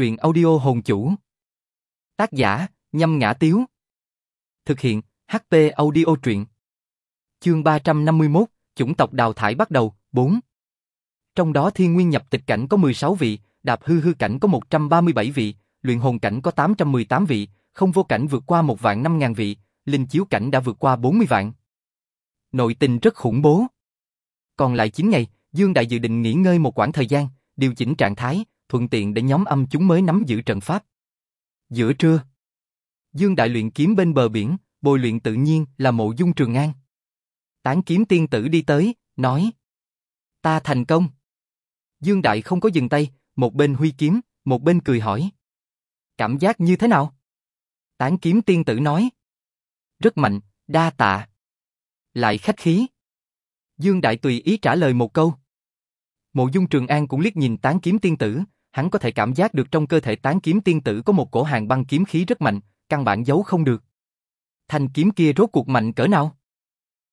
truyện audio hồn chủ. Tác giả, nhâm ngã tiếu. Thực hiện, HP audio truyện. Chương 351, chủng tộc đào thải bắt đầu, 4. Trong đó thiên nguyên nhập tịch cảnh có 16 vị, đạp hư hư cảnh có 137 vị, luyện hồn cảnh có 818 vị, không vô cảnh vượt qua một vạn 5.000 vị, linh chiếu cảnh đã vượt qua 40 vạn. Nội tình rất khủng bố. Còn lại 9 ngày, Dương Đại dự định nghỉ ngơi một quãng thời gian, điều chỉnh trạng thái, thuận tiện để nhóm âm chúng mới nắm giữ trận pháp. Giữa trưa, Dương Đại luyện kiếm bên bờ biển, bồi luyện tự nhiên là mộ dung trường an. Tán kiếm tiên tử đi tới, nói Ta thành công. Dương Đại không có dừng tay, một bên huy kiếm, một bên cười hỏi. Cảm giác như thế nào? Tán kiếm tiên tử nói. Rất mạnh, đa tạ. Lại khách khí. Dương Đại tùy ý trả lời một câu. Mộ Dung Trường An cũng liếc nhìn tán kiếm tiên tử, hắn có thể cảm giác được trong cơ thể tán kiếm tiên tử có một cổ hàng băng kiếm khí rất mạnh, căn bản giấu không được. Thanh kiếm kia rốt cuộc mạnh cỡ nào?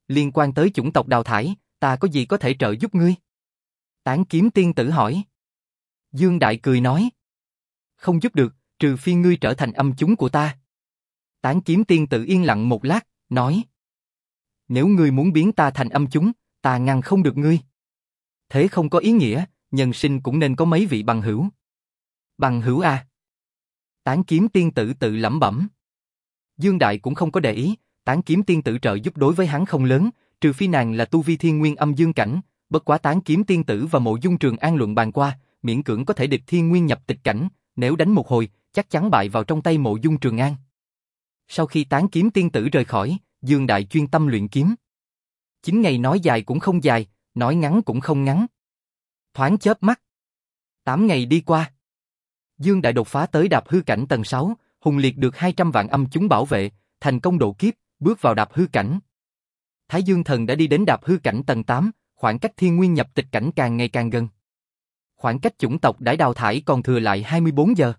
Liên quan tới chủng tộc đào thải, ta có gì có thể trợ giúp ngươi? Tán kiếm tiên tử hỏi. Dương Đại cười nói. Không giúp được, trừ phi ngươi trở thành âm chúng của ta. Tán kiếm tiên tử yên lặng một lát, nói. Nếu ngươi muốn biến ta thành âm chúng, ta ngăn không được ngươi. Thế không có ý nghĩa, nhân sinh cũng nên có mấy vị bằng hữu. Bằng hữu a, Tán kiếm tiên tử tự lẩm bẩm. Dương Đại cũng không có để ý, tán kiếm tiên tử trợ giúp đối với hắn không lớn, trừ phi nàng là tu vi thiên nguyên âm dương cảnh, bất quá tán kiếm tiên tử và mộ dung trường an luận bàn qua, miễn cưỡng có thể địch thiên nguyên nhập tịch cảnh, nếu đánh một hồi, chắc chắn bại vào trong tay mộ dung trường an. Sau khi tán kiếm tiên tử rời khỏi, Dương Đại chuyên tâm luyện kiếm. Chính ngày nói dài cũng không dài, nói ngắn cũng không ngắn. Thoáng chớp mắt. Tám ngày đi qua. Dương Đại đột phá tới đạp hư cảnh tầng 6, hùng liệt được 200 vạn âm chúng bảo vệ, thành công độ kiếp, bước vào đạp hư cảnh. Thái Dương Thần đã đi đến đạp hư cảnh tầng 8, khoảng cách thiên nguyên nhập tịch cảnh càng ngày càng gần. Khoảng cách chủng tộc đã đào thải còn thừa lại 24 giờ.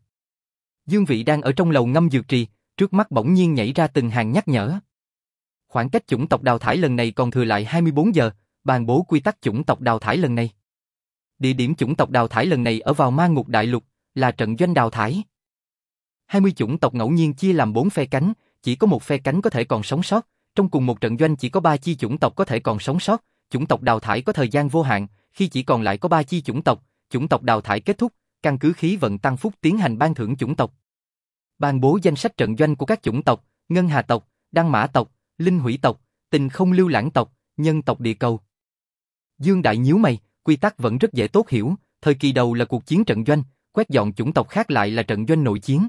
Dương Vị đang ở trong lầu ngâm dược trì, trước mắt bỗng nhiên nhảy ra từng hàng nhắc nhở. Khoảng cách chủng tộc đào thải lần này còn thừa lại 24 giờ, bàn bố quy tắc chủng tộc đào thải lần này. Địa điểm chủng tộc đào thải lần này ở vào ma ngục đại lục, là trận doanh đào thải. 20 chủng tộc ngẫu nhiên chia làm 4 phe cánh, chỉ có một phe cánh có thể còn sống sót, trong cùng một trận doanh chỉ có 3 chi chủng tộc có thể còn sống sót, chủng tộc đào thải có thời gian vô hạn, khi chỉ còn lại có 3 chi chủng tộc, chủng tộc đào thải kết thúc, căn cứ khí vận tăng phúc tiến hành ban thưởng chủng tộc. Ban bố danh sách trận doanh của các chủng tộc, Ngân Hà tộc, Đăng Mã tộc, Linh Hủy tộc, Tình Không Lưu Lãng tộc, Nhân tộc Địa Cầu. Dương Đại nhíu mày, quy tắc vẫn rất dễ tốt hiểu, thời kỳ đầu là cuộc chiến trận doanh, quét dọn chủng tộc khác lại là trận doanh nội chiến.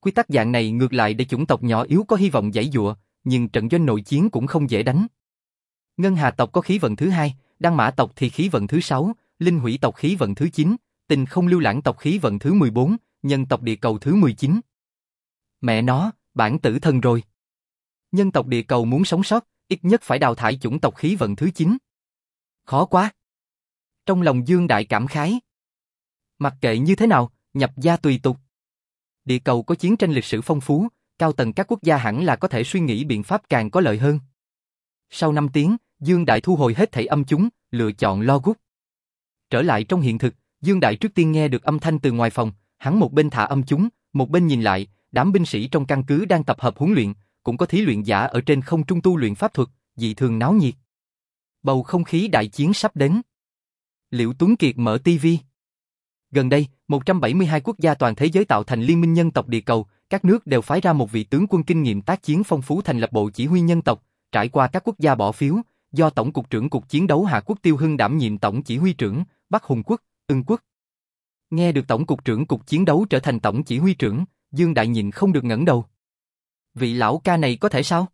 Quy tắc dạng này ngược lại để chủng tộc nhỏ yếu có hy vọng giải dụa, nhưng trận doanh nội chiến cũng không dễ đánh. Ngân Hà tộc có khí vận thứ hai, Đăng Mã tộc thì khí vận thứ sáu, Linh Hủy tộc khí vận thứ 9, Tình Không Lưu Lãng tộc khí vận thứ 14, Nhân tộc Địa Cầu thứ 19. Mẹ nó, bản tử thân rồi. Nhân tộc Địa Cầu muốn sống sót, ít nhất phải đào thải chủng tộc khí vận thứ 9. Khó quá. Trong lòng Dương Đại cảm khái. Mặc kệ như thế nào, nhập gia tùy tục. Địa cầu có chiến tranh lịch sử phong phú, cao tầng các quốc gia hẳn là có thể suy nghĩ biện pháp càng có lợi hơn. Sau 5 tiếng, Dương Đại thu hồi hết thảy âm chúng, lựa chọn lo gút. Trở lại trong hiện thực, Dương Đại trước tiên nghe được âm thanh từ ngoài phòng, hắn một bên thả âm chúng, một bên nhìn lại, đám binh sĩ trong căn cứ đang tập hợp huấn luyện, cũng có thí luyện giả ở trên không trung tu luyện pháp thuật, dị thường náo nhiệt. Bầu không khí đại chiến sắp đến. Liễu Tuấn Kiệt mở TV. Gần đây, 172 quốc gia toàn thế giới tạo thành liên minh nhân tộc địa cầu, các nước đều phái ra một vị tướng quân kinh nghiệm tác chiến phong phú thành lập bộ chỉ huy nhân tộc, trải qua các quốc gia bỏ phiếu, do Tổng cục trưởng Cục Chiến đấu Hạ Quốc Tiêu Hưng đảm nhiệm Tổng chỉ huy trưởng, Bắc Hùng Quốc, Ưng Quốc. Nghe được Tổng cục trưởng Cục Chiến đấu trở thành Tổng chỉ huy trưởng, Dương Đại nhìn không được ngẩng đầu. Vị lão ca này có thể sao?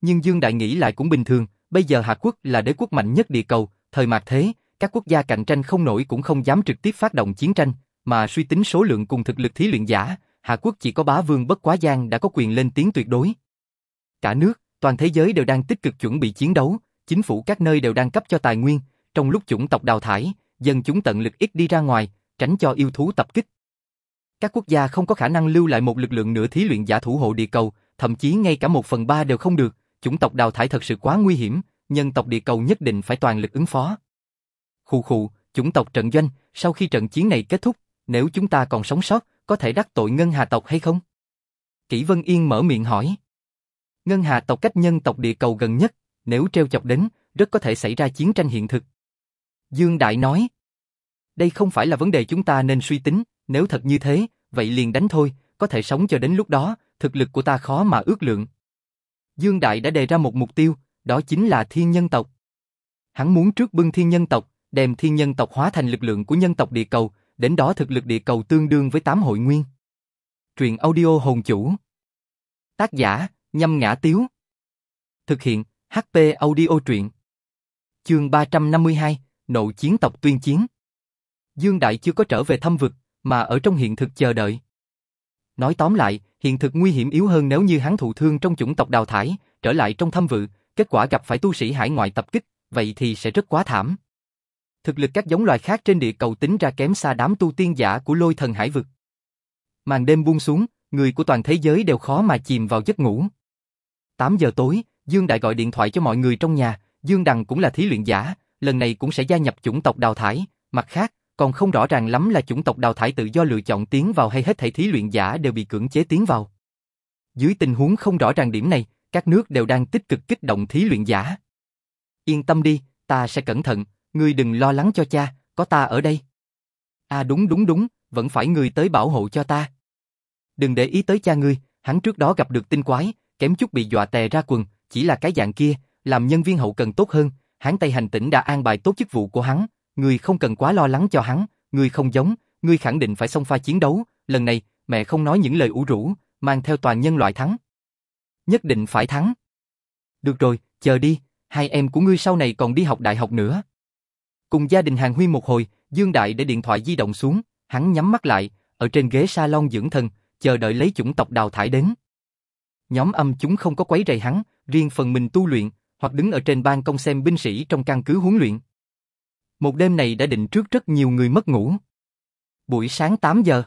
Nhưng Dương Đại nghĩ lại cũng bình thường, bây giờ Hạ Quốc là đế quốc mạnh nhất địa cầu, thời mạt thế, các quốc gia cạnh tranh không nổi cũng không dám trực tiếp phát động chiến tranh, mà suy tính số lượng cùng thực lực thí luyện giả, Hạ Quốc chỉ có bá vương bất quá giang đã có quyền lên tiếng tuyệt đối. Cả nước, toàn thế giới đều đang tích cực chuẩn bị chiến đấu, chính phủ các nơi đều đang cấp cho tài nguyên, trong lúc chủng tộc đào thải, dân chúng tận lực ít đi ra ngoài, tránh cho yêu thú tập kích. Các quốc gia không có khả năng lưu lại một lực lượng nửa thí luyện giả thủ hộ địa cầu, thậm chí ngay cả một phần ba đều không được, chủng tộc đào thải thật sự quá nguy hiểm, nhân tộc địa cầu nhất định phải toàn lực ứng phó. Khù khù, chủng tộc trận doanh, sau khi trận chiến này kết thúc, nếu chúng ta còn sống sót, có thể đắc tội Ngân Hà tộc hay không? Kỷ Vân Yên mở miệng hỏi. Ngân Hà tộc cách nhân tộc địa cầu gần nhất, nếu treo chọc đến, rất có thể xảy ra chiến tranh hiện thực. Dương Đại nói. Đây không phải là vấn đề chúng ta nên suy tính, nếu thật như thế, vậy liền đánh thôi, có thể sống cho đến lúc đó, thực lực của ta khó mà ước lượng. Dương Đại đã đề ra một mục tiêu, đó chính là thiên nhân tộc. Hắn muốn trước bưng thiên nhân tộc, đem thiên nhân tộc hóa thành lực lượng của nhân tộc địa cầu, đến đó thực lực địa cầu tương đương với tám hội nguyên. Truyện audio hồn chủ. Tác giả, nhâm ngã tiếu. Thực hiện, HP audio truyện. Chương 352, Nội chiến tộc tuyên chiến. Dương Đại chưa có trở về thâm vực, mà ở trong hiện thực chờ đợi. Nói tóm lại, hiện thực nguy hiểm yếu hơn nếu như hắn thụ thương trong chủng tộc đào thải, trở lại trong thâm vực, kết quả gặp phải tu sĩ hải ngoại tập kích, vậy thì sẽ rất quá thảm. Thực lực các giống loài khác trên địa cầu tính ra kém xa đám tu tiên giả của lôi thần hải vực. Màn đêm buông xuống, người của toàn thế giới đều khó mà chìm vào giấc ngủ. 8 giờ tối, Dương Đại gọi điện thoại cho mọi người trong nhà, Dương Đằng cũng là thí luyện giả, lần này cũng sẽ gia nhập chủng tộc đào thải, mặt khác, còn không rõ ràng lắm là chủng tộc đào thải tự do lựa chọn tiến vào hay hết thảy thí luyện giả đều bị cưỡng chế tiến vào. Dưới tình huống không rõ ràng điểm này, các nước đều đang tích cực kích động thí luyện giả. Yên tâm đi, ta sẽ cẩn thận, ngươi đừng lo lắng cho cha, có ta ở đây. À đúng đúng đúng, vẫn phải ngươi tới bảo hộ cho ta. Đừng để ý tới cha ngươi, hắn trước đó gặp được tinh quái, kém chút bị dọa tè ra quần, chỉ là cái dạng kia, làm nhân viên hậu cần tốt hơn, hắn Tây hành tỉnh đã an bài tốt chức vụ của hắn, ngươi không cần quá lo lắng cho hắn, ngươi không giống, ngươi khẳng định phải xông pha chiến đấu, lần này, mẹ không nói những lời ủ rũ, mang theo toàn nhân loại thắng. Nhất định phải thắng. Được rồi, chờ đi, hai em của ngươi sau này còn đi học đại học nữa. Cùng gia đình hàng huy một hồi, Dương Đại để điện thoại di động xuống, hắn nhắm mắt lại, ở trên ghế salon dưỡng thần chờ đợi lấy chủng tộc đào thải đến. Nhóm âm chúng không có quấy rầy hắn, riêng phần mình tu luyện, hoặc đứng ở trên ban công xem binh sĩ trong căn cứ huấn luyện. Một đêm này đã định trước rất nhiều người mất ngủ. Buổi sáng 8 giờ.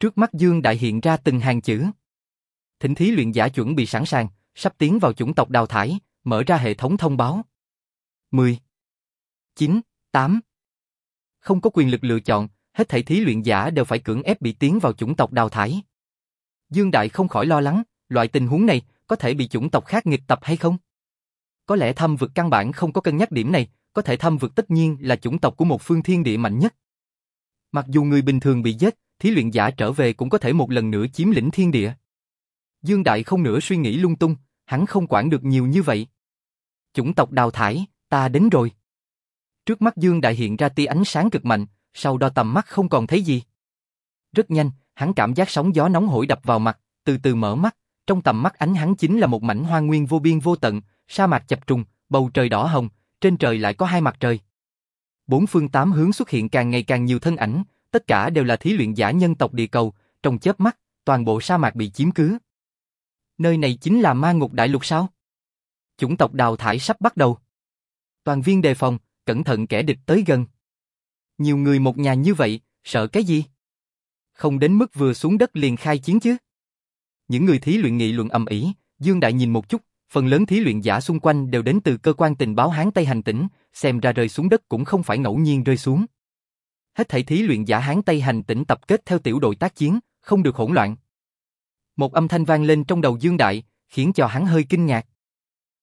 Trước mắt Dương Đại hiện ra từng hàng chữ. Thỉnh thí luyện giả chuẩn bị sẵn sàng, sắp tiến vào chủng tộc đào thải, mở ra hệ thống thông báo. 10 9, 8 Không có quyền lực lựa chọn, hết thảy thí luyện giả đều phải cưỡng ép bị tiến vào chủng tộc đào thải. Dương Đại không khỏi lo lắng, loại tình huống này có thể bị chủng tộc khác nghịch tập hay không? Có lẽ thâm vực căn bản không có cân nhắc điểm này, có thể thâm vực tất nhiên là chủng tộc của một phương thiên địa mạnh nhất. Mặc dù người bình thường bị giết, thí luyện giả trở về cũng có thể một lần nữa chiếm lĩnh thiên địa. Dương Đại không nữa suy nghĩ lung tung, hắn không quản được nhiều như vậy. Chủng tộc đào thải, ta đến rồi. Trước mắt Dương Đại hiện ra tia ánh sáng cực mạnh, sau đó tầm mắt không còn thấy gì. Rất nhanh, hắn cảm giác sóng gió nóng hổi đập vào mặt, từ từ mở mắt, trong tầm mắt ánh hắn chính là một mảnh hoang nguyên vô biên vô tận, sa mạc chập trùng, bầu trời đỏ hồng, trên trời lại có hai mặt trời. Bốn phương tám hướng xuất hiện càng ngày càng nhiều thân ảnh, tất cả đều là thí luyện giả nhân tộc địa cầu, trong chớp mắt, toàn bộ sa mạc bị chiếm cứ. Nơi này chính là ma ngục đại lục sao? Chủng tộc đào thải sắp bắt đầu. Toàn viên đề phòng, cẩn thận kẻ địch tới gần. Nhiều người một nhà như vậy, sợ cái gì? Không đến mức vừa xuống đất liền khai chiến chứ. Những người thí luyện nghị luận ầm ĩ, Dương Đại nhìn một chút, phần lớn thí luyện giả xung quanh đều đến từ cơ quan tình báo Hán Tây hành tỉnh, xem ra rơi xuống đất cũng không phải ngẫu nhiên rơi xuống. Hết thảy thí luyện giả Hán Tây hành tỉnh tập kết theo tiểu đội tác chiến, không được hỗn loạn. Một âm thanh vang lên trong đầu Dương Đại, khiến cho hắn hơi kinh ngạc.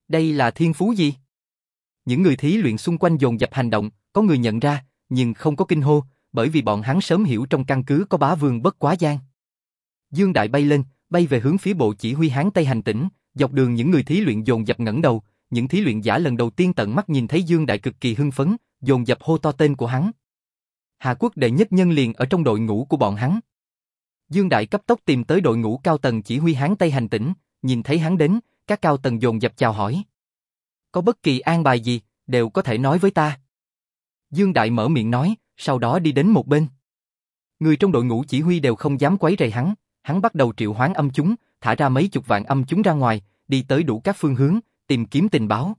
Đây là thiên phú gì? Những người thí luyện xung quanh dồn dập hành động, có người nhận ra, nhưng không có kinh hô, bởi vì bọn hắn sớm hiểu trong căn cứ có bá vương bất quá gian. Dương Đại bay lên, bay về hướng phía bộ chỉ huy Hán Tây hành tỉnh, dọc đường những người thí luyện dồn dập ngẩng đầu, những thí luyện giả lần đầu tiên tận mắt nhìn thấy Dương Đại cực kỳ hưng phấn, dồn dập hô to tên của hắn. Hà Quốc đệ nhất nhân liền ở trong đội ngũ của bọn hắn. Dương Đại cấp tốc tìm tới đội ngũ cao tầng chỉ huy Hán Tây hành tỉnh, nhìn thấy hắn đến, các cao tầng dồn dập chào hỏi. Có bất kỳ an bài gì, đều có thể nói với ta. Dương Đại mở miệng nói, sau đó đi đến một bên. Người trong đội ngũ chỉ huy đều không dám quấy rầy hắn, hắn bắt đầu triệu hoán âm chúng, thả ra mấy chục vạn âm chúng ra ngoài, đi tới đủ các phương hướng, tìm kiếm tình báo.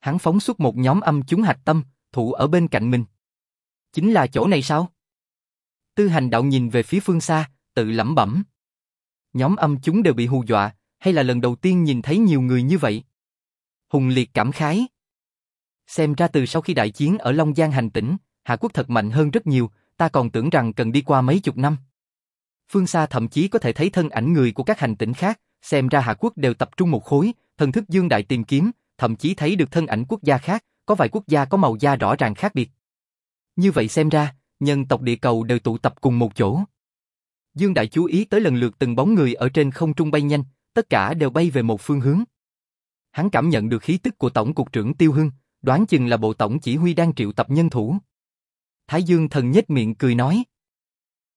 Hắn phóng xuất một nhóm âm chúng hạch tâm, thủ ở bên cạnh mình. Chính là chỗ này sao? Tư hành đạo nhìn về phía phương xa, tự lẩm bẩm. Nhóm âm chúng đều bị hù dọa, hay là lần đầu tiên nhìn thấy nhiều người như vậy? Hùng liệt cảm khái. Xem ra từ sau khi đại chiến ở Long Giang hành tỉnh, Hạ Quốc thật mạnh hơn rất nhiều, ta còn tưởng rằng cần đi qua mấy chục năm. Phương xa thậm chí có thể thấy thân ảnh người của các hành tinh khác, xem ra Hạ Quốc đều tập trung một khối, thần thức dương đại tìm kiếm, thậm chí thấy được thân ảnh quốc gia khác, có vài quốc gia có màu da rõ ràng khác biệt. Như vậy xem ra, nhân tộc địa cầu đều tụ tập cùng một chỗ. Dương Đại chú ý tới lần lượt từng bóng người ở trên không trung bay nhanh, tất cả đều bay về một phương hướng. Hắn cảm nhận được khí tức của Tổng cục trưởng Tiêu Hưng, đoán chừng là bộ tổng chỉ huy đang triệu tập nhân thủ. Thái Dương thần nhếch miệng cười nói.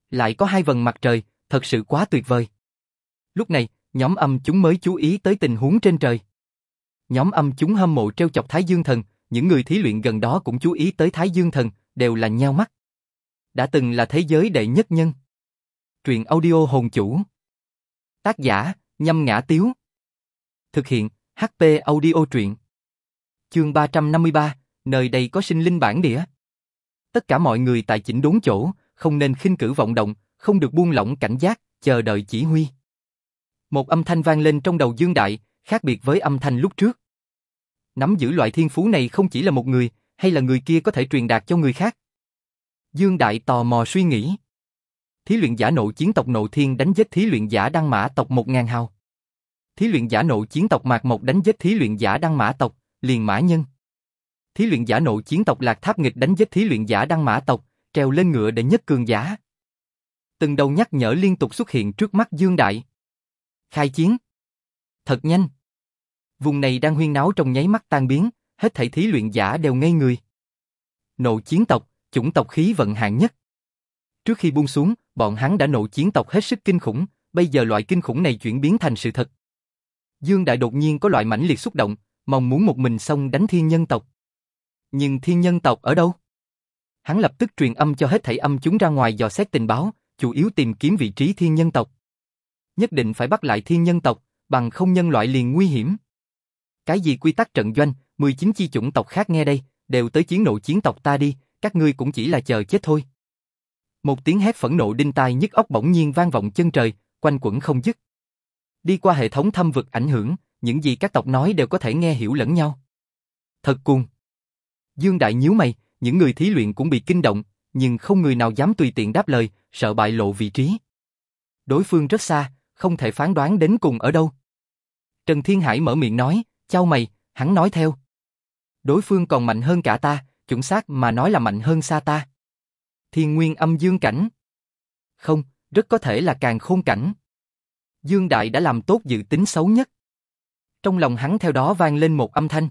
Lại có hai vần mặt trời, thật sự quá tuyệt vời. Lúc này, nhóm âm chúng mới chú ý tới tình huống trên trời. Nhóm âm chúng hâm mộ treo chọc Thái Dương thần, những người thí luyện gần đó cũng chú ý tới Thái Dương thần, đều là nheo mắt. Đã từng là thế giới đệ nhất nhân. Truyện audio hồn chủ. Tác giả, nhâm ngã tiếu. Thực hiện, HP audio truyện. Chương 353, nơi đây có sinh linh bản địa. Tất cả mọi người tại chỉnh đốn chỗ, không nên khinh cử vọng động, không được buông lỏng cảnh giác, chờ đợi chỉ huy. Một âm thanh vang lên trong đầu Dương Đại, khác biệt với âm thanh lúc trước. Nắm giữ loại thiên phú này không chỉ là một người, hay là người kia có thể truyền đạt cho người khác. Dương Đại tò mò suy nghĩ. Thí luyện giả nộ chiến tộc nộ thiên đánh giết thí luyện giả đăng mã tộc một ngàn hào. Thí luyện giả nộ chiến tộc mạc mộc đánh giết thí luyện giả đăng mã tộc, liền mã nhân. Thí luyện giả nộ chiến tộc lạc tháp nghịch đánh giết thí luyện giả đăng mã tộc, treo lên ngựa để nhất cường giả. Từng đầu nhắc nhở liên tục xuất hiện trước mắt Dương Đại. Khai chiến. Thật nhanh. Vùng này đang huyên náo trong nháy mắt tan biến, hết thảy thí luyện giả đều ngây người. Nộ chiến tộc, chủng tộc khí vận hạng nhất. Trước khi buông xuống, bọn hắn đã nộ chiến tộc hết sức kinh khủng, bây giờ loại kinh khủng này chuyển biến thành sự thật. Dương Đại đột nhiên có loại mãnh liệt xúc động, mong muốn một mình xông đánh thiên nhân tộc. Nhưng thiên nhân tộc ở đâu? Hắn lập tức truyền âm cho hết thảy âm chúng ra ngoài dò xét tình báo, chủ yếu tìm kiếm vị trí thiên nhân tộc. Nhất định phải bắt lại thiên nhân tộc, bằng không nhân loại liền nguy hiểm. Cái gì quy tắc trận doanh, 19 chi chủng tộc khác nghe đây, đều tới chiến nội chiến tộc ta đi, các ngươi cũng chỉ là chờ chết thôi. Một tiếng hét phẫn nộ đinh tai nhức óc bỗng nhiên vang vọng chân trời, quanh quẩn không dứt. Đi qua hệ thống thâm vực ảnh hưởng, những gì các tộc nói đều có thể nghe hiểu lẫn nhau. Thật cuồng. Dương Đại nhíu mày, những người thí luyện cũng bị kinh động, nhưng không người nào dám tùy tiện đáp lời, sợ bại lộ vị trí. Đối phương rất xa, không thể phán đoán đến cùng ở đâu. Trần Thiên Hải mở miệng nói, chào mày, hắn nói theo. Đối phương còn mạnh hơn cả ta, chuẩn xác mà nói là mạnh hơn xa ta. Thiên nguyên âm dương cảnh. Không, rất có thể là càng khôn cảnh. Dương Đại đã làm tốt dự tính xấu nhất. Trong lòng hắn theo đó vang lên một âm thanh.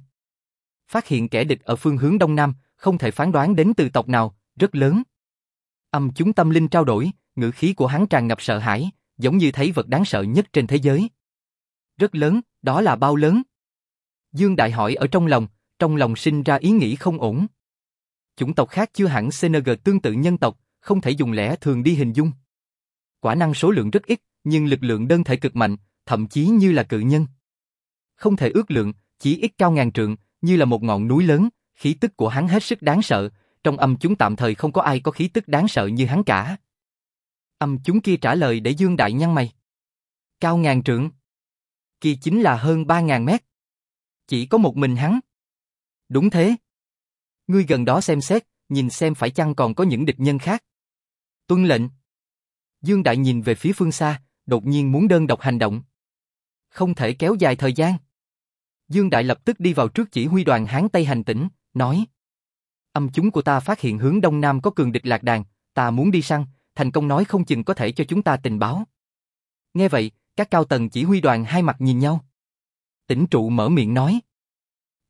Phát hiện kẻ địch ở phương hướng đông nam, không thể phán đoán đến từ tộc nào, rất lớn. Âm chúng tâm linh trao đổi, ngữ khí của hắn tràn ngập sợ hãi, giống như thấy vật đáng sợ nhất trên thế giới. Rất lớn, đó là bao lớn? Dương Đại hỏi ở trong lòng, trong lòng sinh ra ý nghĩ không ổn. Chủng tộc khác chưa hẳn CNG tương tự nhân tộc, không thể dùng lẽ thường đi hình dung. Quả năng số lượng rất ít, nhưng lực lượng đơn thể cực mạnh, thậm chí như là cự nhân. Không thể ước lượng, chỉ ít cao ngàn trượng, như là một ngọn núi lớn, khí tức của hắn hết sức đáng sợ, trong âm chúng tạm thời không có ai có khí tức đáng sợ như hắn cả. Âm chúng kia trả lời để Dương Đại nhăn mày. Cao ngàn trượng. Kia chính là hơn ba ngàn mét. Chỉ có một mình hắn. Đúng thế. Ngươi gần đó xem xét, nhìn xem phải chăng còn có những địch nhân khác. Tuân lệnh. Dương Đại nhìn về phía phương xa, đột nhiên muốn đơn độc hành động. Không thể kéo dài thời gian. Dương Đại lập tức đi vào trước chỉ huy đoàn Hán Tây hành tỉnh, nói. Âm chúng của ta phát hiện hướng đông nam có cường địch lạc đàn, ta muốn đi săn, thành công nói không chừng có thể cho chúng ta tình báo. Nghe vậy, các cao tầng chỉ huy đoàn hai mặt nhìn nhau. Tỉnh trụ mở miệng nói.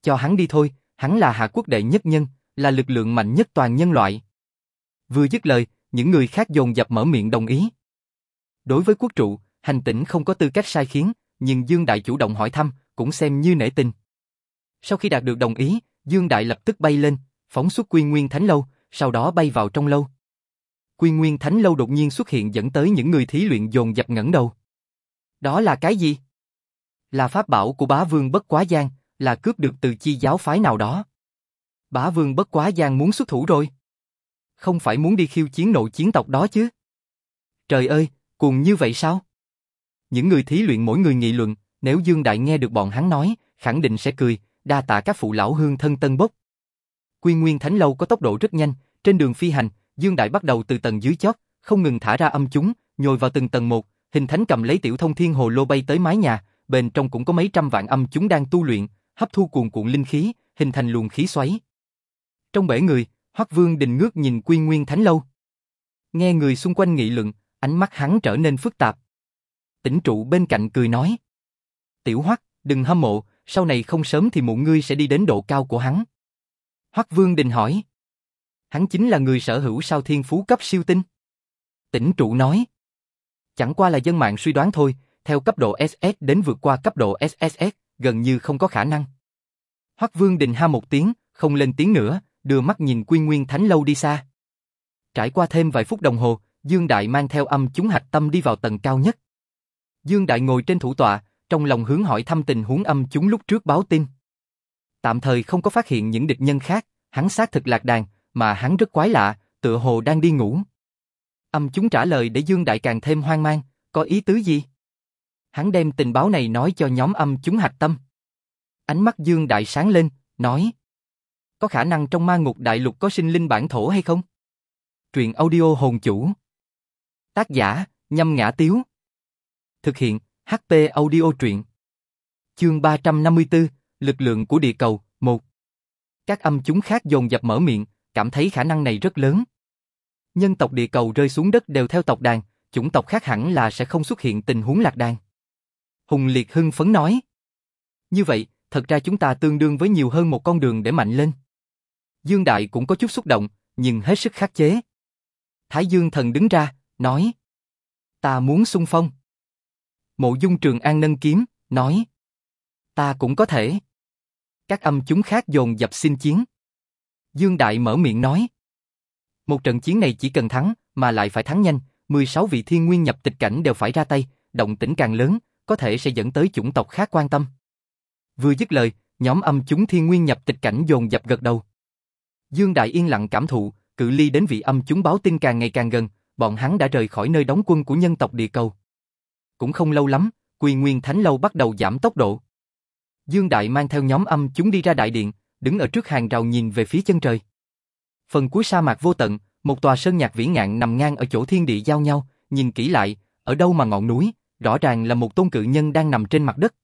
Cho hắn đi thôi, hắn là hạ quốc đệ nhất nhân, là lực lượng mạnh nhất toàn nhân loại. Vừa dứt lời, những người khác dồn dập mở miệng đồng ý. Đối với quốc trụ, hành tỉnh không có tư cách sai khiến, nhưng Dương Đại chủ động hỏi thăm, cũng xem như nể tình. Sau khi đạt được đồng ý, Dương Đại lập tức bay lên, phóng xuất Quy Nguyên Thánh Lâu, sau đó bay vào trong lâu. Quy Nguyên Thánh Lâu đột nhiên xuất hiện dẫn tới những người thí luyện dồn dập ngẩng đầu. Đó là cái gì? Là pháp bảo của bá vương bất quá giang, là cướp được từ chi giáo phái nào đó. Bá vương bất quá giang muốn xuất thủ rồi. Không phải muốn đi khiêu chiến nội chiến tộc đó chứ? Trời ơi, cùng như vậy sao? Những người thí luyện mỗi người nghị luận, nếu Dương Đại nghe được bọn hắn nói, khẳng định sẽ cười, đa tạ các phụ lão hương thân tân bốc. Quy Nguyên Thánh Lâu có tốc độ rất nhanh, trên đường phi hành, Dương Đại bắt đầu từ tầng dưới chót, không ngừng thả ra âm chúng, nhồi vào từng tầng một, hình thánh cầm lấy tiểu thông thiên hồ lô bay tới mái nhà, bên trong cũng có mấy trăm vạn âm chúng đang tu luyện, hấp thu cuồn cuộn linh khí, hình thành luồng khí xoáy. Trong bể người, Hoắc Vương Đình ngước nhìn Quy Nguyên Thánh lâu. Nghe người xung quanh nghị luận, ánh mắt hắn trở nên phức tạp. Tỉnh trụ bên cạnh cười nói: "Tiểu Hoắc, đừng hâm mộ, sau này không sớm thì muộn ngươi sẽ đi đến độ cao của hắn." Hoắc Vương Đình hỏi: Hắn chính là người sở hữu sao thiên phú cấp siêu tinh. Tỉnh trụ nói. Chẳng qua là dân mạng suy đoán thôi, theo cấp độ SS đến vượt qua cấp độ SSS, gần như không có khả năng. Hoắc Vương Đình ha một tiếng, không lên tiếng nữa, đưa mắt nhìn Quy Nguyên Thánh lâu đi xa. Trải qua thêm vài phút đồng hồ, Dương Đại mang theo âm chúng hạch tâm đi vào tầng cao nhất. Dương Đại ngồi trên thủ tọa, trong lòng hướng hỏi thăm tình huống âm chúng lúc trước báo tin. Tạm thời không có phát hiện những địch nhân khác, hắn xác thực lạc đàn, mà hắn rất quái lạ, tựa hồ đang đi ngủ. Âm chúng trả lời để Dương Đại càng thêm hoang mang, có ý tứ gì? Hắn đem tình báo này nói cho nhóm âm chúng hạch tâm. Ánh mắt Dương Đại sáng lên, nói Có khả năng trong ma ngục đại lục có sinh linh bản thổ hay không? Truyện audio hồn chủ Tác giả, nhâm ngã tiếu Thực hiện, HP audio truyện Chương 354, Lực lượng của địa cầu, 1 Các âm chúng khác dồn dập mở miệng, cảm thấy khả năng này rất lớn. Nhân tộc địa cầu rơi xuống đất đều theo tộc đàn, chủng tộc khác hẳn là sẽ không xuất hiện tình huống lạc đàn. Hùng Liệt hưng phấn nói. Như vậy, thật ra chúng ta tương đương với nhiều hơn một con đường để mạnh lên. Dương Đại cũng có chút xúc động, nhưng hết sức khắc chế. Thái Dương Thần đứng ra, nói. Ta muốn xung phong. Mộ Dung Trường An nâng kiếm, nói. Ta cũng có thể. Các âm chúng khác dồn dập xin chiến. Dương Đại mở miệng nói. Một trận chiến này chỉ cần thắng, mà lại phải thắng nhanh, 16 vị thiên nguyên nhập tịch cảnh đều phải ra tay, động tĩnh càng lớn, có thể sẽ dẫn tới chủng tộc khác quan tâm. Vừa dứt lời, nhóm âm chúng thiên nguyên nhập tịch cảnh dồn dập gật đầu. Dương Đại yên lặng cảm thụ, cự ly đến vị âm chúng báo tin càng ngày càng gần, bọn hắn đã rời khỏi nơi đóng quân của nhân tộc địa cầu. Cũng không lâu lắm, Quy Nguyên Thánh Lâu bắt đầu giảm tốc độ. Dương Đại mang theo nhóm âm chúng đi ra đại điện, đứng ở trước hàng rào nhìn về phía chân trời. Phần cuối sa mạc vô tận, một tòa sơn nhạc vĩ ngạn nằm ngang ở chỗ thiên địa giao nhau, nhìn kỹ lại, ở đâu mà ngọn núi, rõ ràng là một tôn cự nhân đang nằm trên mặt đất.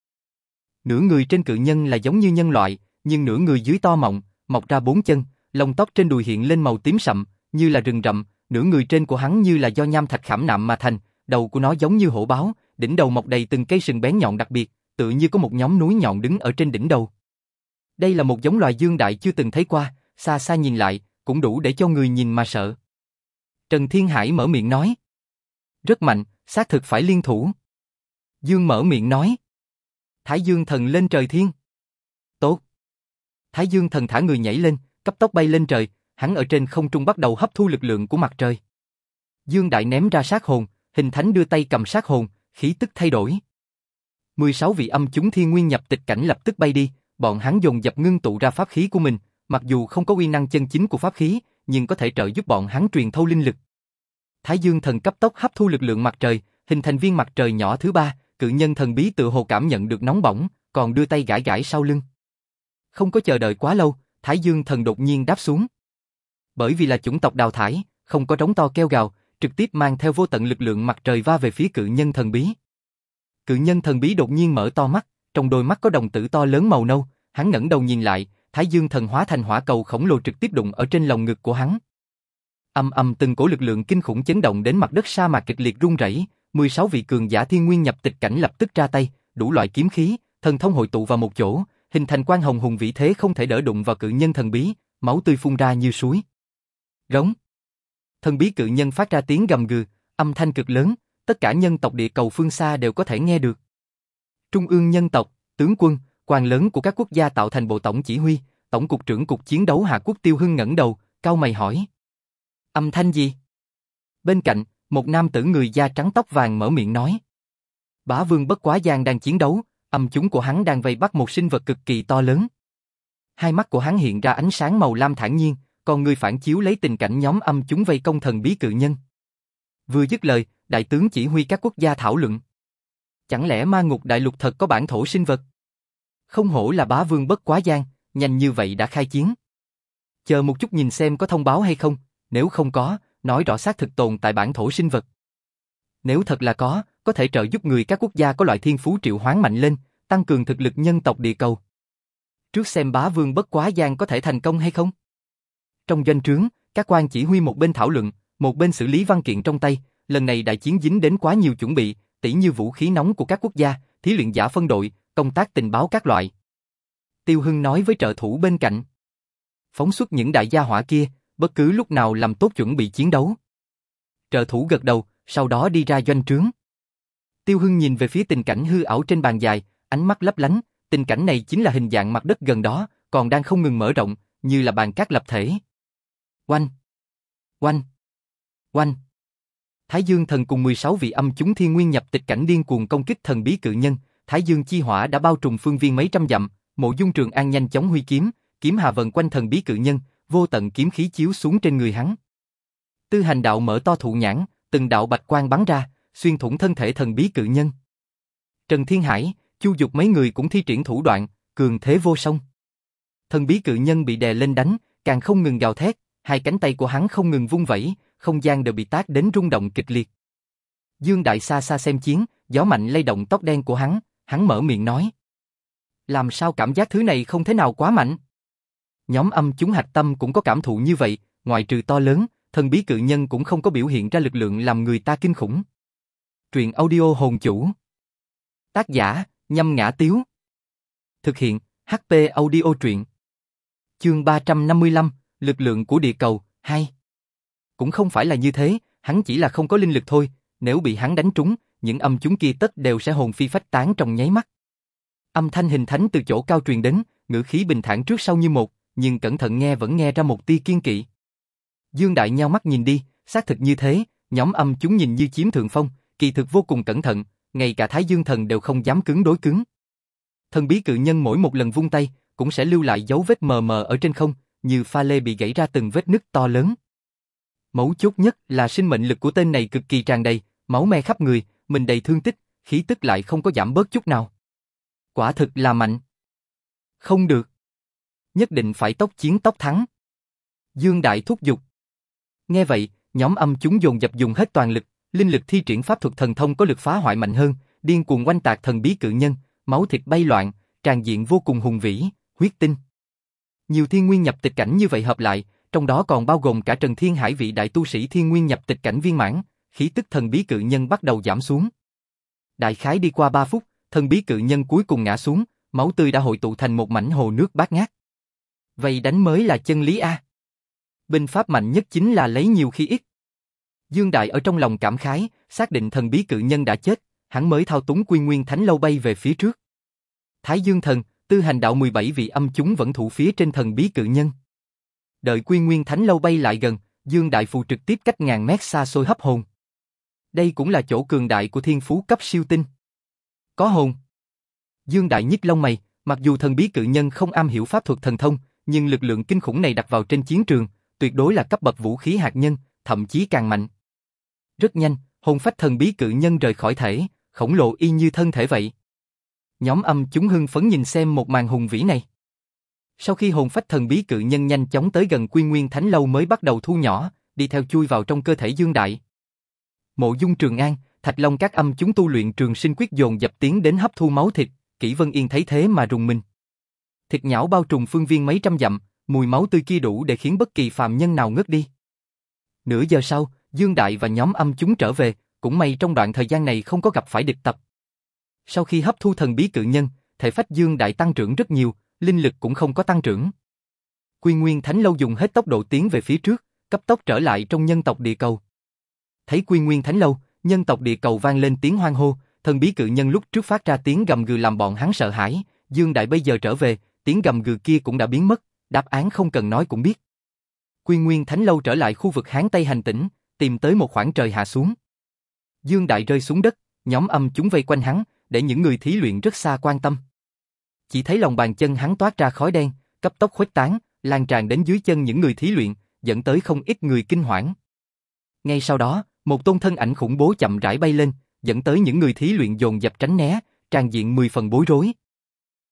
Nửa người trên cự nhân là giống như nhân loại, nhưng nửa người dưới to mọng, mọc ra bốn chân, lông tóc trên đùi hiện lên màu tím sậm, như là rừng rậm, nửa người trên của hắn như là do nham thạch khảm nạm mà thành, đầu của nó giống như hổ báo, đỉnh đầu mọc đầy từng cây sừng bén nhọn đặc biệt, tự như có một nhóm núi nhọn đứng ở trên đỉnh đầu. Đây là một giống loài dương đại chưa từng thấy qua, xa xa nhìn lại, cũng đủ để cho người nhìn mà sợ. Trần Thiên Hải mở miệng nói. Rất mạnh, xác thực phải liên thủ. Dương mở miệng nói. Thái Dương thần lên trời thiên. Tốt. Thái Dương thần thả người nhảy lên, cấp tốc bay lên trời, hắn ở trên không trung bắt đầu hấp thu lực lượng của mặt trời. Dương Đại ném ra sát hồn, hình thánh đưa tay cầm sát hồn, khí tức thay đổi. 16 vị âm chúng thiên nguyên nhập tịch cảnh lập tức bay đi, bọn hắn dùng dập ngưng tụ ra pháp khí của mình, mặc dù không có uy năng chân chính của pháp khí, nhưng có thể trợ giúp bọn hắn truyền thâu linh lực. Thái Dương thần cấp tốc hấp thu lực lượng mặt trời, hình thành viên mặt trời nhỏ thứ ba, cự nhân thần bí tự hồ cảm nhận được nóng bỏng, còn đưa tay gãi gãi sau lưng. Không có chờ đợi quá lâu, Thái Dương thần đột nhiên đáp xuống. Bởi vì là chủng tộc đào thải, không có trống to kêu gào, trực tiếp mang theo vô tận lực lượng mặt trời va về phía cự nhân thần bí. Cự nhân thần bí đột nhiên mở to mắt, trong đôi mắt có đồng tử to lớn màu nâu, hắn ngẩng đầu nhìn lại, Thái Dương thần hóa thành hỏa cầu khổng lồ trực tiếp đụng ở trên lồng ngực của hắn. Âm âm từng cổ lực lượng kinh khủng chấn động đến mặt đất sa mạc kịch liệt rung rẩy, 16 vị cường giả thiên nguyên nhập tịch cảnh lập tức ra tay, đủ loại kiếm khí, thần thông hội tụ vào một chỗ, hình thành quan hồng hùng vĩ thế không thể đỡ đụng vào cự nhân thần bí, máu tươi phun ra như suối. Rống. Thần bí cự nhân phát ra tiếng gầm gừ, âm thanh cực lớn, tất cả nhân tộc địa cầu phương xa đều có thể nghe được. Trung ương nhân tộc, tướng quân, quan lớn của các quốc gia tạo thành bộ tổng chỉ huy, tổng cục trưởng cục chiến đấu Hạ Quốc Tiêu Hưng ngẩng đầu, cao mày hỏi. Âm thanh gì? Bên cạnh, một nam tử người da trắng tóc vàng mở miệng nói. Bá vương bất quá giang đang chiến đấu, âm chúng của hắn đang vây bắt một sinh vật cực kỳ to lớn. Hai mắt của hắn hiện ra ánh sáng màu lam thản nhiên, con người phản chiếu lấy tình cảnh nhóm âm chúng vây công thần bí cự nhân. Vừa dứt lời, đại tướng chỉ huy các quốc gia thảo luận. Chẳng lẽ ma ngục đại lục thật có bản thổ sinh vật? Không hổ là bá vương bất quá gian, nhanh như vậy đã khai chiến. Chờ một chút nhìn xem có thông báo hay không, nếu không có, nói rõ xác thực tồn tại bản thổ sinh vật. Nếu thật là có, có thể trợ giúp người các quốc gia có loại thiên phú triệu hoán mạnh lên, tăng cường thực lực nhân tộc địa cầu. Trước xem bá vương bất quá giang có thể thành công hay không? Trong doanh trướng, các quan chỉ huy một bên thảo luận, một bên xử lý văn kiện trong tay, lần này đại chiến dính đến quá nhiều chuẩn bị, tỉ như vũ khí nóng của các quốc gia, thí luyện giả phân đội, công tác tình báo các loại. Tiêu Hưng nói với trợ thủ bên cạnh. Phóng xuất những đại gia hỏa kia, bất cứ lúc nào làm tốt chuẩn bị chiến đấu. Trợ thủ gật đầu, sau đó đi ra doanh trướng. Tiêu Hưng nhìn về phía tình cảnh hư ảo trên bàn dài, ánh mắt lấp lánh, tình cảnh này chính là hình dạng mặt đất gần đó, còn đang không ngừng mở rộng, như là bàn cát lập thể. Oanh! Oanh! Oanh! Thái Dương thần cùng 16 vị âm chúng thiên nguyên nhập tịch cảnh điên cuồng công kích thần bí cự nhân, Thái Dương chi hỏa đã bao trùm phương viên mấy trăm dặm, Mộ Dung Trường An nhanh chóng huy kiếm, kiếm hà vần quanh thần bí cự nhân, vô tận kiếm khí chiếu xuống trên người hắn. Tư hành đạo mở to thụ nhãn, từng đạo bạch quang bắn ra, xuyên thủng thân thể thần bí cự nhân. Trần Thiên Hải, Chu Dục mấy người cũng thi triển thủ đoạn, cường thế vô song. Thần bí cự nhân bị đè lên đánh, càng không ngừng gào thét, hai cánh tay của hắn không ngừng vung vẩy, không gian đều bị tác đến rung động kịch liệt. Dương Đại xa xa xem chiến, gió mạnh lay động tóc đen của hắn, hắn mở miệng nói. Làm sao cảm giác thứ này không thế nào quá mạnh? Nhóm âm chúng hạch tâm cũng có cảm thụ như vậy, ngoại trừ to lớn, thần bí cự nhân cũng không có biểu hiện ra lực lượng làm người ta kinh khủng. Truyện audio hồn chủ. Tác giả, nhâm ngã tiếu. Thực hiện, HP audio truyện. Chương 355, lực lượng của địa cầu, hai Cũng không phải là như thế, hắn chỉ là không có linh lực thôi, nếu bị hắn đánh trúng, những âm chúng kia tất đều sẽ hồn phi phách tán trong nháy mắt. Âm thanh hình thánh từ chỗ cao truyền đến, ngữ khí bình thản trước sau như một, nhưng cẩn thận nghe vẫn nghe ra một tia kiên kỵ. Dương Đại nheo mắt nhìn đi, xác thực như thế, nhóm âm chúng nhìn như chiếm thượng phong, kỳ thực vô cùng cẩn thận, ngay cả Thái Dương Thần đều không dám cứng đối cứng. Thần bí cự nhân mỗi một lần vung tay, cũng sẽ lưu lại dấu vết mờ mờ ở trên không, như pha lê bị gãy ra từng vết nứt to lớn. Mấu chốt nhất là sinh mệnh lực của tên này cực kỳ tràn đầy, máu me khắp người, mình đầy thương tích, khí tức lại không có giảm bớt chút nào. Quả thực là mạnh. Không được. Nhất định phải tốc chiến tốc thắng. Dương Đại thúc giục. Nghe vậy, nhóm âm chúng dồn dập dùng hết toàn lực, linh lực thi triển pháp thuật thần thông có lực phá hoại mạnh hơn, điên cuồng quanh tạc thần bí cự nhân, máu thịt bay loạn, tràn diện vô cùng hùng vĩ, huyết tinh. Nhiều thiên nguyên nhập tịch cảnh như vậy hợp lại, trong đó còn bao gồm cả Trần Thiên Hải vị đại tu sĩ thiên nguyên nhập tịch cảnh viên mãn, khí tức thần bí cự nhân bắt đầu giảm xuống. Đại khái đi qua 3 phút, thần bí cự nhân cuối cùng ngã xuống, máu tươi đã hội tụ thành một mảnh hồ nước bát ngát. Vậy đánh mới là chân lý a. Binh pháp mạnh nhất chính là lấy nhiều khi ít. Dương Đại ở trong lòng cảm khái, xác định thần bí cự nhân đã chết, hắn mới thao túng quy nguyên thánh lâu bay về phía trước. Thái Dương thần, tư hành đạo 17 vị âm chúng vẫn thủ phía trên thần bí cự nhân. Đợi quy nguyên thánh lâu bay lại gần, Dương Đại phù trực tiếp cách ngàn mét xa xôi hấp hồn. Đây cũng là chỗ cường đại của thiên phú cấp siêu tinh. Có hồn. Dương Đại nhích lông mày, mặc dù thần bí cự nhân không am hiểu pháp thuật thần thông, nhưng lực lượng kinh khủng này đặt vào trên chiến trường, tuyệt đối là cấp bậc vũ khí hạt nhân, thậm chí càng mạnh. Rất nhanh, hồn phách thần bí cự nhân rời khỏi thể, khổng lồ y như thân thể vậy. Nhóm âm chúng hưng phấn nhìn xem một màn hùng vĩ này. Sau khi hồn phách thần bí cự nhân nhanh chóng tới gần quy nguyên thánh lâu mới bắt đầu thu nhỏ, đi theo chui vào trong cơ thể dương đại. Mộ dung trường an, thạch long các âm chúng tu luyện trường sinh quyết dồn dập tiến đến hấp thu máu thịt, kỷ vân yên thấy thế mà rùng mình. Thịt nhão bao trùm phương viên mấy trăm dặm, mùi máu tươi kia đủ để khiến bất kỳ phàm nhân nào ngất đi. Nửa giờ sau, Dương Đại và nhóm âm chúng trở về, cũng may trong đoạn thời gian này không có gặp phải địch tập. Sau khi hấp thu thần bí cự nhân, thể phách Dương Đại tăng trưởng rất nhiều, linh lực cũng không có tăng trưởng. Quy Nguyên Thánh Lâu dùng hết tốc độ tiến về phía trước, cấp tốc trở lại trong nhân tộc địa cầu. Thấy Quy Nguyên Thánh Lâu, nhân tộc địa cầu vang lên tiếng hoang hô, thần bí cự nhân lúc trước phát ra tiếng gầm gừ làm bọn hắn sợ hãi, Dương Đại bây giờ trở về, tiếng gầm gừ kia cũng đã biến mất, đáp án không cần nói cũng biết. Quy Nguyên Thánh Lâu trở lại khu vực Hán Tây hành tỉnh, tìm tới một khoảng trời hạ xuống. Dương Đại rơi xuống đất, nhóm âm chúng vây quanh hắn, để những người thí luyện rất xa quan tâm. Chỉ thấy lòng bàn chân hắn toát ra khói đen, cấp tốc khuếch tán, lan tràn đến dưới chân những người thí luyện, dẫn tới không ít người kinh hoảng. Ngay sau đó, một tôn thân ảnh khủng bố chậm rãi bay lên, dẫn tới những người thí luyện dồn dập tránh né, tràn diện mười phần bối rối.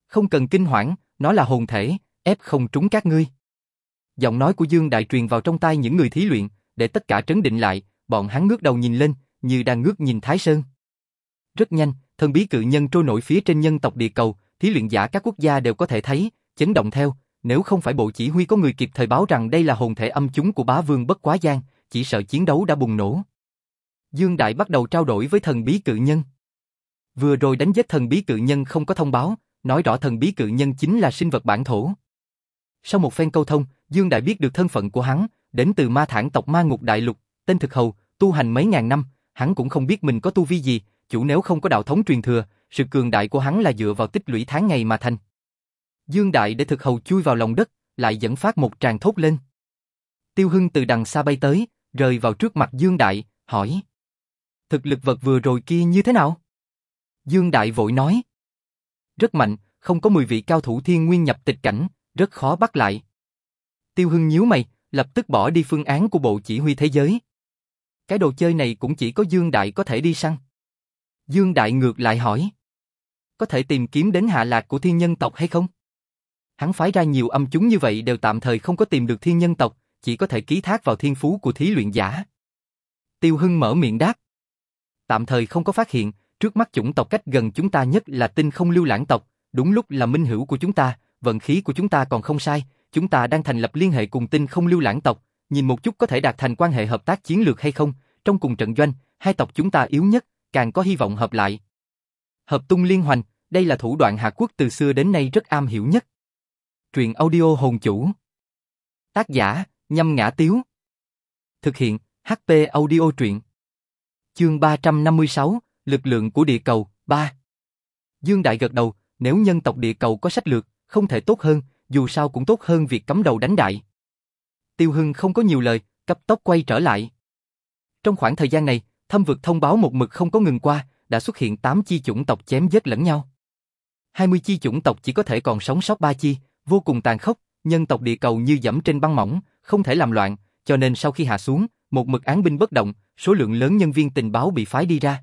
Không cần kinh hoảng, nó là hồn thể, ép không trúng các ngươi. Giọng nói của Dương Đại truyền vào trong tai những người thí luyện, để tất cả trấn định lại, bọn hắn ngước đầu nhìn lên, như đang ngước nhìn Thái Sơn. Rất nhanh, thần bí cự nhân trôi nổi phía trên nhân tộc địa cầu, thí luyện giả các quốc gia đều có thể thấy, chấn động theo, nếu không phải bộ chỉ huy có người kịp thời báo rằng đây là hồn thể âm chúng của bá vương bất quá giang, chỉ sợ chiến đấu đã bùng nổ. Dương Đại bắt đầu trao đổi với thần bí cự nhân. Vừa rồi đánh giết thần bí cự nhân không có thông báo, nói rõ thần bí cự nhân chính là sinh vật bản thổ. Sau một phen câu thông, Dương Đại biết được thân phận của hắn, đến từ ma thản tộc ma ngục đại lục, tên thực hầu, tu hành mấy ngàn năm, hắn cũng không biết mình có tu vi gì, chủ nếu không có đạo thống truyền thừa, sự cường đại của hắn là dựa vào tích lũy tháng ngày mà thành. Dương Đại để thực hầu chui vào lòng đất, lại dẫn phát một tràng thốt lên. Tiêu Hưng từ đằng xa bay tới, rơi vào trước mặt Dương Đại, hỏi. Thực lực vật vừa rồi kia như thế nào? Dương Đại vội nói. Rất mạnh, không có 10 vị cao thủ thiên nguyên nhập tịch cảnh, rất khó bắt lại. Tiêu Hưng nhíu mày, lập tức bỏ đi phương án của bộ chỉ huy thế giới. Cái đồ chơi này cũng chỉ có Dương Đại có thể đi săn. Dương Đại ngược lại hỏi. Có thể tìm kiếm đến hạ lạc của thiên nhân tộc hay không? Hắn phái ra nhiều âm chúng như vậy đều tạm thời không có tìm được thiên nhân tộc, chỉ có thể ký thác vào thiên phú của thí luyện giả. Tiêu Hưng mở miệng đáp. Tạm thời không có phát hiện, trước mắt chủng tộc cách gần chúng ta nhất là tinh không lưu lãng tộc, đúng lúc là minh hữu của chúng ta, vận khí của chúng ta còn không sai, chúng ta đang thành lập liên hệ cùng tinh không lưu lãng tộc, nhìn một chút có thể đạt thành quan hệ hợp tác chiến lược hay không, trong cùng trận doanh, hai tộc chúng ta yếu nhất, càng có hy vọng hợp lại. Hợp tung liên hoành, đây là thủ đoạn Hạ Quốc từ xưa đến nay rất am hiểu nhất. Truyện audio hồn chủ. Tác giả, nhâm ngã tiếu. Thực hiện, HP audio truyện. Chương 356, lực lượng của địa cầu, 3. Dương Đại gật đầu, nếu nhân tộc địa cầu có sách lược, không thể tốt hơn, dù sao cũng tốt hơn việc cấm đầu đánh đại. Tiêu Hưng không có nhiều lời, cấp tốc quay trở lại. Trong khoảng thời gian này, thâm vực thông báo một mực không có ngừng qua, đã xuất hiện 8 chi chủng tộc chém giết lẫn nhau. 20 chi chủng tộc chỉ có thể còn sống sót 3 chi, vô cùng tàn khốc, nhân tộc địa cầu như dẫm trên băng mỏng, không thể làm loạn, cho nên sau khi hạ xuống, một mực án binh bất động, số lượng lớn nhân viên tình báo bị phái đi ra.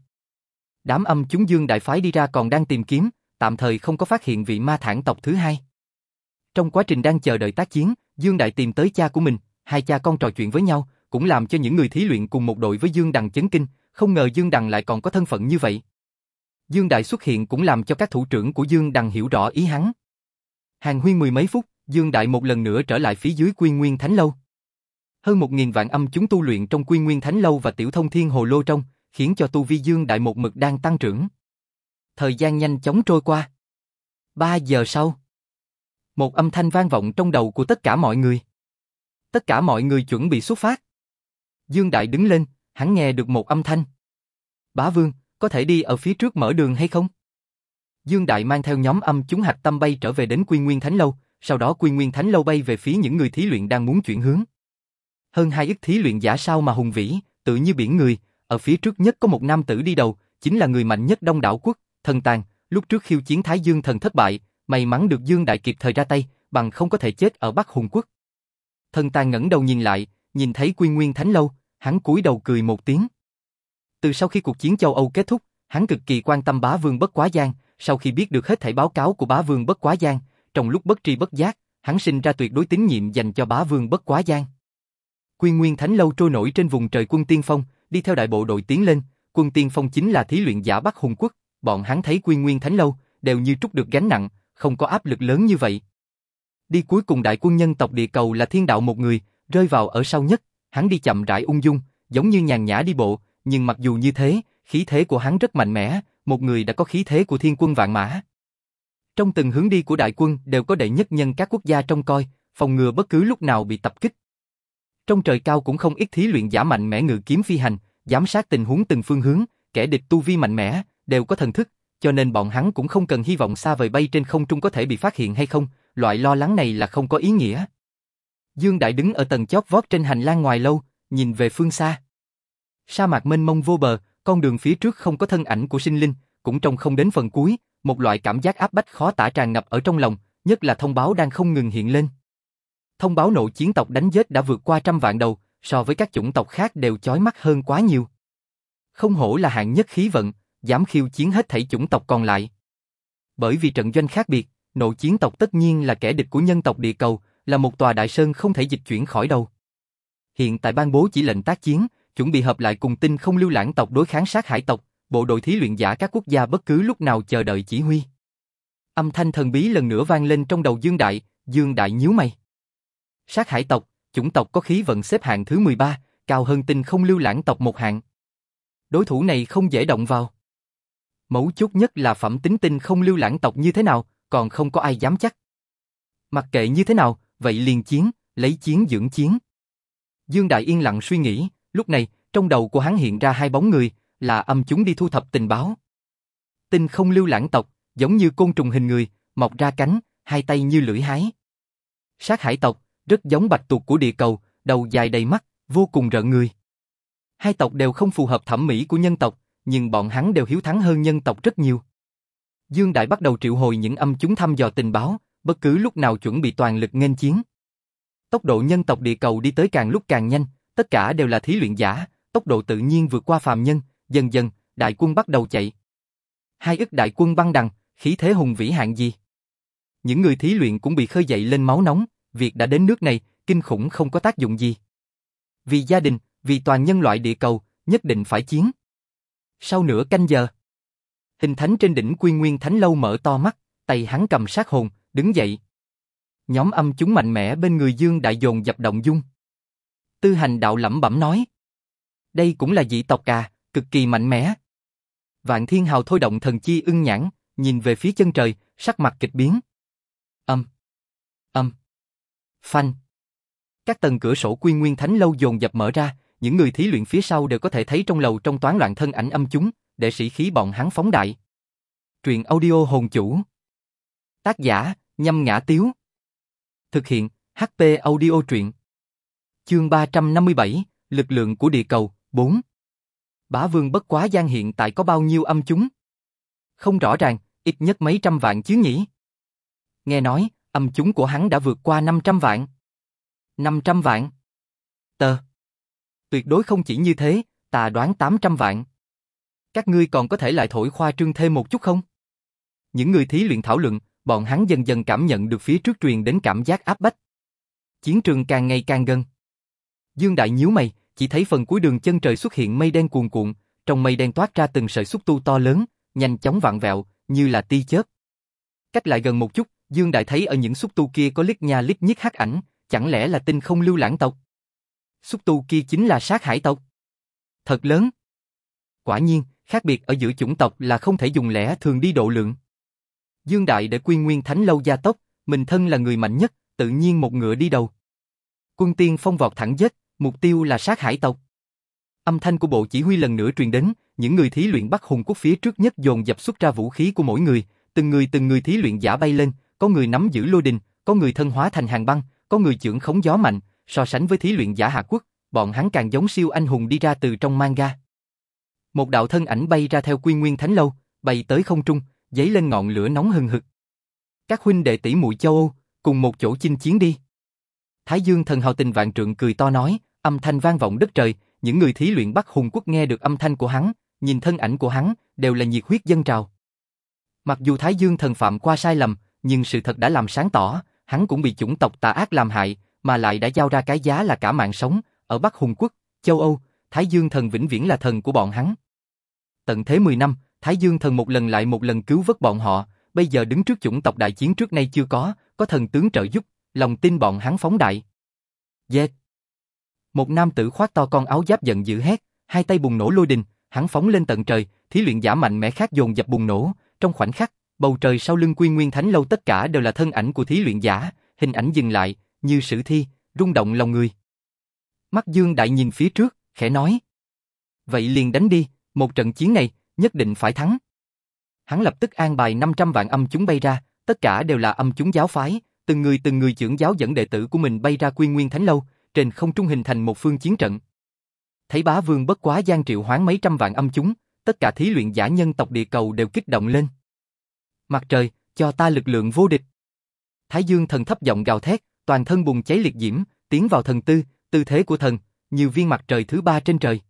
Đám âm chúng dương đại phái đi ra còn đang tìm kiếm, tạm thời không có phát hiện vị ma thản tộc thứ hai. Trong quá trình đang chờ đợi tác chiến, Dương Đại tìm tới cha của mình, hai cha con trò chuyện với nhau, cũng làm cho những người thí luyện cùng một đội với Dương Đằng chấn kinh, không ngờ Dương Đằng lại còn có thân phận như vậy. Dương Đại xuất hiện cũng làm cho các thủ trưởng của Dương Đằng hiểu rõ ý hắn. Hàng huyên mười mấy phút, Dương Đại một lần nữa trở lại phía dưới Quy Nguyên Thánh Lâu. Hơn một nghìn vạn âm chúng tu luyện trong Quy Nguyên Thánh Lâu và Tiểu Thông Thiên Hồ Lô trong, khiến cho tu vi Dương Đại một mực đang tăng trưởng. Thời gian nhanh chóng trôi qua. Ba giờ sau, một âm thanh vang vọng trong đầu của tất cả mọi người. Tất cả mọi người chuẩn bị xuất phát. Dương Đại đứng lên, hắn nghe được một âm thanh. Bá Vương, có thể đi ở phía trước mở đường hay không? Dương Đại mang theo nhóm âm chúng hạch tâm bay trở về đến Quy Nguyên Thánh Lâu, sau đó Quy Nguyên Thánh Lâu bay về phía những người thí luyện đang muốn chuyển hướng. Hơn hai ức thí luyện giả sao mà hùng vĩ, tự như biển người, ở phía trước nhất có một nam tử đi đầu, chính là người mạnh nhất đông đảo quốc, thần tàn, lúc trước khiêu chiến Thái Dương thần thất bại, may mắn được Dương Đại kịp thời ra tay, bằng không có thể chết ở Bắc Hùng Quốc. Thần tàn ngẩng đầu nhìn lại, nhìn thấy Quy Nguyên Thánh Lâu, hắn cúi đầu cười một tiếng. Từ sau khi cuộc chiến châu Âu kết thúc, hắn cực kỳ quan tâm bá vương bất quá giang, sau khi biết được hết thảy báo cáo của bá vương bất quá giang, trong lúc bất tri bất giác, hắn sinh ra tuyệt đối tín nhiệm dành cho bá vương bất quá giang. Quy Nguyên Thánh Lâu trôi nổi trên vùng trời quân tiên phong, đi theo đại bộ đội tiến lên, quân tiên phong chính là thí luyện giả Bắc Hùng Quốc, bọn hắn thấy Quy Nguyên Thánh Lâu, đều như trút được gánh nặng, không có áp lực lớn như vậy. Đi cuối cùng đại quân nhân tộc địa cầu là thiên đạo một người, rơi vào ở sau nhất, hắn đi chậm rãi ung dung, giống như nhàn nhã đi bộ, nhưng mặc dù như thế, khí thế của hắn rất mạnh mẽ, một người đã có khí thế của thiên quân vạn mã. Trong từng hướng đi của đại quân đều có đệ nhất nhân các quốc gia trong coi, phòng ngừa bất cứ lúc nào bị tập kích. Trong trời cao cũng không ít thí luyện giả mạnh mẽ ngự kiếm phi hành, giám sát tình huống từng phương hướng, kẻ địch tu vi mạnh mẽ, đều có thần thức, cho nên bọn hắn cũng không cần hy vọng xa vời bay trên không trung có thể bị phát hiện hay không, loại lo lắng này là không có ý nghĩa. Dương Đại đứng ở tầng chót vót trên hành lang ngoài lâu, nhìn về phương xa. Sa mạc mênh mông vô bờ, con đường phía trước không có thân ảnh của sinh linh, cũng trông không đến phần cuối, một loại cảm giác áp bách khó tả tràn ngập ở trong lòng, nhất là thông báo đang không ngừng hiện lên. Thông báo nội chiến tộc đánh giết đã vượt qua trăm vạn đầu, so với các chủng tộc khác đều chói mắt hơn quá nhiều. Không hổ là hạng nhất khí vận, dám khiêu chiến hết thảy chủng tộc còn lại. Bởi vì trận doanh khác biệt, nội chiến tộc tất nhiên là kẻ địch của nhân tộc địa cầu, là một tòa đại sơn không thể dịch chuyển khỏi đâu. Hiện tại ban bố chỉ lệnh tác chiến, chuẩn bị hợp lại cùng tinh không lưu lãng tộc đối kháng sát hải tộc, bộ đội thí luyện giả các quốc gia bất cứ lúc nào chờ đợi chỉ huy. Âm thanh thần bí lần nữa vang lên trong đầu Dương Đại, Dương Đại nhíu mày. Sát hải tộc, chủng tộc có khí vận xếp hạng thứ 13, cao hơn tinh không lưu lãng tộc một hạng. Đối thủ này không dễ động vào. Mấu chốt nhất là phẩm tính tinh không lưu lãng tộc như thế nào, còn không có ai dám chắc. Mặc kệ như thế nào, vậy liền chiến, lấy chiến dưỡng chiến. Dương Đại yên lặng suy nghĩ, lúc này, trong đầu của hắn hiện ra hai bóng người, là âm chúng đi thu thập tình báo. Tinh không lưu lãng tộc, giống như côn trùng hình người, mọc ra cánh, hai tay như lưỡi hái. Sát hải tộc, rất giống bạch tuộc của địa cầu, đầu dài đầy mắt, vô cùng rợn người. Hai tộc đều không phù hợp thẩm mỹ của nhân tộc, nhưng bọn hắn đều hiếu thắng hơn nhân tộc rất nhiều. Dương Đại bắt đầu triệu hồi những âm chúng thăm dò tình báo, bất cứ lúc nào chuẩn bị toàn lực nghênh chiến. Tốc độ nhân tộc địa cầu đi tới càng lúc càng nhanh, tất cả đều là thí luyện giả, tốc độ tự nhiên vượt qua phàm nhân, dần dần, đại quân bắt đầu chạy. Hai ức đại quân băng đằng, khí thế hùng vĩ hạng gì? Những người thí luyện cũng bị khơi dậy lên máu nóng, việc đã đến nước này, kinh khủng không có tác dụng gì. Vì gia đình, vì toàn nhân loại địa cầu, nhất định phải chiến. Sau nửa canh giờ, hình thánh trên đỉnh Quy Nguyên Thánh lâu mở to mắt, tay hắn cầm sát hồn, đứng dậy. Nhóm âm chúng mạnh mẽ bên người Dương Đại dồn dập động dung. Tư hành đạo lẩm bẩm nói. Đây cũng là dị tộc cà, cực kỳ mạnh mẽ. Vạn Thiên Hào thôi động thần chi ưng nhãn, nhìn về phía chân trời, sắc mặt kịch biến. Âm. Âm. Phanh. Các tầng cửa sổ quy nguyên thánh lâu dồn dập mở ra, những người thí luyện phía sau đều có thể thấy trong lầu trong toán loạn thân ảnh âm chúng, để sĩ khí bọn hắn phóng đại. Truyện audio hồn chủ. Tác giả, nhâm ngã tiếu. Thực hiện, HP audio truyện. Chương 357, lực lượng của địa cầu, 4. Bá vương bất quá gian hiện tại có bao nhiêu âm chúng? Không rõ ràng, ít nhất mấy trăm vạn chứ nhỉ? Nghe nói, âm chúng của hắn đã vượt qua 500 vạn. 500 vạn? Tờ. Tuyệt đối không chỉ như thế, ta đoán 800 vạn. Các ngươi còn có thể lại thổi khoa trương thêm một chút không? Những người thí luyện thảo luận, bọn hắn dần dần cảm nhận được phía trước truyền đến cảm giác áp bách. Chiến trường càng ngày càng gần. Dương Đại nhíu mày, chỉ thấy phần cuối đường chân trời xuất hiện mây đen cuồn cuộn, trong mây đen toát ra từng sợi xúc tu to lớn, nhanh chóng vặn vẹo, như là tia chớp. Cách lại gần một chút, Dương Đại thấy ở những xúc tu kia có lít nha lít nhít hắc ảnh, chẳng lẽ là tinh không lưu lãng tộc? Xúc tu kia chính là sát hải tộc. Thật lớn. Quả nhiên, khác biệt ở giữa chủng tộc là không thể dùng lẽ thường đi độ lượng. Dương Đại để quy nguyên thánh lâu gia tốc, mình thân là người mạnh nhất, tự nhiên một ngựa đi đầu. Quân tiên phong vọt thẳng giết, mục tiêu là sát hải tộc. Âm thanh của bộ chỉ huy lần nữa truyền đến, những người thí luyện Bắc Hùng Quốc phía trước nhất dồn dập xuất ra vũ khí của mỗi người, từng người từng người thí luyện giả bay lên, có người nắm giữ lôi đình, có người thân hóa thành hàng băng, có người trưởng khống gió mạnh, so sánh với thí luyện giả Hạ Quốc, bọn hắn càng giống siêu anh hùng đi ra từ trong manga. Một đạo thân ảnh bay ra theo quy nguyên thánh lâu, bay tới không trung, giấy lên ngọn lửa nóng hừng hực. Các huynh đệ tỷ muội châu Âu, cùng một chỗ chinh chiến đi. Thái Dương thần hào tình vạn trượng cười to nói, âm thanh vang vọng đất trời, những người thí luyện Bắc Hùng Quốc nghe được âm thanh của hắn, nhìn thân ảnh của hắn, đều là nhiệt huyết dân trào. Mặc dù Thái Dương thần phạm qua sai lầm, nhưng sự thật đã làm sáng tỏ, hắn cũng bị chủng tộc tà ác làm hại, mà lại đã giao ra cái giá là cả mạng sống, ở Bắc Hùng Quốc, châu Âu, Thái Dương thần vĩnh viễn là thần của bọn hắn. Tận thế 10 năm, Thái Dương thần một lần lại một lần cứu vớt bọn họ, bây giờ đứng trước chủng tộc đại chiến trước nay chưa có, có thần tướng trợ giúp, lòng tin bọn hắn phóng đại. Yeah. Một nam tử khoác to con áo giáp giận dữ hét, hai tay bùng nổ lôi đình, hắn phóng lên tận trời, thí luyện giả mạnh mẽ khác dồn dập bùng nổ, trong khoảnh khắc, bầu trời sau lưng Quy Nguyên Thánh lâu tất cả đều là thân ảnh của thí luyện giả, hình ảnh dừng lại, như sử thi, rung động lòng người. Mắt Dương Đại nhìn phía trước, khẽ nói: "Vậy liền đánh đi, một trận chiến này, nhất định phải thắng." Hắn lập tức an bài 500 vạn âm chúng bay ra, tất cả đều là âm chúng giáo phái, từng người từng người trưởng giáo dẫn đệ tử của mình bay ra Quy Nguyên Thánh lâu, trên không trung hình thành một phương chiến trận. Thấy bá vương bất quá gian triệu hoán mấy trăm vạn âm chúng, tất cả thí luyện giả nhân tộc địa cầu đều kích động lên. Mặt trời, cho ta lực lượng vô địch. Thái Dương thần thấp giọng gào thét, toàn thân bùng cháy liệt diễm, tiến vào thần tư, tư thế của thần, nhiều viên mặt trời thứ ba trên trời.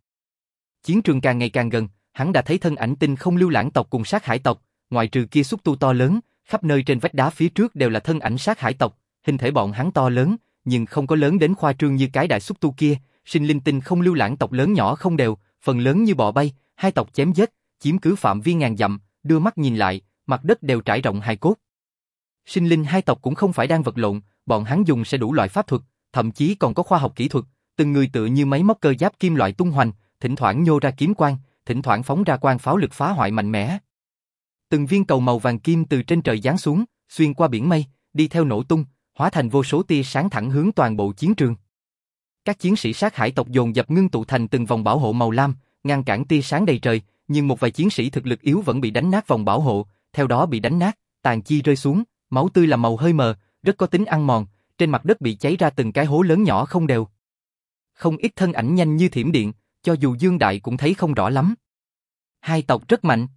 Chiến trường càng ngày càng gần, hắn đã thấy thân ảnh tinh không lưu lãng tộc cùng sát hải tộc, ngoài trừ kia xúc tu to lớn, khắp nơi trên vách đá phía trước đều là thân ảnh sát hải tộc, hình thể bọn hắn to lớn, nhưng không có lớn đến khoa trương như cái đại xúc tu kia, sinh linh tinh không lưu lãng tộc lớn nhỏ không đều, phần lớn như bò bay, hai tộc chém giết, chiếm cứ phạm vi ngàn dặm, đưa mắt nhìn lại, mặt đất đều trải rộng hai cốt. Sinh linh hai tộc cũng không phải đang vật lộn, bọn hắn dùng sẽ đủ loại pháp thuật, thậm chí còn có khoa học kỹ thuật, từng người tựa như máy móc cơ giáp kim loại tung hoành, thỉnh thoảng nhô ra kiếm quang, thỉnh thoảng phóng ra quang pháo lực phá hoại mạnh mẽ. Từng viên cầu màu vàng kim từ trên trời giáng xuống, xuyên qua biển mây, đi theo nổ tung, hóa thành vô số tia sáng thẳng hướng toàn bộ chiến trường. Các chiến sĩ sát hải tộc dồn dập ngưng tụ thành từng vòng bảo hộ màu lam, ngăn cản tia sáng đầy trời, nhưng một vài chiến sĩ thực lực yếu vẫn bị đánh nát vòng bảo hộ, theo đó bị đánh nát, tàn chi rơi xuống, máu tươi là màu hơi mờ, rất có tính ăn mòn, trên mặt đất bị cháy ra từng cái hố lớn nhỏ không đều. Không ít thân ảnh nhanh như thiểm điện, cho dù Dương Đại cũng thấy không rõ lắm. Hai tộc rất mạnh.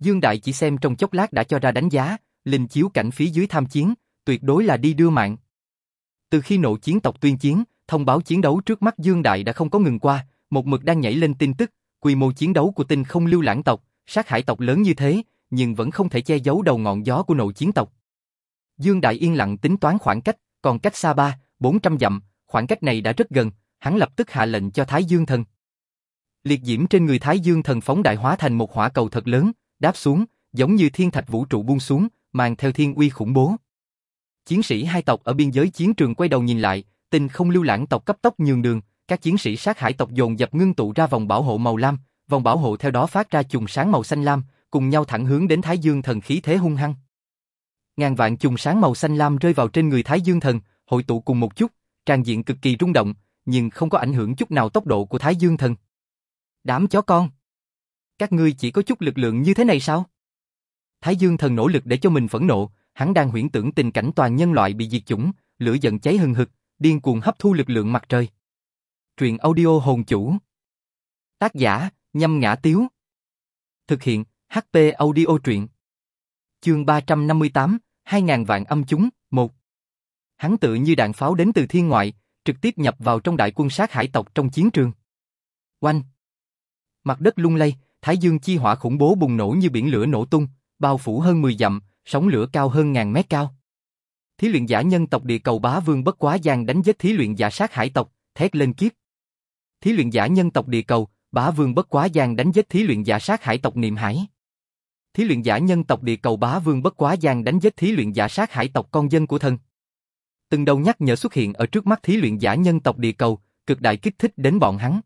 Dương Đại chỉ xem trong chốc lát đã cho ra đánh giá, linh chiếu cảnh phía dưới tham chiến, tuyệt đối là đi đưa mạng. Từ khi nộ chiến tộc tuyên chiến, thông báo chiến đấu trước mắt Dương Đại đã không có ngừng qua, một mực đang nhảy lên tin tức, quy mô chiến đấu của tinh không lưu lãng tộc, sát hải tộc lớn như thế, nhưng vẫn không thể che giấu đầu ngọn gió của nộ chiến tộc. Dương Đại yên lặng tính toán khoảng cách, còn cách xa ba, 400 dặm, khoảng cách này đã rất gần, hắn lập tức hạ lệnh cho Thái Dương Thần. Liệt diễm trên người Thái Dương Thần phóng đại hóa thành một hỏa cầu thật lớn, đáp xuống, giống như thiên thạch vũ trụ buông xuống, mang theo thiên uy khủng bố. Chiến sĩ hai tộc ở biên giới chiến trường quay đầu nhìn lại, tình không lưu lãng tộc cấp tốc nhường đường, các chiến sĩ sát hải tộc dồn dập ngưng tụ ra vòng bảo hộ màu lam, vòng bảo hộ theo đó phát ra chùm sáng màu xanh lam, cùng nhau thẳng hướng đến Thái Dương Thần khí thế hung hăng. Ngàn vạn chùm sáng màu xanh lam rơi vào trên người Thái Dương Thần, hội tụ cùng một chút, tràn diện cực kỳ rung động, nhưng không có ảnh hưởng chút nào tốc độ của Thái Dương Thần. Đám chó con! Các ngươi chỉ có chút lực lượng như thế này sao? Thái Dương Thần nỗ lực để cho mình phẫn nộ, hắn đang huyễn tưởng tình cảnh toàn nhân loại bị diệt chủng, lửa giận cháy hừng hực, điên cuồng hấp thu lực lượng mặt trời. Truyện audio hồn chủ. Tác giả, nhâm ngã tiếu. Thực hiện, HP audio truyện. Chương 358, 2000 vạn âm chúng, 1. Hắn tự như đạn pháo đến từ thiên ngoại, trực tiếp nhập vào trong đại quân sát hải tộc trong chiến trường. Oanh! Mặt đất lung lay, thái dương chi hỏa khủng bố bùng nổ như biển lửa nổ tung, bao phủ hơn 10 dặm, sóng lửa cao hơn ngàn mét cao. Thí luyện giả nhân tộc địa cầu bá vương bất quá giang đánh giết thí luyện giả sát hải tộc, thét lên kiếp. Thí luyện giả nhân tộc địa cầu, bá vương bất quá giang đánh giết thí luyện giả sát hải tộc niệm hải. Thí luyện giả nhân tộc địa cầu bá vương bất quá giang đánh giết thí luyện giả sát hải tộc con dân của thần. Từng đầu nhắc nhở xuất hiện ở trước mắt thí luyện giả nhân tộc địa cầu, cực đại kích thích đến bọn hắn.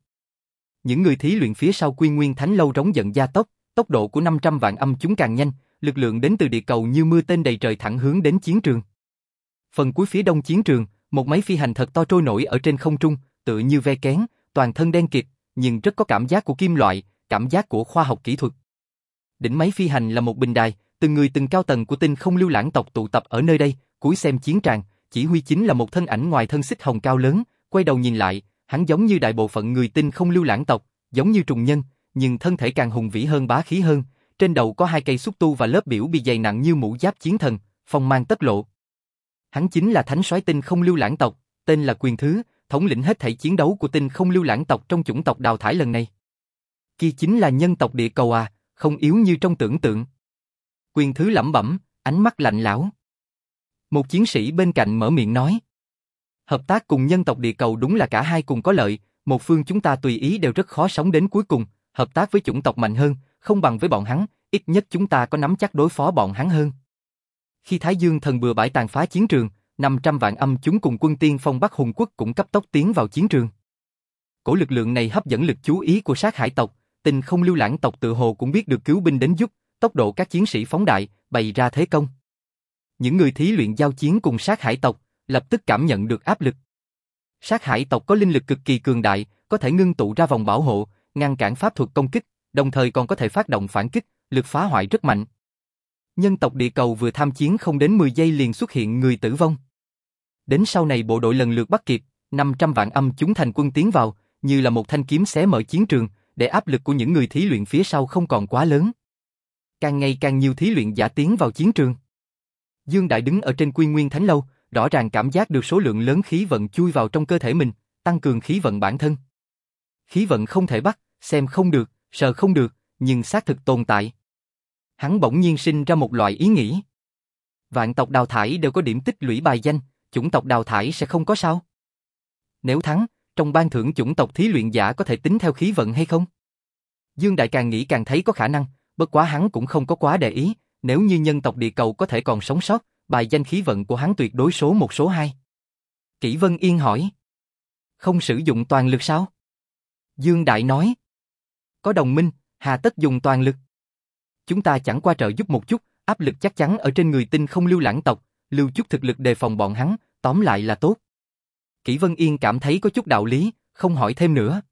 Những người thí luyện phía sau quy nguyên thánh lâu rống giận gia tốc, tốc độ của 500 vạn âm chúng càng nhanh, lực lượng đến từ địa cầu như mưa tên đầy trời thẳng hướng đến chiến trường. Phần cuối phía đông chiến trường, một máy phi hành thật to trôi nổi ở trên không trung, tựa như ve kén, toàn thân đen kịt, nhưng rất có cảm giác của kim loại, cảm giác của khoa học kỹ thuật. Đỉnh máy phi hành là một bình đài, từng người từng cao tầng của tinh không lưu lãng tộc tụ tập ở nơi đây, cúi xem chiến tràng, chỉ huy chính là một thân ảnh ngoài thân xích hồng cao lớn, quay đầu nhìn lại, hắn giống như đại bộ phận người tinh không lưu lãng tộc, giống như trùng nhân, nhưng thân thể càng hùng vĩ hơn bá khí hơn, trên đầu có hai cây xúc tu và lớp biểu bị dày nặng như mũ giáp chiến thần, phong mang tất lộ. Hắn chính là thánh soái tinh không lưu lãng tộc, tên là Quyền Thứ, thống lĩnh hết thảy chiến đấu của tinh không lưu lãng tộc trong chủng tộc đào thải lần này. Kia chính là nhân tộc địa cầu à, không yếu như trong tưởng tượng. Quyền Thứ lẩm bẩm, ánh mắt lạnh lão. Một chiến sĩ bên cạnh mở miệng nói. Hợp tác cùng nhân tộc địa cầu đúng là cả hai cùng có lợi, một phương chúng ta tùy ý đều rất khó sống đến cuối cùng, hợp tác với chủng tộc mạnh hơn, không bằng với bọn hắn, ít nhất chúng ta có nắm chắc đối phó bọn hắn hơn. Khi Thái Dương thần bừa bãi tàn phá chiến trường, 500 vạn âm chúng cùng quân tiên phong Bắc Hùng quốc cũng cấp tốc tiến vào chiến trường. Cổ lực lượng này hấp dẫn lực chú ý của sát hải tộc, tình không lưu lãng tộc tự hồ cũng biết được cứu binh đến giúp, tốc độ các chiến sĩ phóng đại, bày ra thế công. Những người thí luyện giao chiến cùng sát hải tộc, lập tức cảm nhận được áp lực. Sát hải tộc có linh lực cực kỳ cường đại, có thể ngưng tụ ra vòng bảo hộ, ngăn cản pháp thuật công kích, đồng thời còn có thể phát động phản kích, lực phá hoại rất mạnh. Nhân tộc địa cầu vừa tham chiến không đến 10 giây liền xuất hiện người tử vong. Đến sau này bộ đội lần lượt bắt kịp, 500 vạn âm chúng thành quân tiến vào, như là một thanh kiếm xé mở chiến trường, để áp lực của những người thí luyện phía sau không còn quá lớn. Càng ngày càng nhiều thí luyện giả tiến vào chiến trường. Dương Đại đứng ở trên quy nguyên thánh lâu, rõ ràng cảm giác được số lượng lớn khí vận chui vào trong cơ thể mình, tăng cường khí vận bản thân. Khí vận không thể bắt, xem không được, sờ không được, nhưng xác thực tồn tại. Hắn bỗng nhiên sinh ra một loại ý nghĩ. Vạn tộc đào thải đều có điểm tích lũy bài danh, chủng tộc đào thải sẽ không có sao? Nếu thắng, trong ban thưởng chủng tộc thí luyện giả có thể tính theo khí vận hay không? Dương Đại càng nghĩ càng thấy có khả năng, bất quá hắn cũng không có quá để ý, nếu như nhân tộc địa cầu có thể còn sống sót, bài danh khí vận của hắn tuyệt đối số một số hai. Kỷ Vân Yên hỏi. Không sử dụng toàn lực sao? Dương Đại nói. Có đồng minh, hà tất dùng toàn lực. Chúng ta chẳng qua trợ giúp một chút, áp lực chắc chắn ở trên người tinh không lưu lãng tộc, lưu chút thực lực đề phòng bọn hắn, tóm lại là tốt. Kỷ Vân Yên cảm thấy có chút đạo lý, không hỏi thêm nữa.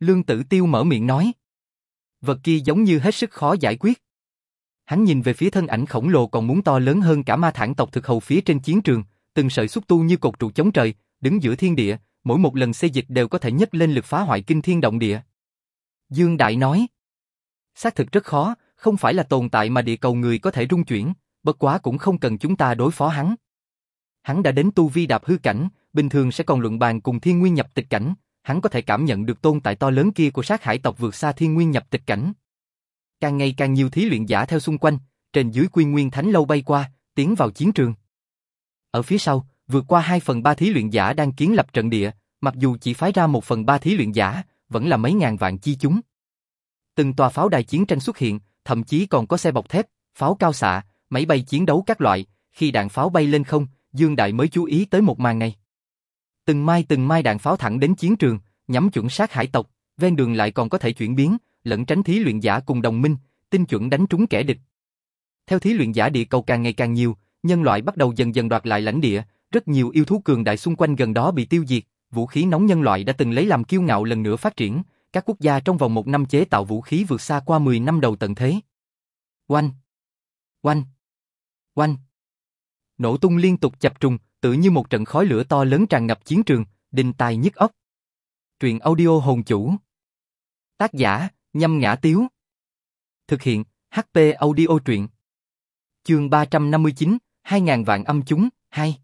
Lương Tử Tiêu mở miệng nói. Vật kia giống như hết sức khó giải quyết. Hắn nhìn về phía thân ảnh khổng lồ còn muốn to lớn hơn cả ma thản tộc thực hầu phía trên chiến trường, từng sợi xúc tu như cột trụ chống trời, đứng giữa thiên địa, mỗi một lần xây dịch đều có thể nhấc lên lực phá hoại kinh thiên động địa. Dương Đại nói, xác thực rất khó, không phải là tồn tại mà địa cầu người có thể rung chuyển, bất quá cũng không cần chúng ta đối phó hắn. Hắn đã đến tu vi đạp hư cảnh, bình thường sẽ còn luận bàn cùng thiên nguyên nhập tịch cảnh, hắn có thể cảm nhận được tôn tại to lớn kia của sát hải tộc vượt xa thiên nguyên nhập tịch cảnh. Càng ngày càng nhiều thí luyện giả theo xung quanh, trên dưới quy nguyên thánh lâu bay qua, tiến vào chiến trường. Ở phía sau, vượt qua 2 phần 3 thí luyện giả đang kiến lập trận địa, mặc dù chỉ phái ra 1 phần 3 thí luyện giả, vẫn là mấy ngàn vạn chi chúng. Từng tòa pháo đài chiến tranh xuất hiện, thậm chí còn có xe bọc thép, pháo cao xạ, máy bay chiến đấu các loại, khi đạn pháo bay lên không, Dương Đại mới chú ý tới một màn này. Từng mai từng mai đạn pháo thẳng đến chiến trường, nhắm chuẩn sát hải tộc, ven đường lại còn có thể chuyển biến, lẫn tránh thí luyện giả cùng đồng minh, tinh chuẩn đánh trúng kẻ địch. Theo thí luyện giả địa cầu càng ngày càng nhiều, nhân loại bắt đầu dần dần đoạt lại lãnh địa, rất nhiều yêu thú cường đại xung quanh gần đó bị tiêu diệt, vũ khí nóng nhân loại đã từng lấy làm kiêu ngạo lần nữa phát triển, các quốc gia trong vòng một năm chế tạo vũ khí vượt xa qua 10 năm đầu tận thế. Oanh! Oanh! Oanh! Nổ tung liên tục chập trùng, tự như một trận khói lửa to lớn tràn ngập chiến trường, đinh Tài nhức óc. Truyện audio hồn chủ. Tác giả, nhâm ngã tiếu. Thực hiện, HP audio truyện. Chương 359, 2000 vạn âm chúng, 2.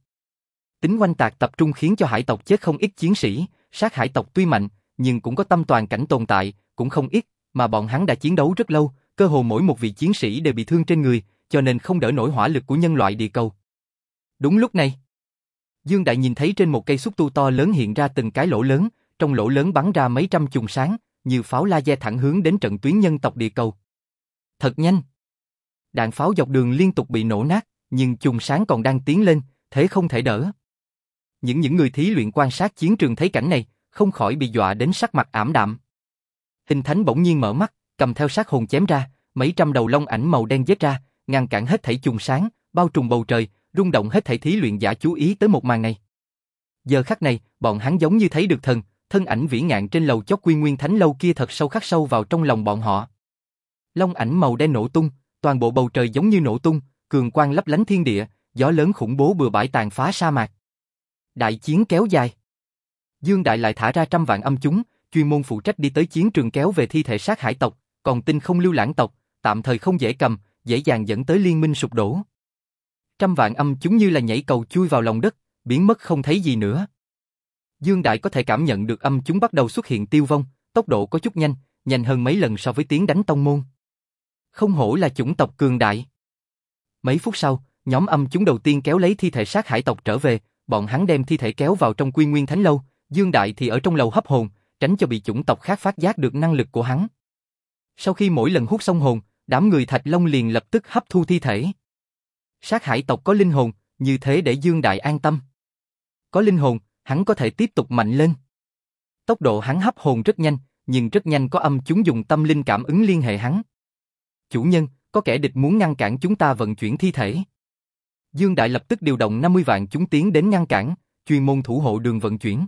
Tính quanh tạc tập trung khiến cho hải tộc chết không ít chiến sĩ, sát hải tộc tuy mạnh, nhưng cũng có tâm toàn cảnh tồn tại, cũng không ít, mà bọn hắn đã chiến đấu rất lâu, cơ hồ mỗi một vị chiến sĩ đều bị thương trên người, cho nên không đỡ nổi hỏa lực của nhân loại địa cầu. Đúng lúc này, Dương Đại nhìn thấy trên một cây xúc tu to lớn hiện ra từng cái lỗ lớn, trong lỗ lớn bắn ra mấy trăm chùm sáng, nhiều pháo laser thẳng hướng đến trận tuyến nhân tộc địa cầu. Thật nhanh. Đạn pháo dọc đường liên tục bị nổ nát, nhưng chùm sáng còn đang tiến lên, thế không thể đỡ. Những những người thí luyện quan sát chiến trường thấy cảnh này, không khỏi bị dọa đến sắc mặt ảm đạm. Hình thánh bỗng nhiên mở mắt, cầm theo sát hồn chém ra, mấy trăm đầu long ảnh màu đen giết ra, ngăn cản hết thảy chùm sáng, bao trùm bầu trời, rung động hết thảy thí luyện giả chú ý tới một màn này. Giờ khắc này, bọn hắn giống như thấy được thần, thân ảnh vĩ ngạn trên lầu chót quy nguyên thánh lâu kia thật sâu khắc sâu vào trong lòng bọn họ. Long ảnh màu đen nổ tung, toàn bộ bầu trời giống như nổ tung, cường quang lấp lánh thiên địa, gió lớn khủng bố bừa bãi tàn phá sa mạc. Đại chiến kéo dài. Dương Đại lại thả ra trăm vạn âm chúng, chuyên môn phụ trách đi tới chiến trường kéo về thi thể sát hải tộc, còn tinh không lưu lãng tộc, tạm thời không dễ cầm, dễ dàng dẫn tới liên minh sụp đổ. Trăm vạn âm chúng như là nhảy cầu chui vào lòng đất, biến mất không thấy gì nữa. Dương Đại có thể cảm nhận được âm chúng bắt đầu xuất hiện tiêu vong, tốc độ có chút nhanh, nhanh hơn mấy lần so với tiếng đánh tông môn. Không hổ là chủng tộc cường đại. Mấy phút sau, nhóm âm chúng đầu tiên kéo lấy thi thể sát hải tộc trở về, bọn hắn đem thi thể kéo vào trong quy nguyên thánh lâu, Dương Đại thì ở trong lầu hấp hồn, tránh cho bị chủng tộc khác phát giác được năng lực của hắn. Sau khi mỗi lần hút xong hồn, đám người Thạch Long liền lập tức hấp thu thi thể. Sát hải tộc có linh hồn, như thế để Dương Đại an tâm. Có linh hồn, hắn có thể tiếp tục mạnh lên. Tốc độ hắn hấp hồn rất nhanh, nhưng rất nhanh có âm chúng dùng tâm linh cảm ứng liên hệ hắn. Chủ nhân, có kẻ địch muốn ngăn cản chúng ta vận chuyển thi thể. Dương Đại lập tức điều động 50 vạn chúng tiến đến ngăn cản, chuyên môn thủ hộ đường vận chuyển.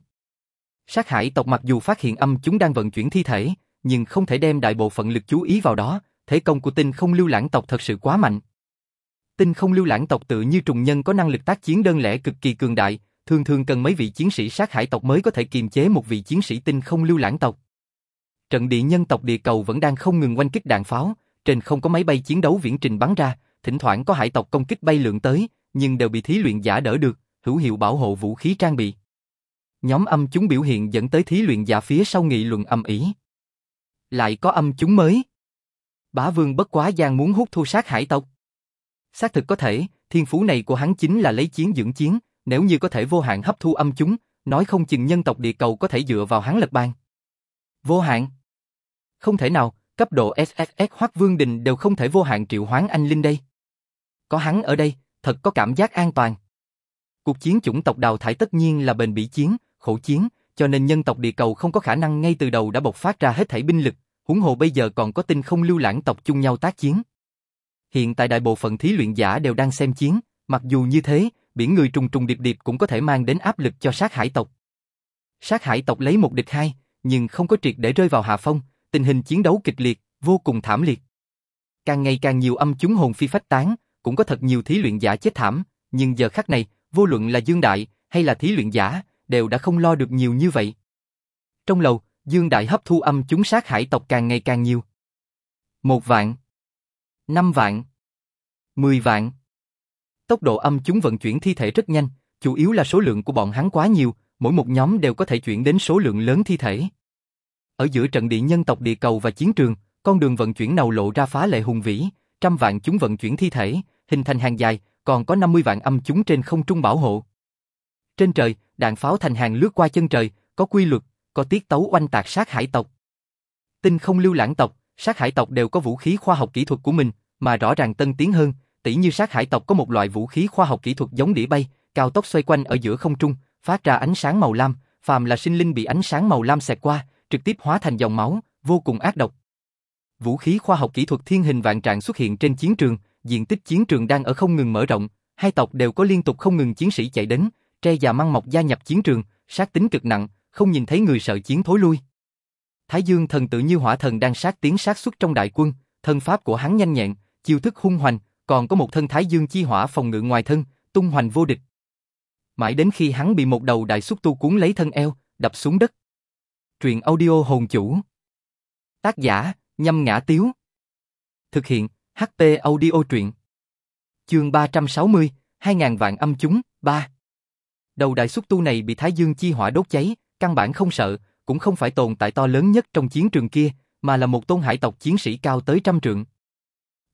Sát hải tộc mặc dù phát hiện âm chúng đang vận chuyển thi thể, nhưng không thể đem đại bộ phận lực chú ý vào đó, thế công của tinh không lưu lãng tộc thật sự quá mạnh. Tinh không lưu lãng tộc tự như trùng nhân có năng lực tác chiến đơn lẻ cực kỳ cường đại, thường thường cần mấy vị chiến sĩ sát hải tộc mới có thể kiềm chế một vị chiến sĩ tinh không lưu lãng tộc. Trận địa nhân tộc địa cầu vẫn đang không ngừng oanh kích đạn pháo, trên không có máy bay chiến đấu viễn trình bắn ra, thỉnh thoảng có hải tộc công kích bay lượn tới, nhưng đều bị thí luyện giả đỡ được, hữu hiệu bảo hộ vũ khí trang bị. Nhóm âm chúng biểu hiện dẫn tới thí luyện giả phía sau nghị luận âm ý. Lại có âm chúng mới. Bá vương bất quá gian muốn hút thu sát hải tộc. Xác thực có thể, thiên phú này của hắn chính là lấy chiến dưỡng chiến, nếu như có thể vô hạn hấp thu âm chúng, nói không chừng nhân tộc địa cầu có thể dựa vào hắn lật bàn. Vô hạn? Không thể nào, cấp độ SSS hoặc Vương Đình đều không thể vô hạn triệu hoán anh Linh đây. Có hắn ở đây, thật có cảm giác an toàn. Cuộc chiến chủng tộc đào thải tất nhiên là bền bỉ chiến, khổ chiến, cho nên nhân tộc địa cầu không có khả năng ngay từ đầu đã bộc phát ra hết thảy binh lực, huống hồ bây giờ còn có tinh không lưu lãng tộc chung nhau tác chiến. Hiện tại đại bộ phận thí luyện giả đều đang xem chiến, mặc dù như thế, biển người trùng trùng điệp điệp cũng có thể mang đến áp lực cho sát hải tộc. Sát hải tộc lấy một địch hai, nhưng không có triệt để rơi vào hạ phong, tình hình chiến đấu kịch liệt, vô cùng thảm liệt. Càng ngày càng nhiều âm chúng hồn phi phách tán, cũng có thật nhiều thí luyện giả chết thảm, nhưng giờ khắc này, vô luận là Dương Đại hay là thí luyện giả, đều đã không lo được nhiều như vậy. Trong lầu, Dương Đại hấp thu âm chúng sát hải tộc càng ngày càng nhiều. Một vạn, năm vạn, mười vạn. Tốc độ âm chúng vận chuyển thi thể rất nhanh, chủ yếu là số lượng của bọn hắn quá nhiều, mỗi một nhóm đều có thể chuyển đến số lượng lớn thi thể. Ở giữa trận địa nhân tộc địa cầu và chiến trường, con đường vận chuyển nào lộ ra phá lệ hùng vĩ, trăm vạn chúng vận chuyển thi thể, hình thành hàng dài, còn có 50 vạn âm chúng trên không trung bảo hộ. Trên trời, đạn pháo thành hàng lướt qua chân trời, có quy luật, có tiết tấu oanh tạc sát hải tộc. Tinh không lưu lãng tộc, sát hải tộc đều có vũ khí khoa học kỹ thuật của mình, mà rõ ràng tân tiến hơn, tỷ như sát hải tộc có một loại vũ khí khoa học kỹ thuật giống đĩa bay, cao tốc xoay quanh ở giữa không trung, phát ra ánh sáng màu lam, phàm là sinh linh bị ánh sáng màu lam xẹt qua, trực tiếp hóa thành dòng máu, vô cùng ác độc. Vũ khí khoa học kỹ thuật thiên hình vạn trạng xuất hiện trên chiến trường, diện tích chiến trường đang ở không ngừng mở rộng, hai tộc đều có liên tục không ngừng chiến sĩ chạy đến, tre già măng mọc gia nhập chiến trường, sát tính cực nặng, không nhìn thấy người sợ chiến thối lui. Thái Dương thần tự như hỏa thần đang sát tiến sát xuất trong đại quân, thân pháp của hắn nhanh nhẹn, chiêu thức hung hoành, còn có một thân Thái Dương chi hỏa phòng ngự ngoài thân, tung hoành vô địch. Mãi đến khi hắn bị một đầu đại xúc tu cuốn lấy thân eo, đập xuống đất. Truyện audio hồn chủ. Tác giả, nhâm ngã tiếu. Thực hiện, HP audio truyện. Chương 360, 2000 vạn âm chúng, 3. Đầu đại xúc tu này bị Thái Dương chi hỏa đốt cháy, căn bản không sợ, cũng không phải tồn tại to lớn nhất trong chiến trường kia, mà là một tôn hải tộc chiến sĩ cao tới trăm trượng.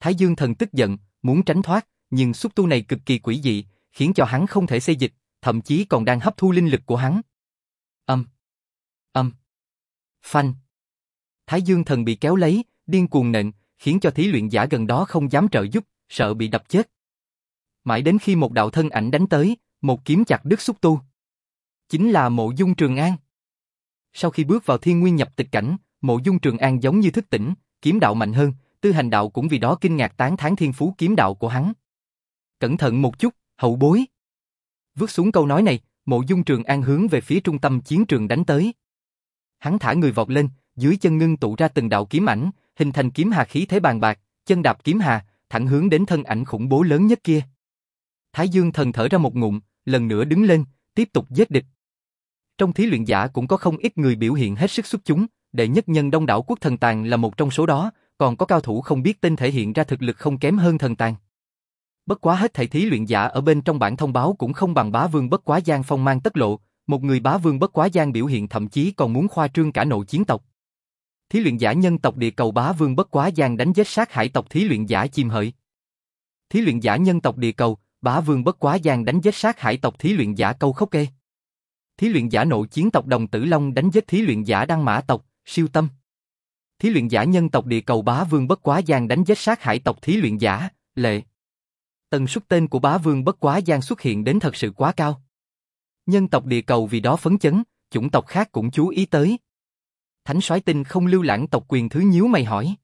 Thái Dương thần tức giận, muốn tránh thoát, nhưng xúc tu này cực kỳ quỷ dị, khiến cho hắn không thể xây dịch, thậm chí còn đang hấp thu linh lực của hắn. Âm. Âm. Phanh. Thái Dương thần bị kéo lấy, điên cuồng nện, khiến cho thí luyện giả gần đó không dám trợ giúp, sợ bị đập chết. Mãi đến khi một đạo thân ảnh đánh tới, một kiếm chặt đứt xúc tu. Chính là mộ dung Trường An. Sau khi bước vào thiên nguyên nhập tịch cảnh, mộ dung Trường An giống như thức tỉnh, kiếm đạo mạnh hơn, tư hành đạo cũng vì đó kinh ngạc tán thán thiên phú kiếm đạo của hắn. Cẩn thận một chút, hậu bối. Vứt xuống câu nói này, mộ dung Trường An hướng về phía trung tâm chiến trường đánh tới. Hắn thả người vọt lên, dưới chân ngưng tụ ra từng đạo kiếm ảnh, hình thành kiếm hà khí thế bàn bạc, chân đạp kiếm hà, thẳng hướng đến thân ảnh khủng bố lớn nhất kia. Thái Dương thần thở ra một ngụm, lần nữa đứng lên, tiếp tục giết địch. Trong thí luyện giả cũng có không ít người biểu hiện hết sức xuất chúng, đệ nhất nhân đông đảo quốc thần tàng là một trong số đó, còn có cao thủ không biết tên thể hiện ra thực lực không kém hơn thần tàng. Bất quá hết thảy thí luyện giả ở bên trong bản thông báo cũng không bằng bá vương bất quá giang phong mang tất lộ, một người bá vương bất quá giang biểu hiện thậm chí còn muốn khoa trương cả nội chiến tộc. Thí luyện giả nhân tộc địa cầu bá vương bất quá giang đánh giết sát hải tộc thí luyện giả chim hợi. Thí luyện giả nhân tộc địa cầu, bá vương bất quá giang đánh giết sát hải tộc thí luyện giả câu khốc kê. Thí luyện giả nội chiến tộc đồng tử long đánh giết thí luyện giả đăng mã tộc, siêu tâm. Thí luyện giả nhân tộc địa cầu bá vương bất quá giang đánh giết sát hải tộc thí luyện giả, lệ. Tần suất tên của bá vương bất quá giang xuất hiện đến thật sự quá cao. Nhân tộc địa cầu vì đó phấn chấn, chủng tộc khác cũng chú ý tới. Thánh soái tinh không lưu lãng tộc quyền thứ nhíu mày hỏi.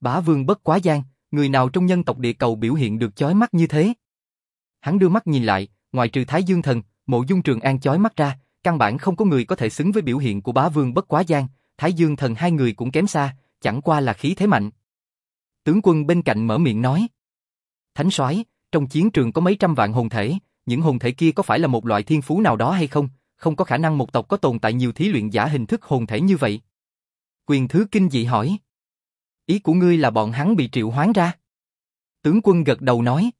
Bá vương bất quá giang, người nào trong nhân tộc địa cầu biểu hiện được chói mắt như thế? Hắn đưa mắt nhìn lại, ngoài trừ Thái Dương Thần, Mộ Dung Trường An chói mắt ra, căn bản không có người có thể xứng với biểu hiện của bá vương bất quá giang, Thái Dương Thần hai người cũng kém xa, chẳng qua là khí thế mạnh. Tướng quân bên cạnh mở miệng nói. Thánh soái, trong chiến trường có mấy trăm vạn hồn thể, những hồn thể kia có phải là một loại thiên phú nào đó hay không? Không có khả năng một tộc có tồn tại nhiều thí luyện giả hình thức hồn thể như vậy. Quyền thứ kinh dị hỏi. Ý của ngươi là bọn hắn bị triệu hoán ra. Tướng quân gật đầu nói.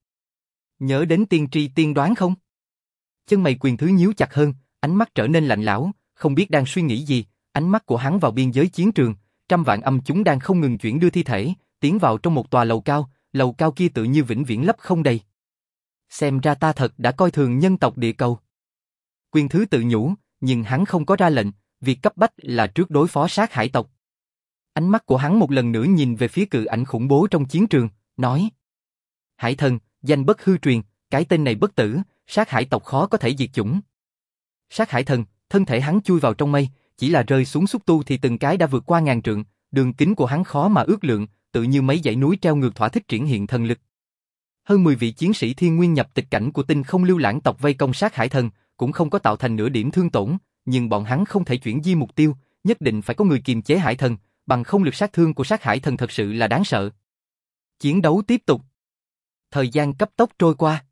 Nhớ đến tiên tri tiên đoán không? Chân mày quyền thứ nhíu chặt hơn, ánh mắt trở nên lạnh lão, không biết đang suy nghĩ gì, ánh mắt của hắn vào biên giới chiến trường, trăm vạn âm chúng đang không ngừng chuyển đưa thi thể, tiến vào trong một tòa lầu cao, lầu cao kia tự như vĩnh viễn lấp không đầy. Xem ra ta thật đã coi thường nhân tộc địa cầu. Quyền thứ tự nhủ, nhưng hắn không có ra lệnh, việc cấp bách là trước đối phó sát hải tộc. Ánh mắt của hắn một lần nữa nhìn về phía cự ảnh khủng bố trong chiến trường, nói Hải thần, danh bất hư truyền, cái tên này bất tử, sát hải tộc khó có thể diệt chủng. Sát hải thần, thân thể hắn chui vào trong mây, chỉ là rơi xuống xúc tu thì từng cái đã vượt qua ngàn trượng, đường kính của hắn khó mà ước lượng, tự như mấy dãy núi treo ngược thỏa thích triển hiện thần lực. Hơn 10 vị chiến sĩ thiên nguyên nhập tịch cảnh của tinh không lưu lãng tộc vây công sát hải thần, cũng không có tạo thành nửa điểm thương tổn, nhưng bọn hắn không thể chuyển di mục tiêu, nhất định phải có người kiềm chế hải thần, bằng không lực sát thương của sát hải thần thật sự là đáng sợ. Chiến đấu tiếp tục. Thời gian cấp tốc trôi qua.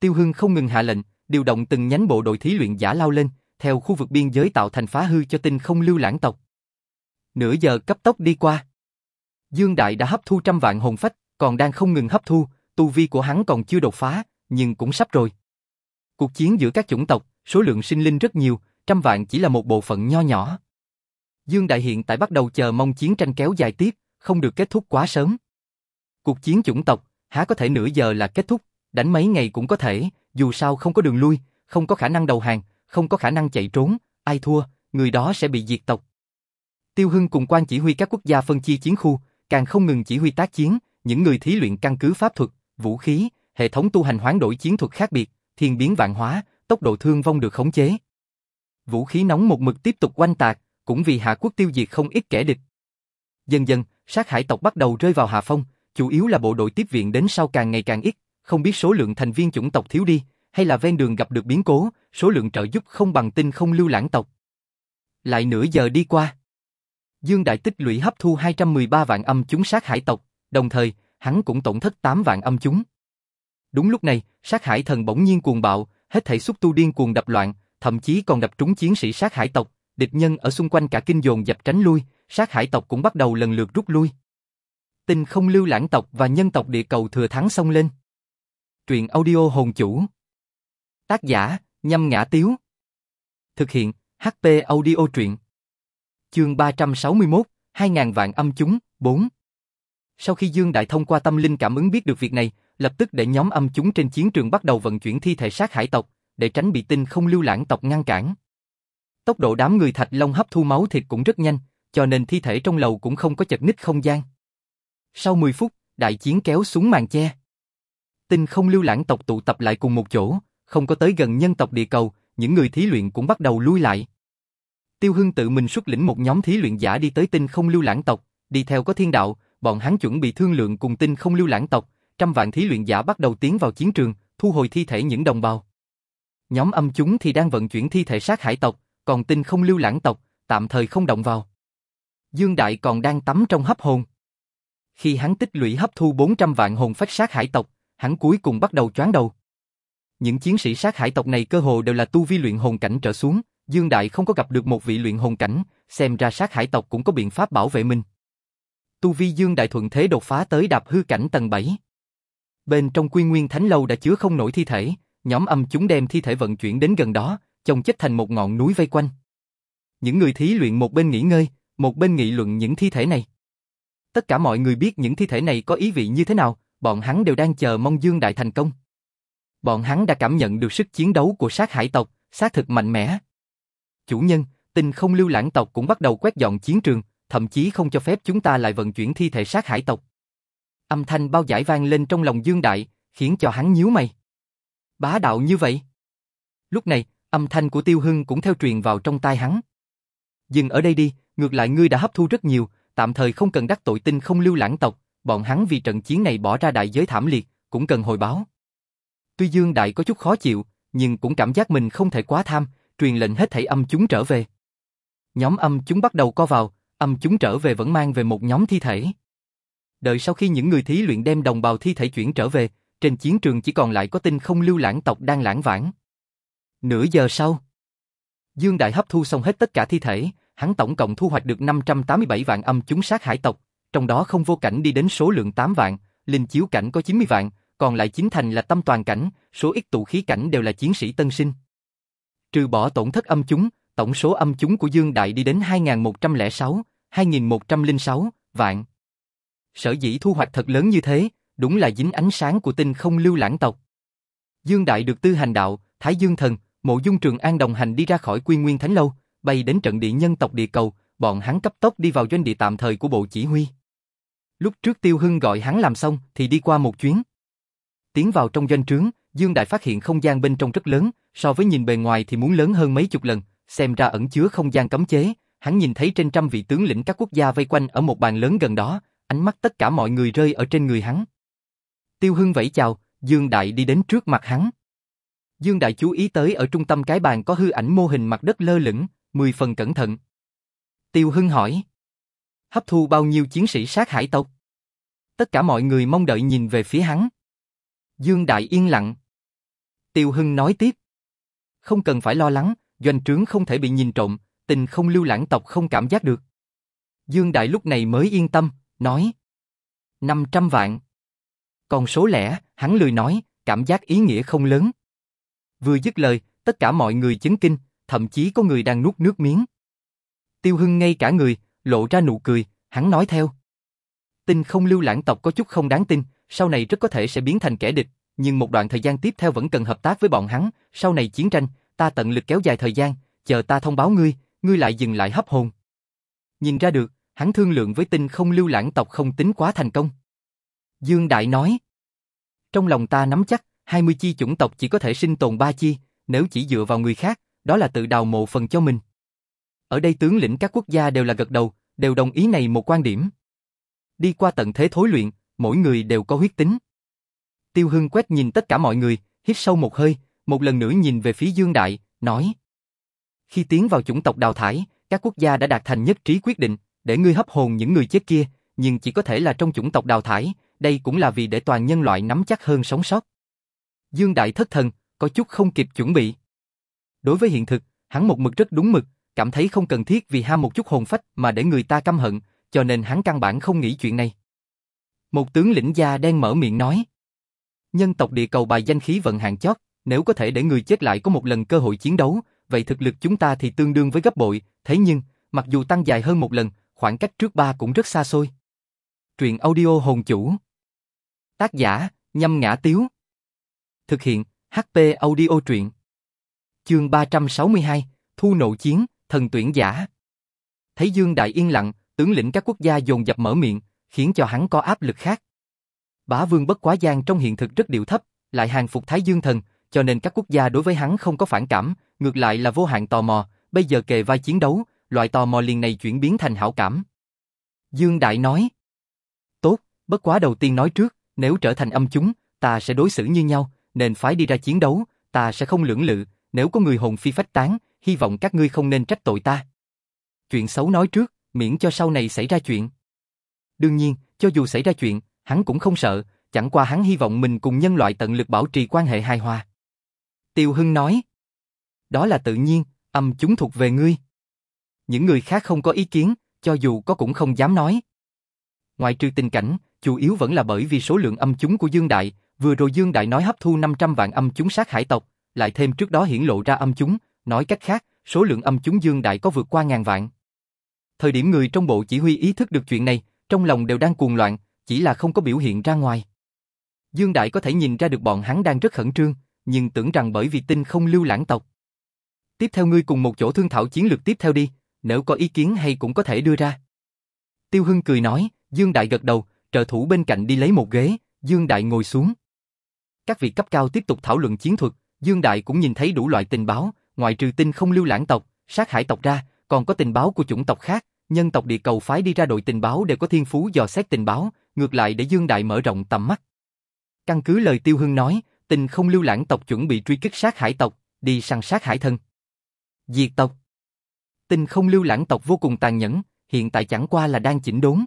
Tiêu Hưng không ngừng hạ lệnh, điều động từng nhánh bộ đội thí luyện giả lao lên, theo khu vực biên giới tạo thành phá hư cho tinh không lưu lãng tộc. Nửa giờ cấp tốc đi qua. Dương Đại đã hấp thu trăm vạn hồn phách, còn đang không ngừng hấp thu, tu vi của hắn còn chưa đột phá, nhưng cũng sắp rồi. Cuộc chiến giữa các chủng tộc, số lượng sinh linh rất nhiều, trăm vạn chỉ là một bộ phận nho nhỏ. Dương Đại hiện tại bắt đầu chờ mong chiến tranh kéo dài tiếp, không được kết thúc quá sớm. Cuộc chiến chủng tộc, há có thể nửa giờ là kết thúc, đánh mấy ngày cũng có thể, dù sao không có đường lui, không có khả năng đầu hàng, không có khả năng chạy trốn, ai thua, người đó sẽ bị diệt tộc. Tiêu Hưng cùng quan chỉ huy các quốc gia phân chia chiến khu, càng không ngừng chỉ huy tác chiến, những người thí luyện căn cứ pháp thuật, vũ khí, hệ thống tu hành hoán đổi chiến thuật khác biệt, thiên biến vạn hóa, tốc độ thương vong được khống chế. Vũ khí nóng một mực tiếp tục quanh tạc, cũng vì hạ quốc tiêu diệt không ít kẻ địch. Dần dần, sát hải tộc bắt đầu rơi vào hạ phong, chủ yếu là bộ đội tiếp viện đến sau càng ngày càng ít, không biết số lượng thành viên chủng tộc thiếu đi, hay là ven đường gặp được biến cố, số lượng trợ giúp không bằng tinh không lưu lãng tộc. Lại nửa giờ đi qua. Dương Đại tích lũy hấp thu 213 vạn âm chúng sát hải tộc, đồng thời, hắn cũng tổn thất 8 vạn âm chúng. Đúng lúc này, sát hải thần bỗng nhiên cuồng bạo, hết thảy xúc tu điên cuồng đập loạn, thậm chí còn đập trúng chiến sĩ sát hải tộc, địch nhân ở xung quanh cả kinh dồn dập tránh lui, sát hải tộc cũng bắt đầu lần lượt rút lui. Tinh không lưu lãng tộc và nhân tộc địa cầu thừa thắng xông lên. Truyện audio hồn chủ. Tác giả, nhâm ngã tiếu. Thực hiện, HP audio truyện. Chương 361, 2000 vạn âm chúng, 4. Sau khi Dương Đại thông qua tâm linh cảm ứng biết được việc này, lập tức để nhóm âm chúng trên chiến trường bắt đầu vận chuyển thi thể sát hải tộc, để tránh bị tinh không lưu lãng tộc ngăn cản. Tốc độ đám người thạch long hấp thu máu thịt cũng rất nhanh, cho nên thi thể trong lầu cũng không có chật ních không gian. Sau 10 phút, đại chiến kéo xuống màn che. Tinh không lưu lãng tộc tụ tập lại cùng một chỗ, không có tới gần nhân tộc địa cầu, những người thí luyện cũng bắt đầu lui lại. Tiêu Hưng tự mình xuất lĩnh một nhóm thí luyện giả đi tới tinh không lưu lãng tộc, đi theo có thiên đạo, bọn hắn chuẩn bị thương lượng cùng tinh không lưu lãng tộc, trăm vạn thí luyện giả bắt đầu tiến vào chiến trường, thu hồi thi thể những đồng bào. Nhóm âm chúng thì đang vận chuyển thi thể sát hải tộc, còn tinh không lưu lãng tộc, tạm thời không động vào. Dương Đại còn đang tắm trong hấp hồn. Khi hắn tích lũy hấp thu 400 vạn hồn phách sát hải tộc, hắn cuối cùng bắt đầu choáng đầu. Những chiến sĩ sát hải tộc này cơ hồ đều là tu vi luyện hồn cảnh trở xuống, Dương Đại không có gặp được một vị luyện hồn cảnh, xem ra sát hải tộc cũng có biện pháp bảo vệ mình. Tu vi Dương Đại thuận thế đột phá tới đạp hư cảnh tầng 7. Bên trong quy nguyên thánh lâu đã chứa không nổi thi thể, nhóm âm chúng đem thi thể vận chuyển đến gần đó, chồng chất thành một ngọn núi vây quanh. Những người thí luyện một bên nghỉ ngơi, một bên nghị luận những thi thể này. Tất cả mọi người biết những thi thể này có ý vị như thế nào, bọn hắn đều đang chờ mong Dương Đại thành công. Bọn hắn đã cảm nhận được sức chiến đấu của sát hải tộc, xác thực mạnh mẽ. Chủ nhân, tình không lưu lãng tộc cũng bắt đầu quét dọn chiến trường, thậm chí không cho phép chúng ta lại vận chuyển thi thể sát hải tộc. Âm thanh bao giải vang lên trong lòng Dương Đại, khiến cho hắn nhíu mày. Bá đạo như vậy. Lúc này, âm thanh của Tiêu Hưng cũng theo truyền vào trong tai hắn. Dừng ở đây đi, ngược lại ngươi đã hấp thu rất nhiều, tạm thời không cần đắc tội tinh không lưu lãng tộc, bọn hắn vì trận chiến này bỏ ra đại giới thảm liệt, cũng cần hồi báo. Tuy Dương Đại có chút khó chịu, nhưng cũng cảm giác mình không thể quá tham, truyền lệnh hết thảy âm chúng trở về. Nhóm âm chúng bắt đầu co vào, âm chúng trở về vẫn mang về một nhóm thi thể. Đợi sau khi những người thí luyện đem đồng bào thi thể chuyển trở về, trên chiến trường chỉ còn lại có tinh không lưu lãng tộc đang lãng vãng. Nửa giờ sau, Dương Đại hấp thu xong hết tất cả thi thể, hắn tổng cộng thu hoạch được 587 vạn âm chúng sát hải tộc, trong đó không vô cảnh đi đến số lượng 8 vạn, linh chiếu cảnh có 90 vạn, còn lại chính thành là tâm toàn cảnh, số ít tụ khí cảnh đều là chiến sĩ tân sinh. Trừ bỏ tổn thất âm chúng, tổng số âm chúng của Dương Đại đi đến 2106, 2106 vạn. Sở dĩ thu hoạch thật lớn như thế, đúng là dính ánh sáng của tinh không lưu lãng tộc. Dương Đại được tư hành đạo, Thái Dương Thần, Mộ Dung Trường An đồng hành đi ra khỏi Quy Nguyên Thánh Lâu, bay đến trận địa nhân tộc địa cầu, bọn hắn cấp tốc đi vào doanh địa tạm thời của bộ chỉ huy. Lúc trước Tiêu Hưng gọi hắn làm xong thì đi qua một chuyến. Tiến vào trong doanh trướng, Dương Đại phát hiện không gian bên trong rất lớn, so với nhìn bề ngoài thì muốn lớn hơn mấy chục lần, xem ra ẩn chứa không gian cấm chế. Hắn nhìn thấy trên trăm vị tướng lĩnh các quốc gia vây quanh ở một bàn lớn gần đó, ánh mắt tất cả mọi người rơi ở trên người hắn. Tiêu Hưng vẫy chào, Dương Đại đi đến trước mặt hắn. Dương Đại chú ý tới ở trung tâm cái bàn có hư ảnh mô hình mặt đất lơ lửng, mười phần cẩn thận. Tiêu Hưng hỏi. Hấp thu bao nhiêu chiến sĩ sát hải tộc? Tất cả mọi người mong đợi nhìn về phía hắn. Dương Đại yên lặng. Tiêu Hưng nói tiếp. Không cần phải lo lắng, doanh trướng không thể bị nhìn trộm, tình không lưu lãng tộc không cảm giác được. Dương Đại lúc này mới yên tâm, nói. 500 vạn. Còn số lẻ, hắn lười nói, cảm giác ý nghĩa không lớn. Vừa dứt lời, tất cả mọi người chứng kinh, thậm chí có người đang nuốt nước miếng. Tiêu Hưng ngay cả người, lộ ra nụ cười, hắn nói theo. Tình không lưu lãng tộc có chút không đáng tin, sau này rất có thể sẽ biến thành kẻ địch, nhưng một đoạn thời gian tiếp theo vẫn cần hợp tác với bọn hắn, sau này chiến tranh, ta tận lực kéo dài thời gian, chờ ta thông báo ngươi, ngươi lại dừng lại hấp hồn. Nhìn ra được, hắn thương lượng với tinh không lưu lãng tộc không tính quá thành công. Dương Đại nói, trong lòng ta nắm chắc, 20 chi chủng tộc chỉ có thể sinh tồn ba chi, nếu chỉ dựa vào người khác, đó là tự đào mộ phần cho mình. Ở đây tướng lĩnh các quốc gia đều là gật đầu, đều đồng ý này một quan điểm. Đi qua tận thế thối luyện, mỗi người đều có huyết tính. Tiêu Hưng quét nhìn tất cả mọi người, hít sâu một hơi, một lần nữa nhìn về phía Dương Đại, nói. Khi tiến vào chủng tộc đào thải, các quốc gia đã đạt thành nhất trí quyết định, để ngươi hấp hồn những người chết kia, nhưng chỉ có thể là trong chủng tộc đào thải, đây cũng là vì để toàn nhân loại nắm chắc hơn sống sót. Dương Đại thất thần, có chút không kịp chuẩn bị. Đối với hiện thực, hắn một mực rất đúng mực, cảm thấy không cần thiết vì ham một chút hồn phách mà để người ta căm hận, cho nên hắn căn bản không nghĩ chuyện này. Một tướng lĩnh gia đen mở miệng nói. Nhân tộc địa cầu bài danh khí vận hạng chót, nếu có thể để người chết lại có một lần cơ hội chiến đấu, vậy thực lực chúng ta thì tương đương với gấp bội, thế nhưng, mặc dù tăng dài hơn một lần, khoảng cách trước ba cũng rất xa xôi. Truyện audio hồn chủ. Tác giả, nhâm ngã tiếu. Thực hiện, HP audio truyện. Chương 362, Thu nộ chiến, thần tuyển giả. Thấy Dương Đại yên lặng, tướng lĩnh các quốc gia dồn dập mở miệng, khiến cho hắn có áp lực khác. Bá vương bất quá gian trong hiện thực rất điệu thấp, lại hàng phục Thái Dương Thần, cho nên các quốc gia đối với hắn không có phản cảm, ngược lại là vô hạn tò mò, bây giờ kề vai chiến đấu, loại tò mò liền này chuyển biến thành hảo cảm. Dương Đại nói, Tốt, bất quá đầu tiên nói trước, nếu trở thành âm chúng, ta sẽ đối xử như nhau, nên phải đi ra chiến đấu, ta sẽ không lưỡng lự, nếu có người hồn phi phách tán, hy vọng các ngươi không nên trách tội ta. Chuyện xấu nói trước, miễn cho sau này xảy ra chuyện. Đương nhiên, cho dù xảy ra chuyện, hắn cũng không sợ, chẳng qua hắn hy vọng mình cùng nhân loại tận lực bảo trì quan hệ hài hòa. Tiêu Hưng nói, đó là tự nhiên, âm chúng thuộc về ngươi. Những người khác không có ý kiến, cho dù có cũng không dám nói. Ngoài trừ tình cảnh, chủ yếu vẫn là bởi vì số lượng âm chúng của Dương Đại, vừa rồi Dương Đại nói hấp thu 500 vạn âm chúng sát hải tộc, lại thêm trước đó hiển lộ ra âm chúng, nói cách khác, số lượng âm chúng Dương Đại có vượt qua ngàn vạn. Thời điểm người trong bộ chỉ huy ý thức được chuyện này, trong lòng đều đang cuồng loạn, chỉ là không có biểu hiện ra ngoài. Dương Đại có thể nhìn ra được bọn hắn đang rất khẩn trương, nhưng tưởng rằng bởi vì tin không lưu lãng tộc. Tiếp theo ngươi cùng một chỗ thương thảo chiến lược tiếp theo đi, nếu có ý kiến hay cũng có thể đưa ra. Tiêu Hưng cười nói, Dương Đại gật đầu, trợ thủ bên cạnh đi lấy một ghế, Dương Đại ngồi xuống. Các vị cấp cao tiếp tục thảo luận chiến thuật, Dương Đại cũng nhìn thấy đủ loại tình báo, ngoại trừ tin không lưu lãng tộc, sát hải tộc ra, còn có tình báo của chủng tộc khác, nhân tộc địa cầu phái đi ra đội tình báo đều có thiên phú dò xét tình báo, ngược lại để Dương Đại mở rộng tầm mắt. Căn cứ lời Tiêu Hưng nói, tình không lưu lãng tộc chuẩn bị truy kích sát hải tộc, đi săn sát hải thân. Diệt tộc Tình không lưu lãng tộc vô cùng tàn nhẫn, hiện tại chẳng qua là đang chỉnh đốn.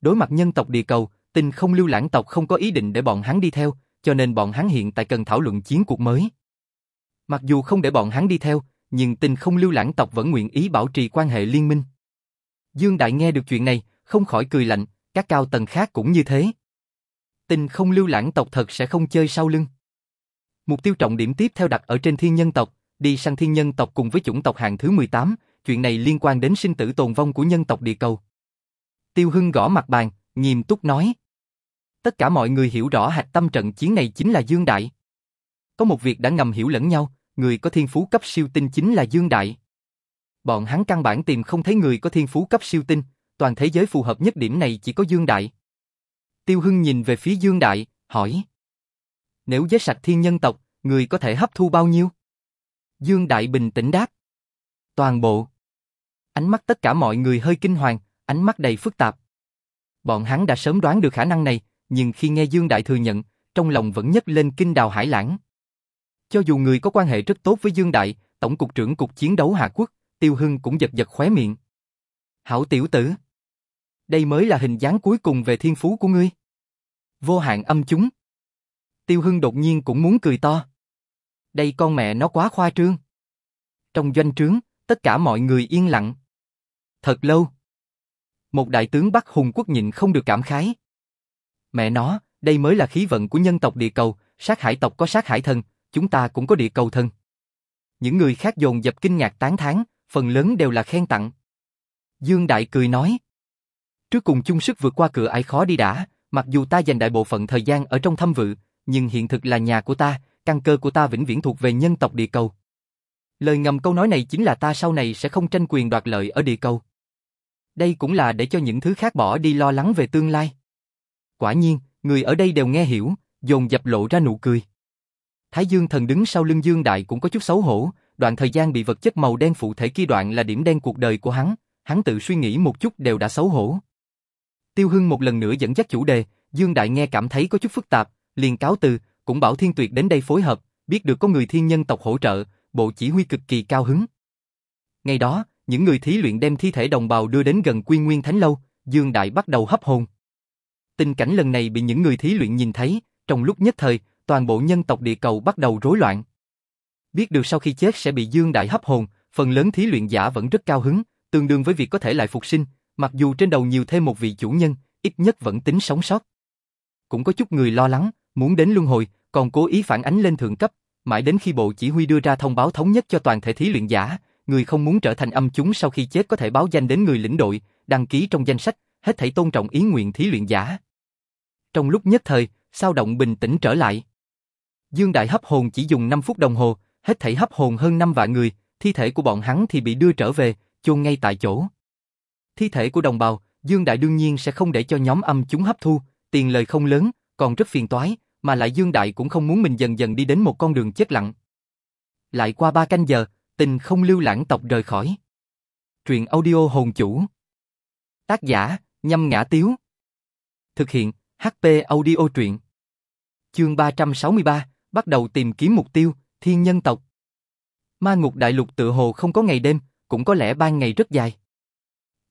Đối mặt nhân tộc địa cầu, tình không lưu lãng tộc không có ý định để bọn hắn đi theo, cho nên bọn hắn hiện tại cần thảo luận chiến cuộc mới. Mặc dù không để bọn hắn đi theo, nhưng tình không lưu lãng tộc vẫn nguyện ý bảo trì quan hệ liên minh. Dương Đại nghe được chuyện này, không khỏi cười lạnh, các cao tầng khác cũng như thế. Tình không lưu lãng tộc thật sẽ không chơi sau lưng. Mục tiêu trọng điểm tiếp theo đặt ở trên thiên nhân tộc, đi sang thiên nhân tộc cùng với chủng tộc hạng thứ 18, chuyện này liên quan đến sinh tử tồn vong của nhân tộc địa cầu. Tiêu Hưng gõ mặt bàn, nghiêm túc nói. Tất cả mọi người hiểu rõ hạch tâm trận chiến này chính là Dương Đại. Có một việc đã ngầm hiểu lẫn nhau, người có thiên phú cấp siêu tinh chính là Dương Đại. Bọn hắn căn bản tìm không thấy người có thiên phú cấp siêu tinh, toàn thế giới phù hợp nhất điểm này chỉ có Dương Đại. Tiêu Hưng nhìn về phía Dương Đại, hỏi. Nếu giết sạch thiên nhân tộc, người có thể hấp thu bao nhiêu? Dương Đại bình tĩnh đáp. Toàn bộ. Ánh mắt tất cả mọi người hơi kinh hoàng, ánh mắt đầy phức tạp. Bọn hắn đã sớm đoán được khả năng này, nhưng khi nghe Dương Đại thừa nhận, trong lòng vẫn nhấc lên kinh đào hải lãng. Cho dù người có quan hệ rất tốt với Dương Đại, Tổng cục trưởng Cục Chiến đấu Hạ Quốc, Tiêu Hưng cũng giật giật khóe miệng. Hảo tiểu tử. Đây mới là hình dáng cuối cùng về thiên phú của ngươi. Vô hạn âm chúng. Tiêu Hưng đột nhiên cũng muốn cười to. Đây con mẹ nó quá khoa trương. Trong doanh trướng, tất cả mọi người yên lặng. Thật lâu. Một đại tướng Bắc Hùng quốc nhịn không được cảm khái. Mẹ nó, đây mới là khí vận của nhân tộc địa cầu, sát hải tộc có sát hải thần, chúng ta cũng có địa cầu thần. Những người khác dồn dập kinh ngạc tán thán, phần lớn đều là khen tặng. Dương Đại cười nói. Trước cùng chung sức vượt qua cửa ai khó đi đã, mặc dù ta dành đại bộ phận thời gian ở trong thâm vự, nhưng hiện thực là nhà của ta, căn cơ của ta vĩnh viễn thuộc về nhân tộc địa cầu. Lời ngầm câu nói này chính là ta sau này sẽ không tranh quyền đoạt lợi ở địa cầu. Đây cũng là để cho những thứ khác bỏ đi lo lắng về tương lai. Quả nhiên, người ở đây đều nghe hiểu, dồn dập lộ ra nụ cười. Thái Dương thần đứng sau lưng Dương Đại cũng có chút xấu hổ, đoạn thời gian bị vật chất màu đen phụ thể kia đoạn là điểm đen cuộc đời của hắn, hắn tự suy nghĩ một chút đều đã xấu hổ. Tiêu Hưng một lần nữa dẫn dắt chủ đề, Dương Đại nghe cảm thấy có chút phức tạp, liền cáo từ, cũng bảo Thiên Tuyệt đến đây phối hợp, biết được có người thiên nhân tộc hỗ trợ, bộ chỉ huy cực kỳ cao hứng. Ngày đó, những người thí luyện đem thi thể đồng bào đưa đến gần Quy Nguyên Thánh Lâu, Dương Đại bắt đầu hấp hồn. Tình cảnh lần này bị những người thí luyện nhìn thấy, trong lúc nhất thời, toàn bộ nhân tộc địa cầu bắt đầu rối loạn. Biết được sau khi chết sẽ bị Dương Đại hấp hồn, phần lớn thí luyện giả vẫn rất cao hứng, tương đương với việc có thể lại phục sinh, mặc dù trên đầu nhiều thêm một vị chủ nhân, ít nhất vẫn tính sống sót. Cũng có chút người lo lắng, muốn đến luân hồi, còn cố ý phản ánh lên thượng cấp, mãi đến khi bộ chỉ huy đưa ra thông báo thống nhất cho toàn thể thí luyện giả, người không muốn trở thành âm chúng sau khi chết có thể báo danh đến người lĩnh đội, đăng ký trong danh sách, hết thảy tôn trọng ý nguyện thí luyện giả. Trong lúc nhất thời, sao động bình tĩnh trở lại. Dương Đại hấp hồn chỉ dùng 5 phút đồng hồ, hết thảy hấp hồn hơn 5 vạn người, thi thể của bọn hắn thì bị đưa trở về, chôn ngay tại chỗ. Thi thể của đồng bào, Dương Đại đương nhiên sẽ không để cho nhóm âm chúng hấp thu, tiền lời không lớn, còn rất phiền toái, mà lại Dương Đại cũng không muốn mình dần dần đi đến một con đường chết lặng. Lại qua ba canh giờ, tình không lưu lãng tộc rời khỏi. Truyện audio hồn chủ. Tác giả, nhâm ngã tiếu. Thực hiện, HP audio truyện. Chương 363, bắt đầu tìm kiếm mục tiêu, thiên nhân tộc. Ma ngục đại lục tự hồ không có ngày đêm, cũng có lẽ ban ngày rất dài.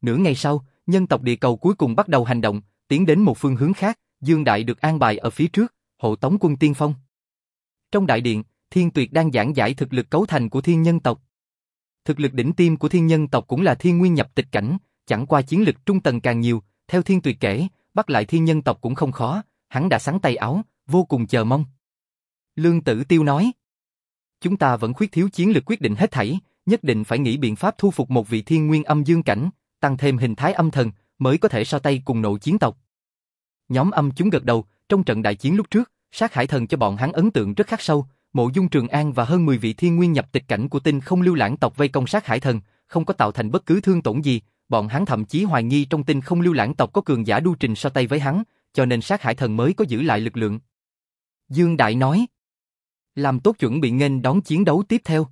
Nửa ngày sau, nhân tộc địa cầu cuối cùng bắt đầu hành động, tiến đến một phương hướng khác, Dương Đại được an bài ở phía trước, hộ tống quân tiên phong. Trong đại điện, Thiên Tuyệt đang giảng giải thực lực cấu thành của thiên nhân tộc. Thực lực đỉnh tiêm của thiên nhân tộc cũng là thiên nguyên nhập tịch cảnh, chẳng qua chiến lực trung tầng càng nhiều, theo Thiên Tuyệt kể, bắt lại thiên nhân tộc cũng không khó, hắn đã sắn tay áo, vô cùng chờ mong. Lương Tử Tiêu nói, chúng ta vẫn khuyết thiếu chiến lực quyết định hết thảy, nhất định phải nghĩ biện pháp thu phục một vị thiên nguyên âm dương cảnh, tăng thêm hình thái âm thần, mới có thể so tay cùng nội chiến tộc. Nhóm âm chúng gật đầu, trong trận đại chiến lúc trước, sát hải thần cho bọn hắn ấn tượng rất khắc sâu, mộ dung trường an và hơn 10 vị thiên nguyên nhập tịch cảnh của tinh không lưu lãng tộc vây công sát hải thần, không có tạo thành bất cứ thương tổn gì, bọn hắn thậm chí hoài nghi trong tinh không lưu lãng tộc có cường giả đu trình so tay với hắn, cho nên sát hải thần mới có giữ lại lực lượng. Dương Đại nói, làm tốt chuẩn bị nghênh đón chiến đấu tiếp theo.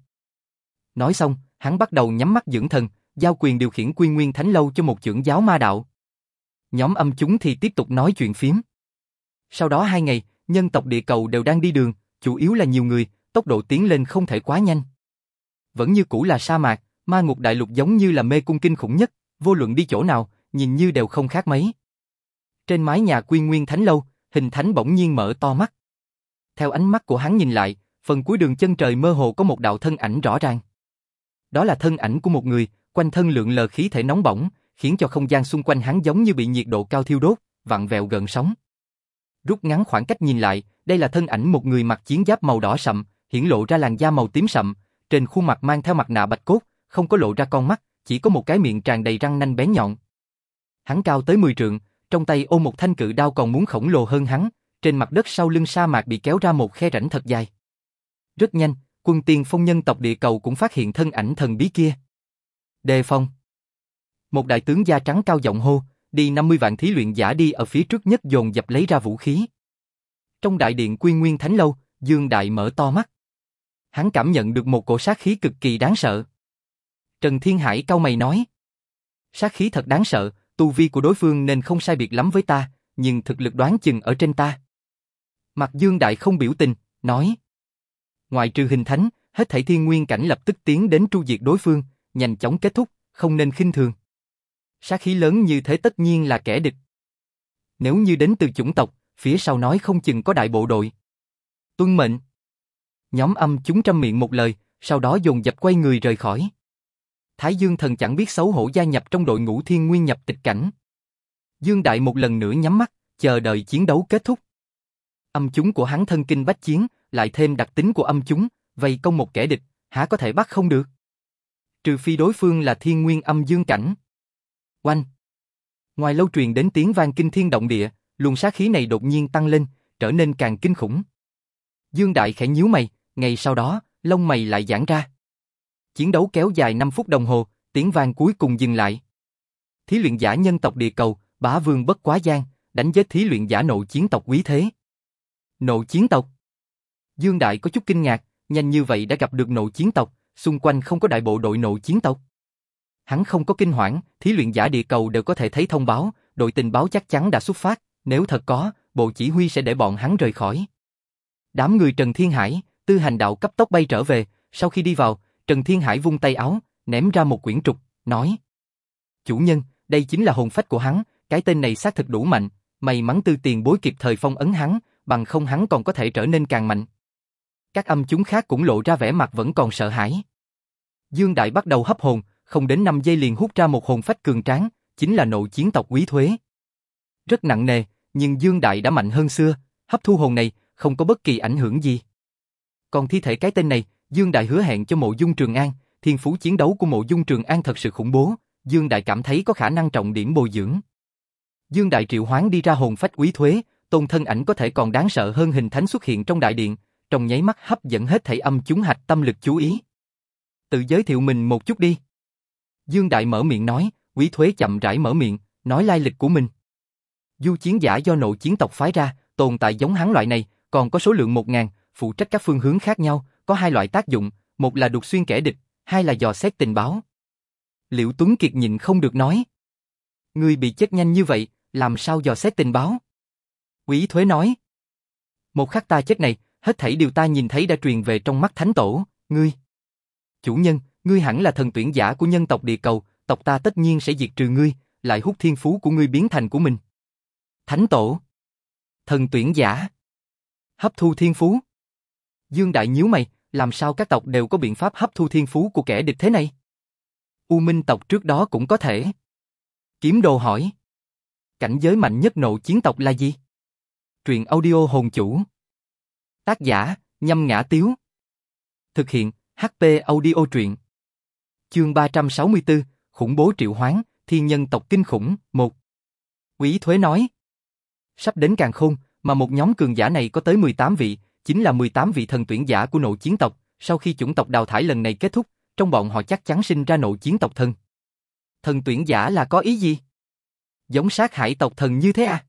Nói xong, hắn bắt đầu nhắm mắt dưỡng thần, giao quyền điều khiển quy nguyên thánh lâu cho một trưởng giáo ma đạo. Nhóm âm chúng thì tiếp tục nói chuyện phiếm. Sau đó hai ngày, nhân tộc địa cầu đều đang đi đường, chủ yếu là nhiều người, tốc độ tiến lên không thể quá nhanh. Vẫn như cũ là sa mạc, ma ngục đại lục giống như là mê cung kinh khủng nhất, vô luận đi chỗ nào, nhìn như đều không khác mấy. Trên mái nhà quy nguyên thánh lâu, hình thánh bỗng nhiên mở to mắt. Theo ánh mắt của hắn nhìn lại, phần cuối đường chân trời mơ hồ có một đạo thân ảnh rõ ràng. Đó là thân ảnh của một người, quanh thân lượng lờ khí thể nóng bỏng, khiến cho không gian xung quanh hắn giống như bị nhiệt độ cao thiêu đốt, vặn vẹo gần sóng. Rút ngắn khoảng cách nhìn lại, đây là thân ảnh một người mặc chiến giáp màu đỏ sậm, hiển lộ ra làn da màu tím sậm, trên khuôn mặt mang theo mặt nạ bạch cốt, không có lộ ra con mắt, chỉ có một cái miệng tràn đầy răng nanh bén nhọn. Hắn cao tới 10 trượng, trong tay ôm một thanh cự đao còn muốn khổng lồ hơn hắn, trên mặt đất sau lưng sa mạc bị kéo ra một khe rãnh thật dài. Rất nhanh, quân tiên phong nhân tộc địa cầu cũng phát hiện thân ảnh thần bí kia. Đề phong. Một đại tướng da trắng cao giọng hô, đi 50 vạn thí luyện giả đi ở phía trước nhất dồn dập lấy ra vũ khí. Trong đại điện quy nguyên thánh lâu, Dương Đại mở to mắt. Hắn cảm nhận được một cổ sát khí cực kỳ đáng sợ. Trần Thiên Hải cau mày nói. Sát khí thật đáng sợ, tu vi của đối phương nên không sai biệt lắm với ta, nhưng thực lực đoán chừng ở trên ta. Mặt Dương Đại không biểu tình, nói. Ngoài trừ hình thánh, hết thảy thiên nguyên cảnh lập tức tiến đến tru diệt đối phương, nhanh chóng kết thúc, không nên khinh thường. Sát khí lớn như thế tất nhiên là kẻ địch. Nếu như đến từ chủng tộc, phía sau nói không chừng có đại bộ đội. Tuân mệnh. Nhóm âm chúng trăm miệng một lời, sau đó dồn dập quay người rời khỏi. Thái Dương thần chẳng biết xấu hổ gia nhập trong đội ngũ thiên nguyên nhập tịch cảnh. Dương Đại một lần nữa nhắm mắt, chờ đợi chiến đấu kết thúc. Âm chúng của hắn thân kinh bách chiến, lại thêm đặc tính của âm chúng, vây công một kẻ địch, há có thể bắt không được. Trừ phi đối phương là thiên nguyên âm dương cảnh. Oanh! Ngoài lâu truyền đến tiếng vang kinh thiên động địa, luồng sát khí này đột nhiên tăng lên, trở nên càng kinh khủng. Dương Đại khẽ nhíu mày, ngày sau đó, lông mày lại giãn ra. Chiến đấu kéo dài 5 phút đồng hồ, tiếng vang cuối cùng dừng lại. Thí luyện giả nhân tộc địa cầu, bá vương bất quá gian, đánh giết thí luyện giả nội chiến tộc quý thế. Nộ chiến tộc? Dương Đại có chút kinh ngạc, nhanh như vậy đã gặp được nộ chiến tộc, xung quanh không có đại bộ đội nộ chiến tộc. Hắn không có kinh hoảng, thí luyện giả địa cầu đều có thể thấy thông báo, đội tình báo chắc chắn đã xuất phát, nếu thật có, bộ chỉ huy sẽ để bọn hắn rời khỏi. Đám người Trần Thiên Hải, tư hành đạo cấp tốc bay trở về, sau khi đi vào, Trần Thiên Hải vung tay áo, ném ra một quyển trục, nói Chủ nhân, đây chính là hồn phách của hắn, cái tên này xác thực đủ mạnh, may mắn tư tiền bối kịp thời phong ấn hắn, bằng không hắn còn có thể trở nên càng mạnh. Các âm chúng khác cũng lộ ra vẻ mặt vẫn còn sợ hãi. Dương Đại bắt đầu hấp hồn, không đến 5 giây liền hút ra một hồn phách cường tráng, chính là nội chiến tộc quý thuế. Rất nặng nề, nhưng Dương Đại đã mạnh hơn xưa, hấp thu hồn này, không có bất kỳ ảnh hưởng gì. Còn thi thể cái tên này, Dương Đại hứa hẹn cho mộ dung Trường An, thiên phú chiến đấu của mộ dung Trường An thật sự khủng bố, Dương Đại cảm thấy có khả năng trọng điểm bồi dưỡng. Dương Đại triệu hoán đi ra hồn phách quý thuế, tôn thân ảnh có thể còn đáng sợ hơn hình thánh xuất hiện trong đại điện, trong nháy mắt hấp dẫn hết thảy âm chúng hạch tâm lực chú ý. Tự giới thiệu mình một chút đi. Dương Đại mở miệng nói, quý thuế chậm rãi mở miệng, nói lai lịch của mình. Du chiến giả do nội chiến tộc phái ra, tồn tại giống hắn loại này, còn có số lượng một ngàn, phụ trách các phương hướng khác nhau, có hai loại tác dụng, một là đục xuyên kẻ địch, hai là dò xét tình báo. Liễu Tuấn Kiệt nhìn không được nói. Ngươi bị chết nhanh như vậy, làm sao dò xét tình báo? Quý Thuế nói. Một khắc ta chết này, hết thảy điều ta nhìn thấy đã truyền về trong mắt Thánh Tổ, ngươi. Chủ nhân, ngươi hẳn là thần tuyển giả của nhân tộc địa cầu, tộc ta tất nhiên sẽ diệt trừ ngươi, lại hút thiên phú của ngươi biến thành của mình. Thánh Tổ. Thần tuyển giả. Hấp thu thiên phú. Dương Đại nhíu mày, làm sao các tộc đều có biện pháp hấp thu thiên phú của kẻ địch thế này? U Minh tộc trước đó cũng có thể. Kiếm đồ hỏi. Cảnh giới mạnh nhất nộ chiến tộc là gì? Truyện audio hồn chủ. Tác giả, nhâm ngã tiếu. Thực hiện, HP audio truyện. Chương 364, khủng bố triệu hoán, thiên nhân tộc kinh khủng, một. Quý Thuế nói. Sắp đến càng khôn, mà một nhóm cường giả này có tới 18 vị, chính là 18 vị thần tuyển giả của nội chiến tộc, sau khi chủng tộc đào thải lần này kết thúc, trong bọn họ chắc chắn sinh ra nội chiến tộc thân. Thần tuyển giả là có ý gì? Giống sát hải tộc thần như thế à?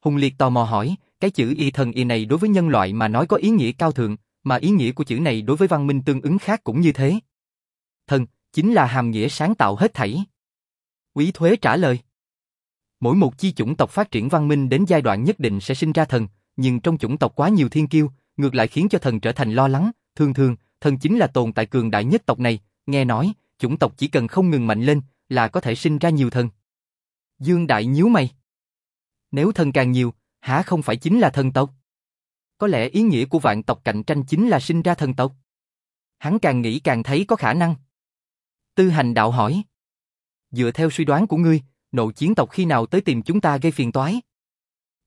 Hùng Liệt tò mò hỏi, cái chữ y thần y này đối với nhân loại mà nói có ý nghĩa cao thượng, mà ý nghĩa của chữ này đối với văn minh tương ứng khác cũng như thế. Thần, chính là hàm nghĩa sáng tạo hết thảy. Quý Thuế trả lời. Mỗi một chi chủng tộc phát triển văn minh đến giai đoạn nhất định sẽ sinh ra thần, nhưng trong chủng tộc quá nhiều thiên kiêu, ngược lại khiến cho thần trở thành lo lắng, thường thường, thần chính là tồn tại cường đại nhất tộc này, nghe nói, chủng tộc chỉ cần không ngừng mạnh lên, là có thể sinh ra nhiều thần. Dương Đại nhíu mày. Nếu thân càng nhiều, há không phải chính là thần tộc? Có lẽ ý nghĩa của vạn tộc cạnh tranh chính là sinh ra thần tộc. Hắn càng nghĩ càng thấy có khả năng. Tư hành đạo hỏi. Dựa theo suy đoán của ngươi, nội chiến tộc khi nào tới tìm chúng ta gây phiền toái?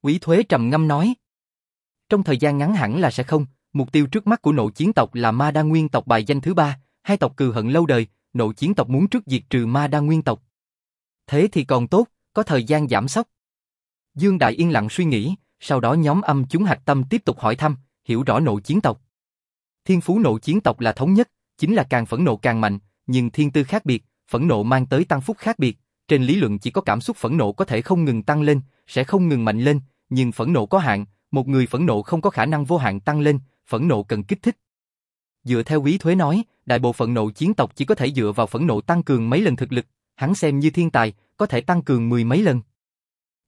Quý thuế trầm ngâm nói. Trong thời gian ngắn hẳn là sẽ không, mục tiêu trước mắt của nội chiến tộc là ma đa nguyên tộc bài danh thứ ba, hai tộc cừu hận lâu đời, nội chiến tộc muốn trước diệt trừ ma đa nguyên tộc. Thế thì còn tốt, có thời gian giảm sóc. Dương Đại yên lặng suy nghĩ, sau đó nhóm âm chúng hạch tâm tiếp tục hỏi thăm, hiểu rõ nộ chiến tộc. Thiên phú nộ chiến tộc là thống nhất, chính là càng phẫn nộ càng mạnh, nhưng thiên tư khác biệt, phẫn nộ mang tới tăng phúc khác biệt. Trên lý luận chỉ có cảm xúc phẫn nộ có thể không ngừng tăng lên, sẽ không ngừng mạnh lên, nhưng phẫn nộ có hạn, một người phẫn nộ không có khả năng vô hạn tăng lên, phẫn nộ cần kích thích. Dựa theo quý thuế nói, đại bộ phận nộ chiến tộc chỉ có thể dựa vào phẫn nộ tăng cường mấy lần thực lực, hắn xem như thiên tài, có thể tăng cường mười mấy lần.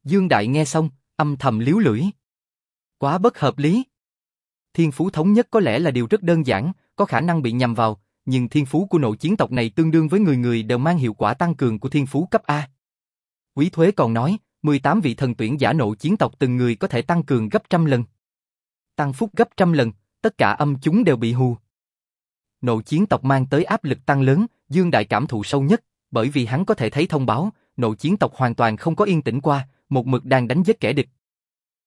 Dương Đại nghe xong, âm thầm liếu lưỡi. Quá bất hợp lý. Thiên phú thống nhất có lẽ là điều rất đơn giản, có khả năng bị nhầm vào, nhưng thiên phú của nội chiến tộc này tương đương với người người đều mang hiệu quả tăng cường của thiên phú cấp A. Quý Thuế còn nói, 18 vị thần tuyển giả nội chiến tộc từng người có thể tăng cường gấp trăm lần. Tăng phúc gấp trăm lần, tất cả âm chúng đều bị hù. Nội chiến tộc mang tới áp lực tăng lớn, Dương Đại cảm thụ sâu nhất, bởi vì hắn có thể thấy thông báo, nội chiến tộc hoàn toàn không có yên tĩnh qua, một mực đang đánh giết kẻ địch.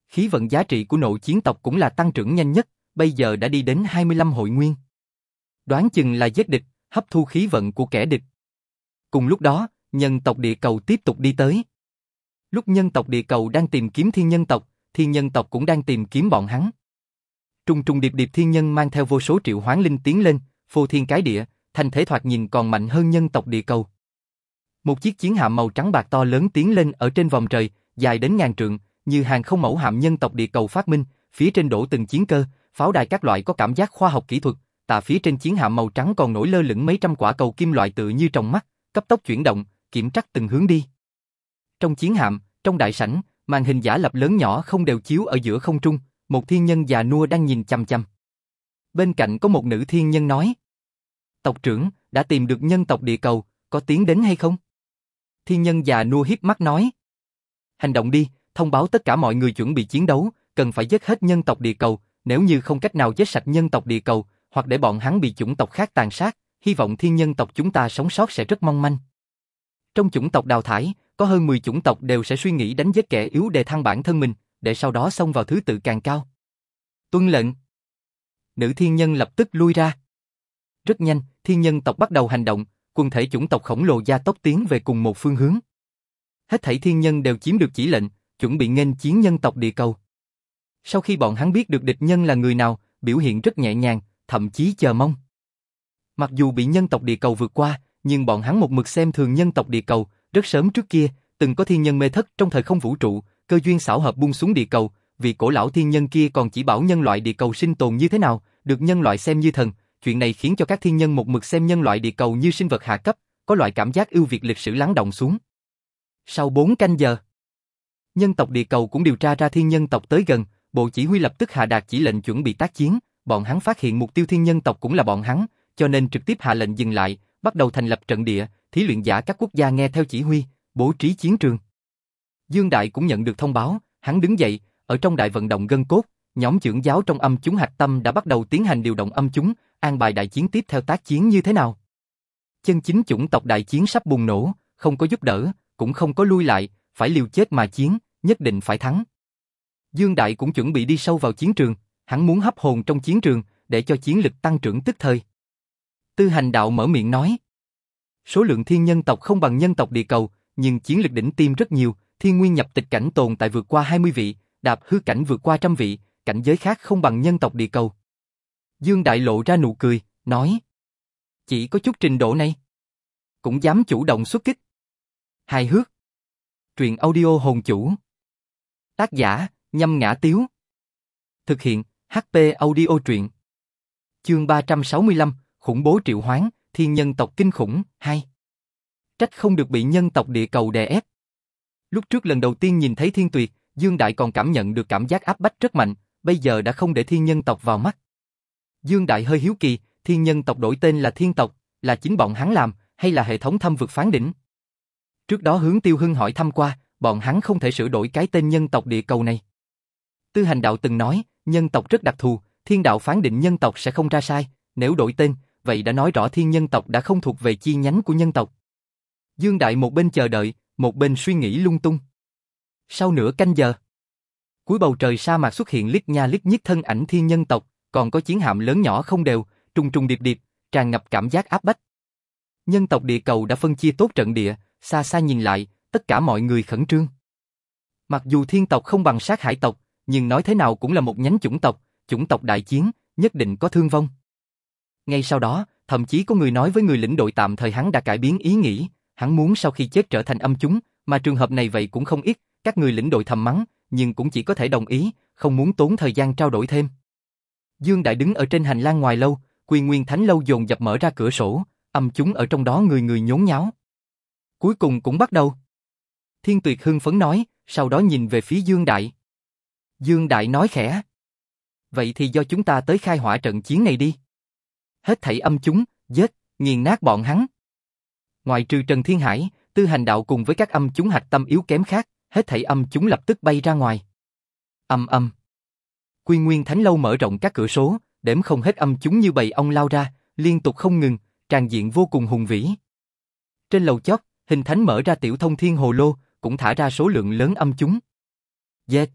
Khí vận giá trị của nội chiến tộc cũng là tăng trưởng nhanh nhất, bây giờ đã đi đến 25 hội nguyên. Đoán chừng là giết địch, hấp thu khí vận của kẻ địch. Cùng lúc đó, nhân tộc địa cầu tiếp tục đi tới. Lúc nhân tộc địa cầu đang tìm kiếm thiên nhân tộc, thiên nhân tộc cũng đang tìm kiếm bọn hắn. Trung trung điệp điệp thiên nhân mang theo vô số triệu hoán linh tiến lên, phô thiên cái địa, thành thể thoạt nhìn còn mạnh hơn nhân tộc địa cầu. Một chiếc chiến hạm màu trắng bạc to lớn tiến lên ở trên vòng trời, dài đến ngàn trượng, như hàng không mẫu hạm nhân tộc địa cầu phát minh, phía trên đổ từng chiến cơ, pháo đài các loại có cảm giác khoa học kỹ thuật, tà phía trên chiến hạm màu trắng còn nổi lơ lửng mấy trăm quả cầu kim loại tự như trong mắt, cấp tốc chuyển động, kiểm trắc từng hướng đi. Trong chiến hạm, trong đại sảnh, màn hình giả lập lớn nhỏ không đều chiếu ở giữa không trung, một thiên nhân già nua đang nhìn chăm chăm. Bên cạnh có một nữ thiên nhân nói: "Tộc trưởng, đã tìm được nhân tộc địa cầu, có tiến đến hay không?" Thiên nhân già nua hiếp mắt nói: "Hành động đi, thông báo tất cả mọi người chuẩn bị chiến đấu, cần phải giết hết nhân tộc địa cầu, nếu như không cách nào giết sạch nhân tộc địa cầu, hoặc để bọn hắn bị chủng tộc khác tàn sát, hy vọng thiên nhân tộc chúng ta sống sót sẽ rất mong manh. Trong chủng tộc đào thải, có hơn 10 chủng tộc đều sẽ suy nghĩ đánh giết kẻ yếu để thăng bản thân mình, để sau đó xông vào thứ tự càng cao. Tuân lệnh. Nữ thiên nhân lập tức lui ra. Rất nhanh, thiên nhân tộc bắt đầu hành động, quần thể chủng tộc khổng lồ gia tốc tiến về cùng một phương hướng. Hết thảy thiên nhân đều chiếm được chỉ lệnh, chuẩn bị nghênh chiến nhân tộc địa cầu. Sau khi bọn hắn biết được địch nhân là người nào, biểu hiện rất nhẹ nhàng, thậm chí chờ mong. Mặc dù bị nhân tộc địa cầu vượt qua, nhưng bọn hắn một mực xem thường nhân tộc địa cầu, rất sớm trước kia, từng có thiên nhân mê thất trong thời không vũ trụ, cơ duyên xảo hợp buông xuống địa cầu, vì cổ lão thiên nhân kia còn chỉ bảo nhân loại địa cầu sinh tồn như thế nào, được nhân loại xem như thần, chuyện này khiến cho các thiên nhân một mực xem nhân loại địa cầu như sinh vật hạ cấp, có loại cảm giác ưu việt lịch sử lắng động xuống. Sau 4 canh giờ, nhân tộc địa cầu cũng điều tra ra thiên nhân tộc tới gần, bộ chỉ huy lập tức hạ đạt chỉ lệnh chuẩn bị tác chiến, bọn hắn phát hiện mục tiêu thiên nhân tộc cũng là bọn hắn, cho nên trực tiếp hạ lệnh dừng lại, bắt đầu thành lập trận địa, thí luyện giả các quốc gia nghe theo chỉ huy, bố trí chiến trường. Dương Đại cũng nhận được thông báo, hắn đứng dậy, ở trong đại vận động gân cốt, nhóm trưởng giáo trong âm chúng hạch tâm đã bắt đầu tiến hành điều động âm chúng, an bài đại chiến tiếp theo tác chiến như thế nào. Chân chính chủng tộc đại chiến sắp bùng nổ, không có giúp đỡ, cũng không có lui lại, phải liều chết mà chiến, nhất định phải thắng. Dương Đại cũng chuẩn bị đi sâu vào chiến trường, hắn muốn hấp hồn trong chiến trường, để cho chiến lực tăng trưởng tức thời. Tư hành đạo mở miệng nói. Số lượng thiên nhân tộc không bằng nhân tộc địa cầu, nhưng chiến lực đỉnh tiêm rất nhiều, thiên nguyên nhập tịch cảnh tồn tại vượt qua 20 vị, đạp hư cảnh vượt qua trăm vị, cảnh giới khác không bằng nhân tộc địa cầu. Dương Đại lộ ra nụ cười, nói. Chỉ có chút trình độ này. Cũng dám chủ động xuất kích. Hài hước. Truyện audio hồn chủ. Tác giả, nhâm ngã tiếu. Thực hiện, HP audio truyện. Chương 365, khủng bố triệu hoán, thiên nhân tộc kinh khủng, 2. Trách không được bị nhân tộc địa cầu đè ép. Lúc trước lần đầu tiên nhìn thấy thiên tuyệt, Dương Đại còn cảm nhận được cảm giác áp bách rất mạnh, bây giờ đã không để thiên nhân tộc vào mắt. Dương Đại hơi hiếu kỳ, thiên nhân tộc đổi tên là thiên tộc, là chính bọn hắn làm, hay là hệ thống thâm vực phán đỉnh? Trước đó hướng tiêu hưng hỏi thăm qua, bọn hắn không thể sửa đổi cái tên nhân tộc địa cầu này. Tư hành đạo từng nói, nhân tộc rất đặc thù, thiên đạo phán định nhân tộc sẽ không ra sai, nếu đổi tên, vậy đã nói rõ thiên nhân tộc đã không thuộc về chi nhánh của nhân tộc. Dương Đại một bên chờ đợi, một bên suy nghĩ lung tung. Sau nửa canh giờ, cuối bầu trời sa mạc xuất hiện liếc nha liếc nhít thân ảnh thiên nhân tộc, còn có chiến hạm lớn nhỏ không đều, trùng trùng điệp điệp, tràn ngập cảm giác áp bách. Nhân tộc địa cầu đã phân chia tốt trận địa, xa xa nhìn lại, tất cả mọi người khẩn trương. Mặc dù thiên tộc không bằng sát hải tộc, nhưng nói thế nào cũng là một nhánh chủng tộc, chủng tộc đại chiến, nhất định có thương vong. Ngay sau đó, thậm chí có người nói với người lĩnh đội tạm thời hắn đã cải biến ý nghĩ, hắn muốn sau khi chết trở thành âm chúng, mà trường hợp này vậy cũng không ít, các người lĩnh đội thầm mắng, nhưng cũng chỉ có thể đồng ý, không muốn tốn thời gian trao đổi thêm. Dương Đại đứng ở trên hành lang ngoài lâu, Quy Nguyên Thánh lâu dồn dập mở ra cửa sổ, âm chúng ở trong đó người người nhốn nháo. Cuối cùng cũng bắt đầu. Thiên Tuyệt hưng phấn nói, sau đó nhìn về phía Dương Đại. Dương Đại nói khẽ. Vậy thì do chúng ta tới khai hỏa trận chiến này đi. Hết thảy âm chúng, giết, nghiền nát bọn hắn. Ngoài trừ Trần Thiên Hải, Tư Hành Đạo cùng với các âm chúng hạch tâm yếu kém khác, hết thảy âm chúng lập tức bay ra ngoài. Âm âm. Quy Nguyên Thánh Lâu mở rộng các cửa số, đếm không hết âm chúng như bầy ong lao ra, liên tục không ngừng, tràn diện vô cùng hùng vĩ. Trên lầu chót, hình thánh mở ra tiểu thông thiên hồ lô, cũng thả ra số lượng lớn âm chúng. Dệt.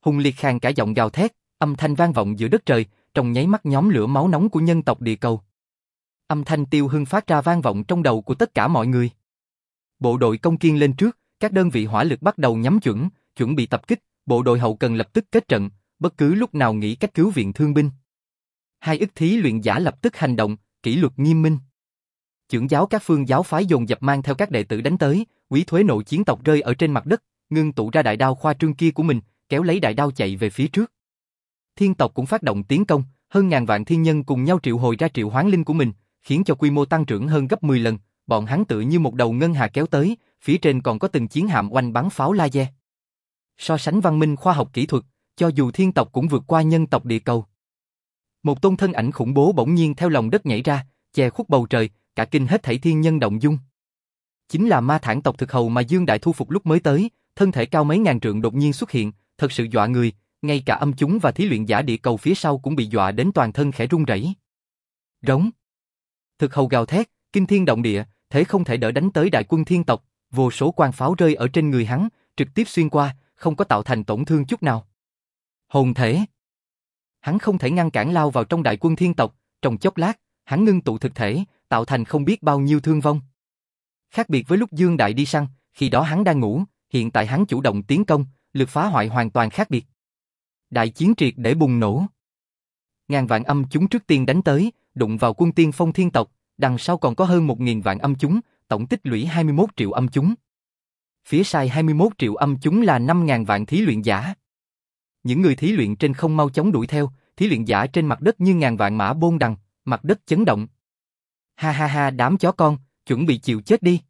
Hùng liệt khang cả giọng gào thét, âm thanh vang vọng giữa đất trời, trong nháy mắt nhóm lửa máu nóng của nhân tộc địa cầu. Âm thanh tiêu hưng phát ra vang vọng trong đầu của tất cả mọi người. Bộ đội công kiên lên trước, các đơn vị hỏa lực bắt đầu nhắm chuẩn, chuẩn bị tập kích, bộ đội hậu cần lập tức kết trận, bất cứ lúc nào nghĩ cách cứu viện thương binh. Hai ức thí luyện giả lập tức hành động, kỷ luật nghiêm minh. Trưởng giáo các phương giáo phái dồn dập mang theo các đệ tử đánh tới, quý thuế nội chiến tộc rơi ở trên mặt đất, ngưng tụ ra đại đao khoa trương kia của mình, kéo lấy đại đao chạy về phía trước. Thiên tộc cũng phát động tiến công, hơn ngàn vạn thiên nhân cùng nhau triệu hồi ra triệu hoán linh của mình, khiến cho quy mô tăng trưởng hơn gấp 10 lần, bọn hắn tự như một đầu ngân hà kéo tới, phía trên còn có từng chiến hạm oanh bắn pháo laser. So sánh văn minh khoa học kỹ thuật, cho dù thiên tộc cũng vượt qua nhân tộc địa cầu. Một tôn thân ảnh khủng bố bỗng nhiên theo lòng đất nhảy ra, che khuất bầu trời, cả kinh hết thảy thiên nhân động dung. Chính là ma thản tộc thực hầu mà Dương Đại thu phục lúc mới tới, thân thể cao mấy ngàn trượng đột nhiên xuất hiện, thật sự dọa người, ngay cả âm chúng và thí luyện giả địa cầu phía sau cũng bị dọa đến toàn thân khẽ run rẩy. Rống. Thực hầu gào thét, kinh thiên động địa, thế không thể đỡ đánh tới đại quân thiên tộc, vô số quan pháo rơi ở trên người hắn, trực tiếp xuyên qua, không có tạo thành tổn thương chút nào. Hồn thể. Hắn không thể ngăn cản lao vào trong đại quân thiên tộc, trong chốc lát, hắn ngưng tụ thực thể, tạo thành không biết bao nhiêu thương vong. Khác biệt với lúc Dương Đại đi săn, khi đó hắn đang ngủ, hiện tại hắn chủ động tiến công, lực phá hoại hoàn toàn khác biệt. Đại chiến triệt để bùng nổ. Ngàn vạn âm chúng trước tiên đánh tới, đụng vào quân tiên phong thiên tộc, đằng sau còn có hơn một nghìn vạn âm chúng, tổng tích lũy 21 triệu âm chúng. Phía sai 21 triệu âm chúng là 5.000 vạn thí luyện giả. Những người thí luyện trên không mau chóng đuổi theo, thí luyện giả trên mặt đất như ngàn vạn mã bôn đằng, mặt đất chấn động. Ha ha ha đám chó con, chuẩn bị chịu chết đi.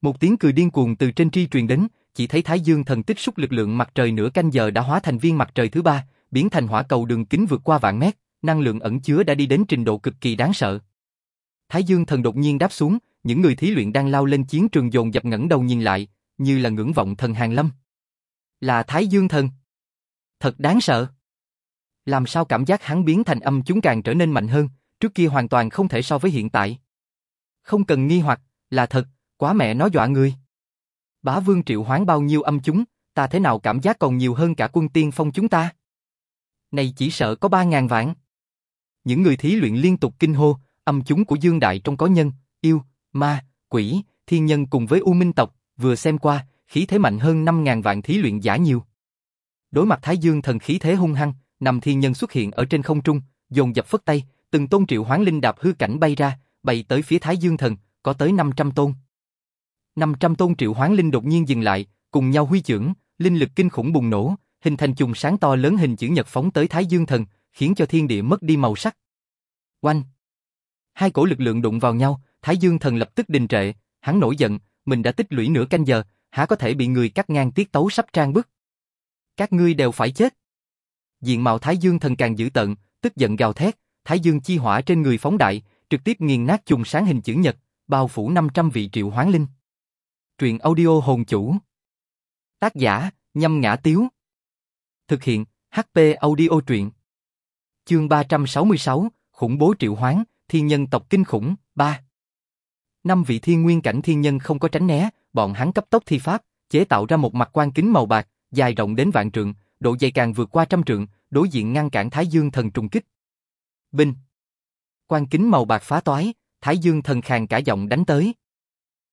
Một tiếng cười điên cuồng từ trên tri truyền đến, chỉ thấy Thái Dương thần tích xúc lực lượng mặt trời nửa canh giờ đã hóa thành viên mặt trời thứ ba, biến thành hỏa cầu đường kính vượt qua vạn mét, năng lượng ẩn chứa đã đi đến trình độ cực kỳ đáng sợ. Thái Dương thần đột nhiên đáp xuống, những người thí luyện đang lao lên chiến trường dồn dập ngẩng đầu nhìn lại, như là ngưỡng vọng thần hàng lâm. Là Thái Dương thần. Thật đáng sợ. Làm sao cảm giác hắn biến thành âm chúng càng trở nên mạnh hơn, trước kia hoàn toàn không thể so với hiện tại. Không cần nghi hoặc, là thật, quá mẹ nó dọa người. Bá vương triệu hoán bao nhiêu âm chúng, ta thế nào cảm giác còn nhiều hơn cả quân tiên phong chúng ta. Này chỉ sợ có ba ngàn vạn. Những người thí luyện liên tục kinh hô, âm chúng của Dương Đại trong có nhân, yêu, ma, quỷ, thiên nhân cùng với U Minh tộc, vừa xem qua, khí thế mạnh hơn 5.000 vạn thí luyện giả nhiều. Đối mặt Thái Dương thần khí thế hung hăng, năm thiên nhân xuất hiện ở trên không trung, dồn dập phất tay, từng tôn triệu hoán linh đạp hư cảnh bay ra, bay tới phía Thái Dương thần, có tới 500 tôn. 500 tôn triệu hoán linh đột nhiên dừng lại, cùng nhau huy chưởng, linh lực kinh khủng bùng nổ, hình thành chùm sáng to lớn hình chữ nhật phóng tới Thái Dương thần, khiến cho thiên địa mất đi màu sắc. Oanh! Hai cổ lực lượng đụng vào nhau, Thái Dương thần lập tức đình trệ, hắn nổi giận, mình đã tích lũy nửa canh giờ, há có thể bị người cắt ngang tiết tấu sắp trang bức. Các ngươi đều phải chết. Diện mạo Thái Dương thần càng dữ tận, tức giận gào thét, Thái Dương chi hỏa trên người phóng đại, trực tiếp nghiền nát chùm sáng hình chữ nhật, bao phủ 500 vị triệu hoán linh. Truyện audio hồn chủ. Tác giả, nhâm ngã tiếu. Thực hiện, HP audio truyện. Chương 366, khủng bố triệu hoán, thiên nhân tộc kinh khủng, 3. Năm vị thiên nguyên cảnh thiên nhân không có tránh né, bọn hắn cấp tốc thi pháp, chế tạo ra một mặt quan kính màu bạc, dài rộng đến vạn trượng, độ dày càng vượt qua trăm trượng, đối diện ngăn cản Thái Dương thần trùng kích. Binh. Quan kính màu bạc phá toái, Thái Dương thần khàn cả giọng đánh tới.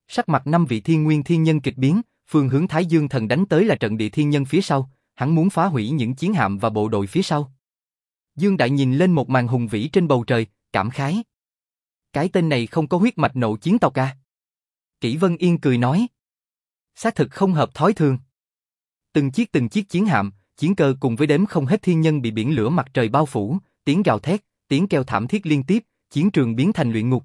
Sắc mặt năm vị thiên nguyên thiên nhân kịch biến, phương hướng Thái Dương thần đánh tới là trận địa thiên nhân phía sau, hắn muốn phá hủy những chiến hạm và bộ đội phía sau. Dương Đại nhìn lên một màn hùng vĩ trên bầu trời, cảm khái. Cái tên này không có huyết mạch nộ chiến tộc à? Kỷ Vân Yên cười nói. Xác thực không hợp thói thường. Từng chiếc từng chiếc chiến hạm, chiến cơ cùng với đếm không hết thiên nhân bị biển lửa mặt trời bao phủ, tiếng gào thét, tiếng kêu thảm thiết liên tiếp, chiến trường biến thành luyện ngục.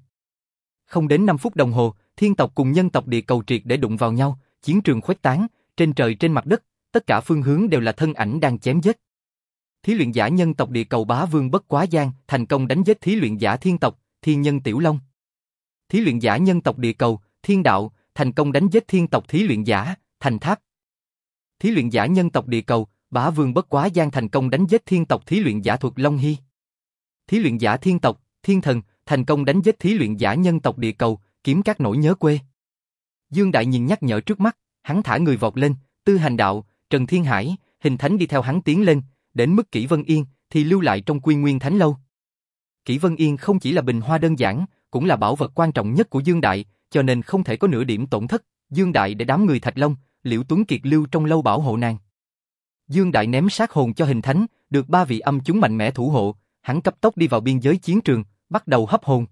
Không đến 5 phút đồng hồ, thiên tộc cùng nhân tộc địa cầu triệt để đụng vào nhau, chiến trường khuếch tán, trên trời trên mặt đất, tất cả phương hướng đều là thân ảnh đang chém giết. Thí luyện giả nhân tộc địa cầu bá vương bất quá giang, thành công đánh giết thí luyện giả thiên tộc, thiên nhân tiểu long. Thí luyện giả nhân tộc địa cầu, thiên đạo, thành công đánh giết thiên tộc thí luyện giả, thành tháp. Thí luyện giả nhân tộc địa cầu, bá vương bất quá giang thành công đánh giết thiên tộc thí luyện giả thuật Long Hy. Thí luyện giả thiên tộc, thiên thần, thành công đánh giết thí luyện giả nhân tộc địa cầu, kiếm các nỗi nhớ quê. Dương Đại nhìn nhắc nhở trước mắt, hắn thả người vọt lên, tư hành đạo, Trần Thiên Hải, hình thánh đi theo hắn tiến lên, đến mức Kỷ Vân Yên, thì lưu lại trong quy nguyên thánh lâu. Kỷ Vân Yên không chỉ là bình hoa đơn giản, cũng là bảo vật quan trọng nhất của Dương Đại, cho nên không thể có nửa điểm tổn thất. Dương Đại để đám người Thạch Long, Liễu Tuấn Kiệt lưu trong lâu bảo hộ nàng. Dương Đại ném sát hồn cho hình thánh, được ba vị âm chúng mạnh mẽ thủ hộ, hắn cấp tốc đi vào biên giới chiến trường, bắt đầu hấp hồn.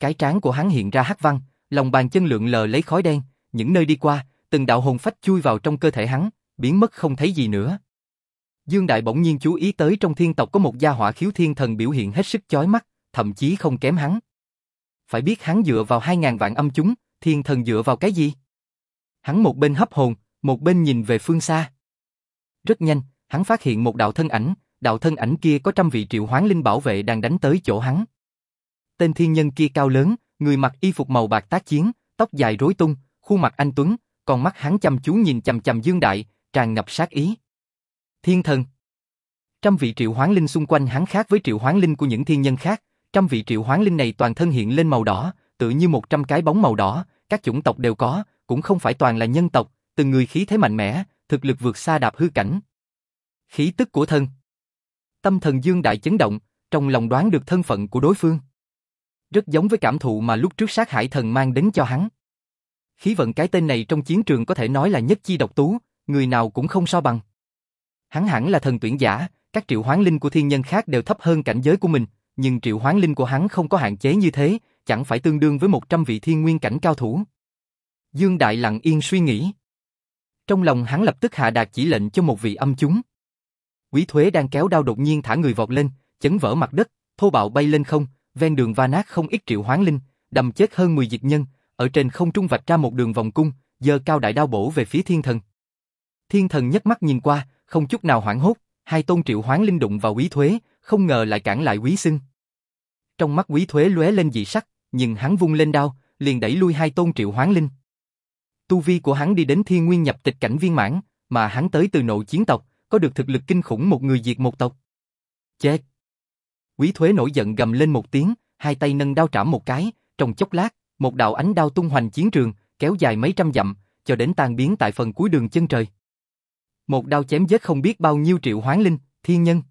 Cái trán của hắn hiện ra hắc văn, lòng bàn chân lượn lờ lấy khói đen, những nơi đi qua, từng đạo hồn phách chui vào trong cơ thể hắn, biến mất không thấy gì nữa. Dương Đại bỗng nhiên chú ý tới trong thiên tộc có một gia hỏa khiếu thiên thần biểu hiện hết sức chói mắt, thậm chí không kém hắn. Phải biết hắn dựa vào hai ngàn vạn âm chúng, thiên thần dựa vào cái gì? Hắn một bên hấp hồn, một bên nhìn về phương xa. Rất nhanh, hắn phát hiện một đạo thân ảnh, đạo thân ảnh kia có trăm vị triệu hoán linh bảo vệ đang đánh tới chỗ hắn. Tên thiên nhân kia cao lớn, người mặc y phục màu bạc tác chiến, tóc dài rối tung, khuôn mặt anh tuấn, còn mắt hắn chăm chú nhìn chầm chầm Dương Đại, tràn ngập sát ý. Thiên thần Trăm vị triệu hoán linh xung quanh hắn khác với triệu hoán linh của những thiên nhân khác, trăm vị triệu hoán linh này toàn thân hiện lên màu đỏ, tự như một trăm cái bóng màu đỏ, các chủng tộc đều có, cũng không phải toàn là nhân tộc, từng người khí thế mạnh mẽ, thực lực vượt xa đạp hư cảnh. Khí tức của thân Tâm thần Dương Đại chấn động, trong lòng đoán được thân phận của đối phương. Rất giống với cảm thụ mà lúc trước sát hải thần mang đến cho hắn. Khí vận cái tên này trong chiến trường có thể nói là nhất chi độc tú, người nào cũng không so bằng. Hắn hẳn là thần tuyển giả, các triệu hoán linh của thiên nhân khác đều thấp hơn cảnh giới của mình, nhưng triệu hoán linh của hắn không có hạn chế như thế, chẳng phải tương đương với 100 vị thiên nguyên cảnh cao thủ. Dương Đại lặng yên suy nghĩ. Trong lòng hắn lập tức hạ đạt chỉ lệnh cho một vị âm chúng. Quý Thuế đang kéo đao đột nhiên thả người vọt lên, chấn vỡ mặt đất, thô bạo bay lên không, ven đường va nát không ít triệu hoán linh, đâm chết hơn 10 dịch nhân, ở trên không trung vạch ra một đường vòng cung, giơ cao đại đao bổ về phía thiên thần. Thiên thần nhấc mắt nhìn qua, không chút nào hoảng hốt, hai tôn triệu hoán linh đụng vào quý thuế, không ngờ lại cản lại quý xưng. Trong mắt quý thuế lóe lên dị sắc, nhưng hắn vung lên đao, liền đẩy lui hai tôn triệu hoán linh. Tu vi của hắn đi đến thiên nguyên nhập tịch cảnh viên mãn, mà hắn tới từ nội chiến tộc, có được thực lực kinh khủng một người diệt một tộc. Chết! Quý thuế nổi giận gầm lên một tiếng, hai tay nâng đao trảm một cái, trong chốc lát, một đạo ánh đao tung hoành chiến trường, kéo dài mấy trăm dặm, cho đến tan biến tại phần cuối đường chân trời. Một đao chém giết không biết bao nhiêu triệu hoán linh, thiên nhân.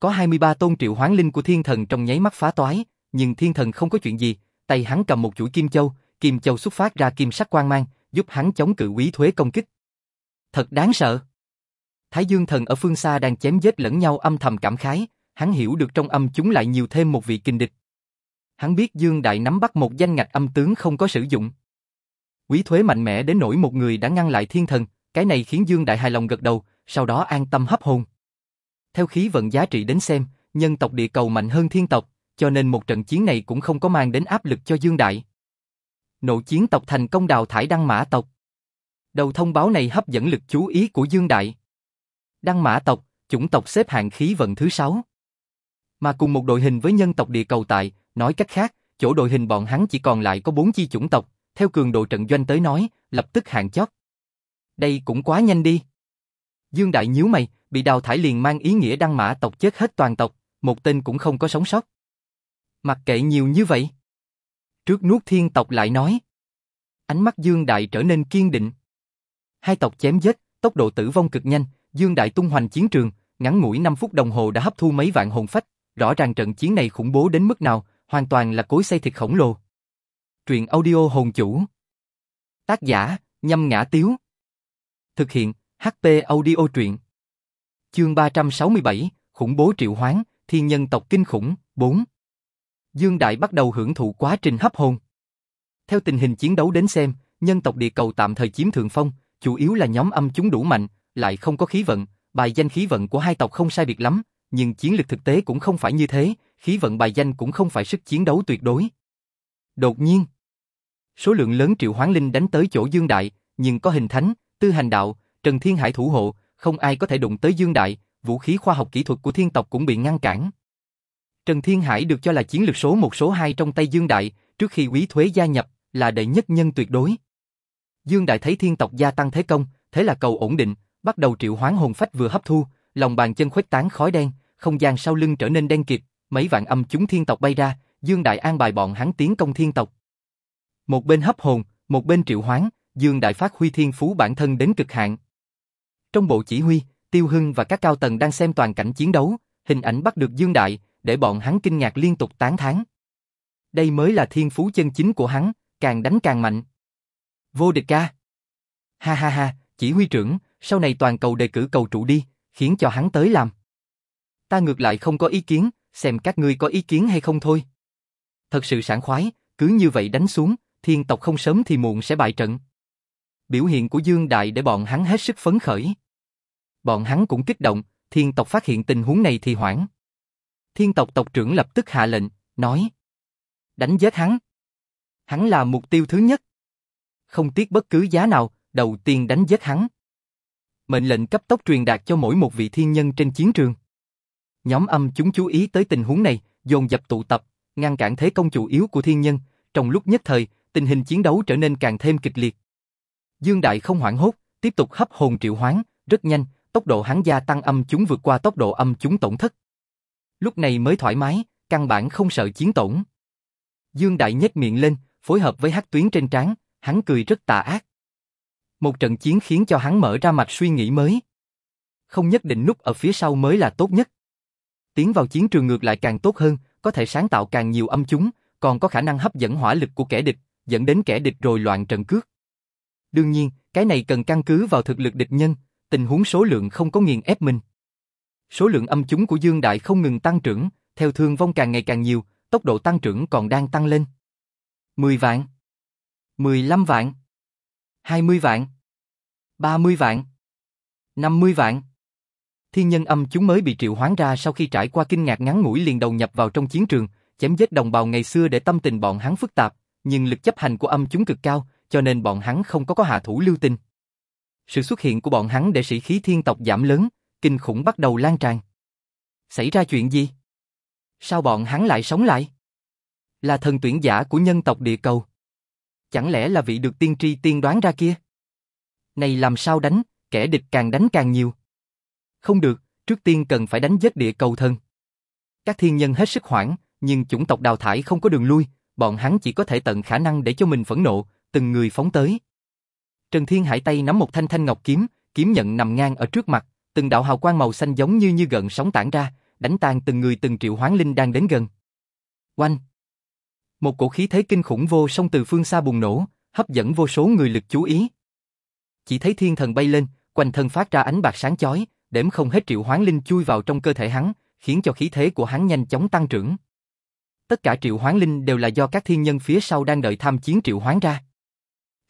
Có 23 tôn triệu hoán linh của thiên thần trong nháy mắt phá toái, nhưng thiên thần không có chuyện gì, tay hắn cầm một chuỗi kim châu, kim châu xuất phát ra kim sắc quang mang, giúp hắn chống cự quý thuế công kích. Thật đáng sợ. Thái Dương thần ở phương xa đang chém giết lẫn nhau âm thầm cảm khái, hắn hiểu được trong âm chúng lại nhiều thêm một vị kình địch. Hắn biết Dương Đại nắm bắt một danh ngạch âm tướng không có sử dụng. Quý thuế mạnh mẽ đến nỗi một người đã ngăn lại thiên thần, cái này khiến Dương Đại hài lòng gật đầu, sau đó an tâm hấp hồn. Theo khí vận giá trị đến xem, nhân tộc địa cầu mạnh hơn thiên tộc, cho nên một trận chiến này cũng không có mang đến áp lực cho Dương Đại. Nội chiến tộc thành công đào thải đăng mã tộc. Đầu thông báo này hấp dẫn lực chú ý của Dương Đại. Đăng mã tộc, chủng tộc xếp hạng khí vận thứ sáu. Mà cùng một đội hình với nhân tộc địa cầu tại, nói cách khác, chỗ đội hình bọn hắn chỉ còn lại có bốn chi chủng tộc, theo cường độ trận doanh tới nói, lập tức hạng chót. Đây cũng quá nhanh đi. Dương Đại nhíu mày, bị đào thải liền mang ý nghĩa đăng mã tộc chết hết toàn tộc, một tên cũng không có sống sót. Mặc kệ nhiều như vậy. Trước nuốt thiên tộc lại nói. Ánh mắt Dương Đại trở nên kiên định. Hai tộc chém giết, tốc độ tử vong cực nhanh, Dương Đại tung hoành chiến trường, ngắn ngủi 5 phút đồng hồ đã hấp thu mấy vạn hồn phách, rõ ràng trận chiến này khủng bố đến mức nào, hoàn toàn là cối xây thịt khổng lồ. Truyện audio hồn chủ. Tác giả, nhâm ngã tiếu. Thực hiện, HP audio truyện. Chương 367, khủng bố triệu hoán, thiên nhân tộc kinh khủng, 4. Dương Đại bắt đầu hưởng thụ quá trình hấp hồn. Theo tình hình chiến đấu đến xem, nhân tộc địa cầu tạm thời chiếm thượng phong, chủ yếu là nhóm âm chúng đủ mạnh, lại không có khí vận, bài danh khí vận của hai tộc không sai biệt lắm, nhưng chiến lược thực tế cũng không phải như thế, khí vận bài danh cũng không phải sức chiến đấu tuyệt đối. Đột nhiên, số lượng lớn triệu hoán linh đánh tới chỗ Dương Đại, nhưng có hình thánh, tư hành đạo, Trần Thiên Hải thủ hộ, không ai có thể đụng tới Dương Đại, vũ khí khoa học kỹ thuật của thiên tộc cũng bị ngăn cản. Trần Thiên Hải được cho là chiến lược số một số hai trong tay Dương Đại, trước khi quý thuế gia nhập, là đệ nhất nhân tuyệt đối. Dương Đại thấy thiên tộc gia tăng thế công, thế là cầu ổn định, bắt đầu triệu hoán hồn phách vừa hấp thu, lòng bàn chân khuếch tán khói đen, không gian sau lưng trở nên đen kịt, mấy vạn âm chúng thiên tộc bay ra, Dương Đại an bài bọn hắn tiến công thiên tộc. Một bên hấp hồn, một bên triệu hoán, Dương Đại phát huy thiên phú bản thân đến cực hạn. Trong bộ chỉ huy, Tiêu Hưng và các cao tầng đang xem toàn cảnh chiến đấu, hình ảnh bắt được Dương Đại, để bọn hắn kinh ngạc liên tục tán thán. Đây mới là thiên phú chân chính của hắn, càng đánh càng mạnh. Vô địch ca. Ha ha ha, chỉ huy trưởng, sau này toàn cầu đề cử cầu trụ đi, khiến cho hắn tới làm. Ta ngược lại không có ý kiến, xem các ngươi có ý kiến hay không thôi. Thật sự sảng khoái, cứ như vậy đánh xuống, thiên tộc không sớm thì muộn sẽ bại trận. Biểu hiện của Dương Đại để bọn hắn hết sức phấn khởi. Bọn hắn cũng kích động, thiên tộc phát hiện tình huống này thì hoảng. Thiên tộc tộc trưởng lập tức hạ lệnh, nói. Đánh giết hắn. Hắn là mục tiêu thứ nhất. Không tiếc bất cứ giá nào, đầu tiên đánh giết hắn. Mệnh lệnh cấp tốc truyền đạt cho mỗi một vị thiên nhân trên chiến trường. Nhóm âm chúng chú ý tới tình huống này, dồn dập tụ tập, ngăn cản thế công chủ yếu của thiên nhân. Trong lúc nhất thời, tình hình chiến đấu trở nên càng thêm kịch liệt. Dương Đại không hoảng hốt, tiếp tục hấp hồn triệu hoán, rất nhanh, tốc độ hắn gia tăng âm chúng vượt qua tốc độ âm chúng tổn thất. Lúc này mới thoải mái, căn bản không sợ chiến tổn. Dương Đại nhếch miệng lên, phối hợp với hắc tuyến trên trán, hắn cười rất tà ác. Một trận chiến khiến cho hắn mở ra mạch suy nghĩ mới. Không nhất định núp ở phía sau mới là tốt nhất. Tiến vào chiến trường ngược lại càng tốt hơn, có thể sáng tạo càng nhiều âm chúng, còn có khả năng hấp dẫn hỏa lực của kẻ địch, dẫn đến kẻ địch rồi loạn trận cước. Đương nhiên, cái này cần căn cứ vào thực lực địch nhân, tình huống số lượng không có nghiền ép mình. Số lượng âm chúng của Dương Đại không ngừng tăng trưởng, theo thương vong càng ngày càng nhiều, tốc độ tăng trưởng còn đang tăng lên. 10 vạn, 15 vạn, 20 vạn, 30 vạn, 50 vạn. Thiên nhân âm chúng mới bị triệu hoán ra sau khi trải qua kinh ngạc ngắn ngủi liền đầu nhập vào trong chiến trường, chém giết đồng bào ngày xưa để tâm tình bọn hắn phức tạp, nhưng lực chấp hành của âm chúng cực cao, cho nên bọn hắn không có có hạ thủ lưu tình. Sự xuất hiện của bọn hắn để sĩ khí thiên tộc giảm lớn, kinh khủng bắt đầu lan tràn. Xảy ra chuyện gì? Sao bọn hắn lại sống lại? Là thần tuyển giả của nhân tộc địa cầu. Chẳng lẽ là vị được tiên tri tiên đoán ra kia? Này làm sao đánh, kẻ địch càng đánh càng nhiều. Không được, trước tiên cần phải đánh giết địa cầu thân. Các thiên nhân hết sức hoảng, nhưng chủng tộc đào thải không có đường lui, bọn hắn chỉ có thể tận khả năng để cho mình phẫn nộ, từng người phóng tới. Trần Thiên Hải tay nắm một thanh thanh ngọc kiếm, kiếm nhận nằm ngang ở trước mặt, từng đạo hào quang màu xanh giống như như gần sóng tản ra, đánh tan từng người từng triệu hoán linh đang đến gần. Oanh! Một cổ khí thế kinh khủng vô song từ phương xa bùng nổ, hấp dẫn vô số người lực chú ý. Chỉ thấy thiên thần bay lên, quanh thân phát ra ánh bạc sáng chói, đếm không hết triệu hoán linh chui vào trong cơ thể hắn, khiến cho khí thế của hắn nhanh chóng tăng trưởng. Tất cả triệu hoán linh đều là do các thiên nhân phía sau đang đợi tham chiến triệu hoán ra.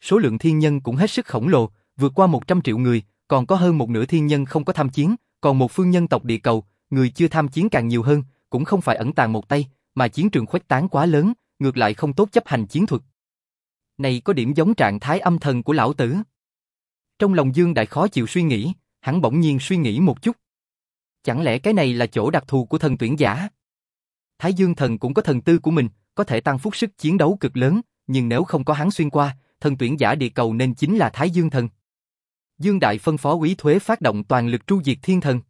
Số lượng thiên nhân cũng hết sức khổng lồ, vượt qua 100 triệu người, còn có hơn một nửa thiên nhân không có tham chiến, còn một phương nhân tộc địa cầu, người chưa tham chiến càng nhiều hơn, cũng không phải ẩn tàng một tay, mà chiến trường khuếch tán quá lớn, ngược lại không tốt chấp hành chiến thuật. Này có điểm giống trạng thái âm thần của lão tử. Trong lòng Dương Đại khó chịu suy nghĩ, hắn bỗng nhiên suy nghĩ một chút. Chẳng lẽ cái này là chỗ đặc thù của thần tuyển giả? Thái Dương thần cũng có thần tư của mình, có thể tăng phúc sức chiến đấu cực lớn, nhưng nếu không có hắn xuyên qua, thần tuyển giả địa cầu nên chính là Thái Dương thần. Dương Đại phân phó Quý Thuế phát động toàn lực tru diệt thiên thần.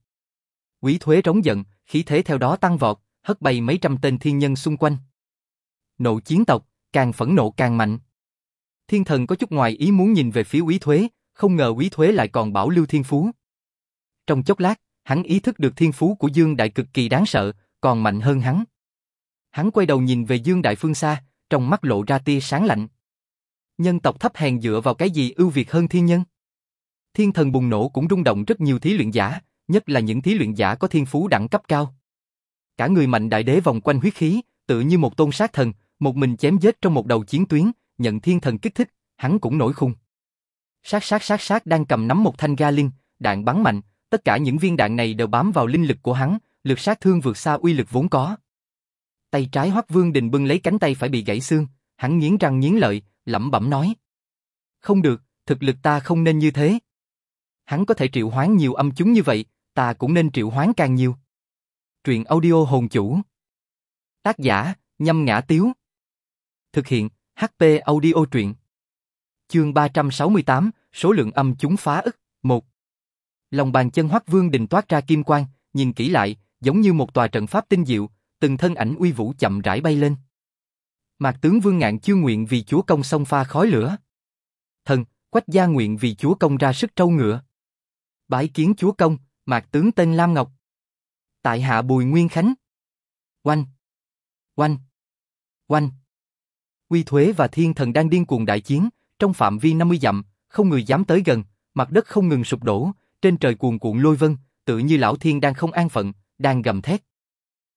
Quý Thuế trống giận, khí thế theo đó tăng vọt, hất bay mấy trăm tên thiên nhân xung quanh. Nộ chiến tộc, càng phẫn nộ càng mạnh. Thiên thần có chút ngoài ý muốn nhìn về phía Quý Thuế, không ngờ Quý Thuế lại còn bảo lưu thiên phú. Trong chốc lát, hắn ý thức được thiên phú của Dương Đại cực kỳ đáng sợ, còn mạnh hơn hắn. Hắn quay đầu nhìn về Dương Đại phương xa, trong mắt lộ ra tia sáng lạnh. Nhân tộc thấp hèn dựa vào cái gì ưu việt hơn thiên nhân? Thiên thần bùng nổ cũng rung động rất nhiều thí luyện giả, nhất là những thí luyện giả có thiên phú đẳng cấp cao. Cả người mạnh đại đế vòng quanh huyết khí, tự như một tôn sát thần, một mình chém giết trong một đầu chiến tuyến, nhận thiên thần kích thích, hắn cũng nổi khung. Sát sát sát sát đang cầm nắm một thanh ga linh, đạn bắn mạnh, tất cả những viên đạn này đều bám vào linh lực của hắn, lực sát thương vượt xa uy lực vốn có. Tay trái Hoắc Vương Đình bưng lấy cánh tay phải bị gãy xương, hắn nghiến răng nghiến lợi, lẩm bẩm nói: "Không được, thực lực ta không nên như thế." Hắn có thể triệu hoán nhiều âm chúng như vậy, ta cũng nên triệu hoán càng nhiều. Truyện audio hồn chủ. Tác giả, nhâm ngã tiếu. Thực hiện, HP audio truyện. Chương 368, số lượng âm chúng phá ức, 1. Lòng bàn chân hoắc vương đình toát ra kim quang, nhìn kỹ lại, giống như một tòa trận pháp tinh diệu, từng thân ảnh uy vũ chậm rãi bay lên. Mạc tướng vương ngạn chưa nguyện vì chúa công sông pha khói lửa. Thần, quách gia nguyện vì chúa công ra sức trâu ngựa. Bái kiến chúa công, mạc tướng tên Lam Ngọc. Tại hạ Bùi Nguyên Khánh. Oanh! Oanh! Oanh! Quy Thuế và Thiên Thần đang điên cuồng đại chiến, trong phạm vi 50 dặm, không người dám tới gần, mặt đất không ngừng sụp đổ, trên trời cuồn cuộn lôi vân, tự như lão thiên đang không an phận, đang gầm thét.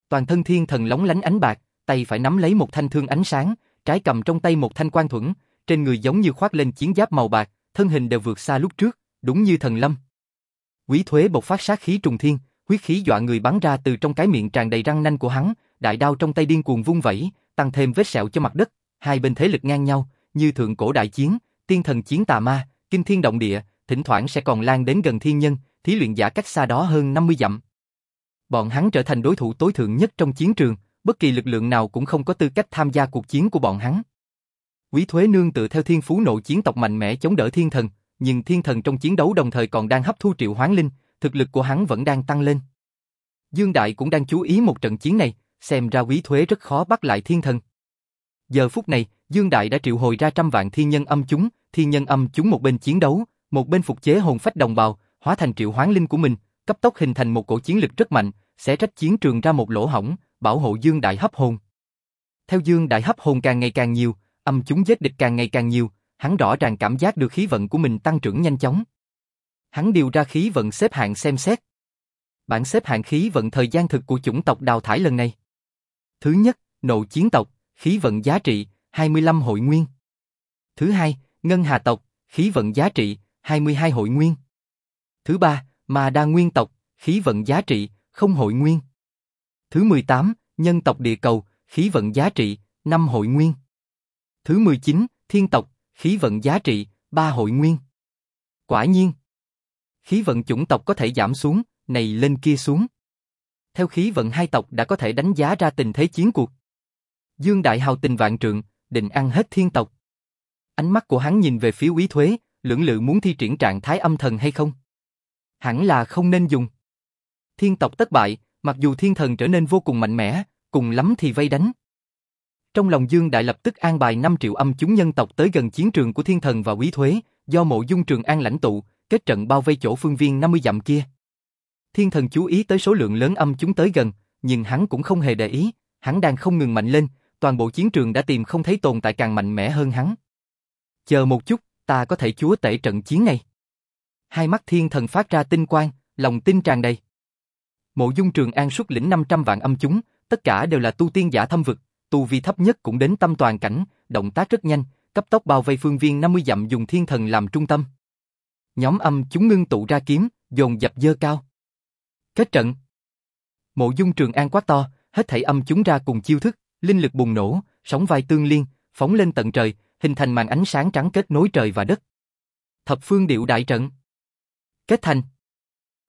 Toàn thân Thiên Thần lóng lánh ánh bạc, tay phải nắm lấy một thanh thương ánh sáng, trái cầm trong tay một thanh quan thuẫn, trên người giống như khoác lên chiến giáp màu bạc, thân hình đều vượt xa lúc trước, đúng như thần lâm. Quý Thuế bộc phát sát khí trùng thiên, huyết khí dọa người bắn ra từ trong cái miệng tràn đầy răng nanh của hắn, đại đao trong tay điên cuồng vung vẩy, tăng thêm vết sẹo cho mặt đất, hai bên thế lực ngang nhau, như thượng cổ đại chiến, tiên thần chiến tà ma, kinh thiên động địa, thỉnh thoảng sẽ còn lan đến gần thiên nhân, thí luyện giả cách xa đó hơn 50 dặm. Bọn hắn trở thành đối thủ tối thượng nhất trong chiến trường, bất kỳ lực lượng nào cũng không có tư cách tham gia cuộc chiến của bọn hắn. Quý Thuế nương tự theo thiên phú nội chiến tộc mạnh mẽ chống đỡ thiên thần, nhưng thiên thần trong chiến đấu đồng thời còn đang hấp thu triệu hoán linh, thực lực của hắn vẫn đang tăng lên. Dương Đại cũng đang chú ý một trận chiến này, xem ra quý thuế rất khó bắt lại thiên thần. Giờ phút này, Dương Đại đã triệu hồi ra trăm vạn thiên nhân âm chúng, thiên nhân âm chúng một bên chiến đấu, một bên phục chế hồn phách đồng bào, hóa thành triệu hoán linh của mình, cấp tốc hình thành một cổ chiến lực rất mạnh, sẽ trách chiến trường ra một lỗ hổng, bảo hộ Dương Đại hấp hồn. Theo Dương Đại hấp hồn càng ngày càng nhiều, âm chúng giết địch càng ngày càng nhiều, hắn rõ ràng cảm giác được khí vận của mình tăng trưởng nhanh chóng. Hắn điều ra khí vận xếp hạng xem xét. Bản xếp hạng khí vận thời gian thực của chủng tộc đào thải lần này. Thứ nhất, nộ chiến tộc, khí vận giá trị, 25 hội nguyên. Thứ hai, ngân hà tộc, khí vận giá trị, 22 hội nguyên. Thứ ba, mà đa nguyên tộc, khí vận giá trị, không hội nguyên. Thứ 18, nhân tộc địa cầu, khí vận giá trị, 5 hội nguyên. Thứ 19, thiên tộc, khí vận giá trị, 3 hội nguyên. Quả nhiên, khí vận chủng tộc có thể giảm xuống, này lên kia xuống. Theo khí vận hai tộc đã có thể đánh giá ra tình thế chiến cuộc. Dương Đại Hào tình vạn trượng, định ăn hết thiên tộc. Ánh mắt của hắn nhìn về phía quý thuế, lưỡng lự muốn thi triển trạng thái âm thần hay không. Hẳn là không nên dùng. Thiên tộc thất bại, mặc dù thiên thần trở nên vô cùng mạnh mẽ, cùng lắm thì vây đánh. Trong lòng Dương Đại lập tức an bài 5 triệu âm chúng nhân tộc tới gần chiến trường của thiên thần và quý thuế, do mộ dung trường an lãnh tụ, kết trận bao vây chỗ phương viên 50 dặm kia. Thiên thần chú ý tới số lượng lớn âm chúng tới gần, nhưng hắn cũng không hề để ý, hắn đang không ngừng mạnh lên, toàn bộ chiến trường đã tìm không thấy tồn tại càng mạnh mẽ hơn hắn. Chờ một chút, ta có thể chúa tể trận chiến này. Hai mắt thiên thần phát ra tinh quang, lòng tin tràn đầy. Mộ dung trường an xuất lĩnh 500 vạn âm chúng, tất cả đều là tu tiên giả thâm vực, tu vi thấp nhất cũng đến tâm toàn cảnh, động tác rất nhanh, cấp tốc bao vây phương viên 50 dặm dùng thiên thần làm trung tâm. Nhóm âm chúng ngưng tụ ra kiếm, dồn dập dơ cao. Kết trận. Mộ dung trường an quát to, hết thảy âm chúng ra cùng chiêu thức, linh lực bùng nổ, sóng vai tương liên, phóng lên tận trời, hình thành màn ánh sáng trắng kết nối trời và đất. Thập phương điệu đại trận. Kết thành.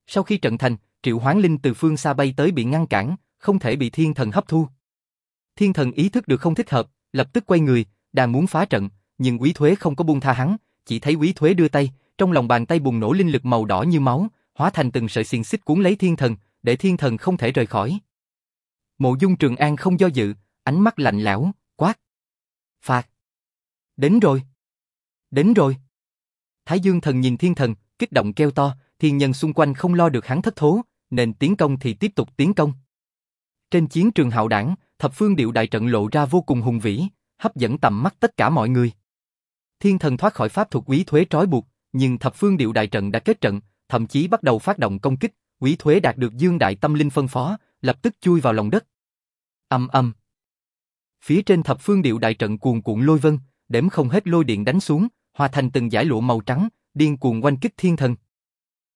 Sau khi trận thành, triệu hoán linh từ phương xa bay tới bị ngăn cản, không thể bị thiên thần hấp thu. Thiên thần ý thức được không thích hợp, lập tức quay người, đang muốn phá trận, nhưng quý thuế không có buông tha hắn, chỉ thấy quý thuế đưa tay, trong lòng bàn tay bùng nổ linh lực màu đỏ như máu, hóa thành từng sợi xiềng xích cuốn lấy thiên thần, để thiên thần không thể rời khỏi. Mộ Dung Trường An không do dự, ánh mắt lạnh lẽo, quát. Phạt. Đến rồi. Đến rồi. Thái Dương thần nhìn thiên thần, kích động kêu to, thiên nhân xung quanh không lo được hắn thất thố, nên tiến công thì tiếp tục tiến công. Trên chiến trường hạo đảng, thập phương điệu đại trận lộ ra vô cùng hùng vĩ, hấp dẫn tầm mắt tất cả mọi người. Thiên thần thoát khỏi pháp thuật quý thuế trói buộc, nhưng thập phương điệu đại trận đã kết trận, thậm chí bắt đầu phát động công kích, Quý Thuế đạt được Dương Đại Tâm Linh phân phó, lập tức chui vào lòng đất. Âm âm. Phía trên thập phương điệu đại trận cuồn cuộn lôi vân, đếm không hết lôi điện đánh xuống, hòa thành từng giải lụa màu trắng, điên cuồng quanh kích thiên thần.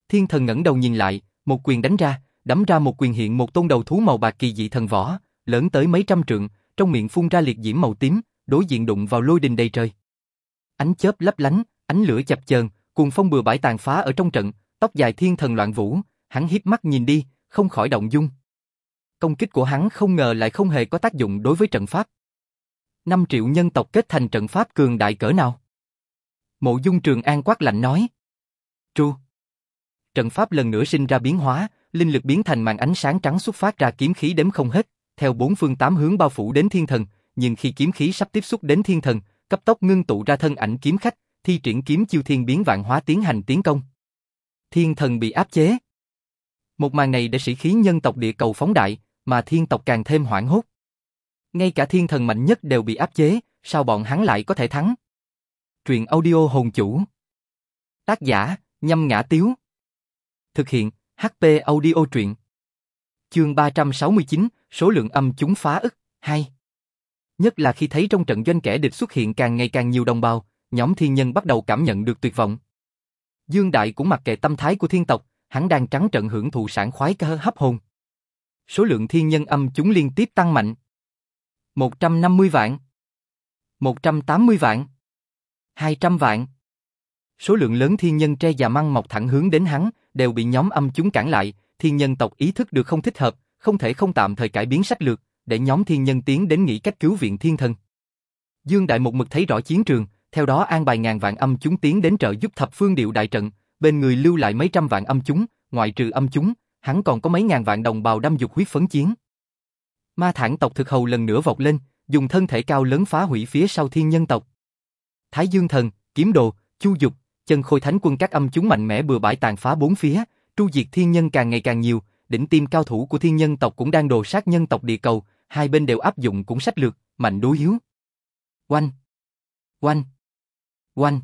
Thiên thần ngẩng đầu nhìn lại, một quyền đánh ra, đấm ra một quyền hiện một tôn đầu thú màu bạc kỳ dị thần võ, lớn tới mấy trăm trượng, trong miệng phun ra liệt diễm màu tím, đối diện đụng vào lôi đình đầy trời. Ánh chớp lấp lánh, ánh lửa chập chờn, cuồng phong bừa bãi tàn phá ở trong trận, tóc dài thiên thần loạn vũ, hắn híp mắt nhìn đi, không khỏi động dung. Công kích của hắn không ngờ lại không hề có tác dụng đối với trận pháp. 5 triệu nhân tộc kết thành trận pháp cường đại cỡ nào? Mộ Dung Trường An quát lạnh nói. Tru. Trận pháp lần nữa sinh ra biến hóa, linh lực biến thành màn ánh sáng trắng xuất phát ra kiếm khí đếm không hết, theo bốn phương tám hướng bao phủ đến thiên thần, nhưng khi kiếm khí sắp tiếp xúc đến thiên thần, cấp tốc ngưng tụ ra thân ảnh kiếm khách, thi triển kiếm chiêu thiên biến vạn hóa tiến hành tiến công. Thiên thần bị áp chế. Một màn này để sĩ khí nhân tộc địa cầu phóng đại, mà thiên tộc càng thêm hoảng hốt. Ngay cả thiên thần mạnh nhất đều bị áp chế, sao bọn hắn lại có thể thắng? Truyện audio hồn chủ. Tác giả, nhâm ngã tiếu. Thực hiện, HP audio truyện. Chương 369, số lượng âm chúng phá ức, 2. Nhất là khi thấy trong trận doanh kẻ địch xuất hiện càng ngày càng nhiều đồng bào, nhóm thiên nhân bắt đầu cảm nhận được tuyệt vọng. Dương Đại cũng mặc kệ tâm thái của thiên tộc, hắn đang trắng trận hưởng thụ sản khoái cơ hấp hồn. Số lượng thiên nhân âm chúng liên tiếp tăng mạnh. 150 vạn, 180 vạn, 200 vạn. Số lượng lớn thiên nhân tre và măng mọc thẳng hướng đến hắn, đều bị nhóm âm chúng cản lại, thiên nhân tộc ý thức được không thích hợp, không thể không tạm thời cải biến sách lược, để nhóm thiên nhân tiến đến nghĩ cách cứu viện thiên thần. Dương Đại một mực thấy rõ chiến trường, theo đó an bài ngàn vạn âm chúng tiến đến trợ giúp thập phương điệu đại trận, bên người lưu lại mấy trăm vạn âm chúng, ngoại trừ âm chúng, hắn còn có mấy ngàn vạn đồng bào đâm dục huyết phấn chiến. Ma thản tộc thực hầu lần nữa vọt lên, dùng thân thể cao lớn phá hủy phía sau thiên nhân tộc. Thái Dương thần, kiếm đồ, chu dục, chân khôi thánh quân các âm chúng mạnh mẽ bừa bãi tàn phá bốn phía, tru diệt thiên nhân càng ngày càng nhiều, đỉnh tim cao thủ của thiên nhân tộc cũng đang đồ sát nhân tộc địa cầu, hai bên đều áp dụng cũng sách lược, mạnh đối yếu. Oanh! Oanh! Oanh!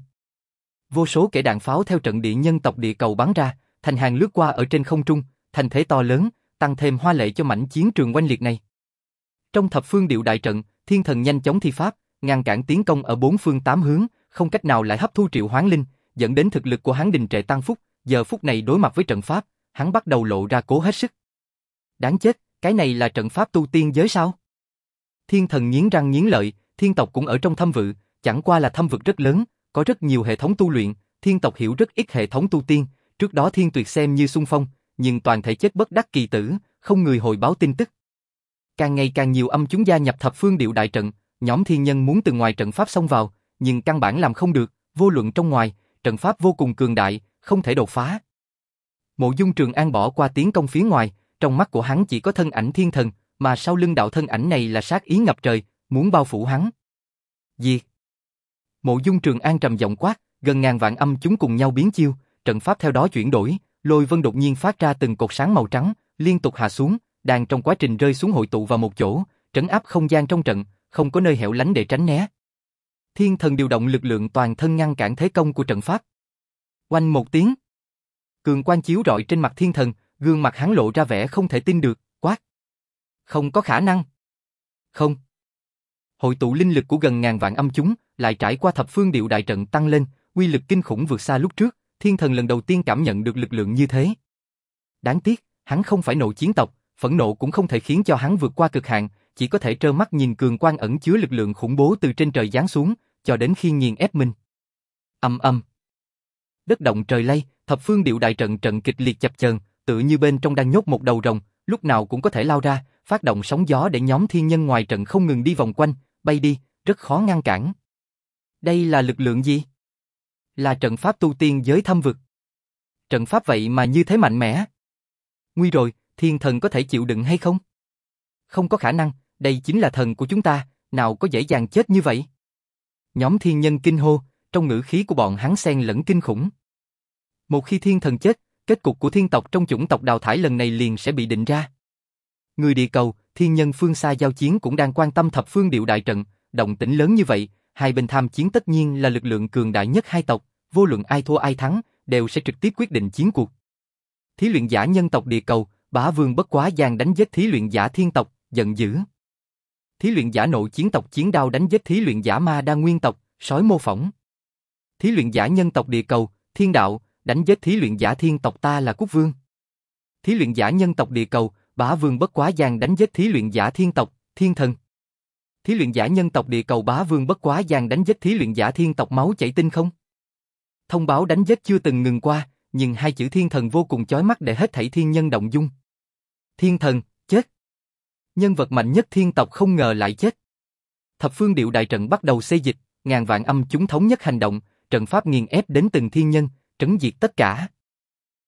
Vô số kẻ đạn pháo theo trận địa nhân tộc địa cầu bắn ra, thành hàng lướt qua ở trên không trung, thành thế to lớn, tăng thêm hoa lệ cho mảnh chiến trường oanh liệt này. Trong thập phương điệu đại trận, thiên thần nhanh chóng thi pháp, ngăn cản tiến công ở bốn phương tám hướng, không cách nào lại hấp thu triệu hoán linh, dẫn đến thực lực của hắn đình trệ tăng phúc, giờ phút này đối mặt với trận pháp, hắn bắt đầu lộ ra cố hết sức. Đáng chết, cái này là trận pháp tu tiên giới sao? Thiên thần nghiến răng nghiến lợi, thiên tộc cũng ở trong thâm vự, chẳng qua là thâm vực rất lớn, có rất nhiều hệ thống tu luyện, thiên tộc hiểu rất ít hệ thống tu tiên, trước đó thiên tuyệt xem như xung phong, nhưng toàn thể chết bất đắc kỳ tử, không người hồi báo tin tức. Càng ngày càng nhiều âm chúng gia nhập thập phương điệu đại trận, nhóm thiên nhân muốn từ ngoài trận pháp xông vào, nhưng căn bản làm không được, vô luận trong ngoài, trận pháp vô cùng cường đại, không thể đột phá. Mộ Dung Trường An bỏ qua tiếng công phía ngoài, trong mắt của hắn chỉ có thân ảnh thiên thần, mà sau lưng đạo thân ảnh này là sát ý ngập trời, muốn bao phủ hắn. Diệt! Mộ Dung Trường An trầm giọng quát, gần ngàn vạn âm chúng cùng nhau biến chiêu, trận pháp theo đó chuyển đổi, lôi vân đột nhiên phát ra từng cột sáng màu trắng, liên tục hạ xuống, đang trong quá trình rơi xuống hội tụ vào một chỗ, trấn áp không gian trong trận, không có nơi hẻo lánh để tránh né. Thiên thần điều động lực lượng toàn thân ngăn cản thế công của trận pháp. Oanh một tiếng, cường quan chiếu rọi trên mặt thiên thần, gương mặt hắn lộ ra vẻ không thể tin được, quát. Không có khả năng. Không. Hội tụ linh lực của gần ngàn vạn âm chúng, lại trải qua thập phương điệu đại trận tăng lên, uy lực kinh khủng vượt xa lúc trước, thiên thần lần đầu tiên cảm nhận được lực lượng như thế. Đáng tiếc, hắn không phải nộ chiến tộc, phẫn nộ cũng không thể khiến cho hắn vượt qua cực hạn, chỉ có thể trơ mắt nhìn cường quang ẩn chứa lực lượng khủng bố từ trên trời giáng xuống, cho đến khi nghiền ép mình. Âm âm. Đất động trời lay, thập phương điệu đại trận trận kịch liệt chập chờn, tự như bên trong đang nhốt một đầu rồng, lúc nào cũng có thể lao ra, phát động sóng gió để nhóm thiên nhân ngoài trận không ngừng đi vòng quanh, bay đi, rất khó ngăn cản. Đây là lực lượng gì? Là trận pháp tu tiên giới thâm vực. Trận pháp vậy mà như thế mạnh mẽ. Nguy rồi, thiên thần có thể chịu đựng hay không? Không có khả năng, đây chính là thần của chúng ta, nào có dễ dàng chết như vậy? Nhóm thiên nhân kinh hô, trong ngữ khí của bọn hắn xen lẫn kinh khủng. Một khi thiên thần chết, kết cục của thiên tộc trong chủng tộc đào thải lần này liền sẽ bị định ra. Người địa cầu, thiên nhân phương xa giao chiến cũng đang quan tâm thập phương điệu đại trận, động tĩnh lớn như vậy, hai bên tham chiến tất nhiên là lực lượng cường đại nhất hai tộc, vô luận ai thua ai thắng, đều sẽ trực tiếp quyết định chiến cuộc. Thí luyện giả nhân tộc địa cầu, bá vương bất quá giang đánh giết thí luyện giả thiên tộc, giận dữ. Thí luyện giả nội chiến tộc chiến đao đánh giết thí luyện giả ma đa nguyên tộc, sói mô phỏng. Thí luyện giả nhân tộc địa cầu, thiên đạo, đánh giết thí luyện giả thiên tộc ta là quốc vương. Thí luyện giả nhân tộc địa cầu, bá vương bất quá giang đánh giết thí luyện giả thiên tộc, thiên thần. Thí luyện giả nhân tộc địa cầu bá vương bất quá giang đánh giết thí luyện giả thiên tộc máu chảy tinh không? Thông báo đánh giết chưa từng ngừng qua, nhưng hai chữ thiên thần vô cùng chói mắt để hết thảy thiên nhân động dung. Thiên thần, chết. Nhân vật mạnh nhất thiên tộc không ngờ lại chết. Thập phương điệu đại trận bắt đầu xây dịch, ngàn vạn âm chúng thống nhất hành động, trận pháp nghiền ép đến từng thiên nhân, trấn diệt tất cả.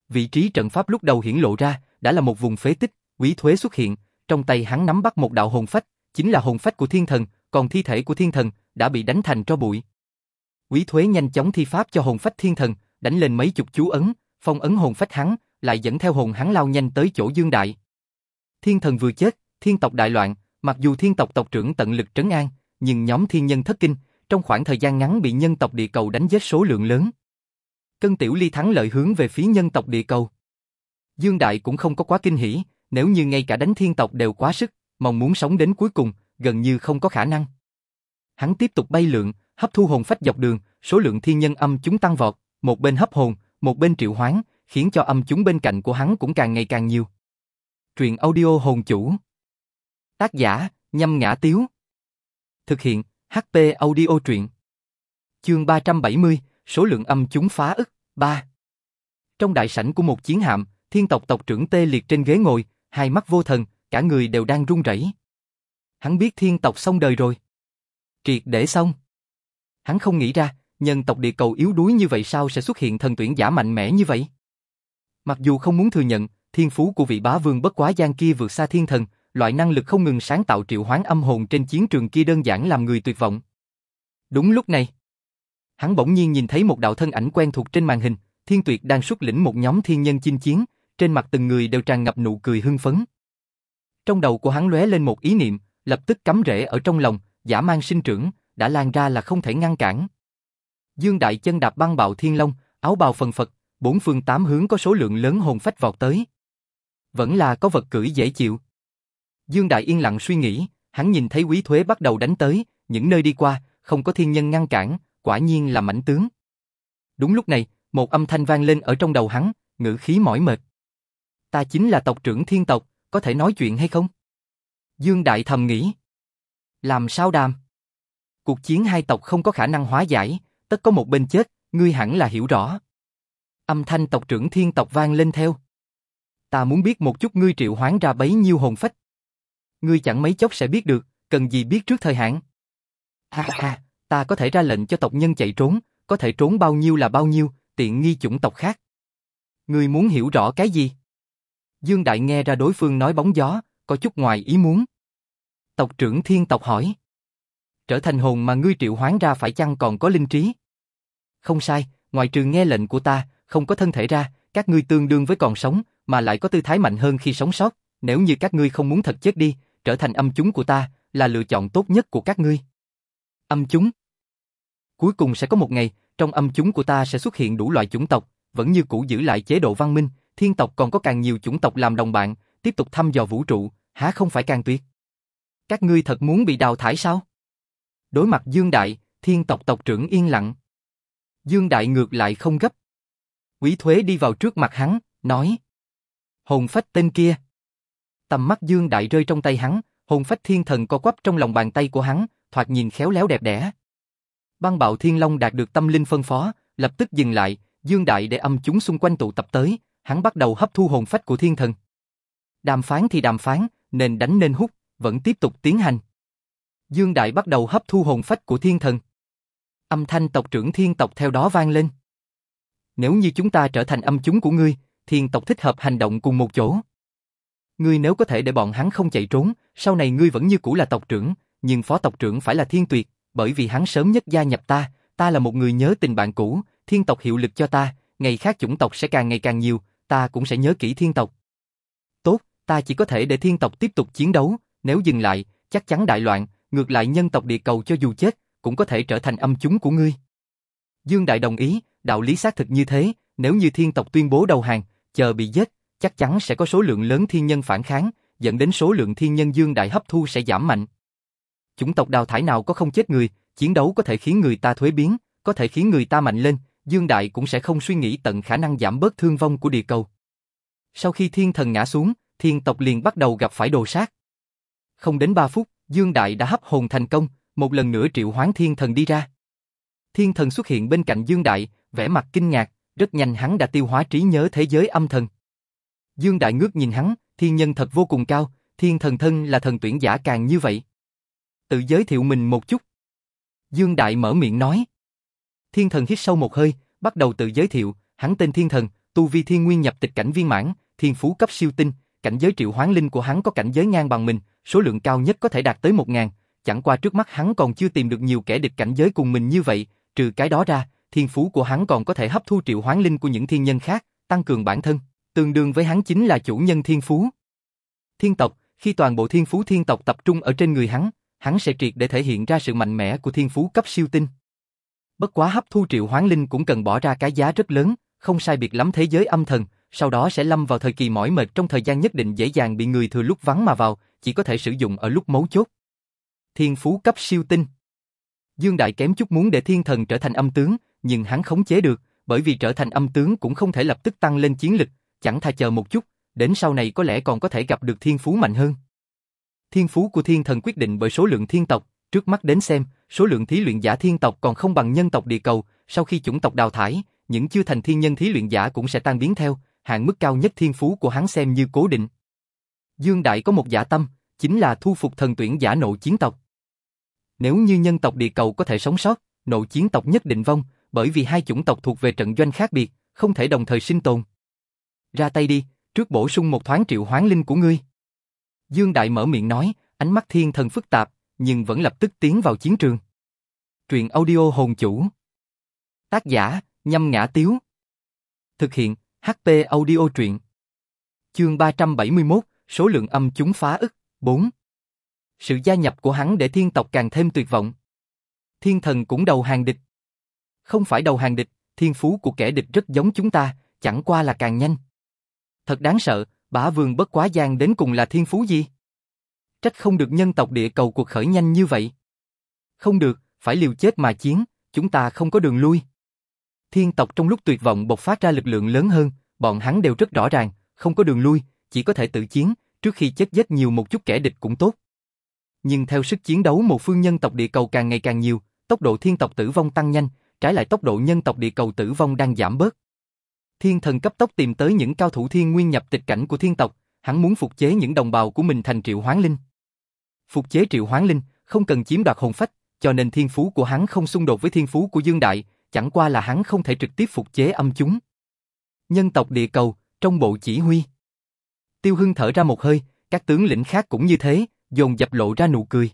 Vị trí trận pháp lúc đầu hiển lộ ra, đã là một vùng phế tích, quý thuế xuất hiện, trong tay hắn nắm bắt một đạo hồn phách, chính là hồn phách của thiên thần, còn thi thể của thiên thần đã bị đánh thành tro bụi. Quý thuế nhanh chóng thi pháp cho hồn phách thiên thần, đánh lên mấy chục chú ấn, phong ấn hồn phách hắn, lại dẫn theo hồn hắn lao nhanh tới chỗ Dương Đại. Thiên thần vừa chết, thiên tộc đại loạn, mặc dù thiên tộc tộc trưởng tận lực trấn an, nhưng nhóm thiên nhân thất kinh, trong khoảng thời gian ngắn bị nhân tộc địa cầu đánh giết số lượng lớn. Cân Tiểu Ly thắng lợi hướng về phía nhân tộc địa cầu. Dương Đại cũng không có quá kinh hỉ, nếu như ngay cả đánh thiên tộc đều quá sức, mong muốn sống đến cuối cùng, gần như không có khả năng. Hắn tiếp tục bay lượn, hấp thu hồn phách dọc đường, số lượng thiên nhân âm chúng tăng vọt, một bên hấp hồn, một bên triệu hoán, khiến cho âm chúng bên cạnh của hắn cũng càng ngày càng nhiều. Truyện audio hồn chủ. Tác giả, nhâm ngã tiếu. Thực hiện, HP audio truyện. Chương 370, số lượng âm chúng phá ức, 3. Trong đại sảnh của một chiến hạm, thiên tộc tộc trưởng tê liệt trên ghế ngồi, hai mắt vô thần, cả người đều đang run rẩy. Hắn biết thiên tộc xong đời rồi. Triệt để xong. Hắn không nghĩ ra, nhân tộc địa cầu yếu đuối như vậy sao sẽ xuất hiện thần tuyển giả mạnh mẽ như vậy? Mặc dù không muốn thừa nhận, thiên phú của vị bá vương bất quá gian kia vượt xa thiên thần, loại năng lực không ngừng sáng tạo triệu hoán âm hồn trên chiến trường kia đơn giản làm người tuyệt vọng. Đúng lúc này, hắn bỗng nhiên nhìn thấy một đạo thân ảnh quen thuộc trên màn hình, Thiên Tuyệt đang xuất lĩnh một nhóm thiên nhân chinh chiến, trên mặt từng người đều tràn ngập nụ cười hưng phấn. Trong đầu của hắn lóe lên một ý niệm, lập tức cắm rễ ở trong lòng, giả mang sinh trưởng, đã lan ra là không thể ngăn cản. Dương Đại chân đạp băng bạo thiên long, áo bào phần phật, bốn phương tám hướng có số lượng lớn hồn phách vọt tới. Vẫn là có vật cưỡi dễ chịu. Dương Đại yên lặng suy nghĩ, hắn nhìn thấy quý thuế bắt đầu đánh tới, những nơi đi qua, không có thiên nhân ngăn cản, quả nhiên là mảnh tướng. Đúng lúc này, một âm thanh vang lên ở trong đầu hắn, ngữ khí mỏi mệt. Ta chính là tộc trưởng thiên tộc, có thể nói chuyện hay không? Dương Đại thầm nghĩ. Làm sao đàm? Cuộc chiến hai tộc không có khả năng hóa giải, tất có một bên chết, ngươi hẳn là hiểu rõ. Âm thanh tộc trưởng thiên tộc vang lên theo. Ta muốn biết một chút ngươi triệu hoán ra bấy nhiêu hồn phách. Ngươi chẳng mấy chốc sẽ biết được, cần gì biết trước thời hạn. Ha ha, ta có thể ra lệnh cho tộc nhân chạy trốn, có thể trốn bao nhiêu là bao nhiêu, tiện nghi chủng tộc khác. Ngươi muốn hiểu rõ cái gì? Dương Đại nghe ra đối phương nói bóng gió, có chút ngoài ý muốn. Tộc trưởng thiên tộc hỏi. Trở thành hồn mà ngươi triệu hoán ra phải chăng còn có linh trí? Không sai, ngoài trừ nghe lệnh của ta, không có thân thể ra, các ngươi tương đương với còn sống, mà lại có tư thái mạnh hơn khi sống sót. Nếu như các ngươi không muốn thật chết đi, trở thành âm chúng của ta, là lựa chọn tốt nhất của các ngươi. Âm chúng. Cuối cùng sẽ có một ngày, trong âm chúng của ta sẽ xuất hiện đủ loại chủng tộc, vẫn như cũ giữ lại chế độ văn minh, thiên tộc còn có càng nhiều chủng tộc làm đồng bạn, tiếp tục thăm dò vũ trụ, há không phải càng tuyệt? Các ngươi thật muốn bị đào thải sao? Đối mặt Dương Đại, thiên tộc tộc trưởng yên lặng. Dương Đại ngược lại không gấp. Quý Thuế đi vào trước mặt hắn, nói. Hồn phách tên kia. Tầm mắt Dương Đại rơi trong tay hắn, hồn phách thiên thần co quắp trong lòng bàn tay của hắn, thoạt nhìn khéo léo đẹp đẽ. Băng bạo thiên long đạt được tâm linh phân phó, lập tức dừng lại, Dương Đại để âm chúng xung quanh tụ tập tới, hắn bắt đầu hấp thu hồn phách của thiên thần. Đàm phán thì đàm phán, nên đánh nên hút, vẫn tiếp tục tiến hành. Dương Đại bắt đầu hấp thu hồn phách của thiên thần. Âm thanh tộc trưởng thiên tộc theo đó vang lên. Nếu như chúng ta trở thành âm chúng của ngươi, thiên tộc thích hợp hành động cùng một chỗ. Ngươi nếu có thể để bọn hắn không chạy trốn, sau này ngươi vẫn như cũ là tộc trưởng, nhưng phó tộc trưởng phải là thiên tuyệt, bởi vì hắn sớm nhất gia nhập ta, ta là một người nhớ tình bạn cũ, thiên tộc hiệu lực cho ta, ngày khác chủng tộc sẽ càng ngày càng nhiều, ta cũng sẽ nhớ kỹ thiên tộc. Tốt, ta chỉ có thể để thiên tộc tiếp tục chiến đấu, nếu dừng lại, chắc chắn đại loạn, ngược lại nhân tộc địa cầu cho dù chết, cũng có thể trở thành âm chúng của ngươi. Dương Đại đồng ý, đạo lý xác thực như thế, nếu như thiên tộc tuyên bố đầu hàng, chờ bị giết, chắc chắn sẽ có số lượng lớn thiên nhân phản kháng, dẫn đến số lượng thiên nhân Dương Đại hấp thu sẽ giảm mạnh. Chủng tộc đào thải nào có không chết người, chiến đấu có thể khiến người ta thuế biến, có thể khiến người ta mạnh lên, Dương Đại cũng sẽ không suy nghĩ tận khả năng giảm bớt thương vong của địa cầu. Sau khi thiên thần ngã xuống, thiên tộc liền bắt đầu gặp phải đồ sát. Không đến 3 phút, Dương Đại đã hấp hồn thành công, một lần nữa triệu hoán thiên thần đi ra. Thiên thần xuất hiện bên cạnh Dương Đại, vẻ mặt kinh ngạc, rất nhanh hắn đã tiêu hóa trí nhớ thế giới âm thần. Dương Đại ngước nhìn hắn, thiên nhân thật vô cùng cao, thiên thần thân là thần tuyển giả càng như vậy. Tự giới thiệu mình một chút. Dương Đại mở miệng nói. Thiên thần hít sâu một hơi, bắt đầu tự giới thiệu, hắn tên thiên thần, tu vi thiên nguyên nhập tịch cảnh viên mãn, thiên phú cấp siêu tinh, cảnh giới triệu hoán linh của hắn có cảnh giới ngang bằng mình, số lượng cao nhất có thể đạt tới một ngàn. Chẳng qua trước mắt hắn còn chưa tìm được nhiều kẻ địch cảnh giới cùng mình như vậy, trừ cái đó ra, thiên phú của hắn còn có thể hấp thu triệu hoán linh của những thiên nhân khác, tăng cường bản thân, tương đương với hắn chính là chủ nhân thiên phú. Thiên tộc, khi toàn bộ thiên phú thiên tộc tập trung ở trên người hắn, hắn sẽ triệt để thể hiện ra sự mạnh mẽ của thiên phú cấp siêu tinh. Bất quá hấp thu triệu hoán linh cũng cần bỏ ra cái giá rất lớn, không sai biệt lắm thế giới âm thần, sau đó sẽ lâm vào thời kỳ mỏi mệt trong thời gian nhất định dễ dàng bị người thừa lúc vắng mà vào, chỉ có thể sử dụng ở lúc mấu chốt. Thiên phú cấp siêu tinh Dương Đại kém chút muốn để thiên thần trở thành âm tướng, nhưng hắn khống chế được, bởi vì trở thành âm tướng cũng không thể lập tức tăng lên chiến lực, chẳng thà chờ một chút, đến sau này có lẽ còn có thể gặp được thiên phú mạnh hơn. Thiên phú của thiên thần quyết định bởi số lượng thiên tộc, trước mắt đến xem, số lượng thí luyện giả thiên tộc còn không bằng nhân tộc địa cầu, sau khi chủng tộc đào thải, những chưa thành thiên nhân thí luyện giả cũng sẽ tan biến theo, hạng mức cao nhất thiên phú của hắn xem như cố định. Dương Đại có một giả tâm, chính là thu phục thần tuyển giả nộ chiến tộc. Nếu như nhân tộc địa cầu có thể sống sót, nộ chiến tộc nhất định vong, bởi vì hai chủng tộc thuộc về trận doanh khác biệt, không thể đồng thời sinh tồn. Ra tay đi, trước bổ sung một thoáng triệu hoán linh của ngươi. Dương Đại mở miệng nói, ánh mắt thiên thần phức tạp, nhưng vẫn lập tức tiến vào chiến trường. Truyện audio hồn chủ. Tác giả, nhâm ngã tiếu. Thực hiện, HP audio truyện. Chương 371, số lượng âm chúng phá ức, 4. Sự gia nhập của hắn để thiên tộc càng thêm tuyệt vọng. Thiên thần cũng đầu hàng địch. Không phải đầu hàng địch, thiên phú của kẻ địch rất giống chúng ta, chẳng qua là càng nhanh. Thật đáng sợ, bá vương bất quá gian đến cùng là thiên phú gì? Trách không được nhân tộc địa cầu cuộc khởi nhanh như vậy. Không được, phải liều chết mà chiến, chúng ta không có đường lui. Thiên tộc trong lúc tuyệt vọng bộc phát ra lực lượng lớn hơn, bọn hắn đều rất rõ ràng, không có đường lui, chỉ có thể tự chiến, trước khi chết giết nhiều một chút kẻ địch cũng tốt. Nhưng theo sức chiến đấu một phương nhân tộc địa cầu càng ngày càng nhiều, tốc độ thiên tộc tử vong tăng nhanh, trái lại tốc độ nhân tộc địa cầu tử vong đang giảm bớt. Thiên thần cấp tốc tìm tới những cao thủ thiên nguyên nhập tịch cảnh của thiên tộc, hắn muốn phục chế những đồng bào của mình thành triệu hoán linh. Phục chế triệu hoán linh, không cần chiếm đoạt hồn phách, cho nên thiên phú của hắn không xung đột với thiên phú của Dương Đại, chẳng qua là hắn không thể trực tiếp phục chế âm chúng. Nhân tộc địa cầu, trong bộ chỉ huy. Tiêu Hưng thở ra một hơi, các tướng lĩnh khác cũng như thế, dồn dập lộ ra nụ cười.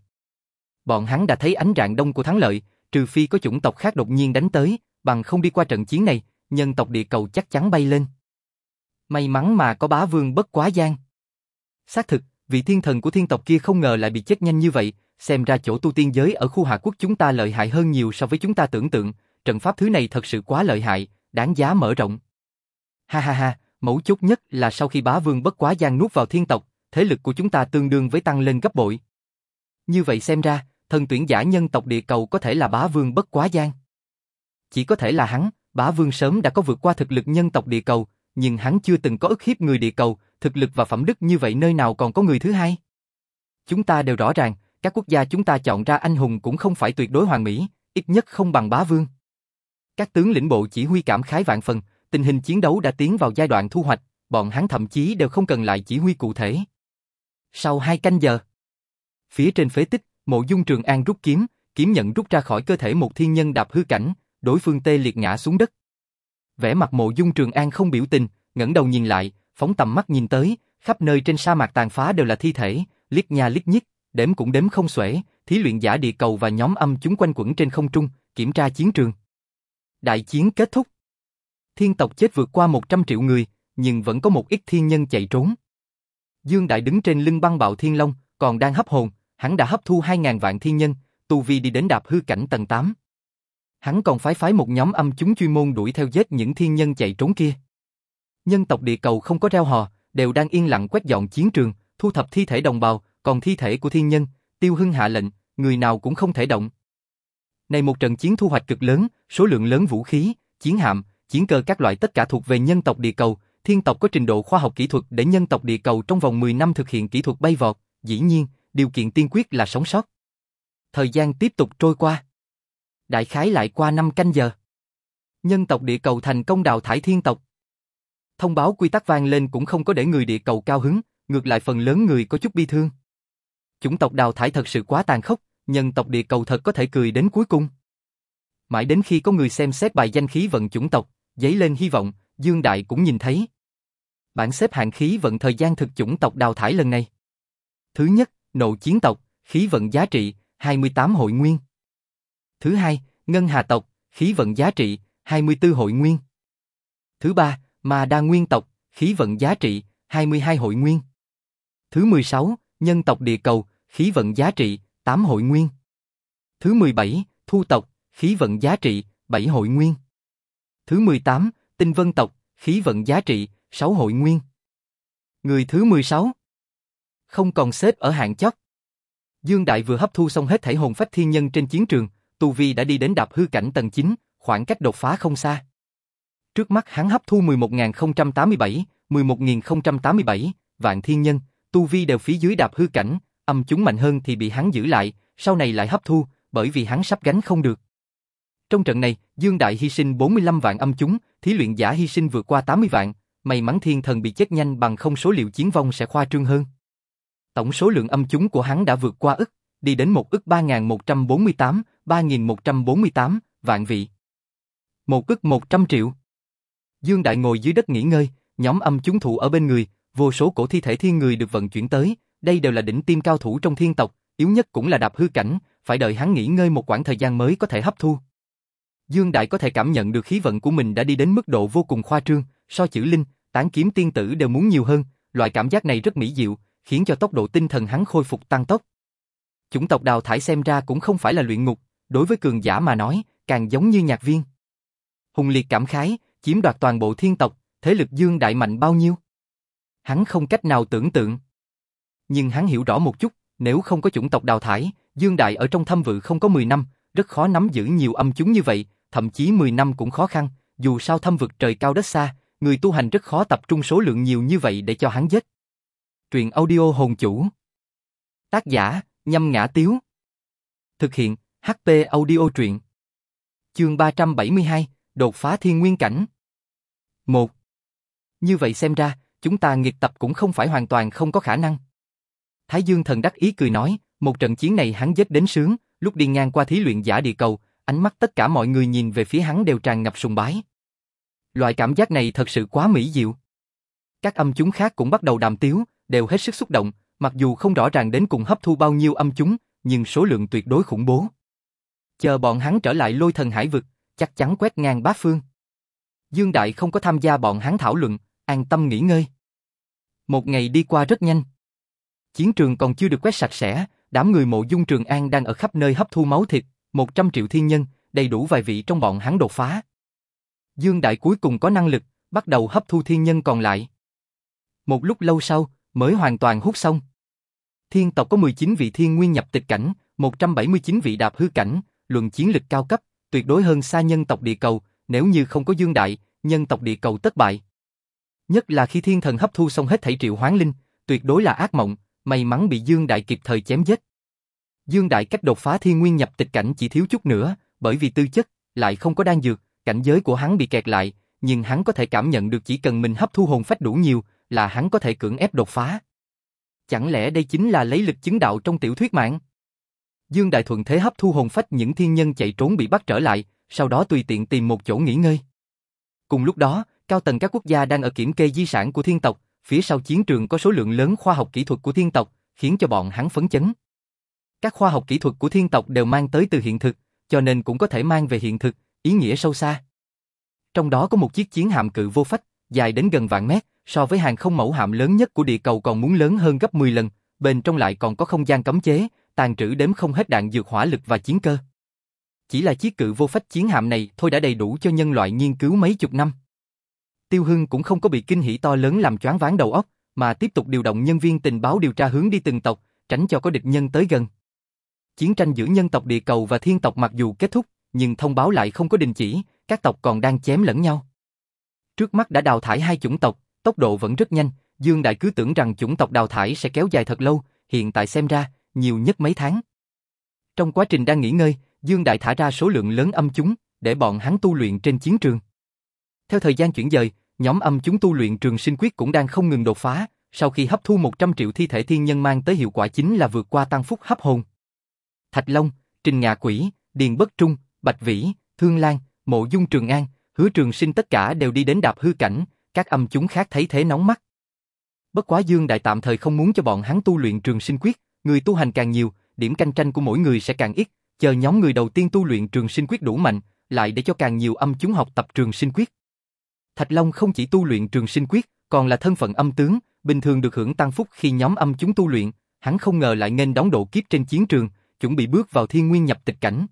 Bọn hắn đã thấy ánh rạng đông của thắng lợi, trừ phi có chủng tộc khác đột nhiên đánh tới, bằng không đi qua trận chiến này, nhân tộc địa cầu chắc chắn bay lên. May mắn mà có bá vương bất quá gian. Xác thực, vị thiên thần của thiên tộc kia không ngờ lại bị chết nhanh như vậy, xem ra chỗ tu tiên giới ở khu hạ quốc chúng ta lợi hại hơn nhiều so với chúng ta tưởng tượng, trận pháp thứ này thật sự quá lợi hại, đáng giá mở rộng. Ha ha ha, mấu chốt nhất là sau khi bá vương bất quá gian nuốt vào thiên tộc, thế lực của chúng ta tương đương với tăng lên gấp bội. Như vậy xem ra, thần tuyển giả nhân tộc địa cầu có thể là bá vương bất quá gian. Chỉ có thể là hắn, bá vương sớm đã có vượt qua thực lực nhân tộc địa cầu, nhưng hắn chưa từng có ức hiếp người địa cầu, thực lực và phẩm đức như vậy nơi nào còn có người thứ hai. Chúng ta đều rõ ràng, các quốc gia chúng ta chọn ra anh hùng cũng không phải tuyệt đối hoàn mỹ, ít nhất không bằng bá vương. Các tướng lĩnh bộ chỉ huy cảm khái vạn phần, tình hình chiến đấu đã tiến vào giai đoạn thu hoạch, bọn hắn thậm chí đều không cần lại chỉ huy cụ thể. Sau hai canh giờ, phía trên phế tích, mộ dung trường an rút kiếm, kiếm nhận rút ra khỏi cơ thể một thiên nhân đạp hư cảnh, đối phương tê liệt ngã xuống đất. Vẻ mặt mộ dung trường an không biểu tình, ngẩng đầu nhìn lại, phóng tầm mắt nhìn tới, khắp nơi trên sa mạc tàn phá đều là thi thể, liếc nha liếc nhích, đếm cũng đếm không xuể, thí luyện giả địa cầu và nhóm âm chúng quanh quẩn trên không trung, kiểm tra chiến trường. Đại chiến kết thúc. Thiên tộc chết vượt qua 100 triệu người, nhưng vẫn có một ít thiên nhân chạy trốn. Dương Đại đứng trên lưng băng bạo thiên long, còn đang hấp hồn, hắn đã hấp thu 2.000 vạn thiên nhân, tu vi đi đến đạp hư cảnh tầng 8. Hắn còn phái phái một nhóm âm chúng chuyên môn đuổi theo giết những thiên nhân chạy trốn kia. Nhân tộc địa cầu không có reo hò, đều đang yên lặng quét dọn chiến trường, thu thập thi thể đồng bào, còn thi thể của thiên nhân, tiêu hưng hạ lệnh, người nào cũng không thể động. Này một trận chiến thu hoạch cực lớn, số lượng lớn vũ khí, chiến hạm, chiến cơ các loại tất cả thuộc về nhân tộc địa cầu, thiên tộc có trình độ khoa học kỹ thuật để nhân tộc địa cầu trong vòng 10 năm thực hiện kỹ thuật bay vọt, dĩ nhiên, điều kiện tiên quyết là sống sót. Thời gian tiếp tục trôi qua. Đại khái lại qua 5 canh giờ. Nhân tộc địa cầu thành công đào thải thiên tộc. Thông báo quy tắc vang lên cũng không có để người địa cầu cao hứng, ngược lại phần lớn người có chút bi thương. Chủng tộc đào thải thật sự quá tàn khốc, nhân tộc địa cầu thật có thể cười đến cuối cùng. Mãi đến khi có người xem xét bài danh khí vận chủng tộc, giấy lên hy vọng, Dương Đại cũng nhìn thấy. Bản xếp hạng khí vận thời gian thực chủng tộc đào thải lần này. Thứ nhất, nộ chiến tộc, khí vận giá trị, 28 hội nguyên. Thứ hai, ngân hà tộc, khí vận giá trị, 24 hội nguyên. Thứ ba, ma đa nguyên tộc, khí vận giá trị, 22 hội nguyên. Thứ 16, nhân tộc địa cầu, khí vận giá trị, 8 hội nguyên. Thứ 17, thu tộc, khí vận giá trị, 7 hội nguyên. Thứ 18, tinh vân tộc, khí vận giá trị, 6 hội nguyên. Người thứ 16 Không còn xếp ở hạng chót. Dương Đại vừa hấp thu xong hết thể hồn phách thiên nhân trên chiến trường, Tu Vi đã đi đến đạp hư cảnh tầng 9, khoảng cách đột phá không xa. Trước mắt hắn hấp thu 11.087, 11.087, vạn thiên nhân, Tu Vi đều phía dưới đạp hư cảnh, âm chúng mạnh hơn thì bị hắn giữ lại, sau này lại hấp thu, bởi vì hắn sắp gánh không được. Trong trận này, Dương Đại hy sinh 45 vạn âm chúng, thí luyện giả hy sinh vượt qua 80 vạn, may mắn thiên thần bị chết nhanh bằng không số liệu chiến vong sẽ khoa trương hơn. Tổng số lượng âm chúng của hắn đã vượt qua ức, đi đến một ức 3.148, 3.148 vạn vị. Một ức 100 triệu. Dương Đại ngồi dưới đất nghỉ ngơi, nhóm âm chúng thủ ở bên người, vô số cổ thi thể thiên người được vận chuyển tới, đây đều là đỉnh tim cao thủ trong thiên tộc, yếu nhất cũng là đạp hư cảnh, phải đợi hắn nghỉ ngơi một quãng thời gian mới có thể hấp thu. Dương Đại có thể cảm nhận được khí vận của mình đã đi đến mức độ vô cùng khoa trương, so chữ linh, tán kiếm tiên tử đều muốn nhiều hơn, loại cảm giác này rất mỹ diệu, khiến cho tốc độ tinh thần hắn khôi phục tăng tốc. Chủng tộc đào thải xem ra cũng không phải là luyện ngục, đối với cường giả mà nói, càng giống như nhạc viên. Hùng liệt cảm khái, chiếm đoạt toàn bộ thiên tộc, thế lực Dương Đại mạnh bao nhiêu? Hắn không cách nào tưởng tượng. Nhưng hắn hiểu rõ một chút, nếu không có chủng tộc đào thải, Dương Đại ở trong thâm vự không có 10 năm, rất khó nắm giữ nhiều âm chúng như vậy, thậm chí 10 năm cũng khó khăn, dù sao thâm vực trời cao đất xa, người tu hành rất khó tập trung số lượng nhiều như vậy để cho hắn giết. Truyện audio hồn chủ Tác giả, nhâm ngã tiếu Thực hiện, HP audio truyện Chương 372, đột phá thiên nguyên cảnh 1. Như vậy xem ra, chúng ta nghiệt tập cũng không phải hoàn toàn không có khả năng. Thái Dương thần đắc ý cười nói, một trận chiến này hắn giết đến sướng, lúc đi ngang qua thí luyện giả địa cầu, ánh mắt tất cả mọi người nhìn về phía hắn đều tràn ngập sùng bái. Loại cảm giác này thật sự quá mỹ diệu. Các âm chúng khác cũng bắt đầu đàm tiếu, đều hết sức xúc động, mặc dù không rõ ràng đến cùng hấp thu bao nhiêu âm chúng, nhưng số lượng tuyệt đối khủng bố. Chờ bọn hắn trở lại lôi thần hải vực, chắc chắn quét ngang bát phương. Dương Đại không có tham gia bọn hắn thảo luận, an tâm nghỉ ngơi. Một ngày đi qua rất nhanh. Chiến trường còn chưa được quét sạch sẽ, đám người mộ dung trường an đang ở khắp nơi hấp thu máu thịt, 100 triệu thiên nhân, đầy đủ vài vị trong bọn hắn đột phá. Dương Đại cuối cùng có năng lực, bắt đầu hấp thu thiên nhân còn lại. Một lúc lâu sau, mới hoàn toàn hút xong. Thiên tộc có 19 vị thiên nguyên nhập tịch cảnh, 179 vị đạp hư cảnh, luận chiến lực cao cấp, tuyệt đối hơn xa nhân tộc địa cầu, nếu như không có Dương Đại, nhân tộc địa cầu tất bại. Nhất là khi thiên thần hấp thu xong hết thảy triệu hoán linh, tuyệt đối là ác mộng, may mắn bị Dương Đại kịp thời chém giết. Dương Đại cách đột phá thiên nguyên nhập tịch cảnh chỉ thiếu chút nữa, bởi vì tư chất, lại không có đan dược, cảnh giới của hắn bị kẹt lại, nhưng hắn có thể cảm nhận được chỉ cần mình hấp thu hồn phách đủ nhiều, là hắn có thể cưỡng ép đột phá. Chẳng lẽ đây chính là lấy lực chứng đạo trong tiểu thuyết mạng? Dương Đại thuận thế hấp thu hồn phách những thiên nhân chạy trốn bị bắt trở lại, sau đó tùy tiện tìm một chỗ nghỉ ngơi. Cùng lúc đó, cao tầng các quốc gia đang ở kiểm kê di sản của thiên tộc, phía sau chiến trường có số lượng lớn khoa học kỹ thuật của thiên tộc, khiến cho bọn hắn phấn chấn. Các khoa học kỹ thuật của thiên tộc đều mang tới từ hiện thực, cho nên cũng có thể mang về hiện thực, ý nghĩa sâu xa. Trong đó có một chiếc chiến hạm cự vô phách, dài đến gần vạn mét, so với hàng không mẫu hạm lớn nhất của địa cầu còn muốn lớn hơn gấp 10 lần, bên trong lại còn có không gian cấm chế, tàn trữ đếm không hết đạn dược hỏa lực và chiến cơ. chỉ là chiếc cự vô phách chiến hạm này thôi đã đầy đủ cho nhân loại nghiên cứu mấy chục năm. Tiêu Hưng cũng không có bị kinh hỉ to lớn làm choáng váng đầu óc, mà tiếp tục điều động nhân viên tình báo điều tra hướng đi từng tộc, tránh cho có địch nhân tới gần. Chiến tranh giữa nhân tộc địa cầu và thiên tộc mặc dù kết thúc, nhưng thông báo lại không có đình chỉ, các tộc còn đang chém lẫn nhau. Trước mắt đã đào thải hai chủng tộc, tốc độ vẫn rất nhanh, Dương Đại cứ tưởng rằng chủng tộc đào thải sẽ kéo dài thật lâu, hiện tại xem ra, nhiều nhất mấy tháng. Trong quá trình đang nghỉ ngơi, Dương Đại thả ra số lượng lớn âm chúng, để bọn hắn tu luyện trên chiến trường. Theo thời gian chuyển dời, nhóm âm chúng tu luyện trường sinh quyết cũng đang không ngừng đột phá, sau khi hấp thu 100 triệu thi thể thiên nhân mang tới hiệu quả chính là vượt qua tăng phúc hấp hồn. Thạch Long, Trình Ngạ Quỷ, Điền Bất Trung, Bạch Vĩ, Thương Lan, Mộ Dung Trường An, Hứa Trường Sinh tất cả đều đi đến đạp hư cảnh, các âm chúng khác thấy thế nóng mắt. Bất quá Dương Đại tạm thời không muốn cho bọn hắn tu luyện trường sinh quyết, người tu hành càng nhiều, điểm cạnh tranh của mỗi người sẽ càng ít, chờ nhóm người đầu tiên tu luyện trường sinh quyết đủ mạnh, lại để cho càng nhiều âm chúng học tập trường sinh quyết. Thạch Long không chỉ tu luyện trường sinh quyết, còn là thân phận âm tướng, bình thường được hưởng tăng phúc khi nhóm âm chúng tu luyện, hắn không ngờ lại nên đóng độ kiếp trên chiến trường, chuẩn bị bước vào thiên nguyên nhập tịch cảnh.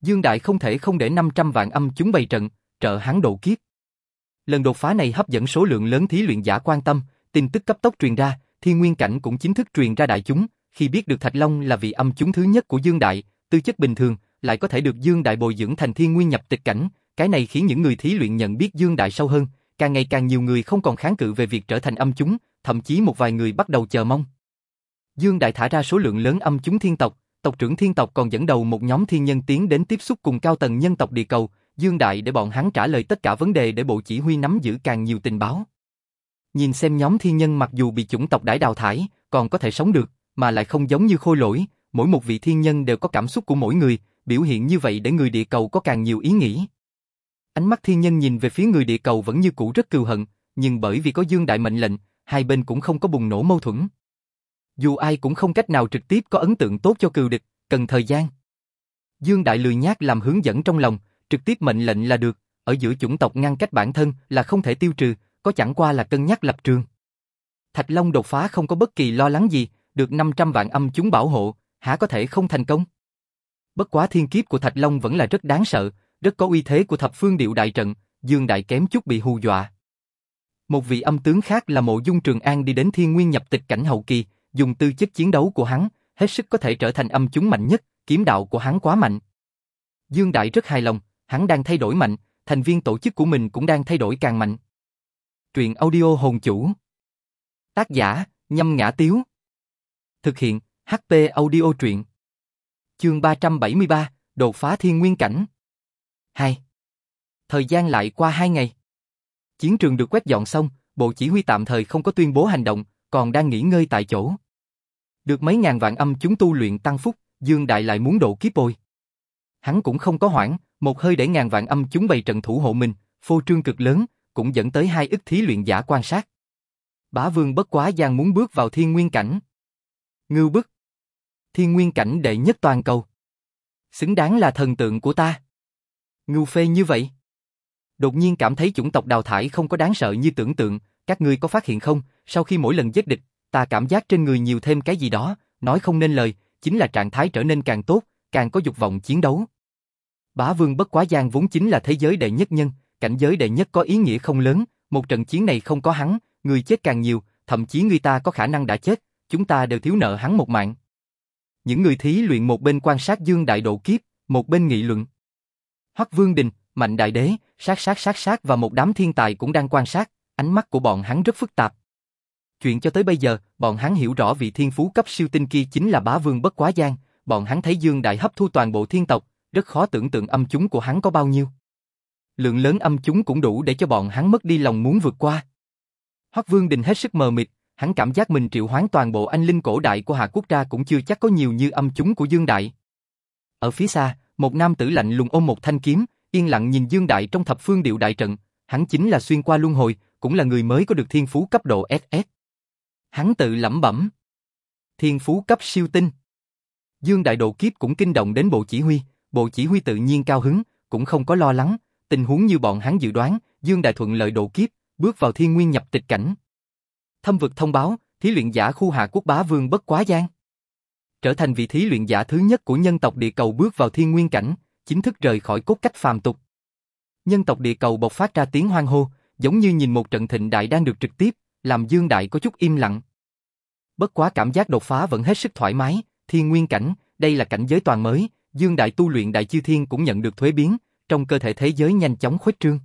Dương Đại không thể không để 500 vạn âm chúng bày trận, trợ hắn độ kiếp. Lần đột phá này hấp dẫn số lượng lớn thí luyện giả quan tâm, tin tức cấp tốc truyền ra, thiên nguyên cảnh cũng chính thức truyền ra đại chúng, khi biết được Thạch Long là vị âm chúng thứ nhất của Dương Đại, tư chất bình thường, lại có thể được Dương Đại bồi dưỡng thành thiên nguyên nhập tịch cảnh, cái này khiến những người thí luyện nhận biết Dương Đại sâu hơn, càng ngày càng nhiều người không còn kháng cự về việc trở thành âm chúng, thậm chí một vài người bắt đầu chờ mong. Dương Đại thả ra số lượng lớn âm chúng thiên tộc, tộc trưởng thiên tộc còn dẫn đầu một nhóm thiên nhân tiến đến tiếp xúc cùng cao tầng nhân tộc địa cầu, Dương Đại để bọn hắn trả lời tất cả vấn đề để bộ chỉ huy nắm giữ càng nhiều tình báo. Nhìn xem nhóm thiên nhân mặc dù bị chủng tộc đãi đào thải, còn có thể sống được, mà lại không giống như khôi lỗi, mỗi một vị thiên nhân đều có cảm xúc của mỗi người, biểu hiện như vậy để người địa cầu có càng nhiều ý nghĩ. Ánh mắt thiên nhân nhìn về phía người địa cầu vẫn như cũ rất cừu hận, nhưng bởi vì có Dương Đại mệnh lệnh, hai bên cũng không có bùng nổ mâu thuẫn. Dù ai cũng không cách nào trực tiếp có ấn tượng tốt cho cừu địch, cần thời gian. Dương Đại lười nhác làm hướng dẫn trong lòng, trực tiếp mệnh lệnh là được, ở giữa chủng tộc ngăn cách bản thân là không thể tiêu trừ, có chẳng qua là cân nhắc lập trường. Thạch Long đột phá không có bất kỳ lo lắng gì, được 500 vạn âm chúng bảo hộ, há có thể không thành công? Bất quá thiên kiếp của Thạch Long vẫn là rất đáng sợ, rất có uy thế của thập phương điệu đại trận, Dương Đại kém chút bị hù dọa. Một vị âm tướng khác là Mộ Dung Trường An đi đến thiên nguyên nhập tịch cảnh hậu kỳ, dùng tư chất chiến đấu của hắn, hết sức có thể trở thành âm chúng mạnh nhất, kiếm đạo của hắn quá mạnh. Dương Đại rất hài lòng, hắn đang thay đổi mạnh, thành viên tổ chức của mình cũng đang thay đổi càng mạnh. Truyện audio hồn chủ. Tác giả, nhâm ngã tiếu. Thực hiện, HP audio truyện. Chương 373, đột phá thiên nguyên cảnh. 2. Thời gian lại qua 2 ngày. Chiến trường được quét dọn xong, bộ chỉ huy tạm thời không có tuyên bố hành động, còn đang nghỉ ngơi tại chỗ. Được mấy ngàn vạn âm chúng tu luyện tăng phúc, Dương Đại lại muốn độ kiếp bồi. Hắn cũng không có hoảng, một hơi để ngàn vạn âm chúng bày trận thủ hộ mình, phô trương cực lớn, cũng dẫn tới hai ức thí luyện giả quan sát. Bá vương bất quá gian muốn bước vào thiên nguyên cảnh. Ngưu bức. Thiên nguyên cảnh đệ nhất toàn cầu. Xứng đáng là thần tượng của ta. Ngưu phê như vậy. Đột nhiên cảm thấy chủng tộc đào thải không có đáng sợ như tưởng tượng, các ngươi có phát hiện không, sau khi mỗi lần giết địch, ta cảm giác trên người nhiều thêm cái gì đó, nói không nên lời, chính là trạng thái trở nên càng tốt, càng có dục vọng chiến đấu. Bá vương bất quá gian vốn chính là thế giới đệ nhất nhân, cảnh giới đệ nhất có ý nghĩa không lớn, một trận chiến này không có hắn, người chết càng nhiều, thậm chí người ta có khả năng đã chết, chúng ta đều thiếu nợ hắn một mạng. Những người thí luyện một bên quan sát Dương Đại độ kiếp, một bên nghị luận. Hoắc Vương Đình, Mạnh Đại Đế, sát sát sát sát và một đám thiên tài cũng đang quan sát, ánh mắt của bọn hắn rất phức tạp. Chuyện cho tới bây giờ, bọn hắn hiểu rõ vị thiên phú cấp siêu tinh kia chính là bá vương bất quá gian, bọn hắn thấy Dương Đại hấp thu toàn bộ thiên tộc, rất khó tưởng tượng âm chúng của hắn có bao nhiêu. Lượng lớn âm chúng cũng đủ để cho bọn hắn mất đi lòng muốn vượt qua. Hoắc Vương Đình hết sức mờ mịt, hắn cảm giác mình triệu hoán toàn bộ anh linh cổ đại của Hạ Quốc ra cũng chưa chắc có nhiều như âm chúng của Dương Đại. Ở phía xa, một nam tử lạnh lùng ôm một thanh kiếm, yên lặng nhìn Dương Đại trong thập phương điệu đại trận, hắn chính là xuyên qua luân hồi, cũng là người mới có được thiên phú cấp độ SS. Hắn tự lẩm bẩm. Thiên phú cấp siêu tinh. Dương Đại độ kiếp cũng kinh động đến bộ chỉ huy, bộ chỉ huy tự nhiên cao hứng, cũng không có lo lắng, tình huống như bọn hắn dự đoán, Dương Đại thuận lợi độ kiếp, bước vào thiên nguyên nhập tịch cảnh. Thâm vực thông báo, thí luyện giả khu hạ quốc bá vương bất quá gian. Trở thành vị thí luyện giả thứ nhất của nhân tộc địa cầu bước vào thiên nguyên cảnh, chính thức rời khỏi cốt cách phàm tục. Nhân tộc địa cầu bộc phát ra tiếng hoang hô, giống như nhìn một trận thịnh đại đang được trực tiếp, làm Dương Đại có chút im lặng. Bất quá cảm giác đột phá vẫn hết sức thoải mái, thiên nguyên cảnh, đây là cảnh giới toàn mới, Dương Đại tu luyện Đại Chư Thiên cũng nhận được thuế biến, trong cơ thể thế giới nhanh chóng khuếch trương.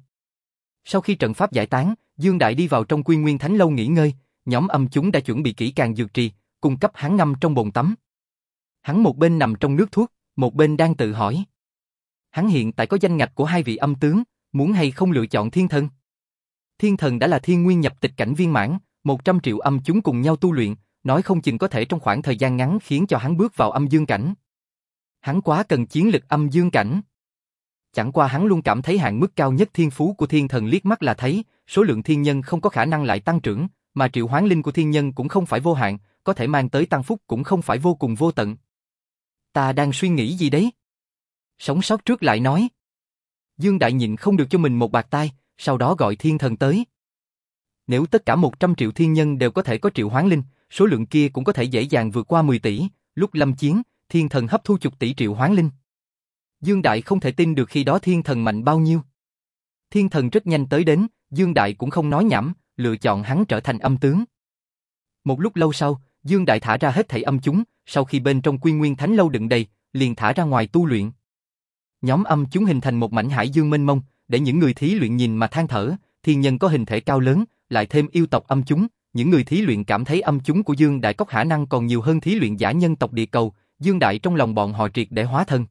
Sau khi trận pháp giải tán, Dương Đại đi vào trong Quy Nguyên Thánh lâu nghỉ ngơi, nhóm âm chúng đã chuẩn bị kỹ càng dược trì, cung cấp hắn ngâm trong bồn tắm. Hắn một bên nằm trong nước thuốc, một bên đang tự hỏi. Hắn hiện tại có danh ngạch của hai vị âm tướng, muốn hay không lựa chọn thiên thần. Thiên thần đã là thiên nguyên nhập tịch cảnh viên mãn, 100 triệu âm chúng cùng nhau tu luyện, nói không chừng có thể trong khoảng thời gian ngắn khiến cho hắn bước vào âm dương cảnh. Hắn quá cần chiến lực âm dương cảnh. Chẳng qua hắn luôn cảm thấy hạn mức cao nhất thiên phú của thiên thần liếc mắt là thấy, số lượng thiên nhân không có khả năng lại tăng trưởng, mà triệu hoán linh của thiên nhân cũng không phải vô hạn, có thể mang tới tăng phúc cũng không phải vô cùng vô tận. Ta đang suy nghĩ gì đấy? Sống sót trước lại nói. Dương Đại nhịn không được cho mình một bạc tai, sau đó gọi thiên thần tới. Nếu tất cả 100 triệu thiên nhân đều có thể có triệu hoán linh, số lượng kia cũng có thể dễ dàng vượt qua 10 tỷ, lúc lâm chiến, thiên thần hấp thu chục tỷ triệu hoán linh. Dương Đại không thể tin được khi đó thiên thần mạnh bao nhiêu. Thiên thần rất nhanh tới đến, Dương Đại cũng không nói nhảm, lựa chọn hắn trở thành âm tướng. Một lúc lâu sau, Dương Đại thả ra hết thảy âm chúng, sau khi bên trong quy nguyên thánh lâu đựng đầy, liền thả ra ngoài tu luyện. Nhóm âm chúng hình thành một mảnh hải dương mênh mông, để những người thí luyện nhìn mà than thở, thiên nhân có hình thể cao lớn, lại thêm yêu tộc âm chúng, những người thí luyện cảm thấy âm chúng của Dương Đại có khả năng còn nhiều hơn thí luyện giả nhân tộc địa cầu, Dương Đại trong lòng bọn họ triệt để hóa thân.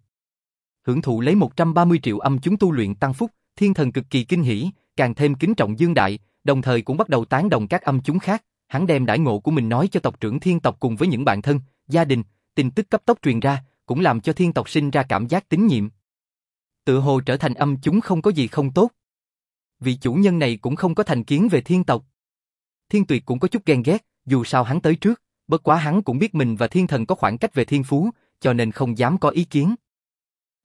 Hưởng thụ lấy 130 triệu âm chúng tu luyện tăng phúc, thiên thần cực kỳ kinh hỉ, càng thêm kính trọng Dương Đại, đồng thời cũng bắt đầu tán đồng các âm chúng khác, hắn đem đại ngộ của mình nói cho tộc trưởng thiên tộc cùng với những bạn thân, gia đình, tin tức cấp tốc truyền ra, cũng làm cho thiên tộc sinh ra cảm giác tín nhiệm. Tự hồ trở thành âm chúng không có gì không tốt. Vị chủ nhân này cũng không có thành kiến về thiên tộc. Thiên tuyệt cũng có chút ghen ghét, dù sao hắn tới trước, bất quá hắn cũng biết mình và thiên thần có khoảng cách về thiên phú, cho nên không dám có ý kiến.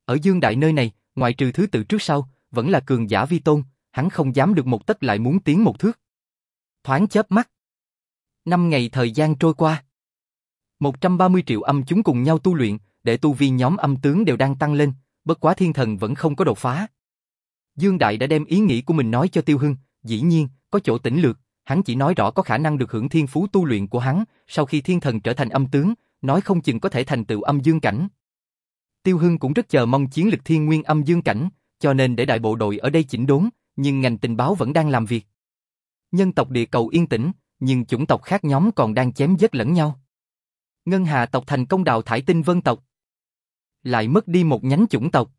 Ở dương đại nơi này, ngoại trừ thứ tự trước sau, vẫn là cường giả vi tôn, hắn không dám được một tấc lại muốn tiến một thước. Thoáng chớp mắt. Năm ngày thời gian trôi qua. 130 triệu âm chúng cùng nhau tu luyện, để tu vi nhóm âm tướng đều đang tăng lên, bất quá thiên thần vẫn không có đột phá. Dương Đại đã đem ý nghĩ của mình nói cho Tiêu Hưng, dĩ nhiên, có chỗ tỉnh lược, hắn chỉ nói rõ có khả năng được hưởng thiên phú tu luyện của hắn, sau khi thiên thần trở thành âm tướng, nói không chừng có thể thành tựu âm dương cảnh. Tiêu Hưng cũng rất chờ mong chiến lực thiên nguyên âm dương cảnh, cho nên để đại bộ đội ở đây chỉnh đốn, nhưng ngành tình báo vẫn đang làm việc. Nhân tộc địa cầu yên tĩnh, nhưng chủng tộc khác nhóm còn đang chém giết lẫn nhau. Ngân Hà tộc thành công đào thải tinh vân tộc. Lại mất đi một nhánh chủng tộc.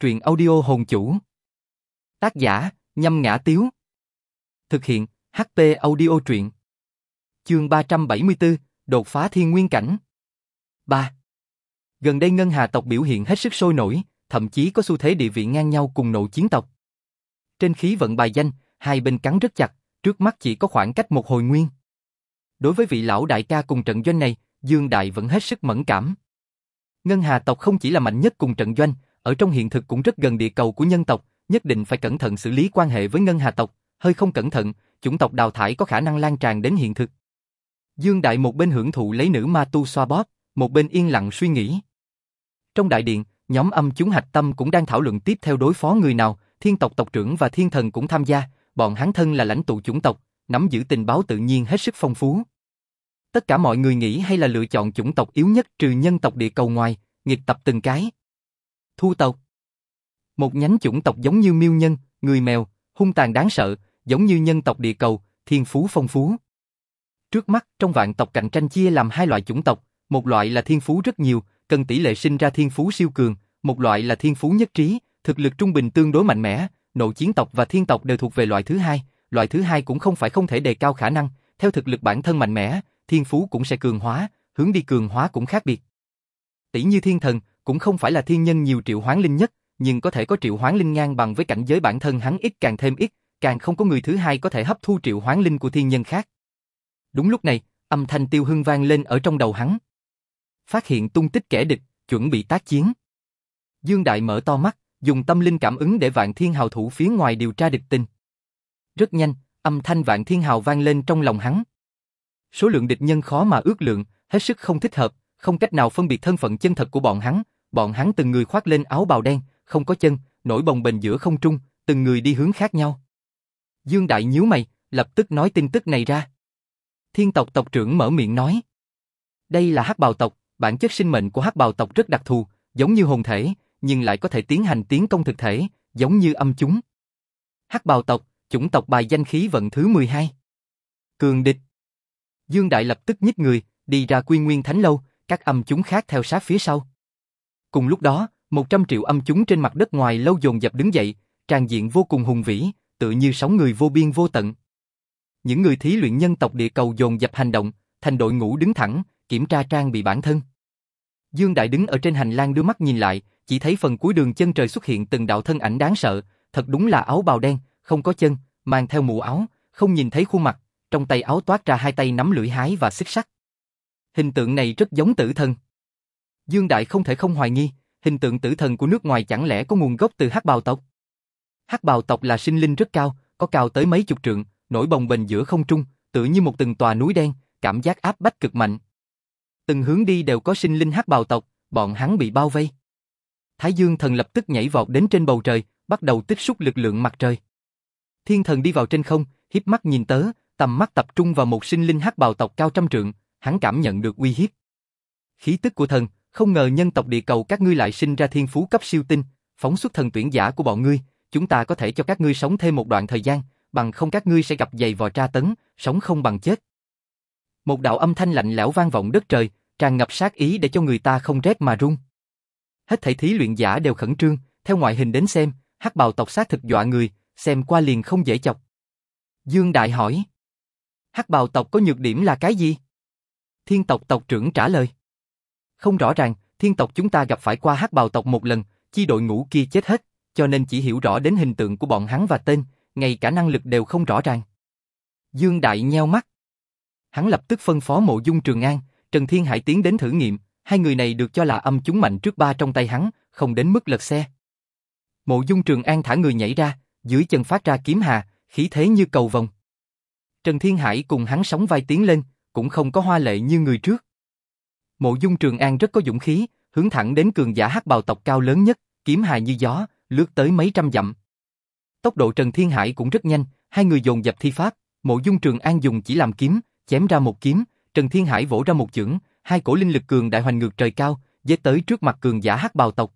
Truyện audio hồn chủ. Tác giả, nhâm ngã tiếu. Thực hiện, HP audio truyện. Chương 374, đột phá thiên nguyên cảnh. 3. Gần đây Ngân Hà tộc biểu hiện hết sức sôi nổi, thậm chí có xu thế địa vị ngang nhau cùng nội chiến tộc. Trên khí vận bài danh, hai bên cắn rất chặt, trước mắt chỉ có khoảng cách một hồi nguyên. Đối với vị lão đại ca cùng trận doanh này, Dương Đại vẫn hết sức mẫn cảm. Ngân Hà tộc không chỉ là mạnh nhất cùng trận doanh, ở trong hiện thực cũng rất gần địa cầu của nhân tộc, nhất định phải cẩn thận xử lý quan hệ với Ngân Hà tộc, hơi không cẩn thận, chủng tộc đào thải có khả năng lan tràn đến hiện thực. Dương Đại một bên hưởng thụ lấy nữ ma tu xoa bóp, một bên yên lặng suy nghĩ. Trong đại điện, nhóm âm chúng hạch tâm cũng đang thảo luận tiếp theo đối phó người nào, thiên tộc tộc trưởng và thiên thần cũng tham gia, bọn hắn thân là lãnh tụ chủng tộc, nắm giữ tình báo tự nhiên hết sức phong phú. Tất cả mọi người nghĩ hay là lựa chọn chủng tộc yếu nhất trừ nhân tộc địa cầu ngoài, nghiệt tập từng cái. Thu tộc Một nhánh chủng tộc giống như miêu nhân, người mèo, hung tàn đáng sợ, giống như nhân tộc địa cầu, thiên phú phong phú. Trước mắt, trong vạn tộc cạnh tranh chia làm hai loại chủng tộc, một loại là thiên phú rất nhiều, cần tỷ lệ sinh ra thiên phú siêu cường, một loại là thiên phú nhất trí, thực lực trung bình tương đối mạnh mẽ, nội chiến tộc và thiên tộc đều thuộc về loại thứ hai, loại thứ hai cũng không phải không thể đề cao khả năng, theo thực lực bản thân mạnh mẽ, thiên phú cũng sẽ cường hóa, hướng đi cường hóa cũng khác biệt. Tỷ như thiên thần, cũng không phải là thiên nhân nhiều triệu hoán linh nhất, nhưng có thể có triệu hoán linh ngang bằng với cảnh giới bản thân hắn ít càng thêm ít, càng không có người thứ hai có thể hấp thu triệu hoán linh của thiên nhân khác. Đúng lúc này, âm thanh tiêu hưng vang lên ở trong đầu hắn. Phát hiện tung tích kẻ địch, chuẩn bị tác chiến. Dương Đại mở to mắt, dùng tâm linh cảm ứng để vạn thiên hào thủ phía ngoài điều tra địch tình. Rất nhanh, âm thanh vạn thiên hào vang lên trong lòng hắn. Số lượng địch nhân khó mà ước lượng, hết sức không thích hợp, không cách nào phân biệt thân phận chân thật của bọn hắn, bọn hắn từng người khoác lên áo bào đen, không có chân, nổi bồng bềnh giữa không trung, từng người đi hướng khác nhau. Dương Đại nhíu mày, lập tức nói tin tức này ra. Thiên tộc tộc trưởng mở miệng nói. Đây là hắc bào tộc, bản chất sinh mệnh của hắc bào tộc rất đặc thù, giống như hồn thể, nhưng lại có thể tiến hành tiến công thực thể, giống như âm chúng. Hắc bào tộc, chủng tộc bài danh khí vận thứ 12. Cường địch. Dương Đại lập tức nhích người, đi ra quy nguyên thánh lâu, các âm chúng khác theo sát phía sau. Cùng lúc đó, 100 triệu âm chúng trên mặt đất ngoài lâu dồn dập đứng dậy, tràn diện vô cùng hùng vĩ, tự như sóng người vô biên vô tận. Những người thí luyện nhân tộc địa cầu dồn dập hành động, thành đội ngũ đứng thẳng, kiểm tra trang bị bản thân. Dương Đại đứng ở trên hành lang đưa mắt nhìn lại, chỉ thấy phần cuối đường chân trời xuất hiện từng đạo thân ảnh đáng sợ, thật đúng là áo bào đen, không có chân, mang theo mũ áo, không nhìn thấy khuôn mặt, trong tay áo toát ra hai tay nắm lưỡi hái và xích sắt. Hình tượng này rất giống tử thần. Dương Đại không thể không hoài nghi, hình tượng tử thần của nước ngoài chẳng lẽ có nguồn gốc từ hắc bào tộc? Hắc bào tộc là sinh linh rất cao, có cao tới mấy chục trượng, nổi bồng bềnh giữa không trung, tự như một từng tòa núi đen, cảm giác áp bách cực mạnh. Từng hướng đi đều có sinh linh hắc bào tộc, bọn hắn bị bao vây. Thái Dương thần lập tức nhảy vọt đến trên bầu trời, bắt đầu tích xúc lực lượng mặt trời. Thiên thần đi vào trên không, híp mắt nhìn tớ, tầm mắt tập trung vào một sinh linh hắc bào tộc cao trăm trượng, hắn cảm nhận được uy hiếp. Khí tức của thần, không ngờ nhân tộc địa cầu các ngươi lại sinh ra thiên phú cấp siêu tinh, phóng xuất thần tuyển giả của bọn ngươi, chúng ta có thể cho các ngươi sống thêm một đoạn thời gian, bằng không các ngươi sẽ gặp dày vò tra tấn, sống không bằng chết. Một đạo âm thanh lạnh lẽo vang vọng đất trời, tràn ngập sát ý để cho người ta không rét mà run. Hết thảy thí luyện giả đều khẩn trương, theo ngoại hình đến xem, hắc bào tộc sát thực dọa người, xem qua liền không dễ chọc. Dương Đại hỏi, hắc bào tộc có nhược điểm là cái gì? Thiên tộc tộc trưởng trả lời. Không rõ ràng, thiên tộc chúng ta gặp phải qua hắc bào tộc một lần, chi đội ngũ kia chết hết, cho nên chỉ hiểu rõ đến hình tượng của bọn hắn và tên, ngay cả năng lực đều không rõ ràng. Dương Đại nheo mắt. Hắn lập tức phân phó mộ dung Trường An, Trần Thiên Hải tiến đến thử nghiệm, hai người này được cho là âm chúng mạnh trước ba trong tay hắn, không đến mức lật xe. Mộ dung Trường An thả người nhảy ra, dưới chân phát ra kiếm hà, khí thế như cầu vồng. Trần Thiên Hải cùng hắn sóng vai tiến lên, cũng không có hoa lệ như người trước. Mộ dung Trường An rất có dũng khí, hướng thẳng đến cường giả hắc bào tộc cao lớn nhất, kiếm hà như gió, lướt tới mấy trăm dặm. Tốc độ Trần Thiên Hải cũng rất nhanh, hai người dồn dập thi pháp, Mộ Dung Trường An dùng chỉ làm kiếm, chém ra một kiếm, Trần Thiên Hải vỗ ra một chưởng, hai cổ linh lực cường đại hoành ngược trời cao, giết tới trước mặt cường giả hắc bào tộc.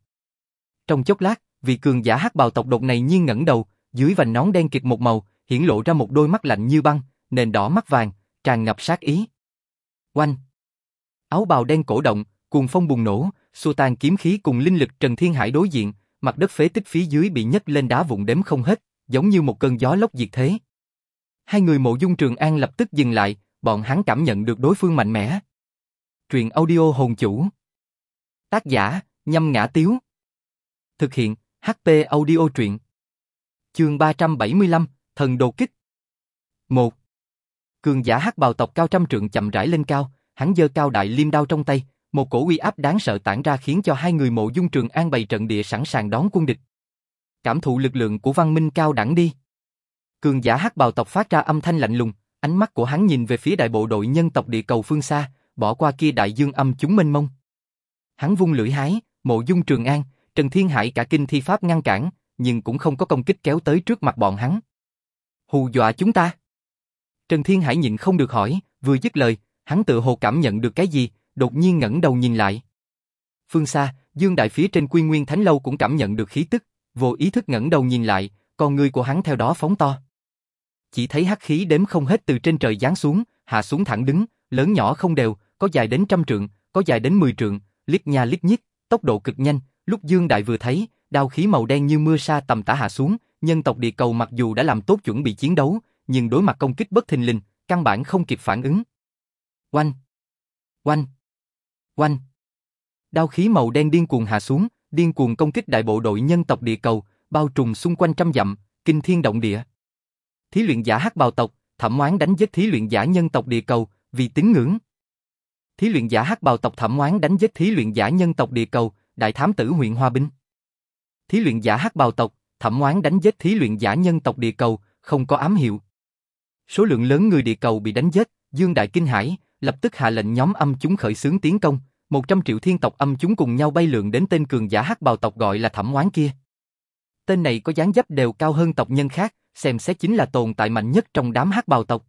Trong chốc lát, vị cường giả hắc bào tộc đột này nhiên ngẩng đầu, dưới vành nón đen kịt một màu, hiển lộ ra một đôi mắt lạnh như băng, nền đỏ mắt vàng, tràn ngập sát ý. Oanh! Áo bào đen cổ động, cuồng phong bùng nổ, xua tan kiếm khí cùng linh lực Trần Thiên Hải đối diện, mặt đất phế tích phía dưới bị nhấc lên đá vụn đếm không hết, giống như một cơn gió lốc diệt thế. Hai người mộ dung Trường An lập tức dừng lại, bọn hắn cảm nhận được đối phương mạnh mẽ. Truyện audio hồn chủ. Tác giả, nhâm ngã tiếu. Thực hiện, HP audio truyện. Chương 375, Thần đột kích. 1. Cường giả hắc bào tộc cao trăm trượng chậm rãi lên cao, hắn giơ cao đại liêm đao trong tay, một cổ uy áp đáng sợ tản ra khiến cho hai người mộ dung trường an bày trận địa sẵn sàng đón quân địch. Cảm thụ lực lượng của văn minh cao đẳng đi. Cường giả hắc bào tộc phát ra âm thanh lạnh lùng, ánh mắt của hắn nhìn về phía đại bộ đội nhân tộc địa cầu phương xa, bỏ qua kia đại dương âm chúng mênh mông. Hắn vung lưỡi hái, mộ dung trường an, Trần Thiên Hải cả kinh thi pháp ngăn cản, nhưng cũng không có công kích kéo tới trước mặt bọn hắn. Hù dọa chúng ta. Trần Thiên Hải nhịn không được hỏi, vừa dứt lời, hắn tự hồ cảm nhận được cái gì, đột nhiên ngẩng đầu nhìn lại. Phương xa, Dương Đại phía trên Quy Nguyên Thánh lâu cũng cảm nhận được khí tức, vô ý thức ngẩng đầu nhìn lại, con người của hắn theo đó phóng to. Chỉ thấy hắc khí đếm không hết từ trên trời giáng xuống, hạ xuống thẳng đứng, lớn nhỏ không đều, có dài đến trăm trượng, có dài đến mười trượng, liếc nha liếc nhít, tốc độ cực nhanh. Lúc Dương Đại vừa thấy, đao khí màu đen như mưa sa tầm tã hạ xuống, nhân tộc địa cầu mặc dù đã làm tốt chuẩn bị chiến đấu, nhưng đối mặt công kích bất thình lình, căn bản không kịp phản ứng. Oanh! Oanh! Oanh! Đao khí màu đen điên cuồng hạ xuống, điên cuồng công kích đại bộ đội nhân tộc địa cầu, bao trùm xung quanh trăm dặm, kinh thiên động địa. Thí luyện giả hắc bào tộc, thẩm oán đánh giết thí luyện giả nhân tộc địa cầu, vì tín ngưỡng. Thí luyện giả hắc bào tộc thẩm oán đánh giết thí luyện giả nhân tộc địa cầu, đại thám tử huyện Hoa Binh. Thí luyện giả hắc bào tộc, thẩm oán đánh giết thí luyện giả nhân tộc địa cầu, không có ám hiệu. Số lượng lớn người địa cầu bị đánh giết, Dương Đại kinh hải, lập tức hạ lệnh nhóm âm chúng khởi xướng tiến công, 100 triệu thiên tộc âm chúng cùng nhau bay lượn đến tên cường giả hắc bào tộc gọi là thẩm oán kia. Tên này có dáng dấp đều cao hơn tộc nhân khác, xem xét chính là tồn tại mạnh nhất trong đám hắc bào tộc.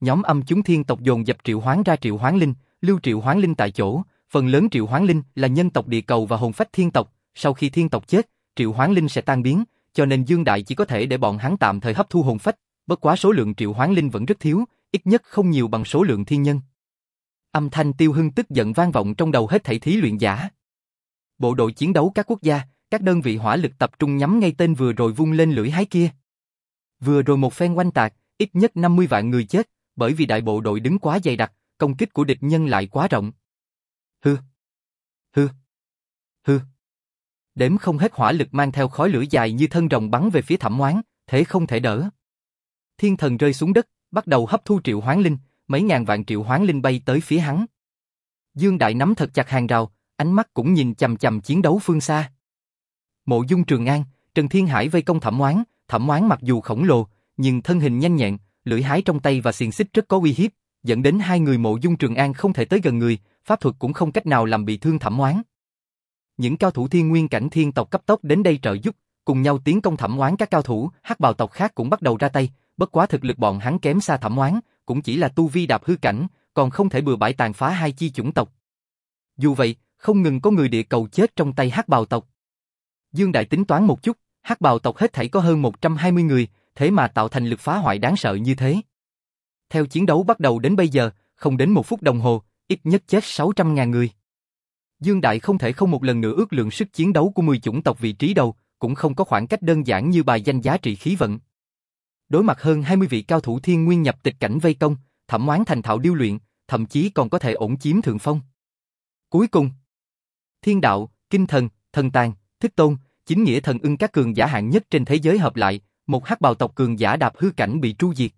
Nhóm âm chúng thiên tộc dồn dập triệu hoán ra triệu hoán linh, lưu triệu hoán linh tại chỗ, phần lớn triệu hoán linh là nhân tộc địa cầu và hồn phách thiên tộc, sau khi thiên tộc chết, triệu hoán linh sẽ tan biến, cho nên Dương Đại chỉ có thể để bọn hắn tạm thời hấp thu hồn phách, bất quá số lượng triệu hoán linh vẫn rất thiếu, ít nhất không nhiều bằng số lượng thiên nhân. Âm thanh tiêu hưng tức giận vang vọng trong đầu hết thảy thí luyện giả. Bộ đội chiến đấu các quốc gia, các đơn vị hỏa lực tập trung nhắm ngay tên vừa rồi vung lên lưỡi hái kia. Vừa rồi một phen quanh tạc, ít nhất 50 vạn người chết, bởi vì đại bộ đội đứng quá dày đặc, công kích của địch nhân lại quá rộng. Hư. Hư. Hư. Đếm không hết hỏa lực mang theo khói lửa dài như thân rồng bắn về phía thẩm hoáng, thế không thể đỡ. Thiên thần rơi xuống đất, bắt đầu hấp thu triệu hoán linh, mấy ngàn vạn triệu hoán linh bay tới phía hắn. Dương Đại nắm thật chặt hàng rào, ánh mắt cũng nhìn chầm chầm chiến đấu phương xa. Mộ Dung Trường An, Trần Thiên Hải vây công Thẩm Oán, Thẩm Oán mặc dù khổng lồ, nhưng thân hình nhanh nhẹn, lưỡi hái trong tay và xiềng xích rất có uy hiếp, dẫn đến hai người Mộ Dung Trường An không thể tới gần người, pháp thuật cũng không cách nào làm bị thương Thẩm Oán. Những cao thủ thiên nguyên cảnh thiên tộc cấp tốc đến đây trợ giúp, cùng nhau tiến công Thẩm Oán các cao thủ, hắc bào tộc khác cũng bắt đầu ra tay, bất quá thực lực bọn hắn kém xa Thẩm Oán, cũng chỉ là tu vi đạp hư cảnh, còn không thể bừa bãi tàn phá hai chi chủng tộc. Dù vậy, không ngừng có người địa cầu chết trong tay hắc bào tộc. Dương Đại tính toán một chút, hắc bào tộc hết thảy có hơn 120 người, thế mà tạo thành lực phá hoại đáng sợ như thế. Theo chiến đấu bắt đầu đến bây giờ, không đến một phút đồng hồ, ít nhất chết 600.000 người. Dương Đại không thể không một lần nữa ước lượng sức chiến đấu của 10 chủng tộc vị trí đầu, cũng không có khoảng cách đơn giản như bài danh giá trị khí vận. Đối mặt hơn 20 vị cao thủ thiên nguyên nhập tịch cảnh vây công, thẩm oán thành thạo điêu luyện, thậm chí còn có thể ổn chiếm thượng phong. Cuối cùng, thiên đạo, kinh thần, thần tàn, thích tôn, chính nghĩa thần ưng các cường giả hạng nhất trên thế giới hợp lại, một hắc bào tộc cường giả đạp hư cảnh bị tru diệt.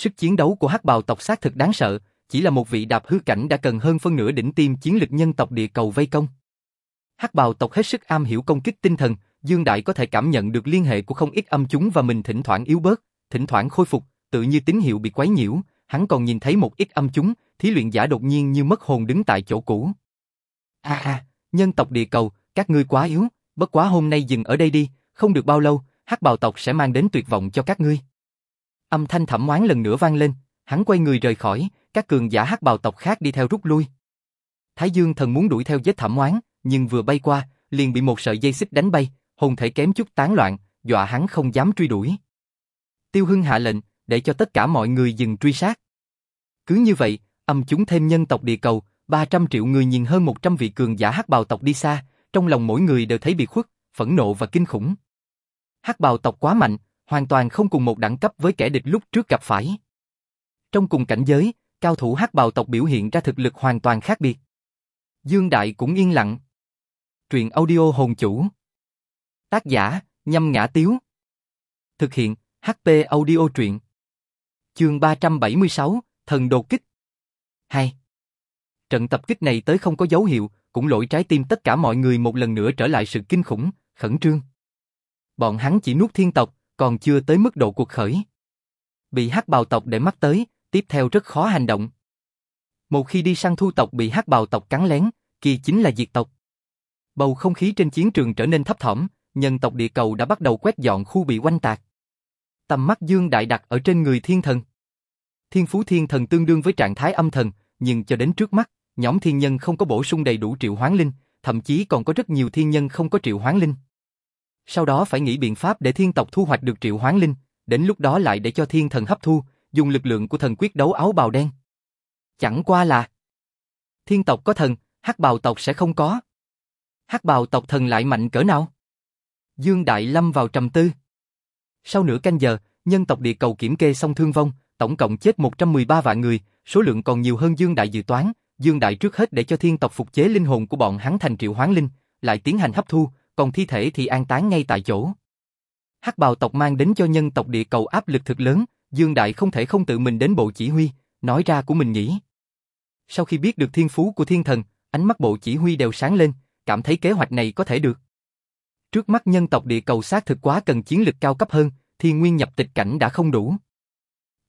Sức chiến đấu của hắc bào tộc xác thực đáng sợ, chỉ là một vị đạp hư cảnh đã cần hơn phân nửa đỉnh tiêm chiến lực nhân tộc địa cầu vây công. Hắc bào tộc hết sức am hiểu công kích tinh thần, Dương Đại có thể cảm nhận được liên hệ của không ít âm chúng và mình thỉnh thoảng yếu bớt, thỉnh thoảng khôi phục, tự như tín hiệu bị quấy nhiễu, hắn còn nhìn thấy một ít âm chúng, thí luyện giả đột nhiên như mất hồn đứng tại chỗ cũ. A a, nhân tộc địa cầu, các ngươi quá yếu, bất quá hôm nay dừng ở đây đi, không được bao lâu, hắc bào tộc sẽ mang đến tuyệt vọng cho các ngươi. Âm thanh thẩm oán lần nữa vang lên, hắn quay người rời khỏi, các cường giả hắc bào tộc khác đi theo rút lui. Thái Dương thần muốn đuổi theo giết thẩm oán, nhưng vừa bay qua, liền bị một sợi dây xích đánh bay, hồn thể kém chút tán loạn, dọa hắn không dám truy đuổi. Tiêu Hưng hạ lệnh, để cho tất cả mọi người dừng truy sát. Cứ như vậy, âm chúng thêm nhân tộc địa cầu, 300 triệu người nhìn hơn 100 vị cường giả hắc bào tộc đi xa, trong lòng mỗi người đều thấy bị khuất, phẫn nộ và kinh khủng. Hắc bào tộc quá mạnh, hoàn toàn không cùng một đẳng cấp với kẻ địch lúc trước gặp phải. Trong cùng cảnh giới, cao thủ hắc bào tộc biểu hiện ra thực lực hoàn toàn khác biệt. Dương Đại cũng yên lặng. Truyện audio hồn chủ. Tác giả, nhâm ngã tiếu. Thực hiện, HP audio truyện. Chương 376, Thần đột kích. 2. Trận tập kích này tới không có dấu hiệu, cũng lỗi trái tim tất cả mọi người một lần nữa trở lại sự kinh khủng, khẩn trương. Bọn hắn chỉ nuốt thiên tộc, còn chưa tới mức độ cuộc khởi. Bị hắc bào tộc để mắt tới, tiếp theo rất khó hành động. Một khi đi săn thu tộc bị hắc bào tộc cắn lén, kỳ chính là diệt tộc. Bầu không khí trên chiến trường trở nên thấp thỏm, nhân tộc địa cầu đã bắt đầu quét dọn khu bị quanh tạc. Tầm mắt Dương Đại đặt ở trên người thiên thần. Thiên phú thiên thần tương đương với trạng thái âm thần, nhưng cho đến trước mắt, nhóm thiên nhân không có bổ sung đầy đủ triệu hoán linh, thậm chí còn có rất nhiều thiên nhân không có triệu hoán linh. Sau đó phải nghĩ biện pháp để thiên tộc thu hoạch được triệu hoán linh, đến lúc đó lại để cho thiên thần hấp thu, dùng lực lượng của thần quyết đấu áo bào đen. Chẳng qua là thiên tộc có thần, hắc bào tộc sẽ không có. Hắc bào tộc thần lại mạnh cỡ nào? Dương Đại lâm vào trầm tư. Sau nửa canh giờ, nhân tộc địa cầu kiểm kê xong thương vong, tổng cộng chết 113 vạn người, số lượng còn nhiều hơn Dương Đại dự toán. Dương Đại trước hết để cho thiên tộc phục chế linh hồn của bọn hắn thành triệu hoán linh, lại tiến hành hấp thu, còn thi thể thì an táng ngay tại chỗ. Hắc bào tộc mang đến cho nhân tộc địa cầu áp lực thực lớn, Dương Đại không thể không tự mình đến bộ chỉ huy, nói ra của mình nghĩ. Sau khi biết được thiên phú của thiên thần, ánh mắt bộ chỉ huy đều sáng lên, cảm thấy kế hoạch này có thể được. Trước mắt nhân tộc địa cầu xác thực quá cần chiến lực cao cấp hơn, thì nguyên nhập tịch cảnh đã không đủ.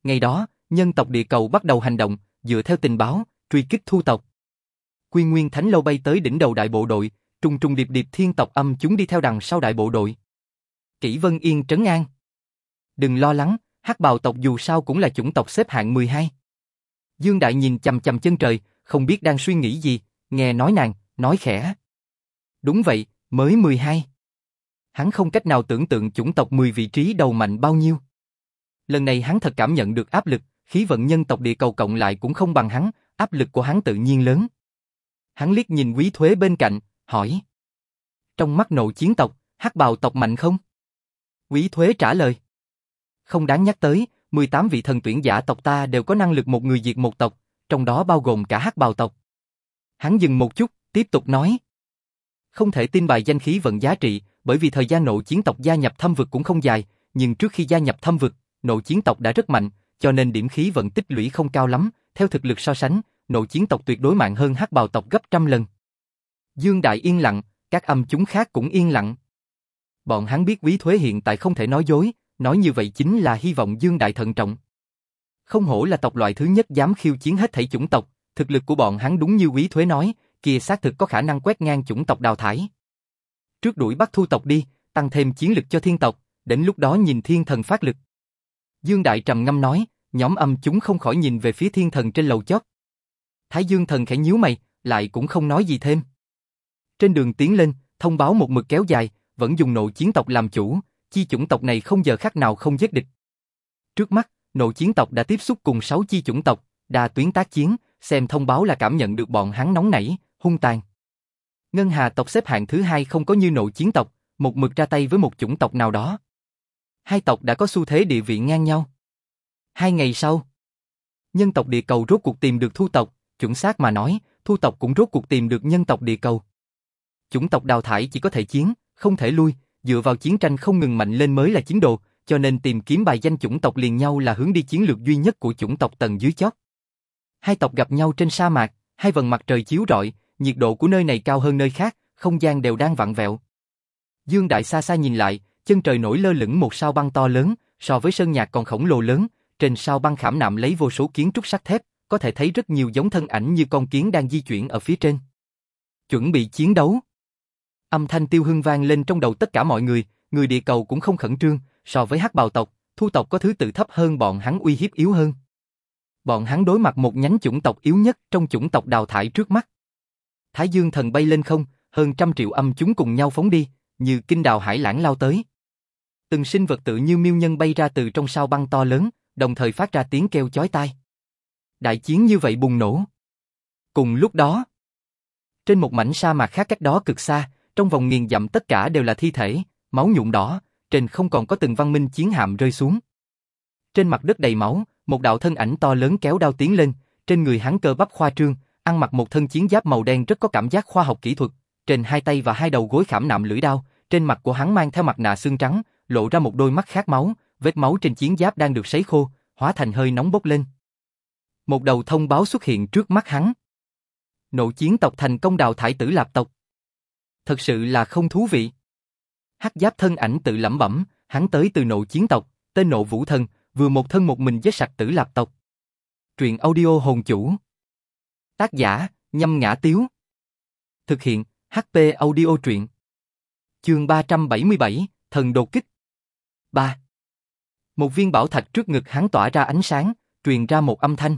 Ngày đó, nhân tộc địa cầu bắt đầu hành động, dựa theo tình báo, truy kích thu tộc. Quy Nguyên Thánh Lâu bay tới đỉnh đầu đại bộ đội, trùng trùng điệp điệp thiên tộc âm chúng đi theo đằng sau đại bộ đội. Kỷ Vân Yên trấn an. Đừng lo lắng, hắc bào tộc dù sao cũng là chủng tộc xếp hạng 12. Dương Đại nhìn chầm chầm chân trời, không biết đang suy nghĩ gì, nghe nói nàng, nói khẽ. Đúng vậy, mới 12. Hắn không cách nào tưởng tượng chủng tộc 10 vị trí đầu mạnh bao nhiêu. Lần này hắn thật cảm nhận được áp lực, khí vận nhân tộc địa cầu cộng lại cũng không bằng hắn, áp lực của hắn tự nhiên lớn. Hắn liếc nhìn quý thuế bên cạnh, hỏi. Trong mắt nội chiến tộc, hắc bào tộc mạnh không? Quý thuế trả lời. Không đáng nhắc tới, 18 vị thần tuyển giả tộc ta đều có năng lực một người diệt một tộc, trong đó bao gồm cả hắc bào tộc. Hắn dừng một chút, tiếp tục nói. Không thể tin bài danh khí vận giá trị, bởi vì thời gian nội chiến tộc gia nhập thâm vực cũng không dài, nhưng trước khi gia nhập thâm vực, nội chiến tộc đã rất mạnh, cho nên điểm khí vận tích lũy không cao lắm, theo thực lực so sánh, nội chiến tộc tuyệt đối mạnh hơn hắc bào tộc gấp trăm lần. Dương Đại yên lặng, các âm chúng khác cũng yên lặng. Bọn hắn biết quý thuế hiện tại không thể nói dối, nói như vậy chính là hy vọng Dương Đại thận trọng. Không hổ là tộc loại thứ nhất dám khiêu chiến hết thảy chủng tộc, thực lực của bọn hắn đúng như quý thuế nói, kia xác thực có khả năng quét ngang chủng tộc đào thải. Trước đuổi bắt thu tộc đi, tăng thêm chiến lực cho thiên tộc, đến lúc đó nhìn thiên thần phát lực. Dương Đại trầm ngâm nói, nhóm âm chúng không khỏi nhìn về phía thiên thần trên lầu chót. Thái Dương thần khẽ nhíu mày, lại cũng không nói gì thêm. Trên đường tiến lên, thông báo một mực kéo dài, vẫn dùng nội chiến tộc làm chủ, chi chủng tộc này không giờ khác nào không giết địch. Trước mắt, nội chiến tộc đã tiếp xúc cùng 6 chi chủng tộc, đa tuyến tác chiến, xem thông báo là cảm nhận được bọn hắn nóng nảy, hung tàn. Ngân Hà tộc xếp hạng thứ hai không có như nội chiến tộc, một mực ra tay với một chủng tộc nào đó. Hai tộc đã có xu thế địa vị ngang nhau. Hai ngày sau, nhân tộc địa cầu rốt cuộc tìm được thu tộc, chuẩn xác mà nói, thu tộc cũng rốt cuộc tìm được nhân tộc địa cầu. Chủng tộc đào thải chỉ có thể chiến, không thể lui, dựa vào chiến tranh không ngừng mạnh lên mới là chiến đồ, cho nên tìm kiếm bài danh chủng tộc liền nhau là hướng đi chiến lược duy nhất của chủng tộc tầng dưới chót. Hai tộc gặp nhau trên sa mạc, hai vầng mặt trời chiếu rọi, nhiệt độ của nơi này cao hơn nơi khác, không gian đều đang vặn vẹo. Dương Đại xa xa nhìn lại, chân trời nổi lơ lửng một sao băng to lớn, so với sơn nhạc còn khổng lồ lớn, trên sao băng khảm nạm lấy vô số kiến trúc sắt thép, có thể thấy rất nhiều giống thân ảnh như con kiến đang di chuyển ở phía trên. Chuẩn bị chiến đấu. Âm thanh tiêu hưng vang lên trong đầu tất cả mọi người, người địa cầu cũng không khẩn trương, so với hắc bào tộc, thu tộc có thứ tự thấp hơn bọn hắn uy hiếp yếu hơn. Bọn hắn đối mặt một nhánh chủng tộc yếu nhất trong chủng tộc đào thải trước mắt. Thái Dương thần bay lên không, hơn trăm triệu âm chúng cùng nhau phóng đi, như kinh đào hải lãng lao tới. Từng sinh vật tự như miêu nhân bay ra từ trong sao băng to lớn, đồng thời phát ra tiếng kêu chói tai. Đại chiến như vậy bùng nổ. Cùng lúc đó, trên một mảnh sa mạc khác cách đó cực xa, trong vòng nghiền dặm tất cả đều là thi thể, máu nhuộm đỏ, trên không còn có từng văn minh chiến hạm rơi xuống. Trên mặt đất đầy máu, một đạo thân ảnh to lớn kéo đao tiến lên, trên người hắn cơ bắp khoa trương, ăn mặc một thân chiến giáp màu đen rất có cảm giác khoa học kỹ thuật, trên hai tay và hai đầu gối khảm nạm lưỡi đao, trên mặt của hắn mang theo mặt nạ xương trắng, lộ ra một đôi mắt khát máu, vết máu trên chiến giáp đang được sấy khô, hóa thành hơi nóng bốc lên. Một đầu thông báo xuất hiện trước mắt hắn. nội chiến tộc thành công đào thải tử lạp tộc. Thật sự là không thú vị. Hắc giáp thân ảnh tự lẩm bẩm, hắn tới từ nộ chiến tộc, tên nộ vũ thần, vừa một thân một mình giết sạch tử lạp tộc. Truyện audio hồn chủ. Tác giả, nhâm ngã tiếu. Thực hiện, HP audio truyện. Chương 377, Thần đột kích. 3. Một viên bảo thạch trước ngực hắn tỏa ra ánh sáng, truyền ra một âm thanh.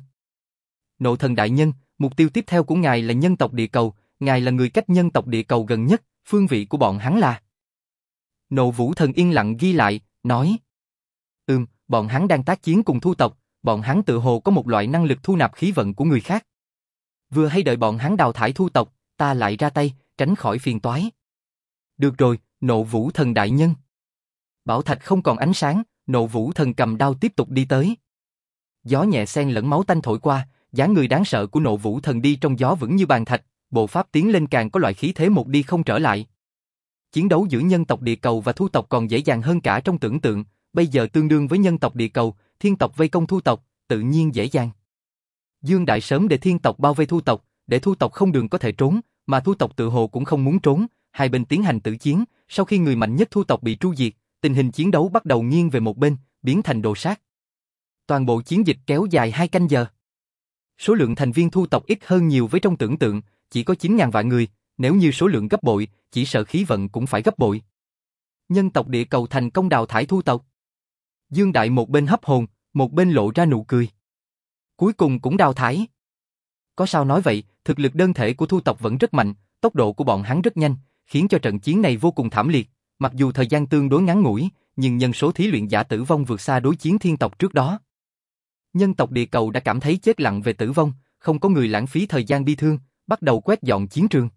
Nộ thần đại nhân, mục tiêu tiếp theo của ngài là nhân tộc địa cầu, ngài là người cách nhân tộc địa cầu gần nhất, phương vị của bọn hắn là. Nộ vũ thần yên lặng ghi lại, nói. Ừm, bọn hắn đang tác chiến cùng thu tộc, bọn hắn tự hồ có một loại năng lực thu nạp khí vận của người khác. Vừa hay đợi bọn hắn đào thải thu tộc, ta lại ra tay, tránh khỏi phiền toái. Được rồi, nộ vũ thần đại nhân. Bảo thạch không còn ánh sáng, nộ vũ thần cầm đao tiếp tục đi tới. Gió nhẹ xen lẫn máu tanh thổi qua, dáng người đáng sợ của nộ vũ thần đi trong gió vững như bàn thạch, bộ pháp tiến lên càng có loại khí thế một đi không trở lại. Chiến đấu giữa nhân tộc địa cầu và thu tộc còn dễ dàng hơn cả trong tưởng tượng, bây giờ tương đương với nhân tộc địa cầu, thiên tộc vây công thu tộc, tự nhiên dễ dàng. Dương Đại sớm để thiên tộc bao vây thu tộc, để thu tộc không đường có thể trốn, mà thu tộc tự hồ cũng không muốn trốn, hai bên tiến hành tử chiến, sau khi người mạnh nhất thu tộc bị tru diệt, tình hình chiến đấu bắt đầu nghiêng về một bên, biến thành đồ sát. Toàn bộ chiến dịch kéo dài hai canh giờ. Số lượng thành viên thu tộc ít hơn nhiều với trong tưởng tượng, chỉ có 9.000 vạn người, nếu như số lượng gấp bội, chỉ sợ khí vận cũng phải gấp bội. Nhân tộc địa cầu thành công đào thải thu tộc. Dương Đại một bên hấp hồn, một bên lộ ra nụ cười. Cuối cùng cũng đào thải. Có sao nói vậy, thực lực đơn thể của thu tộc vẫn rất mạnh, tốc độ của bọn hắn rất nhanh, khiến cho trận chiến này vô cùng thảm liệt. Mặc dù thời gian tương đối ngắn ngủi, nhưng nhân số thí luyện giả tử vong vượt xa đối chiến thiên tộc trước đó. Nhân tộc địa cầu đã cảm thấy chết lặng về tử vong, không có người lãng phí thời gian bi thương, bắt đầu quét dọn chiến trường.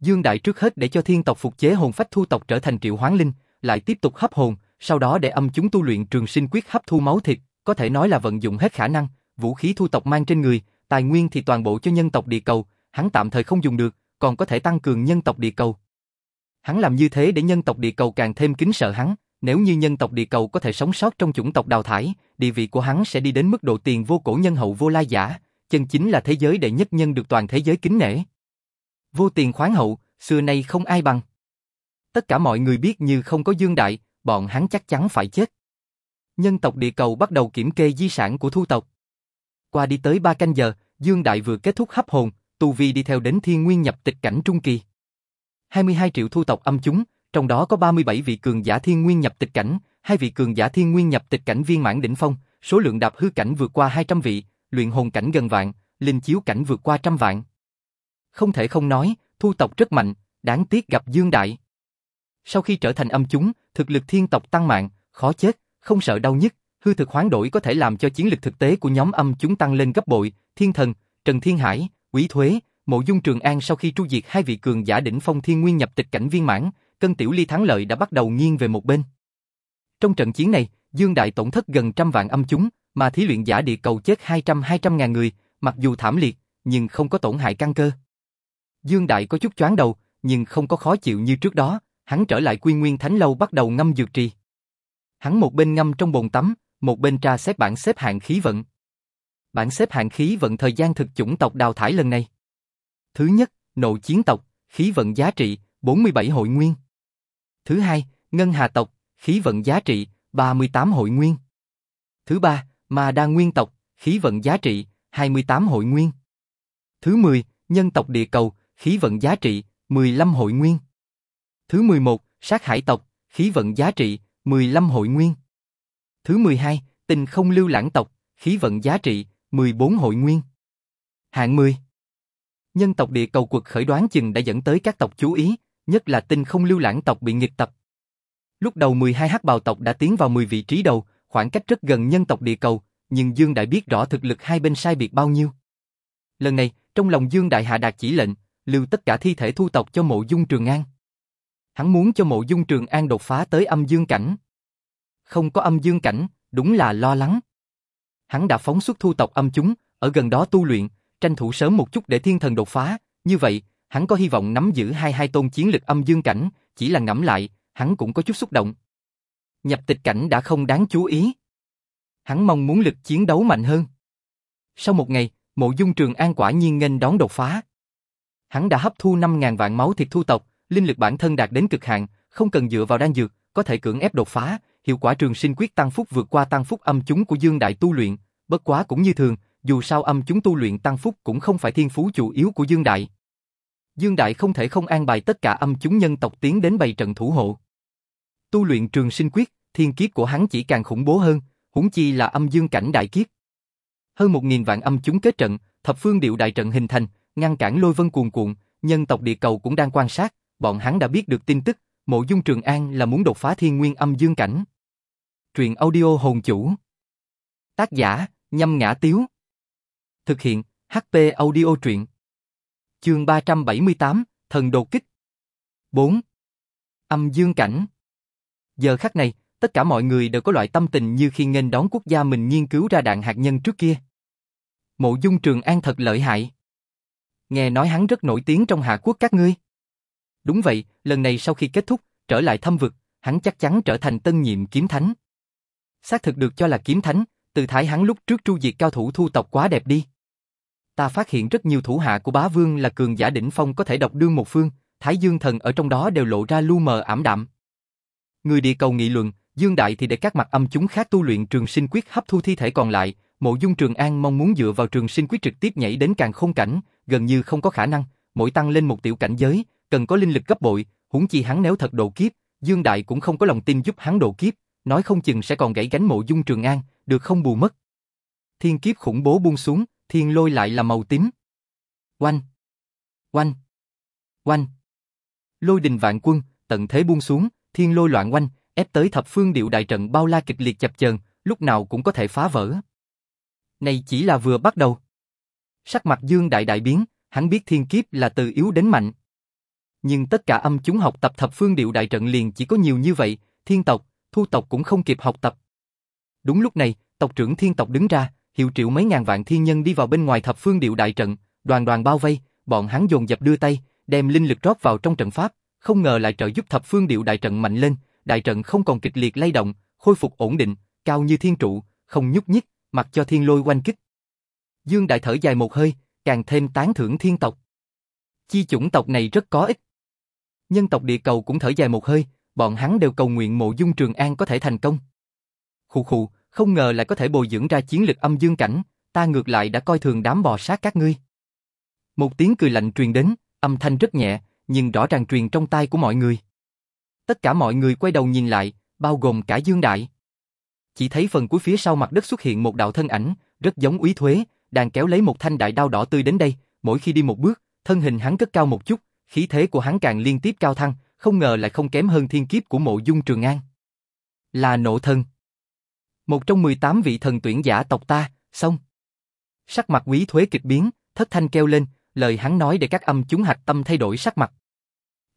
Dương Đại trước hết để cho thiên tộc phục chế hồn phách thu tộc trở thành triệu hoán linh, lại tiếp tục hấp hồn, sau đó để âm chúng tu luyện trường sinh quyết hấp thu máu thịt, có thể nói là vận dụng hết khả năng, vũ khí thu tộc mang trên người, tài nguyên thì toàn bộ cho nhân tộc địa cầu, hắn tạm thời không dùng được, còn có thể tăng cường nhân tộc địa cầu. Hắn làm như thế để nhân tộc địa cầu càng thêm kính sợ hắn, nếu như nhân tộc địa cầu có thể sống sót trong chủng tộc đào thải, địa vị của hắn sẽ đi đến mức độ tiền vô cổ nhân hậu vô lai giả, chân chính là thế giới đệ nhất nhân được toàn thế giới kính nể. Vô tiền khoáng hậu, xưa nay không ai bằng. Tất cả mọi người biết như không có Dương Đại, bọn hắn chắc chắn phải chết. Nhân tộc địa cầu bắt đầu kiểm kê di sản của thu tộc. Qua đi tới ba canh giờ, Dương Đại vừa kết thúc hấp hồn, tu vi đi theo đến thiên nguyên nhập tịch cảnh trung kỳ. 22 triệu thu tộc âm chúng, trong đó có 37 vị cường giả thiên nguyên nhập tịch cảnh, hai vị cường giả thiên nguyên nhập tịch cảnh viên mãn đỉnh phong, số lượng đạp hư cảnh vượt qua 200 vị, luyện hồn cảnh gần vạn, linh chiếu cảnh vượt qua trăm vạn. Không thể không nói, thu tộc rất mạnh, đáng tiếc gặp Dương Đại. Sau khi trở thành âm chúng, thực lực thiên tộc tăng mạnh, khó chết, không sợ đau nhất. hư thực hoán đổi có thể làm cho chiến lực thực tế của nhóm âm chúng tăng lên gấp bội, Thiên Thần, Trần Thiên Hải, Quý Thuế, Mộ Dung Trường An sau khi tru diệt hai vị cường giả đỉnh phong thiên nguyên nhập tịch cảnh viên mãn, cân tiểu ly thắng lợi đã bắt đầu nghiêng về một bên. Trong trận chiến này, Dương Đại tổn thất gần trăm vạn âm chúng, mà thí luyện giả địa cầu chết 200-200 ngàn người, mặc dù thảm liệt, nhưng không có tổn hại căn cơ. Dương Đại có chút choáng đầu, nhưng không có khó chịu như trước đó, hắn trở lại quy nguyên thánh lâu bắt đầu ngâm dược trì. Hắn một bên ngâm trong bồn tắm, một bên tra xếp bảng xếp hạng khí vận. Bảng xếp hạng khí vận thời gian thực chủng tộc đào thải lần này. Thứ nhất, nộ chiến tộc, khí vận giá trị, 47 hội nguyên. Thứ hai, ngân hà tộc, khí vận giá trị, 38 hội nguyên. Thứ ba, ma đa nguyên tộc, khí vận giá trị, 28 hội nguyên. Thứ 10, nhân tộc địa cầu, khí vận giá trị, 15 hội nguyên. Thứ 11, sát hải tộc, khí vận giá trị, 15 hội nguyên. Thứ 12, tình không lưu lãng tộc, khí vận giá trị, 14 hội nguyên. Hạng 10 Nhân tộc địa cầu cuộc khởi đoán chừng đã dẫn tới các tộc chú ý, nhất là tinh không lưu lãng tộc bị nghịch tập. Lúc đầu 12 hắc bào tộc đã tiến vào 10 vị trí đầu, khoảng cách rất gần nhân tộc địa cầu, nhưng Dương Đại biết rõ thực lực hai bên sai biệt bao nhiêu. Lần này, trong lòng Dương Đại hạ đạt chỉ lệnh, lưu tất cả thi thể thu tộc cho mộ dung Trường An. Hắn muốn cho mộ dung Trường An đột phá tới âm dương cảnh. Không có âm dương cảnh, đúng là lo lắng. Hắn đã phóng xuất thu tộc âm chúng, ở gần đó tu luyện, tranh thủ sớm một chút để thiên thần đột phá, như vậy, hắn có hy vọng nắm giữ hai hai tôn chiến lực âm dương cảnh, chỉ là ngẫm lại, hắn cũng có chút xúc động. Nhập tịch cảnh đã không đáng chú ý. Hắn mong muốn lực chiến đấu mạnh hơn. Sau một ngày, mộ dung trường an quả nhiên nghênh đón đột phá. Hắn đã hấp thu 5.000 vạn máu thịt thu tộc, linh lực bản thân đạt đến cực hạn, không cần dựa vào đan dược, có thể cưỡng ép đột phá, hiệu quả trường sinh quyết tăng phúc vượt qua tăng phúc âm chúng của Dương Đại tu luyện, bất quá cũng như thường, dù sao âm chúng tu luyện tăng phúc cũng không phải thiên phú chủ yếu của Dương Đại. Dương Đại không thể không an bài tất cả âm chúng nhân tộc tiến đến bày trận thủ hộ. Tu luyện trường sinh quyết, thiên kiếp của hắn chỉ càng khủng bố hơn, huống chi là âm dương cảnh đại kiếp. Hơn một nghìn vạn âm chúng kết trận, thập phương điệu đại trận hình thành, ngăn cản lôi vân cuồn cuộn, nhân tộc địa cầu cũng đang quan sát, bọn hắn đã biết được tin tức, mộ dung trường an là muốn đột phá thiên nguyên âm dương cảnh. Truyện audio hồn chủ. Tác giả, nhâm ngã tiếu. Thực hiện, HP audio truyện. Chương 378, Thần đột kích. 4. Âm dương cảnh. Giờ khắc này, tất cả mọi người đều có loại tâm tình như khi nghênh đón quốc gia mình nghiên cứu ra đạn hạt nhân trước kia. Mộ Dung Trường An thật lợi hại. Nghe nói hắn rất nổi tiếng trong hạ quốc các ngươi. Đúng vậy, lần này sau khi kết thúc, trở lại thâm vực, hắn chắc chắn trở thành tân nhiệm kiếm thánh. Xác thực được cho là kiếm thánh, từ thái hắn lúc trước tru diệt cao thủ thu tộc quá đẹp đi. Ta phát hiện rất nhiều thủ hạ của bá vương là cường giả đỉnh phong có thể độc đương một phương, thái dương thần ở trong đó đều lộ ra lu mờ ảm đạm. Người địa cầu nghị luận, Dương Đại thì để các mặt âm chúng khác tu luyện trường sinh quyết hấp thu thi thể còn lại, mộ dung trường an mong muốn dựa vào trường sinh quyết trực tiếp nhảy đến càng không cảnh, gần như không có khả năng, mỗi tăng lên một tiểu cảnh giới, cần có linh lực gấp bội, huống chi hắn nếu thật độ kiếp, Dương Đại cũng không có lòng tin giúp hắn độ kiếp, nói không chừng sẽ còn gãy gánh mộ dung trường an, được không bù mất. Thiên kiếp khủng bố buông xuống, thiên lôi lại là màu tím. Oanh! Oanh! Oanh! Lôi đình vạn quân, tận thế buông xuống, thiên lôi loạn quanh ép tới thập phương điệu đại trận bao la kịch liệt chập chờn, lúc nào cũng có thể phá vỡ. Này chỉ là vừa bắt đầu. Sắc mặt Dương Đại đại biến, hắn biết thiên kiếp là từ yếu đến mạnh. Nhưng tất cả âm chúng học tập thập phương điệu đại trận liền chỉ có nhiều như vậy, thiên tộc, thu tộc cũng không kịp học tập. Đúng lúc này, tộc trưởng thiên tộc đứng ra, hiệu triệu mấy ngàn vạn thiên nhân đi vào bên ngoài thập phương điệu đại trận, đoàn đoàn bao vây, bọn hắn dồn dập đưa tay, đem linh lực rót vào trong trận pháp, không ngờ lại trợ giúp thập phương điệu đại trận mạnh lên, đại trận không còn kịch liệt lay động, khôi phục ổn định, cao như thiên trụ, không nhúc nhích, mặc cho thiên lôi quanh kích. Dương đại thở dài một hơi, càng thêm tán thưởng thiên tộc. Chi chủng tộc này rất có ích. Nhân tộc địa cầu cũng thở dài một hơi, bọn hắn đều cầu nguyện mộ dung trường an có thể thành công. Khụ khụ, không ngờ lại có thể bồi dưỡng ra chiến lực âm dương cảnh, ta ngược lại đã coi thường đám bò sát các ngươi. Một tiếng cười lạnh truyền đến, âm thanh rất nhẹ, nhưng rõ ràng truyền trong tai của mọi người. Tất cả mọi người quay đầu nhìn lại, bao gồm cả Dương Đại. Chỉ thấy phần cuối phía sau mặt đất xuất hiện một đạo thân ảnh, rất giống úy thuế, đang kéo lấy một thanh đại đao đỏ tươi đến đây, mỗi khi đi một bước, thân hình hắn cất cao một chút, khí thế của hắn càng liên tiếp cao thăng, không ngờ lại không kém hơn thiên kiếp của mộ dung trường an. Là nộ thân. Một trong 18 vị thần tuyển giả tộc ta, xong. Sắc mặt quý thuế kịch biến, thất thanh kêu lên, lời hắn nói để các âm chúng hạch tâm thay đổi sắc mặt.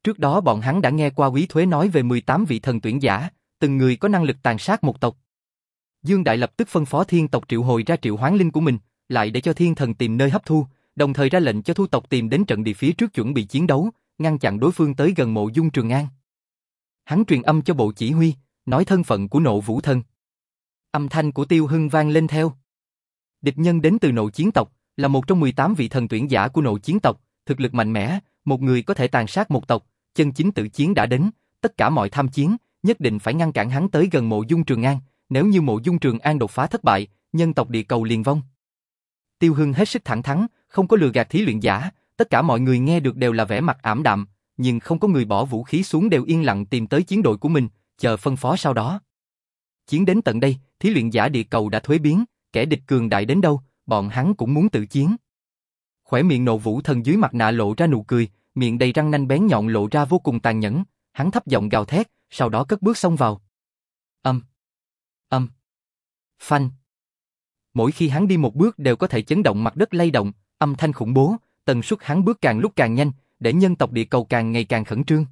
Trước đó bọn hắn đã nghe qua quý thuế nói về 18 vị thần tuyển giả, từng người có năng lực tàn sát một tộc. Dương Đại lập tức phân phó thiên tộc triệu hồi ra triệu hoán linh của mình, lại để cho thiên thần tìm nơi hấp thu, đồng thời ra lệnh cho thu tộc tìm đến trận địa phía trước chuẩn bị chiến đấu, ngăn chặn đối phương tới gần mộ dung trường an. Hắn truyền âm cho bộ chỉ huy, nói thân phận của nộ vũ thân. Âm thanh của tiêu hưng vang lên theo. Địch nhân đến từ nộ chiến tộc, là một trong 18 vị thần tuyển giả của nội chiến tộc, thực lực mạnh mẽ, một người có thể tàn sát một tộc, chân chính tự chiến đã đến, tất cả mọi tham chiến, nhất định phải ngăn cản hắn tới gần mộ dung trường an, nếu như mộ dung trường an đột phá thất bại, nhân tộc địa cầu liền vong. Tiêu Hưng hết sức thẳng thắn, không có lừa gạt thí luyện giả, tất cả mọi người nghe được đều là vẻ mặt ảm đạm, nhưng không có người bỏ vũ khí xuống đều yên lặng tìm tới chiến đội của mình, chờ phân phó sau đó. Chiến đến tận đây, thí luyện giả địa cầu đã thuế biến, kẻ địch cường đại đến đâu, bọn hắn cũng muốn tự chiến. Khỏe miệng nộ vũ thần dưới mặt nạ lộ ra nụ cười, miệng đầy răng nanh bén nhọn lộ ra vô cùng tàn nhẫn, hắn thấp giọng gào thét, sau đó cất bước xông vào. Âm, âm, phanh. Mỗi khi hắn đi một bước đều có thể chấn động mặt đất lay động, âm thanh khủng bố, tần suất hắn bước càng lúc càng nhanh, để nhân tộc địa cầu càng ngày càng khẩn trương.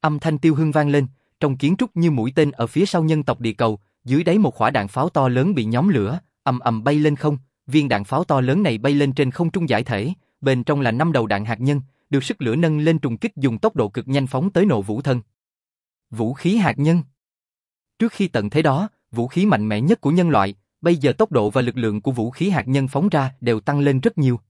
Âm thanh tiêu hương vang lên, trong kiến trúc như mũi tên ở phía sau nhân tộc địa cầu, dưới đáy một quả đạn pháo to lớn bị nhóm lửa, ầm ầm bay lên không, viên đạn pháo to lớn này bay lên trên không trung giải thể, bên trong là năm đầu đạn hạt nhân, được sức lửa nâng lên trùng kích dùng tốc độ cực nhanh phóng tới nộ vũ thân. Vũ khí hạt nhân Trước khi tận thế đó, vũ khí mạnh mẽ nhất của nhân loại, bây giờ tốc độ và lực lượng của vũ khí hạt nhân phóng ra đều tăng lên rất nhiều.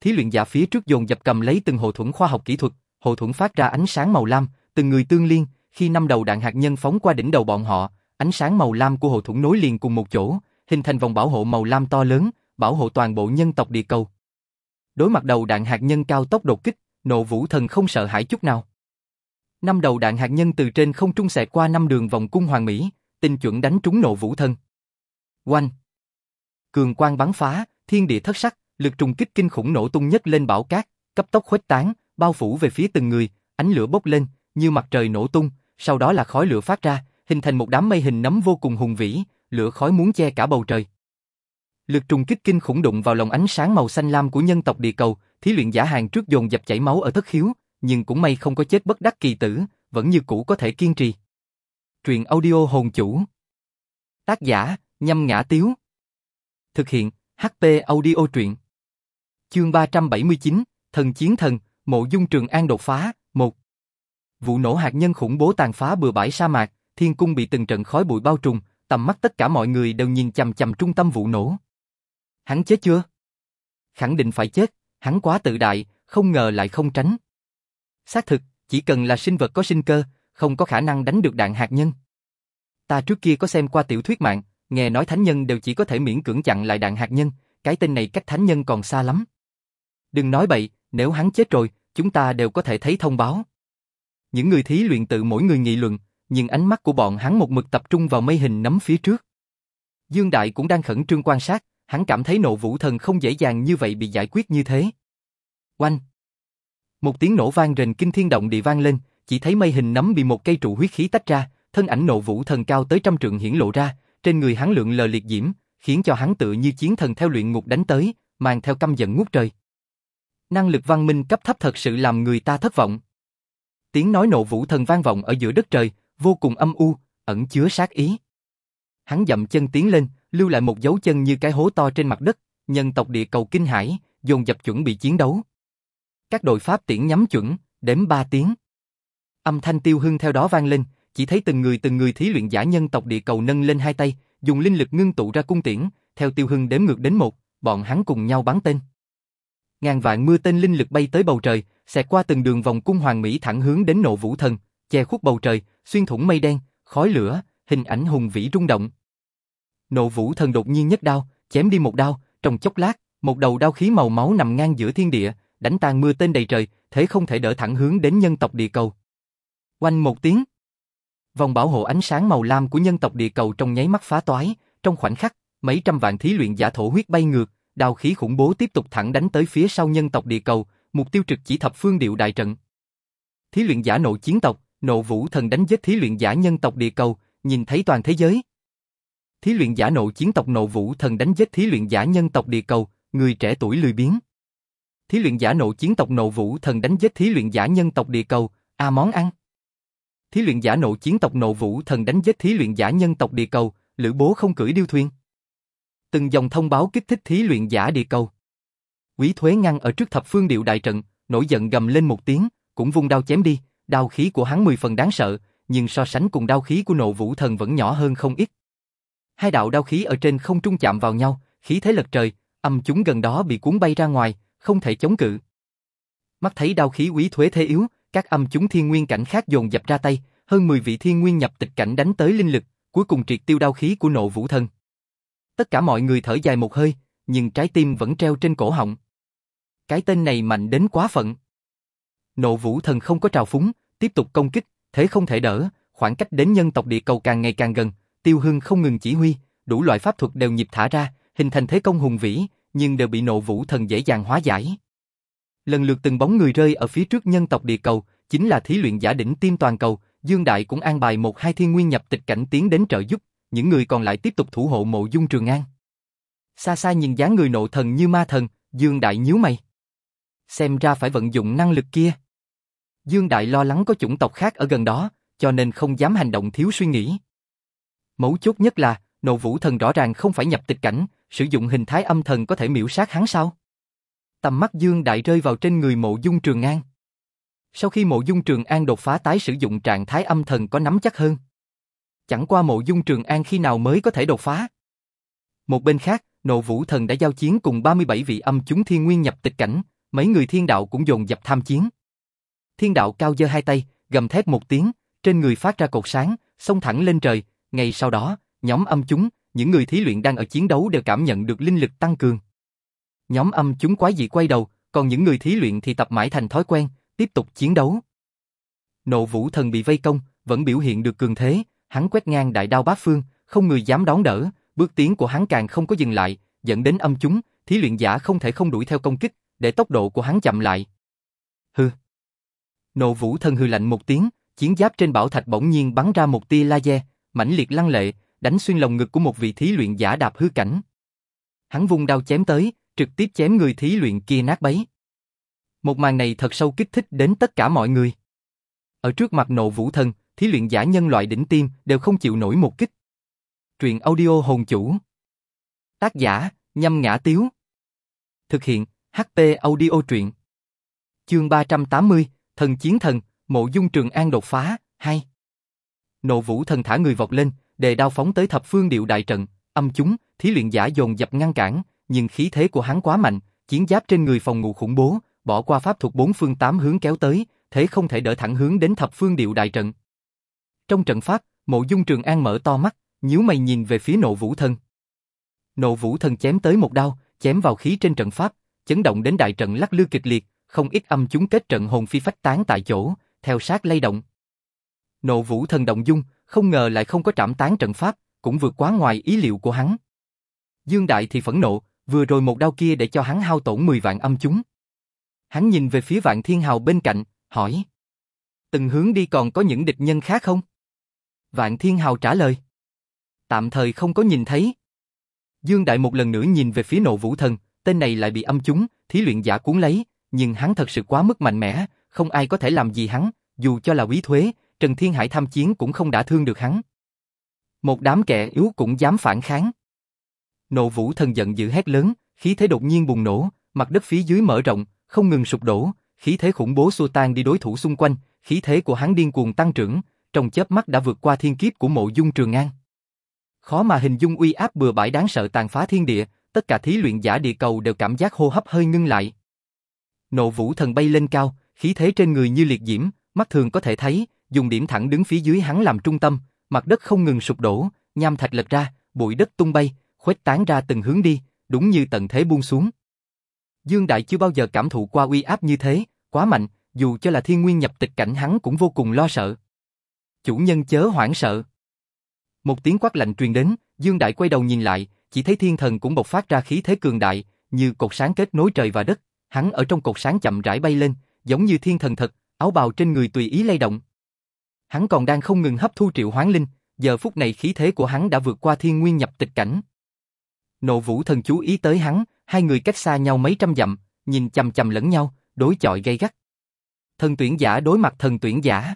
Thí luyện giả phía trước dồn dập cầm lấy từng hộ thuẫn khoa học kỹ thuật, hộ thuẫn phát ra ánh sáng màu lam, từng người tương liên, khi năm đầu đạn hạt nhân phóng qua đỉnh đầu bọn họ, ánh sáng màu lam của hộ thuẫn nối liền cùng một chỗ, hình thành vòng bảo hộ màu lam to lớn, bảo hộ toàn bộ nhân tộc địa cầu. Đối mặt đầu đạn hạt nhân cao tốc đột kích, nộ vũ thần không sợ hãi chút nào. Năm đầu đạn hạt nhân từ trên không trung xẹt qua năm đường vòng cung hoàng mỹ, tinh chuẩn đánh trúng nộ vũ thần. Oanh! Cường quang bắn phá, thiên địa thất sắc, lực trùng kích kinh khủng nổ tung nhất lên bão cát, cấp tốc khuếch tán, bao phủ về phía từng người, ánh lửa bốc lên, như mặt trời nổ tung, sau đó là khói lửa phát ra, hình thành một đám mây hình nấm vô cùng hùng vĩ, lửa khói muốn che cả bầu trời. Lực trùng kích kinh khủng đụng vào lòng ánh sáng màu xanh lam của nhân tộc địa cầu, thí luyện giả hàng trước dồn dập chảy máu ở thất khiếu, nhưng cũng may không có chết bất đắc kỳ tử, vẫn như cũ có thể kiên trì. Truyện audio hồn chủ. Tác giả, nhâm ngã tiếu. Thực hiện, HP audio truyện. Chương 379, Thần Chiến Thần, Mộ Dung Trường An đột phá, 1. Vụ nổ hạt nhân khủng bố tàn phá bừa bãi sa mạc, thiên cung bị từng trận khói bụi bao trùm, tầm mắt tất cả mọi người đều nhìn chằm chằm trung tâm vụ nổ. Hắn chết chưa? Khẳng định phải chết, hắn quá tự đại, không ngờ lại không tránh. Xác thực, chỉ cần là sinh vật có sinh cơ, không có khả năng đánh được đạn hạt nhân. Ta trước kia có xem qua tiểu thuyết mạng, nghe nói thánh nhân đều chỉ có thể miễn cưỡng chặn lại đạn hạt nhân, cái tên này cách thánh nhân còn xa lắm. Đừng nói bậy, nếu hắn chết rồi, chúng ta đều có thể thấy thông báo. Những người thí luyện tự mỗi người nghị luận, nhưng ánh mắt của bọn hắn một mực tập trung vào mây hình nấm phía trước. Dương Đại cũng đang khẩn trương quan sát, hắn cảm thấy nộ vũ thần không dễ dàng như vậy bị giải quyết như thế. Oanh! Một tiếng nổ vang rền kinh thiên động địa vang lên, chỉ thấy mây hình nấm bị một cây trụ huyết khí tách ra, thân ảnh nộ vũ thần cao tới trăm trượng hiển lộ ra, trên người hắn lượng lờ liệt diễm, khiến cho hắn tự như chiến thần theo luyện ngục đánh tới, mang theo căm giận ngút trời. Năng lực văn minh cấp thấp thật sự làm người ta thất vọng. Tiếng nói nộ vũ thần vang vọng ở giữa đất trời, vô cùng âm u, ẩn chứa sát ý. Hắn dậm chân tiến lên, lưu lại một dấu chân như cái hố to trên mặt đất, nhân tộc địa cầu kinh hải, dồn dập chuẩn bị chiến đấu. Các đội pháp tiễn nhắm chuẩn, đếm ba tiếng. Âm thanh tiêu hưng theo đó vang lên, chỉ thấy từng người từng người thí luyện giả nhân tộc địa cầu nâng lên hai tay, dùng linh lực ngưng tụ ra cung tiễn, theo tiêu hưng đếm ngược đến một, bọn hắn cùng nhau bắn tên. Ngàn vạn mưa tên linh lực bay tới bầu trời, xẹt qua từng đường vòng cung hoàng mỹ thẳng hướng đến nộ vũ thần, che khuất bầu trời, xuyên thủng mây đen, khói lửa, hình ảnh hùng vĩ rung động. Nộ vũ thần đột nhiên nhất đao, chém đi một đao, trong chốc lát, một đầu đao khí màu máu nằm ngang giữa thiên địa, đánh tan mưa tên đầy trời, thế không thể đỡ thẳng hướng đến nhân tộc địa cầu. Quanh một tiếng, vòng bảo hộ ánh sáng màu lam của nhân tộc địa cầu trong nháy mắt phá toái, trong khoảnh khắc, mấy trăm vạn thí luyện giả thổ huyết bay ngược, đao khí khủng bố tiếp tục thẳng đánh tới phía sau nhân tộc địa cầu, mục tiêu trực chỉ thập phương điệu đại trận. Thí luyện giả nội chiến tộc, nộ vũ thần đánh giết thí luyện giả nhân tộc địa cầu, nhìn thấy toàn thế giới. Thí luyện giả nộ chiến tộc nộ vũ thần đánh giết thí luyện giả nhân tộc địa cầu, người trẻ tuổi lười biếng. Thí luyện giả nộ chiến tộc nộ vũ thần đánh giết thí luyện giả nhân tộc địa cầu, a món ăn. Thí luyện giả nộ chiến tộc nộ vũ thần đánh giết thí luyện giả nhân tộc địa cầu, lữ bố không cưỡi điêu thuyền. Từng dòng thông báo kích thích thí luyện giả địa cầu. Quý Thuế ngăn ở trước thập phương điệu đại trận, nổi giận gầm lên một tiếng, cũng vung đao chém đi, đao khí của hắn mười phần đáng sợ, nhưng so sánh cùng đao khí của nộ vũ thần vẫn nhỏ hơn không ít. Hai đạo đao khí ở trên không trung chạm vào nhau, khí thế lật trời, âm chúng gần đó bị cuốn bay ra ngoài, không thể chống cự. Mắt thấy đao khí quý thuế thế yếu, các âm chúng thiên nguyên cảnh khác dồn dập ra tay, hơn 10 vị thiên nguyên nhập tịch cảnh đánh tới linh lực, cuối cùng triệt tiêu đao khí của nộ vũ thần. Tất cả mọi người thở dài một hơi, nhưng trái tim vẫn treo trên cổ họng. Cái tên này mạnh đến quá phận. Nộ vũ thần không có trào phúng, tiếp tục công kích, thế không thể đỡ, khoảng cách đến nhân tộc địa cầu càng ngày càng gần, tiêu hưng không ngừng chỉ huy, đủ loại pháp thuật đều nhịp thả ra, hình thành thế công hùng vĩ, nhưng đều bị nộ vũ thần dễ dàng hóa giải. Lần lượt từng bóng người rơi ở phía trước nhân tộc địa cầu, chính là thí luyện giả đỉnh tiêm toàn cầu, Dương Đại cũng an bài một hai thiên nguyên nhập tịch cảnh tiến đến trợ giúp, những người còn lại tiếp tục thủ hộ mộ dung trường an. Xa xa nhìn dáng người nộ thần như ma thần, Dương Đại nhíu mày. Xem ra phải vận dụng năng lực kia. Dương Đại lo lắng có chủng tộc khác ở gần đó, cho nên không dám hành động thiếu suy nghĩ. Mấu chốt nhất là, nộ vũ thần rõ ràng không phải nhập tịch cảnh, sử dụng hình thái âm thần có thể miễu sát hắn sao? Tầm mắt Dương Đại rơi vào trên người mộ dung trường an. Sau khi mộ dung trường an đột phá tái sử dụng trạng thái âm thần có nắm chắc hơn. Chẳng qua mộ dung trường an khi nào mới có thể đột phá. Một bên khác, nộ vũ thần đã giao chiến cùng 37 vị âm chúng thiên nguyên nhập tịch cảnh, mấy người thiên đạo cũng dồn dập tham chiến. Thiên đạo cao giơ hai tay, gầm thét một tiếng, trên người phát ra cột sáng, xông thẳng lên trời, ngay sau đó, nhóm âm chúng, những người thí luyện đang ở chiến đấu đều cảm nhận được linh lực tăng cường. Nhóm âm chúng quái dị quay đầu, còn những người thí luyện thì tập mãi thành thói quen, tiếp tục chiến đấu. Nộ vũ thần bị vây công, vẫn biểu hiện được cường thế, hắn quét ngang đại đao bát phương, không người dám đón đỡ, bước tiến của hắn càng không có dừng lại, dẫn đến âm chúng, thí luyện giả không thể không đuổi theo công kích, để tốc độ của hắn chậm lại. Hừ. Nộ vũ thân hư lạnh một tiếng, chiến giáp trên bảo thạch bỗng nhiên bắn ra một tia laser, mãnh liệt lăng lệ, đánh xuyên lồng ngực của một vị thí luyện giả đạp hư cảnh. Hắn vung đao chém tới, trực tiếp chém người thí luyện kia nát bấy. Một màn này thật sâu kích thích đến tất cả mọi người. Ở trước mặt nộ vũ thân, thí luyện giả nhân loại đỉnh tim đều không chịu nổi một kích. Truyện audio hồn chủ. Tác giả, nhâm ngã tiếu. Thực hiện, HP audio truyện. Chương 380, Thần Chiến Thần, Mộ Dung Trường An đột phá, hay. Nộ vũ thần thả người vọt lên, đề đao phóng tới thập phương điệu đại trận, âm chúng, thí luyện giả dồn dập ngăn cản, nhưng khí thế của hắn quá mạnh, chiến giáp trên người phòng ngự khủng bố, bỏ qua pháp thuật bốn phương tám hướng kéo tới, thế không thể đỡ thẳng hướng đến thập phương điệu đại trận. Trong trận pháp, Mộ Dung Trường An mở to mắt, nhíu mày nhìn về phía Nộ Vũ Thần. Nộ Vũ Thần chém tới một đao, chém vào khí trên trận pháp, chấn động đến đại trận lắc lư kịch liệt, không ít âm chúng kết trận hồn phi phách tán tại chỗ, theo sát lay động. Nộ vũ thần động dung, không ngờ lại không có trảm tán trận pháp, cũng vượt quá ngoài ý liệu của hắn. Dương Đại thì phẫn nộ, vừa rồi một đao kia để cho hắn hao tổn 10 vạn âm chúng. Hắn nhìn về phía vạn thiên hào bên cạnh, hỏi. Từng hướng đi còn có những địch nhân khác không? Vạn thiên hào trả lời. Tạm thời không có nhìn thấy. Dương Đại một lần nữa nhìn về phía nộ vũ thần, tên này lại bị âm chúng, thí luyện giả cuốn lấy, nhưng hắn thật sự quá mức mạnh mẽ, không ai có thể làm gì hắn, dù cho là quý thuế, Trần Thiên Hải tham chiến cũng không đã thương được hắn. Một đám kẻ yếu cũng dám phản kháng. Nộ vũ thần giận dữ hét lớn, khí thế đột nhiên bùng nổ, mặt đất phía dưới mở rộng, không ngừng sụp đổ, khí thế khủng bố xua tan đi đối thủ xung quanh, khí thế của hắn điên cuồng tăng trưởng, trong chớp mắt đã vượt qua thiên kiếp của mộ dung trường an. Khó mà hình dung uy áp bừa bãi đáng sợ tàn phá thiên địa, tất cả thí luyện giả địa cầu đều cảm giác hô hấp hơi ngưng lại. Nộ vũ thần bay lên cao, khí thế trên người như liệt diễm, mắt thường có thể thấy, dùng điểm thẳng đứng phía dưới hắn làm trung tâm, mặt đất không ngừng sụp đổ, nham thạch lật ra, bụi đất tung bay, khuếch tán ra từng hướng đi, đúng như tận thế buông xuống. Dương Đại chưa bao giờ cảm thụ qua uy áp như thế, quá mạnh, dù cho là thiên nguyên nhập tịch cảnh hắn cũng vô cùng lo sợ. Chủ nhân chớ hoảng sợ. Một tiếng quát lạnh truyền đến, Dương Đại quay đầu nhìn lại, chỉ thấy thiên thần cũng bộc phát ra khí thế cường đại, như cột sáng kết nối trời và đất, hắn ở trong cột sáng chậm rãi bay lên, giống như thiên thần thật, áo bào trên người tùy ý lay động. Hắn còn đang không ngừng hấp thu triệu hoán linh, giờ phút này khí thế của hắn đã vượt qua thiên nguyên nhập tịch cảnh. Nộ vũ thần chú ý tới hắn, hai người cách xa nhau mấy trăm dặm, nhìn chầm chầm lẫn nhau, đối chọi gay gắt. Thần tuyển giả đối mặt thần tuyển giả.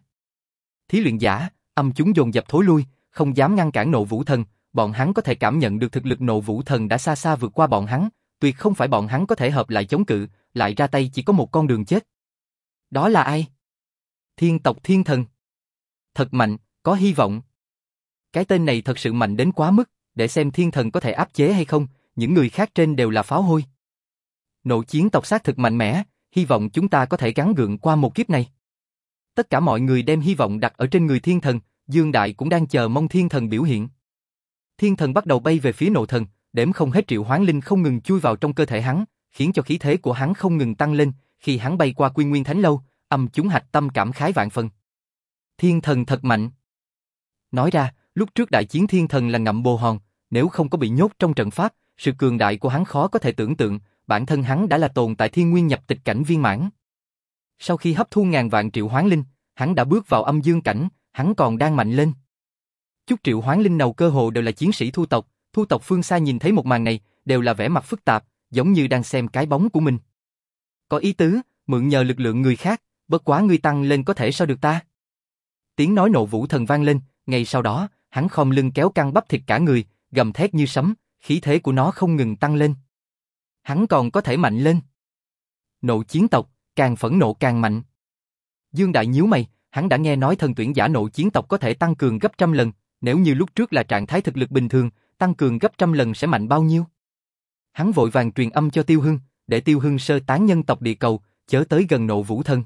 Thí luyện giả, âm chúng dồn dập thối lui, không dám ngăn cản nộ vũ thần, bọn hắn có thể cảm nhận được thực lực nộ vũ thần đã xa xa vượt qua bọn hắn, tuyệt không phải bọn hắn có thể hợp lại chống cự, lại ra tay chỉ có một con đường chết. Đó là ai? Thiên tộc thiên thần. Thật mạnh, có hy vọng. Cái tên này thật sự mạnh đến quá mức, để xem thiên thần có thể áp chế hay không, những người khác trên đều là pháo hôi. Nộ chiến tộc sát thực mạnh mẽ, hy vọng chúng ta có thể gắn gượng qua một kiếp này. Tất cả mọi người đem hy vọng đặt ở trên người thiên thần, Dương Đại cũng đang chờ mong thiên thần biểu hiện. Thiên thần bắt đầu bay về phía nộ thần, đếm không hết triệu hoán linh không ngừng chui vào trong cơ thể hắn, khiến cho khí thế của hắn không ngừng tăng lên, khi hắn bay qua quy nguyên thánh lâu, âm chúng hạch tâm cảm khái vạn phần. Thiên thần thật mạnh. Nói ra, lúc trước đại chiến thiên thần là ngậm bồ hòn, nếu không có bị nhốt trong trận pháp, sự cường đại của hắn khó có thể tưởng tượng, bản thân hắn đã là tồn tại thiên nguyên nhập tịch cảnh viên mãn. Sau khi hấp thu ngàn vạn triệu hoán linh, hắn đã bước vào âm dương cảnh, hắn còn đang mạnh lên. Chút triệu hoán linh nào cơ hồ đều là chiến sĩ thu tộc, thu tộc phương xa nhìn thấy một màn này, đều là vẻ mặt phức tạp, giống như đang xem cái bóng của mình. Có ý tứ, mượn nhờ lực lượng người khác, bất quá ngươi tăng lên có thể sao được ta? Tiếng nói nộ vũ thần vang lên, ngay sau đó, hắn khom lưng kéo căng bắp thịt cả người, gầm thét như sấm, khí thế của nó không ngừng tăng lên. Hắn còn có thể mạnh lên. Nộ chiến tộc, càng phẫn nộ càng mạnh. Dương Đại nhíu mày, hắn đã nghe nói thần tuyển giả nộ chiến tộc có thể tăng cường gấp trăm lần, nếu như lúc trước là trạng thái thực lực bình thường, tăng cường gấp trăm lần sẽ mạnh bao nhiêu? Hắn vội vàng truyền âm cho Tiêu Hưng, để Tiêu Hưng sơ tán nhân tộc địa cầu, chớ tới gần nộ vũ thân.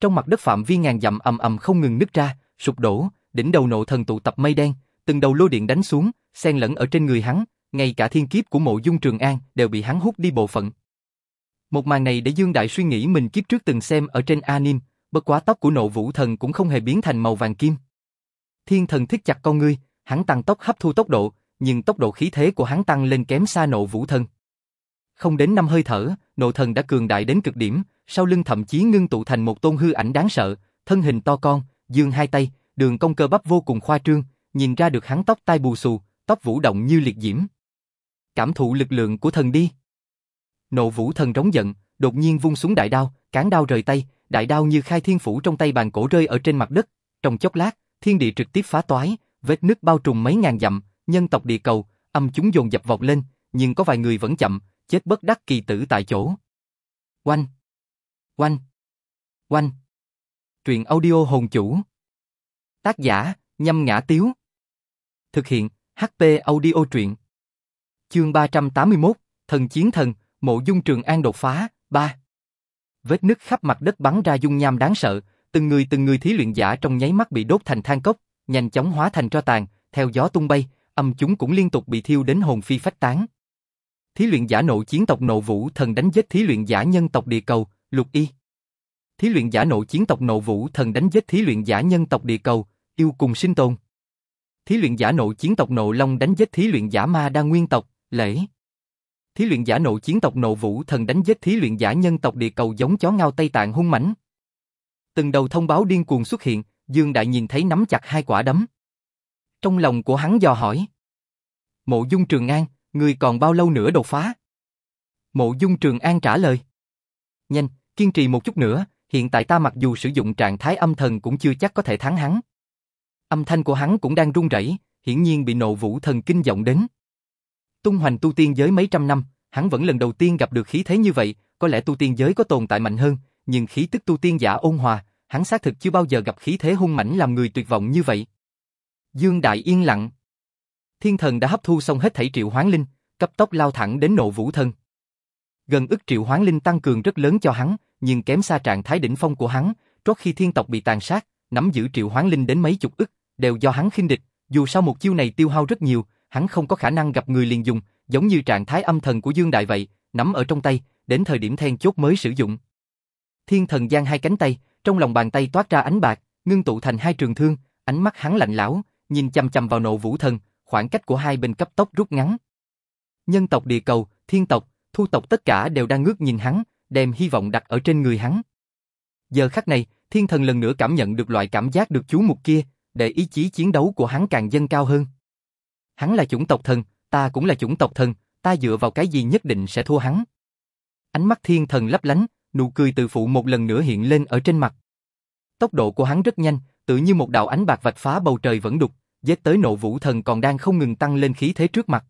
Trong mặt đất phạm vi ngàn dặm ầm ầm không ngừng nứt ra, sụp đổ, đỉnh đầu nộ thần tụ tập mây đen, từng đầu lô điện đánh xuống, xen lẫn ở trên người hắn, ngay cả thiên kiếp của mộ dung trường an đều bị hắn hút đi bộ phận. Một màn này để Dương Đại suy nghĩ mình kiếp trước từng xem ở trên anime, bất quá tóc của nộ vũ thần cũng không hề biến thành màu vàng kim. Thiên thần thích chặt con ngươi, hắn tăng tốc hấp thu tốc độ, nhưng tốc độ khí thế của hắn tăng lên kém xa nộ vũ thần. Không đến năm hơi thở, nộ thần đã cường đại đến cực điểm, sau lưng thậm chí ngưng tụ thành một tôn hư ảnh đáng sợ, thân hình to con, dương hai tay, đường cong cơ bắp vô cùng khoa trương, nhìn ra được hắn tóc tai bù xù, tóc vũ động như liệt diễm. Cảm thụ lực lượng của thần đi. Nộ vũ thần rống giận, đột nhiên vung xuống đại đao, cán đao rời tay, đại đao như khai thiên phủ trong tay bàn cổ rơi ở trên mặt đất. Trong chốc lát, thiên địa trực tiếp phá toái, vết nứt bao trùm mấy ngàn dặm, nhân tộc địa cầu, âm chúng dồn dập vọt lên, nhưng có vài người vẫn chậm, chết bất đắc kỳ tử tại chỗ. Oanh! Oanh! Oanh! Truyện audio hồn chủ. Tác giả, nhâm ngã tiếu. Thực hiện, HP audio truyện. Chương 381, Thần Chiến Thần, Mộ Dung Trường An đột phá, 3. Vết nứt khắp mặt đất bắn ra dung nham đáng sợ, từng người từng người thí luyện giả trong nháy mắt bị đốt thành than cốc, nhanh chóng hóa thành tro tàn, theo gió tung bay, âm chúng cũng liên tục bị thiêu đến hồn phi phách tán. Thí luyện giả nộ chiến tộc nộ vũ thần đánh giết thí luyện giả nhân tộc địa cầu, Lục Y Thí luyện giả nộ chiến tộc nộ vũ thần đánh giết thí luyện giả nhân tộc địa cầu, yêu cùng sinh tồn. Thí luyện giả nộ chiến tộc nộ long đánh giết thí luyện giả ma đa nguyên tộc, lễ. Thí luyện giả nộ chiến tộc nộ vũ thần đánh giết thí luyện giả nhân tộc địa cầu giống chó ngao Tây Tạng hung mãnh. Từng đầu thông báo điên cuồng xuất hiện, Dương Đại nhìn thấy nắm chặt hai quả đấm. Trong lòng của hắn dò hỏi. Mộ Dung Trường An, người còn bao lâu nữa đột phá? Mộ Dung Trường An trả lời. Nhanh, kiên trì một chút nữa, hiện tại ta mặc dù sử dụng trạng thái âm thần cũng chưa chắc có thể thắng hắn. Âm thanh của hắn cũng đang run rẩy, hiển nhiên bị nộ vũ thần kinh giọng đến. Tung hoành tu tiên giới mấy trăm năm, hắn vẫn lần đầu tiên gặp được khí thế như vậy, có lẽ tu tiên giới có tồn tại mạnh hơn, nhưng khí tức tu tiên giả ôn hòa, hắn xác thực chưa bao giờ gặp khí thế hung mãnh làm người tuyệt vọng như vậy. Dương Đại yên lặng. Thiên thần đã hấp thu xong hết thảy triệu hoán linh, cấp tốc lao thẳng đến nộ vũ thân. Gần ức triệu hoán linh tăng cường rất lớn cho hắn, nhưng kém xa trạng thái đỉnh phong của hắn, trước khi thiên tộc bị tàn sát, nắm giữ triệu hoán linh đến mấy chục ức, đều do hắn khinh địch, dù sao một chiêu này tiêu hao rất nhiều, hắn không có khả năng gặp người liền dùng, giống như trạng thái âm thần của Dương Đại vậy, nắm ở trong tay, đến thời điểm then chốt mới sử dụng. Thiên thần giang hai cánh tay, trong lòng bàn tay toát ra ánh bạc, ngưng tụ thành hai trường thương, ánh mắt hắn lạnh lão, nhìn chăm chăm vào nộ vũ thần, khoảng cách của hai bên cấp tốc rút ngắn. Nhân tộc địa cầu, thiên tộc, thu tộc tất cả đều đang ngước nhìn hắn, đem hy vọng đặt ở trên người hắn. Giờ khắc này, thiên thần lần nữa cảm nhận được loại cảm giác được chú mục kia, để ý chí chiến đấu của hắn càng dâng cao hơn. Hắn là chủng tộc thần, ta cũng là chủng tộc thần, ta dựa vào cái gì nhất định sẽ thua hắn. Ánh mắt thiên thần lấp lánh, nụ cười từ phụ một lần nữa hiện lên ở trên mặt. Tốc độ của hắn rất nhanh, tự như một đạo ánh bạc vạch phá bầu trời vẫn đục, giết tới nộ vũ thần còn đang không ngừng tăng lên khí thế trước mặt.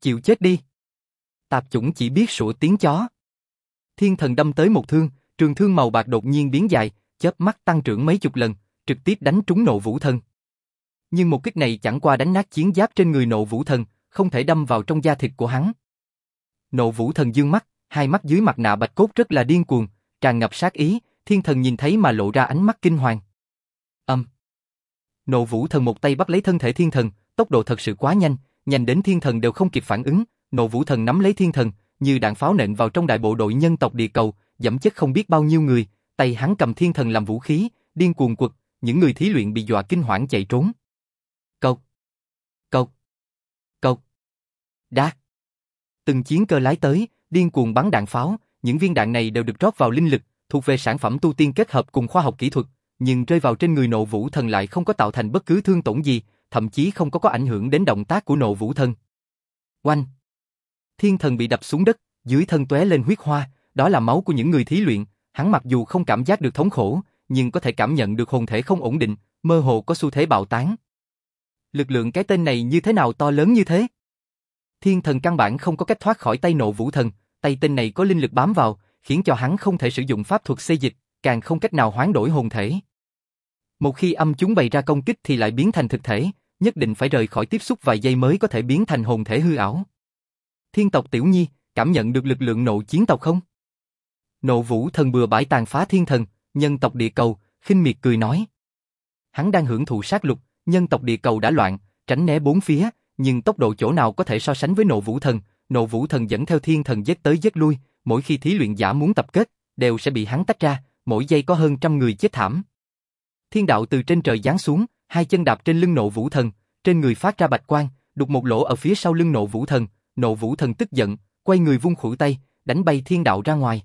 Chịu chết đi. Tạp chủng chỉ biết sủa tiếng chó. Thiên thần đâm tới một thương, trường thương màu bạc đột nhiên biến dài, chớp mắt tăng trưởng mấy chục lần, trực tiếp đánh trúng nộ vũ thần. Nhưng một kích này chẳng qua đánh nát chiến giáp trên người nộ vũ thần, không thể đâm vào trong da thịt của hắn. Nộ vũ thần dương mắt, hai mắt dưới mặt nạ bạch cốt rất là điên cuồng, tràn ngập sát ý, thiên thần nhìn thấy mà lộ ra ánh mắt kinh hoàng. Âm. Nộ vũ thần một tay bắt lấy thân thể thiên thần, tốc độ thật sự quá nhanh, nhanh đến thiên thần đều không kịp phản ứng, nộ vũ thần nắm lấy thiên thần, như đạn pháo nện vào trong đại bộ đội nhân tộc địa cầu, dẫm chết không biết bao nhiêu người, tay hắn cầm thiên thần làm vũ khí, điên cuồng quật, những người thí luyện bị dọa kinh hoảng chạy trốn. Cộc, cộc, cộc, đát. Từng chiến cơ lái tới, điên cuồng bắn đạn pháo, những viên đạn này đều được rót vào linh lực, thuộc về sản phẩm tu tiên kết hợp cùng khoa học kỹ thuật, nhưng rơi vào trên người nộ vũ thần lại không có tạo thành bất cứ thương tổn gì, thậm chí không có có ảnh hưởng đến động tác của nộ vũ thần. Oanh! Thiên thần bị đập xuống đất, dưới thân tóe lên huyết hoa, đó là máu của những người thí luyện, hắn mặc dù không cảm giác được thống khổ, nhưng có thể cảm nhận được hồn thể không ổn định, mơ hồ có xu thế bạo tán. Lực lượng cái tên này như thế nào to lớn như thế? Thiên thần căn bản không có cách thoát khỏi tay nộ vũ thần, tay tên này có linh lực bám vào, khiến cho hắn không thể sử dụng pháp thuật xây dịch, càng không cách nào hoán đổi hồn thể. Một khi âm chúng bày ra công kích thì lại biến thành thực thể, nhất định phải rời khỏi tiếp xúc vài giây mới có thể biến thành hồn thể hư ảo. Thiên tộc Tiểu Nhi, cảm nhận được lực lượng nộ chiến tộc không? Nộ vũ thần bừa bãi tàn phá thiên thần, nhân tộc địa cầu, khinh miệt cười nói. Hắn đang hưởng thụ sát lục, nhân tộc địa cầu đã loạn, tránh né bốn phía, nhưng tốc độ chỗ nào có thể so sánh với nộ vũ thần, nộ vũ thần dẫn theo thiên thần giết tới giết lui, mỗi khi thí luyện giả muốn tập kết, đều sẽ bị hắn tách ra, mỗi giây có hơn trăm người chết thảm. Thiên đạo từ trên trời giáng xuống, hai chân đạp trên lưng nộ vũ thần, trên người phát ra bạch quang, đục một lỗ ở phía sau lưng nộ vũ thần, nộ vũ thần tức giận, quay người vung khuỷu tay, đánh bay thiên đạo ra ngoài.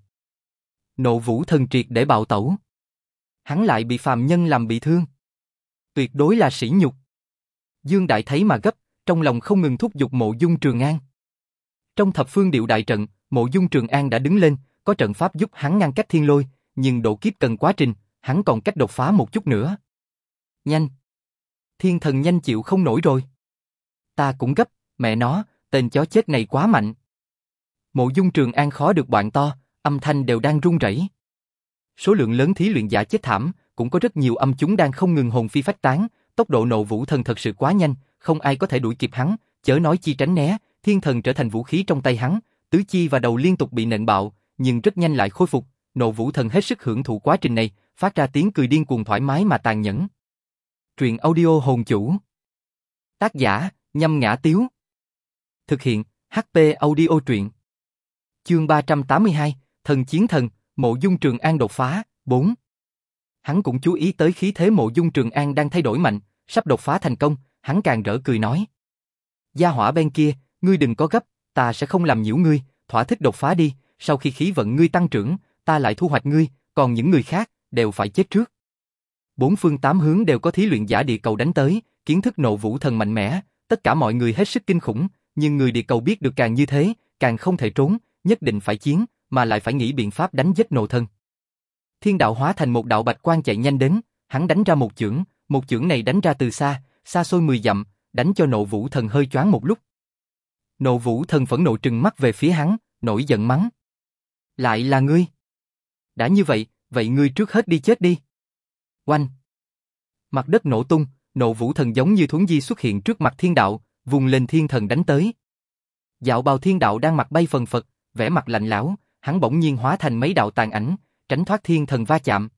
Nộ vũ thần triệt để bạo tẩu. Hắn lại bị phàm nhân làm bị thương. Tuyệt đối là sỉ nhục. Dương Đại thấy mà gấp, trong lòng không ngừng thúc giục mộ dung Trường An. Trong thập phương điệu đại trận, mộ dung Trường An đã đứng lên, có trận pháp giúp hắn ngăn cách thiên lôi, nhưng độ kiếp cần quá trình, hắn còn cách đột phá một chút nữa. Nhanh! Thiên thần nhanh chịu không nổi rồi. Ta cũng gấp, mẹ nó, tên chó chết này quá mạnh. Mộ dung Trường An khó được bạn to, âm thanh đều đang run rẩy. Số lượng lớn thí luyện giả chết thảm, cũng có rất nhiều âm chúng đang không ngừng hồn phi phách tán, tốc độ nộ vũ thần thật sự quá nhanh, không ai có thể đuổi kịp hắn, chớ nói chi tránh né, thiên thần trở thành vũ khí trong tay hắn, tứ chi và đầu liên tục bị nện bạo, nhưng rất nhanh lại khôi phục, nộ vũ thần hết sức hưởng thụ quá trình này, phát ra tiếng cười điên cuồng thoải mái mà tàn nhẫn. Truyện audio hồn chủ Tác giả, nhâm ngã tiếu Thực hiện, HP audio truyện Chương 382, Thần Chiến Thần, Mộ Dung Trường An đột phá, 4. Hắn cũng chú ý tới khí thế Mộ Dung Trường An đang thay đổi mạnh, sắp đột phá thành công, hắn càng rỡ cười nói. Gia hỏa bên kia, ngươi đừng có gấp, ta sẽ không làm nhiễu ngươi, thỏa thích đột phá đi, sau khi khí vận ngươi tăng trưởng, ta lại thu hoạch ngươi, còn những người khác, đều phải chết trước. Bốn phương tám hướng đều có thí luyện giả địa cầu đánh tới, kiến thức nộ vũ thần mạnh mẽ, tất cả mọi người hết sức kinh khủng, nhưng người địa cầu biết được càng như thế, càng không thể trốn, nhất định phải chiến, mà lại phải nghĩ biện pháp đánh giết nộ thân. Thiên đạo hóa thành một đạo bạch quang chạy nhanh đến, hắn đánh ra một chưởng, một chưởng này đánh ra từ xa, xa xôi mười dặm, đánh cho nộ vũ thần hơi choáng một lúc. Nộ vũ thần phẫn nộ trừng mắt về phía hắn, nổi giận mắng. Lại là ngươi. Đã như vậy, vậy ngươi trước hết đi chết đi. Oanh. Mặt đất nổ tung, nộ vũ thần giống như thuấn di xuất hiện trước mặt thiên đạo, vùng lên thiên thần đánh tới. Dạo bào thiên đạo đang mặt bay phần phật, vẻ mặt lạnh lão, hắn bỗng nhiên hóa thành mấy đạo tàn ảnh, tránh thoát thiên thần va chạm.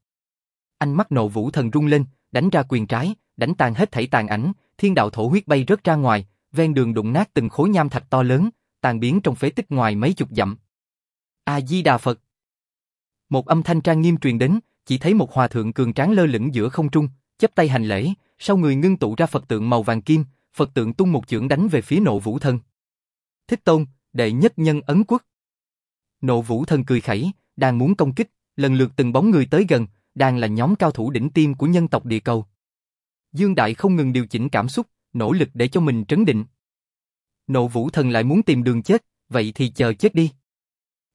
Ánh mắt nộ vũ thần rung lên, đánh ra quyền trái, đánh tan hết thảy tàn ảnh, thiên đạo thổ huyết bay rớt ra ngoài, ven đường đụng nát từng khối nham thạch to lớn, tàn biến trong phế tích ngoài mấy chục dặm. A Di Đà Phật. Một âm thanh trang nghiêm truyền đến, chỉ thấy một hòa thượng cường tráng lơ lửng giữa không trung, chắp tay hành lễ, sau người ngưng tụ ra Phật tượng màu vàng kim, Phật tượng tung một chưởng đánh về phía nộ vũ thân. Thích Tôn, đệ nhất nhân ấn quốc. Nộ vũ thân cười khẩy, đang muốn công kích, lần lượt từng bóng người tới gần, đang là nhóm cao thủ đỉnh tiêm của nhân tộc địa cầu. Dương Đại không ngừng điều chỉnh cảm xúc, nỗ lực để cho mình trấn định. Nộ vũ thần lại muốn tìm đường chết, vậy thì chờ chết đi.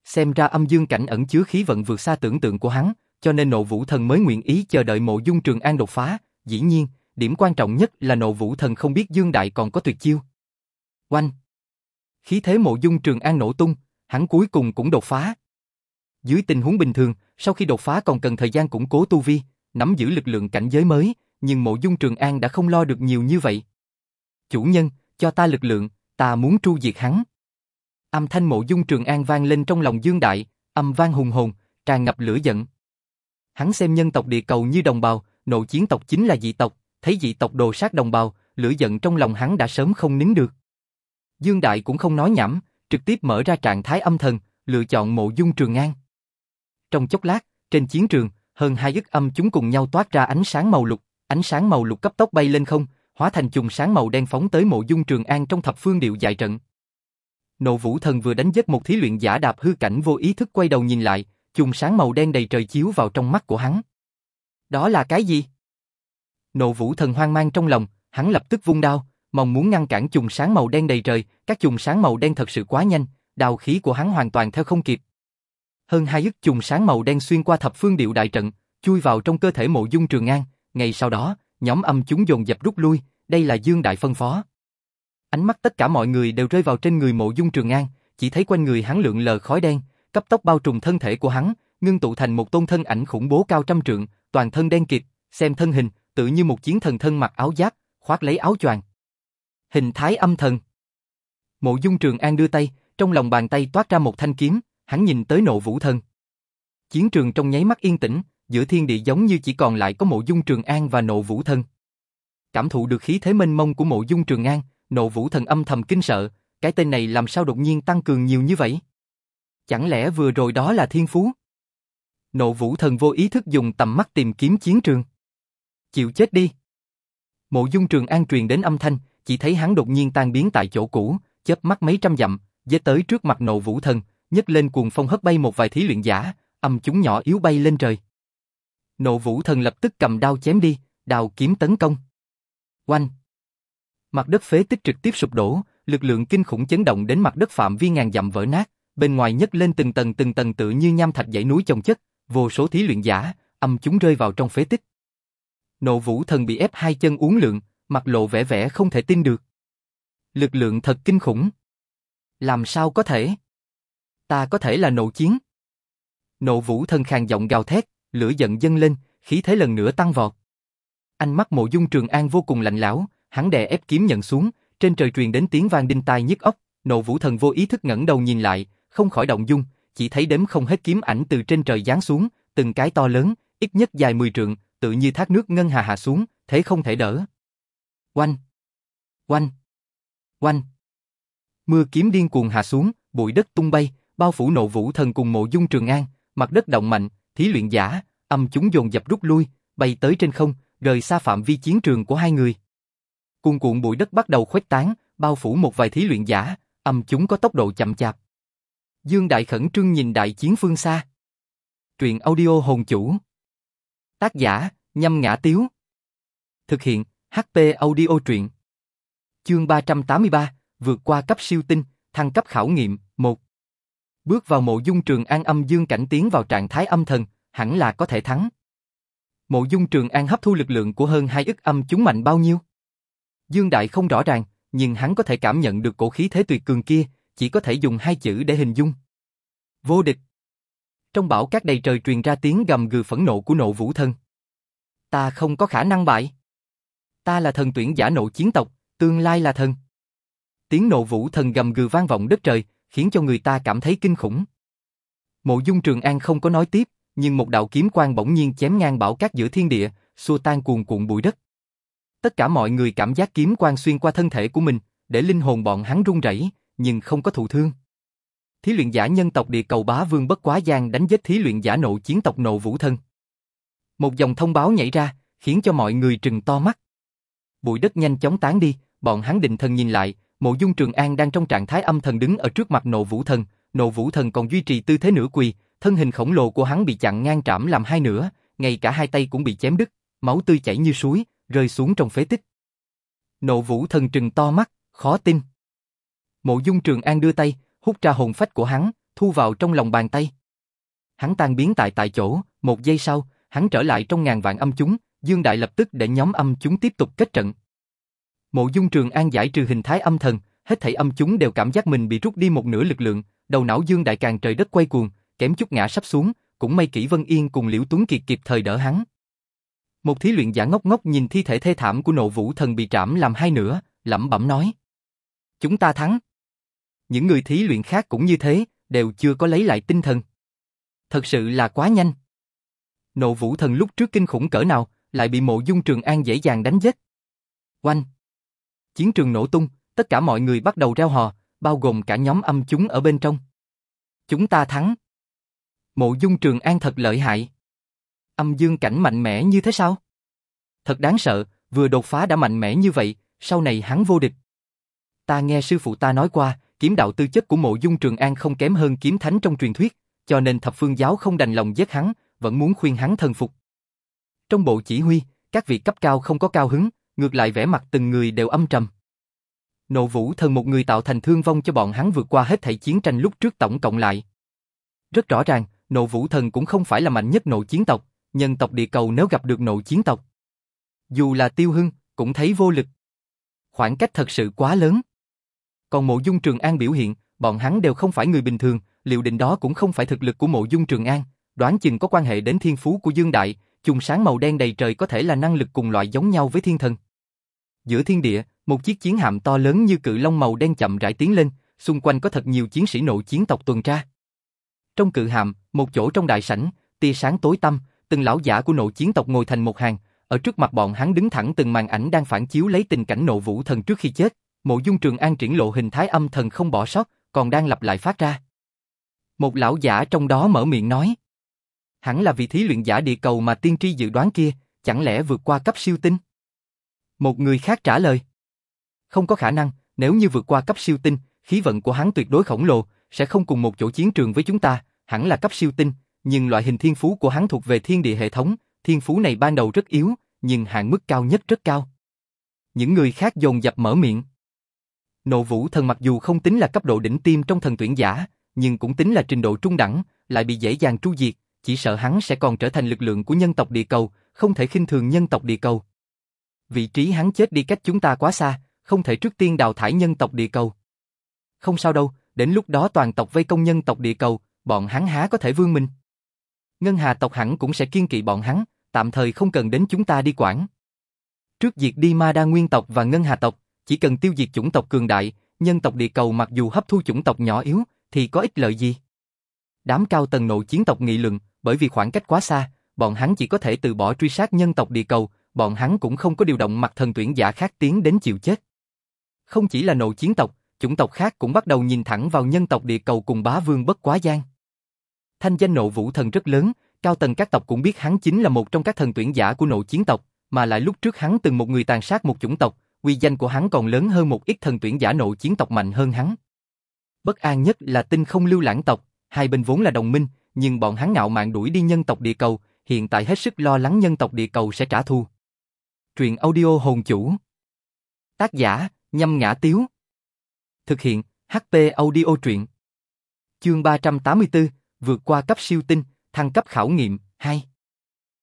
Xem ra âm dương cảnh ẩn chứa khí vận vượt xa tưởng tượng của hắn, cho nên nộ vũ thần mới nguyện ý chờ đợi mộ dung trường an đột phá. Dĩ nhiên, điểm quan trọng nhất là nộ vũ thần không biết Dương Đại còn có tuyệt chiêu. Oanh! Khí thế mộ dung trường an nổ tung, hắn cuối cùng cũng đột phá. Dưới tình huống bình thường, sau khi đột phá còn cần thời gian củng cố tu vi, nắm giữ lực lượng cảnh giới mới, nhưng mộ dung trường an đã không lo được nhiều như vậy. Chủ nhân, cho ta lực lượng, ta muốn tru diệt hắn. Âm thanh mộ dung trường an vang lên trong lòng Dương Đại, âm vang hùng hồn, tràn ngập lửa giận. Hắn xem nhân tộc địa cầu như đồng bào, nội chiến tộc chính là dị tộc, thấy dị tộc đồ sát đồng bào, lửa giận trong lòng hắn đã sớm không nín được. Dương Đại cũng không nói nhảm, trực tiếp mở ra trạng thái âm thần, lựa chọn mộ dung trường an. Trong chốc lát, trên chiến trường, hơn hai ức âm chúng cùng nhau toát ra ánh sáng màu lục, ánh sáng màu lục cấp tốc bay lên không, hóa thành chùm sáng màu đen phóng tới mộ dung trường an trong thập phương điệu dại trận. Nộ vũ thần vừa đánh giết một thí luyện giả đạp hư cảnh vô ý thức quay đầu nhìn lại, chùm sáng màu đen đầy trời chiếu vào trong mắt của hắn. Đó là cái gì? Nộ vũ thần hoang mang trong lòng, hắn lập tức vung đao, mong muốn ngăn cản chùm sáng màu đen đầy trời, các chùm sáng màu đen thật sự quá nhanh, đào khí của hắn hoàn toàn theo không kịp. Hơn hai ức chùm sáng màu đen xuyên qua thập phương điệu đại trận, chui vào trong cơ thể mộ dung trường an, ngay sau đó, nhóm âm chúng dồn dập rút lui, đây là Dương Đại phân phó. Ánh mắt tất cả mọi người đều rơi vào trên người mộ dung trường an, chỉ thấy quanh người hắn lượng lờ khói đen, cấp tốc bao trùm thân thể của hắn, ngưng tụ thành một tôn thân ảnh khủng bố cao trăm trượng, toàn thân đen kịt, xem thân hình, tự như một chiến thần thân mặc áo giáp, khoác lấy áo choàng. Hình thái âm thần. Mộ Dung Trường An đưa tay, trong lòng bàn tay toát ra một thanh kiếm, hắn nhìn tới nộ vũ thân. Chiến trường trong nháy mắt yên tĩnh, giữa thiên địa giống như chỉ còn lại có mộ Dung Trường An và nộ vũ thân. Cảm thụ được khí thế mênh mông của mộ Dung Trường An, nộ vũ thần âm thầm kinh sợ, cái tên này làm sao đột nhiên tăng cường nhiều như vậy? Chẳng lẽ vừa rồi đó là thiên phú? Nộ vũ thần vô ý thức dùng tầm mắt tìm kiếm chiến trường. Chịu chết đi. Mộ dung trường an truyền đến âm thanh, chỉ thấy hắn đột nhiên tan biến tại chỗ cũ, chớp mắt mấy trăm dặm, dế tới trước mặt nộ vũ thần, nhấc lên cuồng phong hất bay một vài thí luyện giả, âm chúng nhỏ yếu bay lên trời. Nộ vũ thần lập tức cầm đao chém đi, đào kiếm tấn công. Oanh! Mặt đất phế tích trực tiếp sụp đổ, lực lượng kinh khủng chấn động đến mặt đất phạm vi ngàn dặm vỡ nát, bên ngoài nhấc lên từng tầng từng tầng tự như nham thạch dãy núi chồng chất, vô số thí luyện giả, âm chúng rơi vào trong phế tích. Nộ vũ thần bị ép hai chân uốn lượn, mặt lộ vẻ vẻ không thể tin được. Lực lượng thật kinh khủng. Làm sao có thể? Ta có thể là nộ chiến. Nộ vũ thần khàn giọng gào thét, lửa giận dâng lên, khí thế lần nữa tăng vọt. Ánh mắt mộ dung trường an vô cùng lạnh lẽo, hắn đè ép kiếm nhận xuống, trên trời truyền đến tiếng vang đinh tai nhức óc, nộ vũ thần vô ý thức ngẩng đầu nhìn lại, không khỏi động dung, chỉ thấy đếm không hết kiếm ảnh từ trên trời giáng xuống, từng cái to lớn, ít nhất dài 10 trượng, tự như thác nước ngân hà hạ xuống, thế không thể đỡ. Oanh! Oanh! Oanh! Mưa kiếm điên cuồng hạ xuống, bụi đất tung bay, bao phủ nộ vũ thần cùng mộ dung trường an, mặt đất động mạnh, thí luyện giả, âm chúng dồn dập rút lui, bay tới trên không, rời xa phạm vi chiến trường của hai người. Cuồn cuộn bụi đất bắt đầu khuếch tán, bao phủ một vài thí luyện giả, âm chúng có tốc độ chậm chạp. Dương Đại khẩn trương nhìn đại chiến phương xa. Truyện audio hồn chủ. Tác giả, nhâm ngã tiếu. Thực hiện, HP audio truyện. Chương 383, vượt qua cấp siêu tinh, thăng cấp khảo nghiệm, 1. Bước vào mộ dung trường an âm dương cảnh tiến vào trạng thái âm thần, hẳn là có thể thắng. Mộ dung trường an hấp thu lực lượng của hơn hai ức âm chúng mạnh bao nhiêu? Dương Đại không rõ ràng, nhưng hắn có thể cảm nhận được cổ khí thế tuyệt cường kia, chỉ có thể dùng hai chữ để hình dung. Vô địch. Trong bão cát đầy trời truyền ra tiếng gầm gừ phẫn nộ của nộ vũ thân. Ta không có khả năng bại. Ta là thần tuyển giả nộ chiến tộc, tương lai là thần. Tiếng nộ vũ thần gầm gừ vang vọng đất trời, khiến cho người ta cảm thấy kinh khủng. Mộ Dung Trường An không có nói tiếp, nhưng một đạo kiếm quang bỗng nhiên chém ngang bão cát giữa thiên địa, xua tan cuồn cuộn bụi đất. Tất cả mọi người cảm giác kiếm quang xuyên qua thân thể của mình, để linh hồn bọn hắn run rẩy, nhưng không có thụ thương. Thí luyện giả nhân tộc địa cầu bá vương bất quá gian đánh giết thí luyện giả nộ chiến tộc nộ vũ thân. Một dòng thông báo nhảy ra, khiến cho mọi người trừng to mắt. Bụi đất nhanh chóng tán đi, bọn hắn định thần nhìn lại, Mộ Dung Trường An đang trong trạng thái âm thần đứng ở trước mặt Nộ Vũ Thần, Nộ Vũ Thần còn duy trì tư thế nửa quỳ, thân hình khổng lồ của hắn bị chặn ngang trảm làm hai nửa, ngay cả hai tay cũng bị chém đứt, máu tươi chảy như suối, rơi xuống trong phế tích. Nộ Vũ Thần trừng to mắt, khó tin. Mộ Dung Trường An đưa tay, hút ra hồn phách của hắn, thu vào trong lòng bàn tay. Hắn tan biến tại tại chỗ, một giây sau, hắn trở lại trong ngàn vạn âm chúng, Dương Đại lập tức để nhóm âm chúng tiếp tục kết trận. Mộ Dung Trường An giải trừ hình thái âm thần, hết thảy âm chúng đều cảm giác mình bị rút đi một nửa lực lượng, đầu não Dương Đại càng trời đất quay cuồng, kém chút ngã sắp xuống, cũng may Kỷ Vân Yên cùng Liễu Tuấn Kiệt kịp thời đỡ hắn. Một thí luyện giả ngốc ngốc nhìn thi thể thê thảm của nộ vũ thần bị trảm làm hai nửa, lẩm bẩm nói. Chúng ta thắng. Những người thí luyện khác cũng như thế, đều chưa có lấy lại tinh thần. Thật sự là quá nhanh. Nộ vũ thần lúc trước kinh khủng cỡ nào, lại bị mộ dung trường an dễ dàng đánh giết. Oanh! Chiến trường nổ tung, tất cả mọi người bắt đầu reo hò, bao gồm cả nhóm âm chúng ở bên trong. Chúng ta thắng. Mộ dung trường an thật lợi hại. Âm dương cảnh mạnh mẽ như thế sao? Thật đáng sợ, vừa đột phá đã mạnh mẽ như vậy, sau này hắn vô địch. Ta nghe sư phụ ta nói qua, kiếm đạo tư chất của mộ dung trường an không kém hơn kiếm thánh trong truyền thuyết, cho nên thập phương giáo không đành lòng giết hắn, vẫn muốn khuyên hắn thần phục. Trong bộ chỉ huy, các vị cấp cao không có cao hứng, ngược lại vẻ mặt từng người đều âm trầm. Nộ vũ thần một người tạo thành thương vong cho bọn hắn vượt qua hết thảy chiến tranh lúc trước tổng cộng lại. Rất rõ ràng, nộ vũ thần cũng không phải là mạnh nhất nộ chiến tộc, nhân tộc địa cầu nếu gặp được nội chiến tộc. Dù là tiêu hưng, cũng thấy vô lực. Khoảng cách thật sự quá lớn. Còn mộ dung trường an biểu hiện, bọn hắn đều không phải người bình thường, liệu định đó cũng không phải thực lực của mộ dung trường an, đoán chừng có quan hệ đến thiên phú của Dương Đại, chùm sáng màu đen đầy trời có thể là năng lực cùng loại giống nhau với thiên thần. Giữa thiên địa, một chiếc chiến hạm to lớn như cự long màu đen chậm rãi tiến lên, xung quanh có thật nhiều chiến sĩ nội chiến tộc tuần tra. Trong cự hạm, một chỗ trong đại sảnh, tia sáng tối tăm, từng lão giả của nội chiến tộc ngồi thành một hàng, ở trước mặt bọn hắn đứng thẳng từng màn ảnh đang phản chiếu lấy tình cảnh nộ vũ thần trước khi chết. Mộ Dung Trường An triển lộ hình thái âm thần không bỏ sót, còn đang lặp lại phát ra. Một lão giả trong đó mở miệng nói: Hẳn là vị thí luyện giả địa cầu mà tiên tri dự đoán kia, chẳng lẽ vượt qua cấp siêu tinh? Một người khác trả lời. Không có khả năng, nếu như vượt qua cấp siêu tinh, khí vận của hắn tuyệt đối khổng lồ, sẽ không cùng một chỗ chiến trường với chúng ta, hẳn là cấp siêu tinh, nhưng loại hình thiên phú của hắn thuộc về thiên địa hệ thống, thiên phú này ban đầu rất yếu, nhưng hạn mức cao nhất rất cao. Những người khác dồn dập mở miệng. Nộ vũ thần mặc dù không tính là cấp độ đỉnh tiêm trong thần tuyển giả, nhưng cũng tính là trình độ trung đẳng, lại bị dễ dàng tru diệt, chỉ sợ hắn sẽ còn trở thành lực lượng của nhân tộc địa cầu, không thể khinh thường nhân tộc địa cầu. Vị trí hắn chết đi cách chúng ta quá xa, không thể trước tiên đào thải nhân tộc địa cầu. Không sao đâu, đến lúc đó toàn tộc vây công nhân tộc địa cầu, bọn hắn há có thể vương mình. Ngân Hà tộc hẳn cũng sẽ kiên kỵ bọn hắn, tạm thời không cần đến chúng ta đi quản. Trước diệt đi Ma Đa Nguyên tộc và Ngân Hà tộc, chỉ cần tiêu diệt chủng tộc cường đại, nhân tộc địa cầu mặc dù hấp thu chủng tộc nhỏ yếu, thì có ích lợi gì? Đám cao tầng nội chiến tộc nghị luận, bởi vì khoảng cách quá xa, bọn hắn chỉ có thể từ bỏ truy sát nhân tộc địa cầu, bọn hắn cũng không có điều động mặt thần tuyển giả khác tiến đến chịu chết. Không chỉ là nội chiến tộc, chủng tộc khác cũng bắt đầu nhìn thẳng vào nhân tộc địa cầu cùng bá vương bất quá gian thanh danh nộ vũ thần rất lớn, cao tầng các tộc cũng biết hắn chính là một trong các thần tuyển giả của nộ chiến tộc, mà lại lúc trước hắn từng một người tàn sát một chủng tộc, uy danh của hắn còn lớn hơn một ít thần tuyển giả nộ chiến tộc mạnh hơn hắn. Bất an nhất là tinh không lưu lãng tộc, hai bên vốn là đồng minh, nhưng bọn hắn ngạo mạn đuổi đi nhân tộc địa cầu, hiện tại hết sức lo lắng nhân tộc địa cầu sẽ trả thù. Truyện audio hồn chủ Tác giả, nhâm ngã tiếu Thực hiện, HP audio truyện Chương 384, vượt qua cấp siêu tinh, thăng cấp khảo nghiệm, 2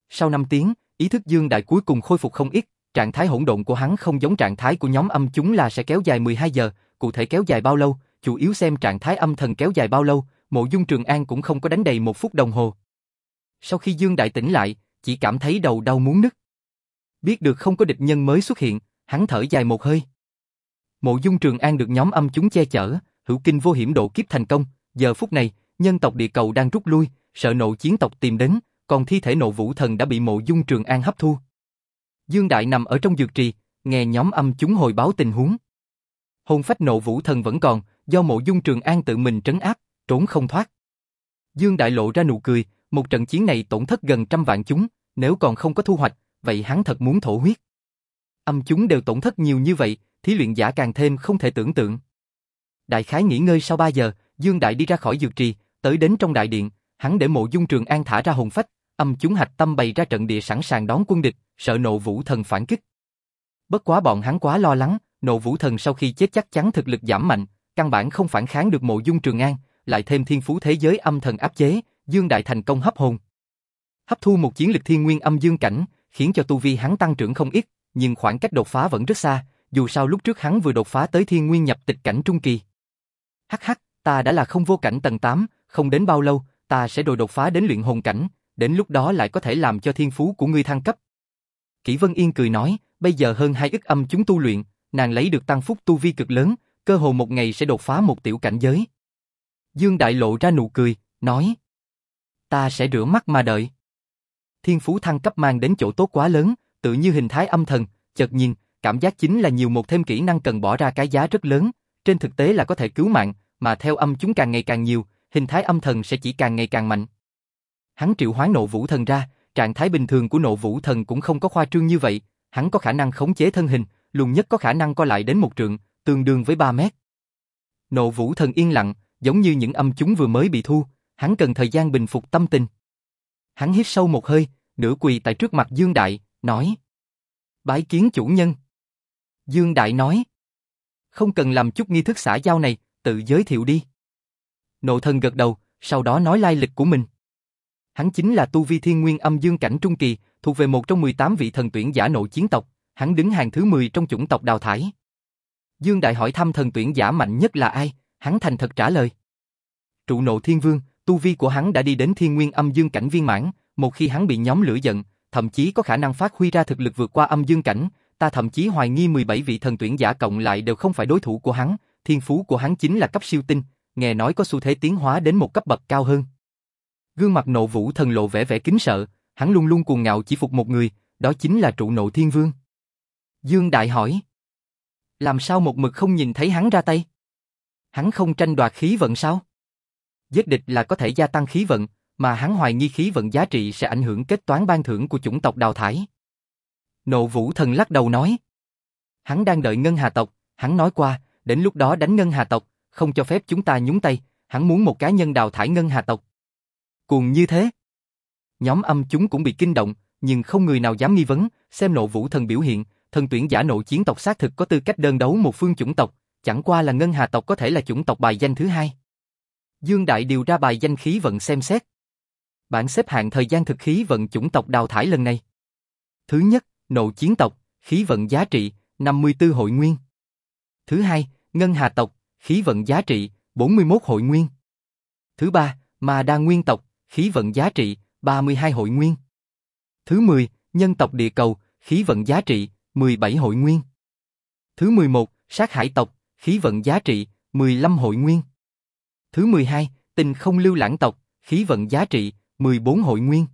Sau 5 tiếng, ý thức dương đại cuối cùng khôi phục không ít, trạng thái hỗn độn của hắn không giống trạng thái của nhóm âm chúng là sẽ kéo dài 12 giờ, cụ thể kéo dài bao lâu, chủ yếu xem trạng thái âm thần kéo dài bao lâu, mộ dung trường an cũng không có đánh đầy một phút đồng hồ. Sau khi Dương Đại tỉnh lại, chỉ cảm thấy đầu đau muốn nứt. Biết được không có địch nhân mới xuất hiện, hắn thở dài một hơi. Mộ dung trường an được nhóm âm chúng che chở, hữu kinh vô hiểm độ kiếp thành công, giờ phút này, nhân tộc địa cầu đang rút lui, sợ nộ chiến tộc tìm đến, còn thi thể nộ vũ thần đã bị mộ dung trường an hấp thu. Dương Đại nằm ở trong dược trì, nghe nhóm âm chúng hồi báo tình huống. Hồn phách nộ vũ thần vẫn còn, do mộ dung trường an tự mình trấn áp, trốn không thoát. Dương Đại lộ ra nụ cười, một trận chiến này tổn thất gần trăm vạn chúng, nếu còn không có thu hoạch, vậy hắn thật muốn thổ huyết. Âm chúng đều tổn thất nhiều như vậy, thí luyện giả càng thêm không thể tưởng tượng. Đại khái nghỉ ngơi sau 3 giờ, Dương Đại đi ra khỏi dược trì, tới đến trong đại điện, hắn để mộ dung trường an thả ra hồn phách, âm chúng hạch tâm bày ra trận địa sẵn sàng đón quân địch, sợ nộ vũ thần phản kích. Bất quá bọn hắn quá lo lắng, nộ vũ thần sau khi chết chắc chắn thực lực giảm mạnh, căn bản không phản kháng được mộ dung trường an, lại thêm thiên phú thế giới âm thần áp chế, Dương Đại thành công hấp hồn. Hấp thu một chiến lực thiên nguyên âm dương cảnh, khiến cho tu vi hắn tăng trưởng không ít, nhưng khoảng cách đột phá vẫn rất xa, dù sao lúc trước hắn vừa đột phá tới thiên nguyên nhập tịch cảnh trung kỳ. Hắc hắc, ta đã là không vô cảnh tầng 8, không đến bao lâu, ta sẽ đồi đột phá đến luyện hồn cảnh, đến lúc đó lại có thể làm cho thiên phú của ngươi thăng cấp. Kỷ Vân Yên cười nói, bây giờ hơn hai ức âm chúng tu luyện, nàng lấy được tăng phúc tu vi cực lớn, cơ hồ một ngày sẽ đột phá một tiểu cảnh giới. Dương Đại lộ ra nụ cười, nói, ta sẽ rửa mắt mà đợi. Thiên phú thăng cấp mang đến chỗ tốt quá lớn, tự như hình thái âm thần, chợt nhìn, cảm giác chính là nhiều một thêm kỹ năng cần bỏ ra cái giá rất lớn, trên thực tế là có thể cứu mạng, mà theo âm chúng càng ngày càng nhiều, hình thái âm thần sẽ chỉ càng ngày càng mạnh. Hắn triệu hoán nộ vũ thần ra, trạng thái bình thường của nộ vũ thần cũng không có khoa trương như vậy, hắn có khả năng khống chế thân hình, luôn nhất có khả năng co lại đến một trượng, tương đương với 3 mét. Nộ vũ thần yên lặng, giống như những âm chúng vừa mới bị thu, hắn cần thời gian bình phục tâm tình. Hắn hít sâu một hơi, nửa quỳ tại trước mặt Dương Đại, nói. Bái kiến chủ nhân. Dương Đại nói. Không cần làm chút nghi thức xã giao này, tự giới thiệu đi. Nộ thần gật đầu, sau đó nói lai lịch của mình. Hắn chính là tu vi thiên nguyên âm dương cảnh trung kỳ, thuộc về một trong 18 vị thần tuyển giả nộ chiến tộc, hắn đứng hàng thứ 10 trong chủng tộc đào thải. Dương Đại hỏi thăm thần tuyển giả mạnh nhất là ai, hắn thành thật trả lời. Trụ nộ thiên vương, tu vi của hắn đã đi đến thiên nguyên âm dương cảnh viên mãn, một khi hắn bị nhóm lửa giận, thậm chí có khả năng phát huy ra thực lực vượt qua âm dương cảnh, ta thậm chí hoài nghi 17 vị thần tuyển giả cộng lại đều không phải đối thủ của hắn, thiên phú của hắn chính là cấp siêu tinh, nghe nói có xu thế tiến hóa đến một cấp bậc cao hơn. Gương mặt nộ vũ thần lộ vẻ vẻ kính sợ, hắn luôn luôn cuồng ngạo chỉ phục một người, đó chính là trụ nộ thiên vương. Dương Đại hỏi, làm sao một mực không nhìn thấy hắn ra tay? Hắn không tranh đoạt khí vận sao? Giết địch là có thể gia tăng khí vận, mà hắn hoài nghi khí vận giá trị sẽ ảnh hưởng kết toán ban thưởng của chủng tộc đào thải. Nộ vũ thần lắc đầu nói. Hắn đang đợi ngân hà tộc, hắn nói qua, đến lúc đó đánh ngân hà tộc, không cho phép chúng ta nhúng tay, hắn muốn một cá nhân đào thải ngân hà tộc. Cùng như thế. Nhóm âm chúng cũng bị kinh động, nhưng không người nào dám nghi vấn, xem nộ vũ thần biểu hiện, thần tuyển giả nộ chiến tộc xác thực có tư cách đơn đấu một phương chủng tộc, chẳng qua là ngân hà tộc có thể là chủng tộc bài danh thứ hai. Dương Đại điều ra bài danh khí vận xem xét. Bản xếp hạng thời gian thực khí vận chủng tộc đào thải lần này. Thứ nhất, nộ chiến tộc, khí vận giá trị, 54 hội nguyên. Thứ hai, ngân hà tộc, khí vận giá trị, 41 hội nguyên. Thứ ba, mà đa nguyên tộc, khí vận giá trị, 32 hội nguyên. Thứ 10, nhân tộc địa cầu, khí vận giá trị, 17 hội nguyên. Thứ 11, sát hải tộc, khí vận giá trị, 15 hội nguyên. Thứ 12, tình không lưu lãng tộc, khí vận giá trị, 14 hội nguyên.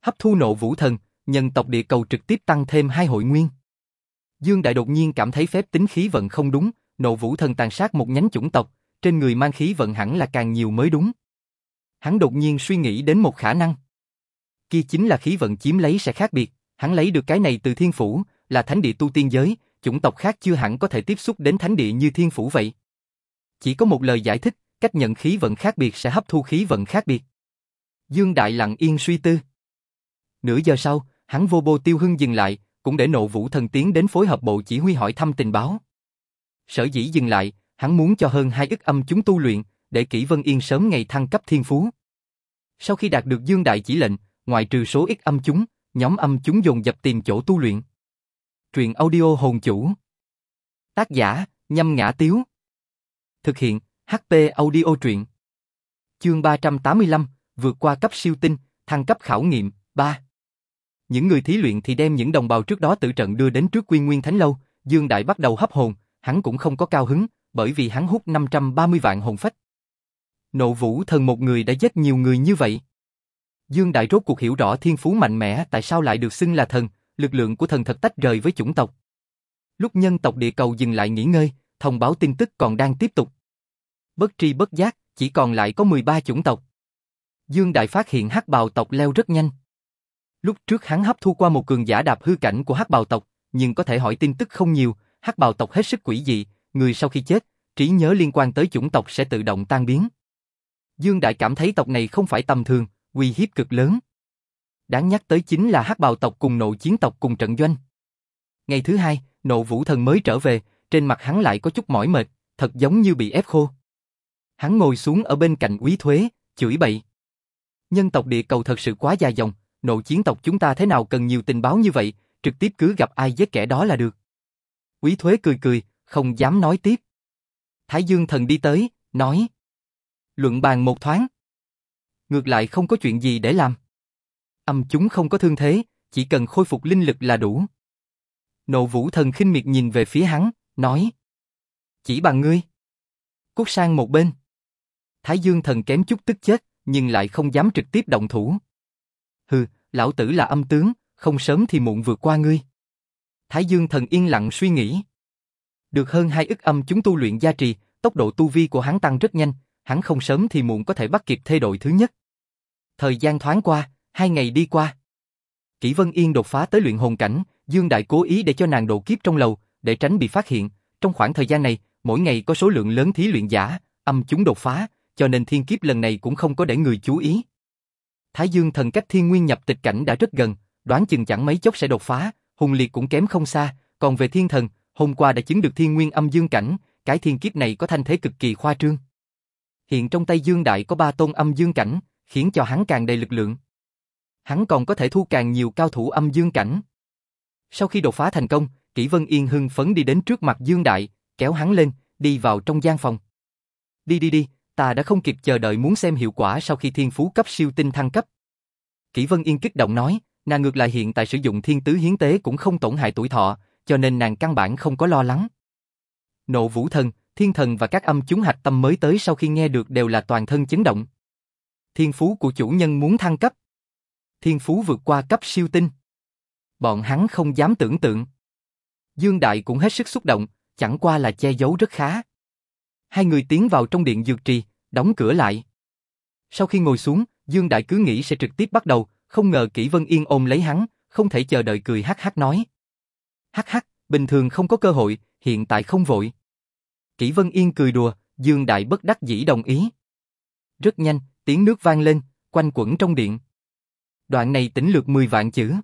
Hấp thu nộ vũ thần, nhân tộc địa cầu trực tiếp tăng thêm hai hội nguyên. Dương Đại đột nhiên cảm thấy phép tính khí vận không đúng, nộ vũ thần tàn sát một nhánh chủng tộc, trên người mang khí vận hẳn là càng nhiều mới đúng. Hắn đột nhiên suy nghĩ đến một khả năng. Kia chính là khí vận chiếm lấy sẽ khác biệt, hắn lấy được cái này từ thiên phủ, là thánh địa tu tiên giới, chủng tộc khác chưa hẳn có thể tiếp xúc đến thánh địa như thiên phủ vậy. Chỉ có một lời giải thích, cách nhận khí vận khác biệt sẽ hấp thu khí vận khác biệt. Dương Đại lặng yên suy tư. Nửa giờ sau, hắn vô bô tiêu hưng dừng lại, cũng để nộ vũ thần tiến đến phối hợp bộ chỉ huy hỏi thăm tình báo. Sở dĩ dừng lại, hắn muốn cho hơn hai ức âm chúng tu luyện, để Kỷ Vân Yên sớm ngày thăng cấp thiên phú. Sau khi đạt được Dương Đại chỉ lệnh, ngoại trừ số ít âm chúng, nhóm âm chúng dồn dập tìm chỗ tu luyện. Truyện audio hồn chủ. Tác giả, nhâm ngã tiếu. Thực hiện, HP audio truyện. Chương 385, vượt qua cấp siêu tinh, thăng cấp khảo nghiệm, 3. Những người thí luyện thì đem những đồng bào trước đó tự trận đưa đến trước quy nguyên thánh lâu, Dương Đại bắt đầu hấp hồn, hắn cũng không có cao hứng, bởi vì hắn hút 530 vạn hồn phách. Nộ vũ thần một người đã giết nhiều người như vậy. Dương Đại rốt cuộc hiểu rõ thiên phú mạnh mẽ tại sao lại được xưng là thần, lực lượng của thần thật tách rời với chủng tộc. Lúc nhân tộc địa cầu dừng lại nghỉ ngơi, thông báo tin tức còn đang tiếp tục. Bất tri bất giác, chỉ còn lại có 13 chủng tộc. Dương Đại phát hiện hắc bào tộc leo rất nhanh. Lúc trước hắn hấp thu qua một cường giả đạp hư cảnh của hắc bào tộc, nhưng có thể hỏi tin tức không nhiều, hắc bào tộc hết sức quỷ dị, người sau khi chết, trí nhớ liên quan tới chủng tộc sẽ tự động tan biến. Dương Đại cảm thấy tộc này không phải tầm thường, uy hiếp cực lớn. Đáng nhắc tới chính là hắc bào tộc cùng nộ chiến tộc cùng trận doanh. Ngày thứ hai, nộ vũ thần mới trở về, trên mặt hắn lại có chút mỏi mệt, thật giống như bị ép khô. Hắn ngồi xuống ở bên cạnh quý thuế, chửi bậy. Nhân tộc địa cầu thật sự quá dài dòng, nộ chiến tộc chúng ta thế nào cần nhiều tình báo như vậy, trực tiếp cứ gặp ai giết kẻ đó là được. Quý thuế cười cười, không dám nói tiếp. Thái Dương thần đi tới, nói. Luận bàn một thoáng. Ngược lại không có chuyện gì để làm. Âm chúng không có thương thế, chỉ cần khôi phục linh lực là đủ. Nộ vũ thần khinh miệt nhìn về phía hắn, nói. Chỉ bằng ngươi. Cút sang một bên. Thái Dương thần kém chút tức chết, nhưng lại không dám trực tiếp động thủ. Hừ, lão tử là âm tướng, không sớm thì muộn vượt qua ngươi. Thái Dương thần yên lặng suy nghĩ. Được hơn hai ức âm chúng tu luyện gia trì, tốc độ tu vi của hắn tăng rất nhanh, hắn không sớm thì muộn có thể bắt kịp thê đội thứ nhất. Thời gian thoáng qua, hai ngày đi qua. Kỷ Vân Yên đột phá tới luyện hồn cảnh, Dương Đại cố ý để cho nàng độ kiếp trong lầu, để tránh bị phát hiện. Trong khoảng thời gian này, mỗi ngày có số lượng lớn thí luyện giả, âm chúng đột phá, cho nên thiên kiếp lần này cũng không có để người chú ý. Thái Dương thần cách thiên nguyên nhập tịch cảnh đã rất gần, đoán chừng chẳng mấy chốc sẽ đột phá, hùng liệt cũng kém không xa, còn về thiên thần, hôm qua đã chứng được thiên nguyên âm dương cảnh, cái thiên kiếp này có thanh thế cực kỳ khoa trương. Hiện trong tay Dương Đại có ba tôn âm dương cảnh, khiến cho hắn càng đầy lực lượng. Hắn còn có thể thu càng nhiều cao thủ âm dương cảnh. Sau khi đột phá thành công, Kỷ Vân Yên hưng phấn đi đến trước mặt Dương Đại, kéo hắn lên, đi vào trong gian phòng. Đi đi đi, ta đã không kịp chờ đợi muốn xem hiệu quả sau khi thiên phú cấp siêu tinh thăng cấp. Kỷ Vân Yên kích động nói, nàng ngược lại hiện tại sử dụng thiên tứ hiến tế cũng không tổn hại tuổi thọ, cho nên nàng căn bản không có lo lắng. Nộ vũ thần, thiên thần và các âm chúng hạch tâm mới tới sau khi nghe được đều là toàn thân chấn động. Thiên phú của chủ nhân muốn thăng cấp. Thiên phú vượt qua cấp siêu tinh. Bọn hắn không dám tưởng tượng. Dương Đại cũng hết sức xúc động, chẳng qua là che giấu rất khá. Hai người tiến vào trong điện dược trì, đóng cửa lại. Sau khi ngồi xuống, Dương Đại cứ nghĩ sẽ trực tiếp bắt đầu, không ngờ Kỷ Vân Yên ôm lấy hắn, không thể chờ đợi cười hắc hắc nói. Hắc hắc, bình thường không có cơ hội, hiện tại không vội. Kỷ Vân Yên cười đùa, Dương Đại bất đắc dĩ đồng ý. Rất nhanh, tiếng nước vang lên, quanh quẩn trong điện. Đoạn này tính lược 10 vạn chữ.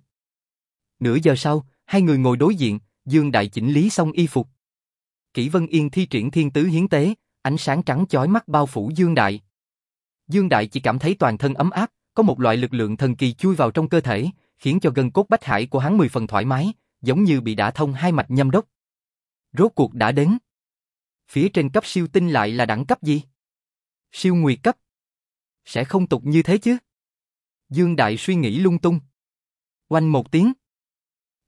Nửa giờ sau, hai người ngồi đối diện, Dương Đại chỉnh lý xong y phục. Kỷ Vân Yên thi triển thiên tứ hiến tế, ánh sáng trắng chói mắt bao phủ Dương Đại. Dương Đại chỉ cảm thấy toàn thân ấm áp, có một loại lực lượng thần kỳ chui vào trong cơ thể, khiến cho gân cốt bách hải của hắn mười phần thoải mái, giống như bị đả thông hai mạch nhâm đốc. Rốt cuộc đã đến. Phía trên cấp siêu tinh lại là đẳng cấp gì? Siêu nguyệt cấp. Sẽ không tục như thế chứ? Dương Đại suy nghĩ lung tung. Oanh một tiếng.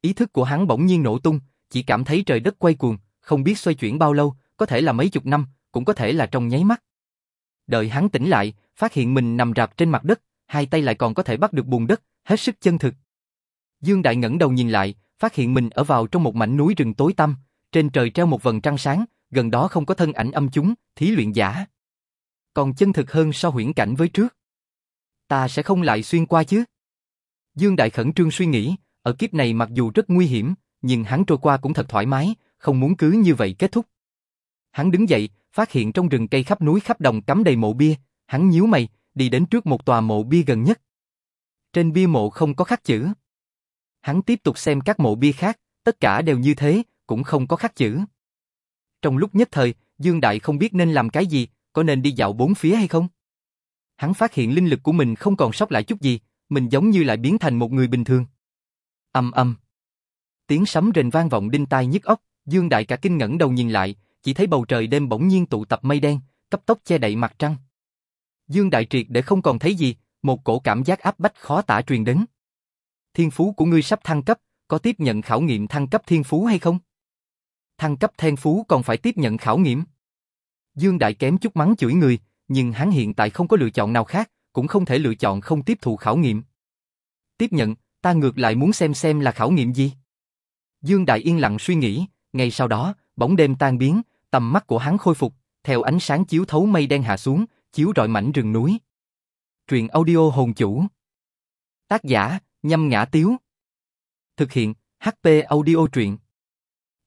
Ý thức của hắn bỗng nhiên nổ tung, chỉ cảm thấy trời đất quay cuồng, không biết xoay chuyển bao lâu, có thể là mấy chục năm, cũng có thể là trong nháy mắt. Đợi hắn tỉnh lại, phát hiện mình nằm rạp trên mặt đất, hai tay lại còn có thể bắt được bùn đất, hết sức chân thực. Dương Đại ngẩng đầu nhìn lại, phát hiện mình ở vào trong một mảnh núi rừng tối tăm, trên trời treo một vầng trăng sáng, gần đó không có thân ảnh âm chúng, thí luyện giả. Còn chân thực hơn so huyễn cảnh với trước. ta sẽ không lại xuyên qua chứ. Dương Đại khẩn trương suy nghĩ, ở kiếp này mặc dù rất nguy hiểm, nhưng hắn trôi qua cũng thật thoải mái, không muốn cứ như vậy kết thúc. Hắn đứng dậy, phát hiện trong rừng cây khắp núi khắp đồng cắm đầy mộ bia, hắn nhíu mày, đi đến trước một tòa mộ bia gần nhất. Trên bia mộ không có khắc chữ. Hắn tiếp tục xem các mộ bia khác, tất cả đều như thế, cũng không có khắc chữ. Trong lúc nhất thời, Dương Đại không biết nên làm cái gì, có nên đi dạo bốn phía hay không? Hắn phát hiện linh lực của mình không còn sót lại chút gì, mình giống như lại biến thành một người bình thường. Âm âm. Tiếng sấm rền vang vọng đinh tai nhức óc, Dương Đại cả kinh ngẩng đầu nhìn lại, chỉ thấy bầu trời đêm bỗng nhiên tụ tập mây đen, cấp tốc che đậy mặt trăng. Dương Đại triệt để không còn thấy gì, một cổ cảm giác áp bách khó tả truyền đến. Thiên phú của ngươi sắp thăng cấp, có tiếp nhận khảo nghiệm thăng cấp thiên phú hay không? Thăng cấp thiên phú còn phải tiếp nhận khảo nghiệm. Dương Đại kém chút mắng chửi người, nhưng hắn hiện tại không có lựa chọn nào khác, cũng không thể lựa chọn không tiếp thụ khảo nghiệm. Tiếp nhận, ta ngược lại muốn xem xem là khảo nghiệm gì. Dương Đại yên lặng suy nghĩ, ngay sau đó, bóng đêm tan biến, tầm mắt của hắn khôi phục, theo ánh sáng chiếu thấu mây đen hạ xuống, chiếu rọi mảnh rừng núi. Truyện audio hồn chủ. Tác giả, nhâm ngã tiếu. Thực hiện, HP audio truyện.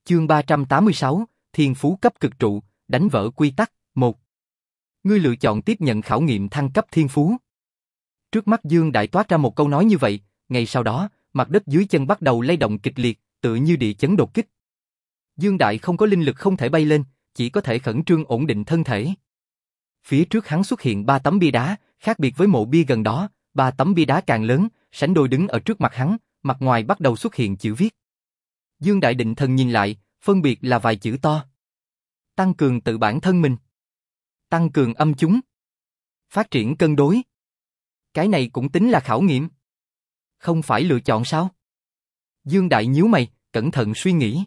Chương 386, Thiên Phú cấp cực trụ, đánh vỡ quy tắc, 1. Ngươi lựa chọn tiếp nhận khảo nghiệm thăng cấp thiên phú. Trước mắt Dương Đại toát ra một câu nói như vậy, ngay sau đó, mặt đất dưới chân bắt đầu lay động kịch liệt, tự như địa chấn đột kích. Dương Đại không có linh lực không thể bay lên, chỉ có thể khẩn trương ổn định thân thể. Phía trước hắn xuất hiện ba tấm bia đá, khác biệt với mộ bia gần đó, ba tấm bia đá càng lớn, sánh đôi đứng ở trước mặt hắn, mặt ngoài bắt đầu xuất hiện chữ viết. Dương Đại định thần nhìn lại, phân biệt là vài chữ to. Tăng cường tự bản thân mình. Tăng cường âm chúng. Phát triển cân đối. Cái này cũng tính là khảo nghiệm. Không phải lựa chọn sao? Dương Đại nhíu mày, cẩn thận suy nghĩ.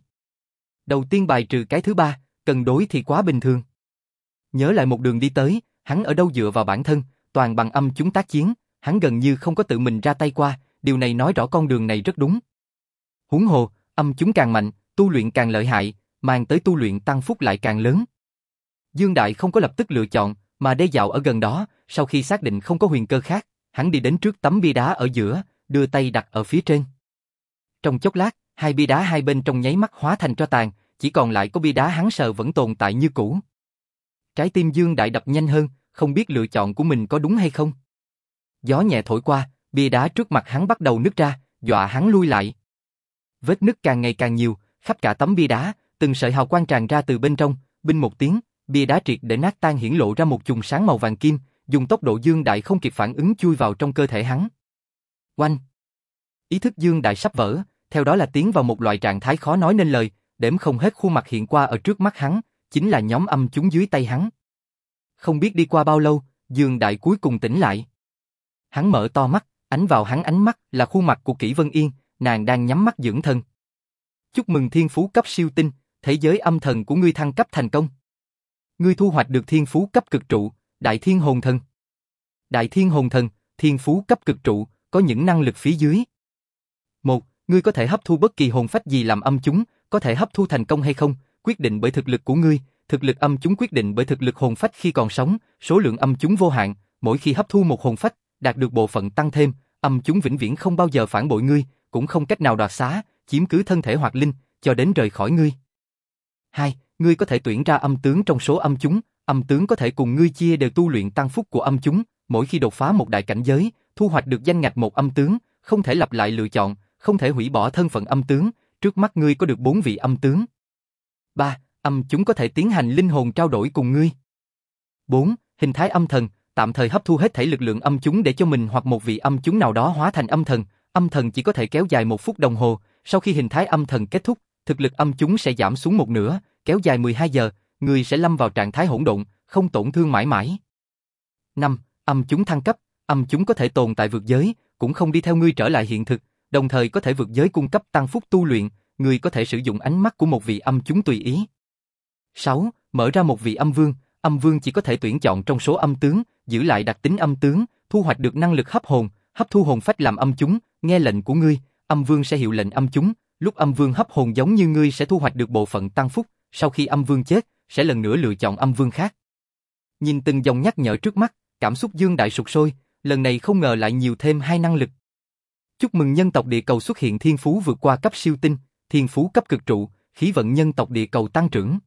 Đầu tiên bài trừ cái thứ ba, cân đối thì quá bình thường. Nhớ lại một đường đi tới, hắn ở đâu dựa vào bản thân, toàn bằng âm chúng tác chiến, hắn gần như không có tự mình ra tay qua, điều này nói rõ con đường này rất đúng. Huống hồ, âm chúng càng mạnh, tu luyện càng lợi hại, mang tới tu luyện tăng phúc lại càng lớn. Dương Đại không có lập tức lựa chọn, mà đế dạo ở gần đó, sau khi xác định không có huyền cơ khác, hắn đi đến trước tấm bia đá ở giữa, đưa tay đặt ở phía trên. Trong chốc lát, hai bia đá hai bên trong nháy mắt hóa thành tro tàn, chỉ còn lại có bia đá hắn sờ vẫn tồn tại như cũ. Trái tim Dương Đại đập nhanh hơn, không biết lựa chọn của mình có đúng hay không. Gió nhẹ thổi qua, bia đá trước mặt hắn bắt đầu nứt ra, dọa hắn lui lại. Vết nứt càng ngày càng nhiều, khắp cả tấm bia đá, từng sợi hào quang tràn ra từ bên trong, binh một tiếng, bia đá triệt để nát tan hiển lộ ra một chùm sáng màu vàng kim, dùng tốc độ Dương Đại không kịp phản ứng chui vào trong cơ thể hắn. Oanh! Ý thức Dương Đại sắp vỡ, theo đó là tiến vào một loại trạng thái khó nói nên lời, đếm không hết khuôn mặt hiện qua ở trước mắt hắn, chính là nhóm âm chúng dưới tay hắn. Không biết đi qua bao lâu, Dương Đại cuối cùng tỉnh lại. Hắn mở to mắt, ánh vào hắn ánh mắt là khuôn mặt của Kỷ Vân Yên, nàng đang nhắm mắt dưỡng thân. Chúc mừng thiên phú cấp siêu tinh, thế giới âm thần của ngươi thăng cấp thành công. Ngươi thu hoạch được thiên phú cấp cực trụ, Đại Thiên Hồn Thần. Đại Thiên Hồn Thần, thiên phú cấp cực trụ, có những năng lực phía dưới. Một, Ngươi có thể hấp thu bất kỳ hồn phách gì làm âm chúng, có thể hấp thu thành công hay không, quyết định bởi thực lực của ngươi, thực lực âm chúng quyết định bởi thực lực hồn phách khi còn sống, số lượng âm chúng vô hạn, mỗi khi hấp thu một hồn phách, đạt được bộ phận tăng thêm, âm chúng vĩnh viễn không bao giờ phản bội ngươi, cũng không cách nào đoạt xá, chiếm cứ thân thể hoặc linh, cho đến rời khỏi ngươi. 2. Ngươi có thể tuyển ra âm tướng trong số âm chúng, âm tướng có thể cùng ngươi chia đều tu luyện tăng phúc của âm chúng, mỗi khi đột phá một đại cảnh giới, thu hoạch được danh ngạch một âm tướng, không thể lặp lại lựa chọn, không thể hủy bỏ thân phận âm tướng, trước mắt ngươi có được bốn vị âm tướng. 3. Âm chúng có thể tiến hành linh hồn trao đổi cùng ngươi. 4. Hình thái âm thần, tạm thời hấp thu hết thể lực lượng âm chúng để cho mình hoặc một vị âm chúng nào đó hóa thành âm thần, âm thần chỉ có thể kéo dài một phút đồng hồ, sau khi hình thái âm thần kết thúc, thực lực âm chúng sẽ giảm xuống một nửa, kéo dài 12 giờ, người sẽ lâm vào trạng thái hỗn độn, không tổn thương mãi mãi. 5. Âm chúng thăng cấp, âm chúng có thể tồn tại vượt giới, cũng không đi theo ngươi trở lại hiện thực, đồng thời có thể vượt giới cung cấp tăng phúc tu luyện, người có thể sử dụng ánh mắt của một vị âm chúng tùy ý. 6. Mở ra một vị âm vương, âm vương chỉ có thể tuyển chọn trong số âm tướng, giữ lại đặc tính âm tướng, thu hoạch được năng lực hấp hồn, hấp thu hồn phách làm âm chúng, nghe lệnh của ngươi, âm vương sẽ hiệu lệnh âm chúng, lúc âm vương hấp hồn giống như ngươi sẽ thu hoạch được bộ phận tăng phúc, sau khi âm vương chết, sẽ lần nữa lựa chọn âm vương khác. Nhìn từng dòng nhắc nhở trước mắt, cảm xúc Dương Đại sụt sôi, lần này không ngờ lại nhiều thêm hai năng lực. Chúc mừng nhân tộc địa cầu xuất hiện thiên phú vượt qua cấp siêu tinh, thiên phú cấp cực trụ, khí vận nhân tộc địa cầu tăng trưởng.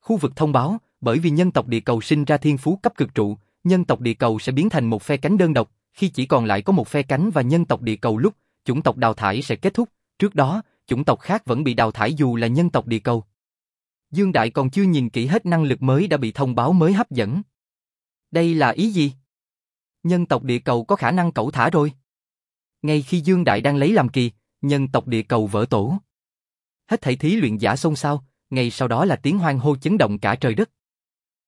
Khu vực thông báo, bởi vì nhân tộc địa cầu sinh ra thiên phú cấp cực trụ, nhân tộc địa cầu sẽ biến thành một phe cánh đơn độc, khi chỉ còn lại có một phe cánh và nhân tộc địa cầu lúc chủng tộc đào thải sẽ kết thúc, trước đó, chủng tộc khác vẫn bị đào thải dù là nhân tộc địa cầu. Dương Đại còn chưa nhìn kỹ hết năng lực mới đã bị thông báo mới hấp dẫn. Đây là ý gì? Nhân tộc địa cầu có khả năng cẩu thả rồi. Ngay khi Dương Đại đang lấy làm kỳ, nhân tộc địa cầu vỡ tổ. Hết thảy thí luyện giả xôn xao, ngay sau đó là tiếng hoang hô chấn động cả trời đất.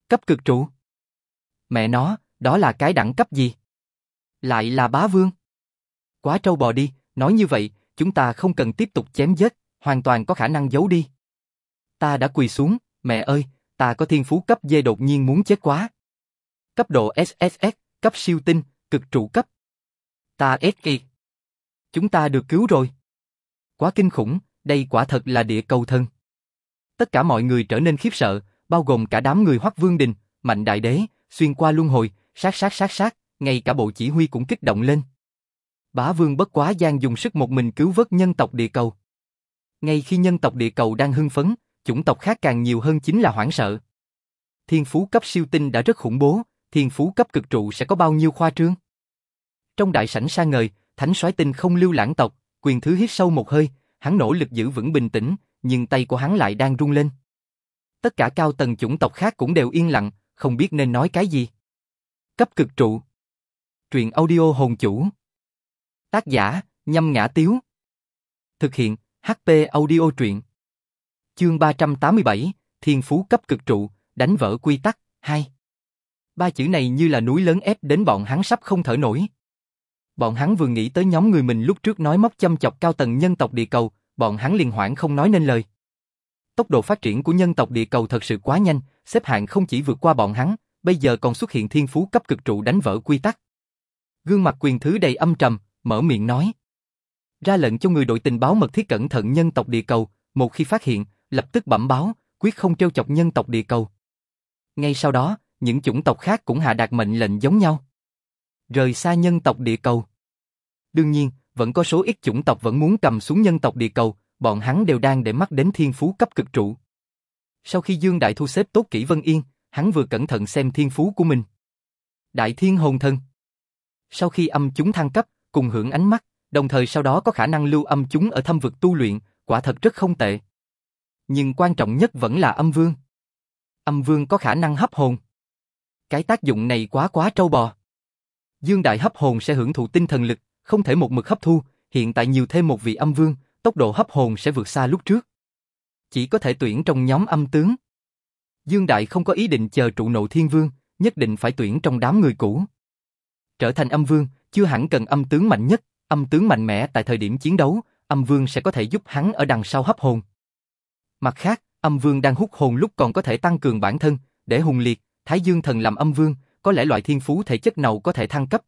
Cấp cực trụ. Mẹ nó, đó là cái đẳng cấp gì? Lại là bá vương. Quá trâu bò đi, nói như vậy, chúng ta không cần tiếp tục chém giết, hoàn toàn có khả năng giấu đi. Ta đã quỳ xuống, mẹ ơi, ta có thiên phú cấp dê đột nhiên muốn chết quá. Cấp độ SSS, cấp siêu tinh, cực trụ cấp. Ta SK. Chúng ta được cứu rồi. Quá kinh khủng, đây quả thật là địa cầu thân. Tất cả mọi người trở nên khiếp sợ, bao gồm cả đám người Hoắc Vương Đình, Mạnh Đại Đế, xuyên qua luân hồi, sát sát sát sát, ngay cả bộ chỉ huy cũng kích động lên. Bá Vương bất quá gian dùng sức một mình cứu vớt nhân tộc địa cầu. Ngay khi nhân tộc địa cầu đang hưng phấn, chủng tộc khác càng nhiều hơn chính là hoảng sợ. Thiên phú cấp siêu tinh đã rất khủng bố, thiên phú cấp cực trụ sẽ có bao nhiêu khoa trương? Trong đại sảnh sa ngời, thánh soái tinh không lưu lãng tộc, quyền thứ hít sâu một hơi, hắn nỗ lực giữ vững bình tĩnh, nhưng tay của hắn lại đang run lên. Tất cả cao tầng chủng tộc khác cũng đều yên lặng, không biết nên nói cái gì. Cấp cực trụ. Truyện audio hồn chủ. Tác giả, nhâm ngã tiếu. Thực hiện, HP audio truyện. Chương 387, Thiên Phú cấp cực trụ, đánh vỡ quy tắc, 2. Ba chữ này như là núi lớn ép đến bọn hắn sắp không thở nổi. Bọn hắn vừa nghĩ tới nhóm người mình lúc trước nói móc châm chọc cao tầng nhân tộc địa cầu, bọn hắn liền hoảng không nói nên lời. Tốc độ phát triển của nhân tộc địa cầu thật sự quá nhanh, xếp hạng không chỉ vượt qua bọn hắn, bây giờ còn xuất hiện thiên phú cấp cực trụ đánh vỡ quy tắc. Gương mặt quyền thứ đầy âm trầm, mở miệng nói. Ra lệnh cho người đội tình báo mật thiết cẩn thận nhân tộc địa cầu, một khi phát hiện, lập tức bẩm báo, quyết không trêu chọc nhân tộc địa cầu. Ngay sau đó, những chủng tộc khác cũng hạ đạt mệnh lệnh giống nhau. Rời xa nhân tộc địa cầu. Đương nhiên, vẫn có số ít chủng tộc vẫn muốn cầm xuống nhân tộc địa cầu, bọn hắn đều đang để mắt đến thiên phú cấp cực trụ. Sau khi Dương Đại thu xếp tốt kỹ Vân Yên, hắn vừa cẩn thận xem thiên phú của mình. Đại thiên hồn thân. Sau khi âm chúng thăng cấp, cùng hưởng ánh mắt, đồng thời sau đó có khả năng lưu âm chúng ở thâm vực tu luyện, quả thật rất không tệ. Nhưng quan trọng nhất vẫn là âm vương. Âm vương có khả năng hấp hồn. Cái tác dụng này quá quá trâu bò. Dương Đại hấp hồn sẽ hưởng thụ tinh thần lực, không thể một mực hấp thu, hiện tại nhiều thêm một vị âm vương, tốc độ hấp hồn sẽ vượt xa lúc trước. Chỉ có thể tuyển trong nhóm âm tướng. Dương Đại không có ý định chờ trụ nộ thiên vương, nhất định phải tuyển trong đám người cũ. Trở thành âm vương, chưa hẳn cần âm tướng mạnh nhất, âm tướng mạnh mẽ tại thời điểm chiến đấu, âm vương sẽ có thể giúp hắn ở đằng sau hấp hồn. Mặt khác, âm vương đang hút hồn lúc còn có thể tăng cường bản thân, để hùng liệt, Thái Dương thần làm âm vương, có lẽ loại thiên phú thể chất nào có thể thăng cấp.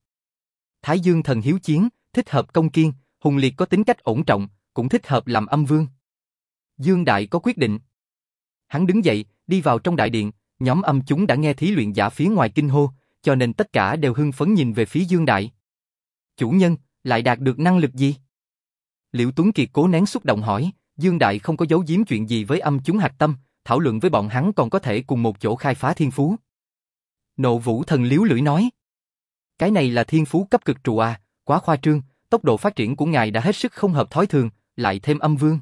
Thái Dương thần hiếu chiến, thích hợp công kiên, hùng liệt có tính cách ổn trọng, cũng thích hợp làm âm vương. Dương Đại có quyết định. Hắn đứng dậy, đi vào trong đại điện, nhóm âm chúng đã nghe thí luyện giả phía ngoài kinh hô, cho nên tất cả đều hưng phấn nhìn về phía Dương Đại. Chủ nhân, lại đạt được năng lực gì? Liễu Tuấn Kiệt cố nén xúc động hỏi, Dương Đại không có giấu giếm chuyện gì với âm chúng hạch tâm, thảo luận với bọn hắn còn có thể cùng một chỗ khai phá thiên phú. Nộ vũ thần liếu lưỡi nói. Cái này là thiên phú cấp cực trụ à, quá khoa trương, tốc độ phát triển của ngài đã hết sức không hợp thói thường, lại thêm âm vương.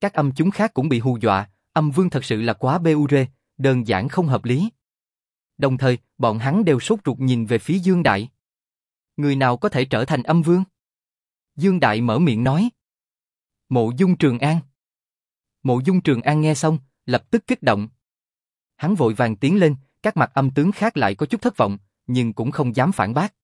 Các âm chúng khác cũng bị hù dọa, âm vương thật sự là quá bê u rê, đơn giản không hợp lý. Đồng thời, bọn hắn đều sốt ruột nhìn về phía Dương Đại. Người nào có thể trở thành âm vương? Dương Đại mở miệng nói. Mộ Dung Trường An. Mộ Dung Trường An nghe xong, lập tức kích động. Hắn vội vàng tiến lên, các mặt âm tướng khác lại có chút thất vọng, nhưng cũng không dám phản bác.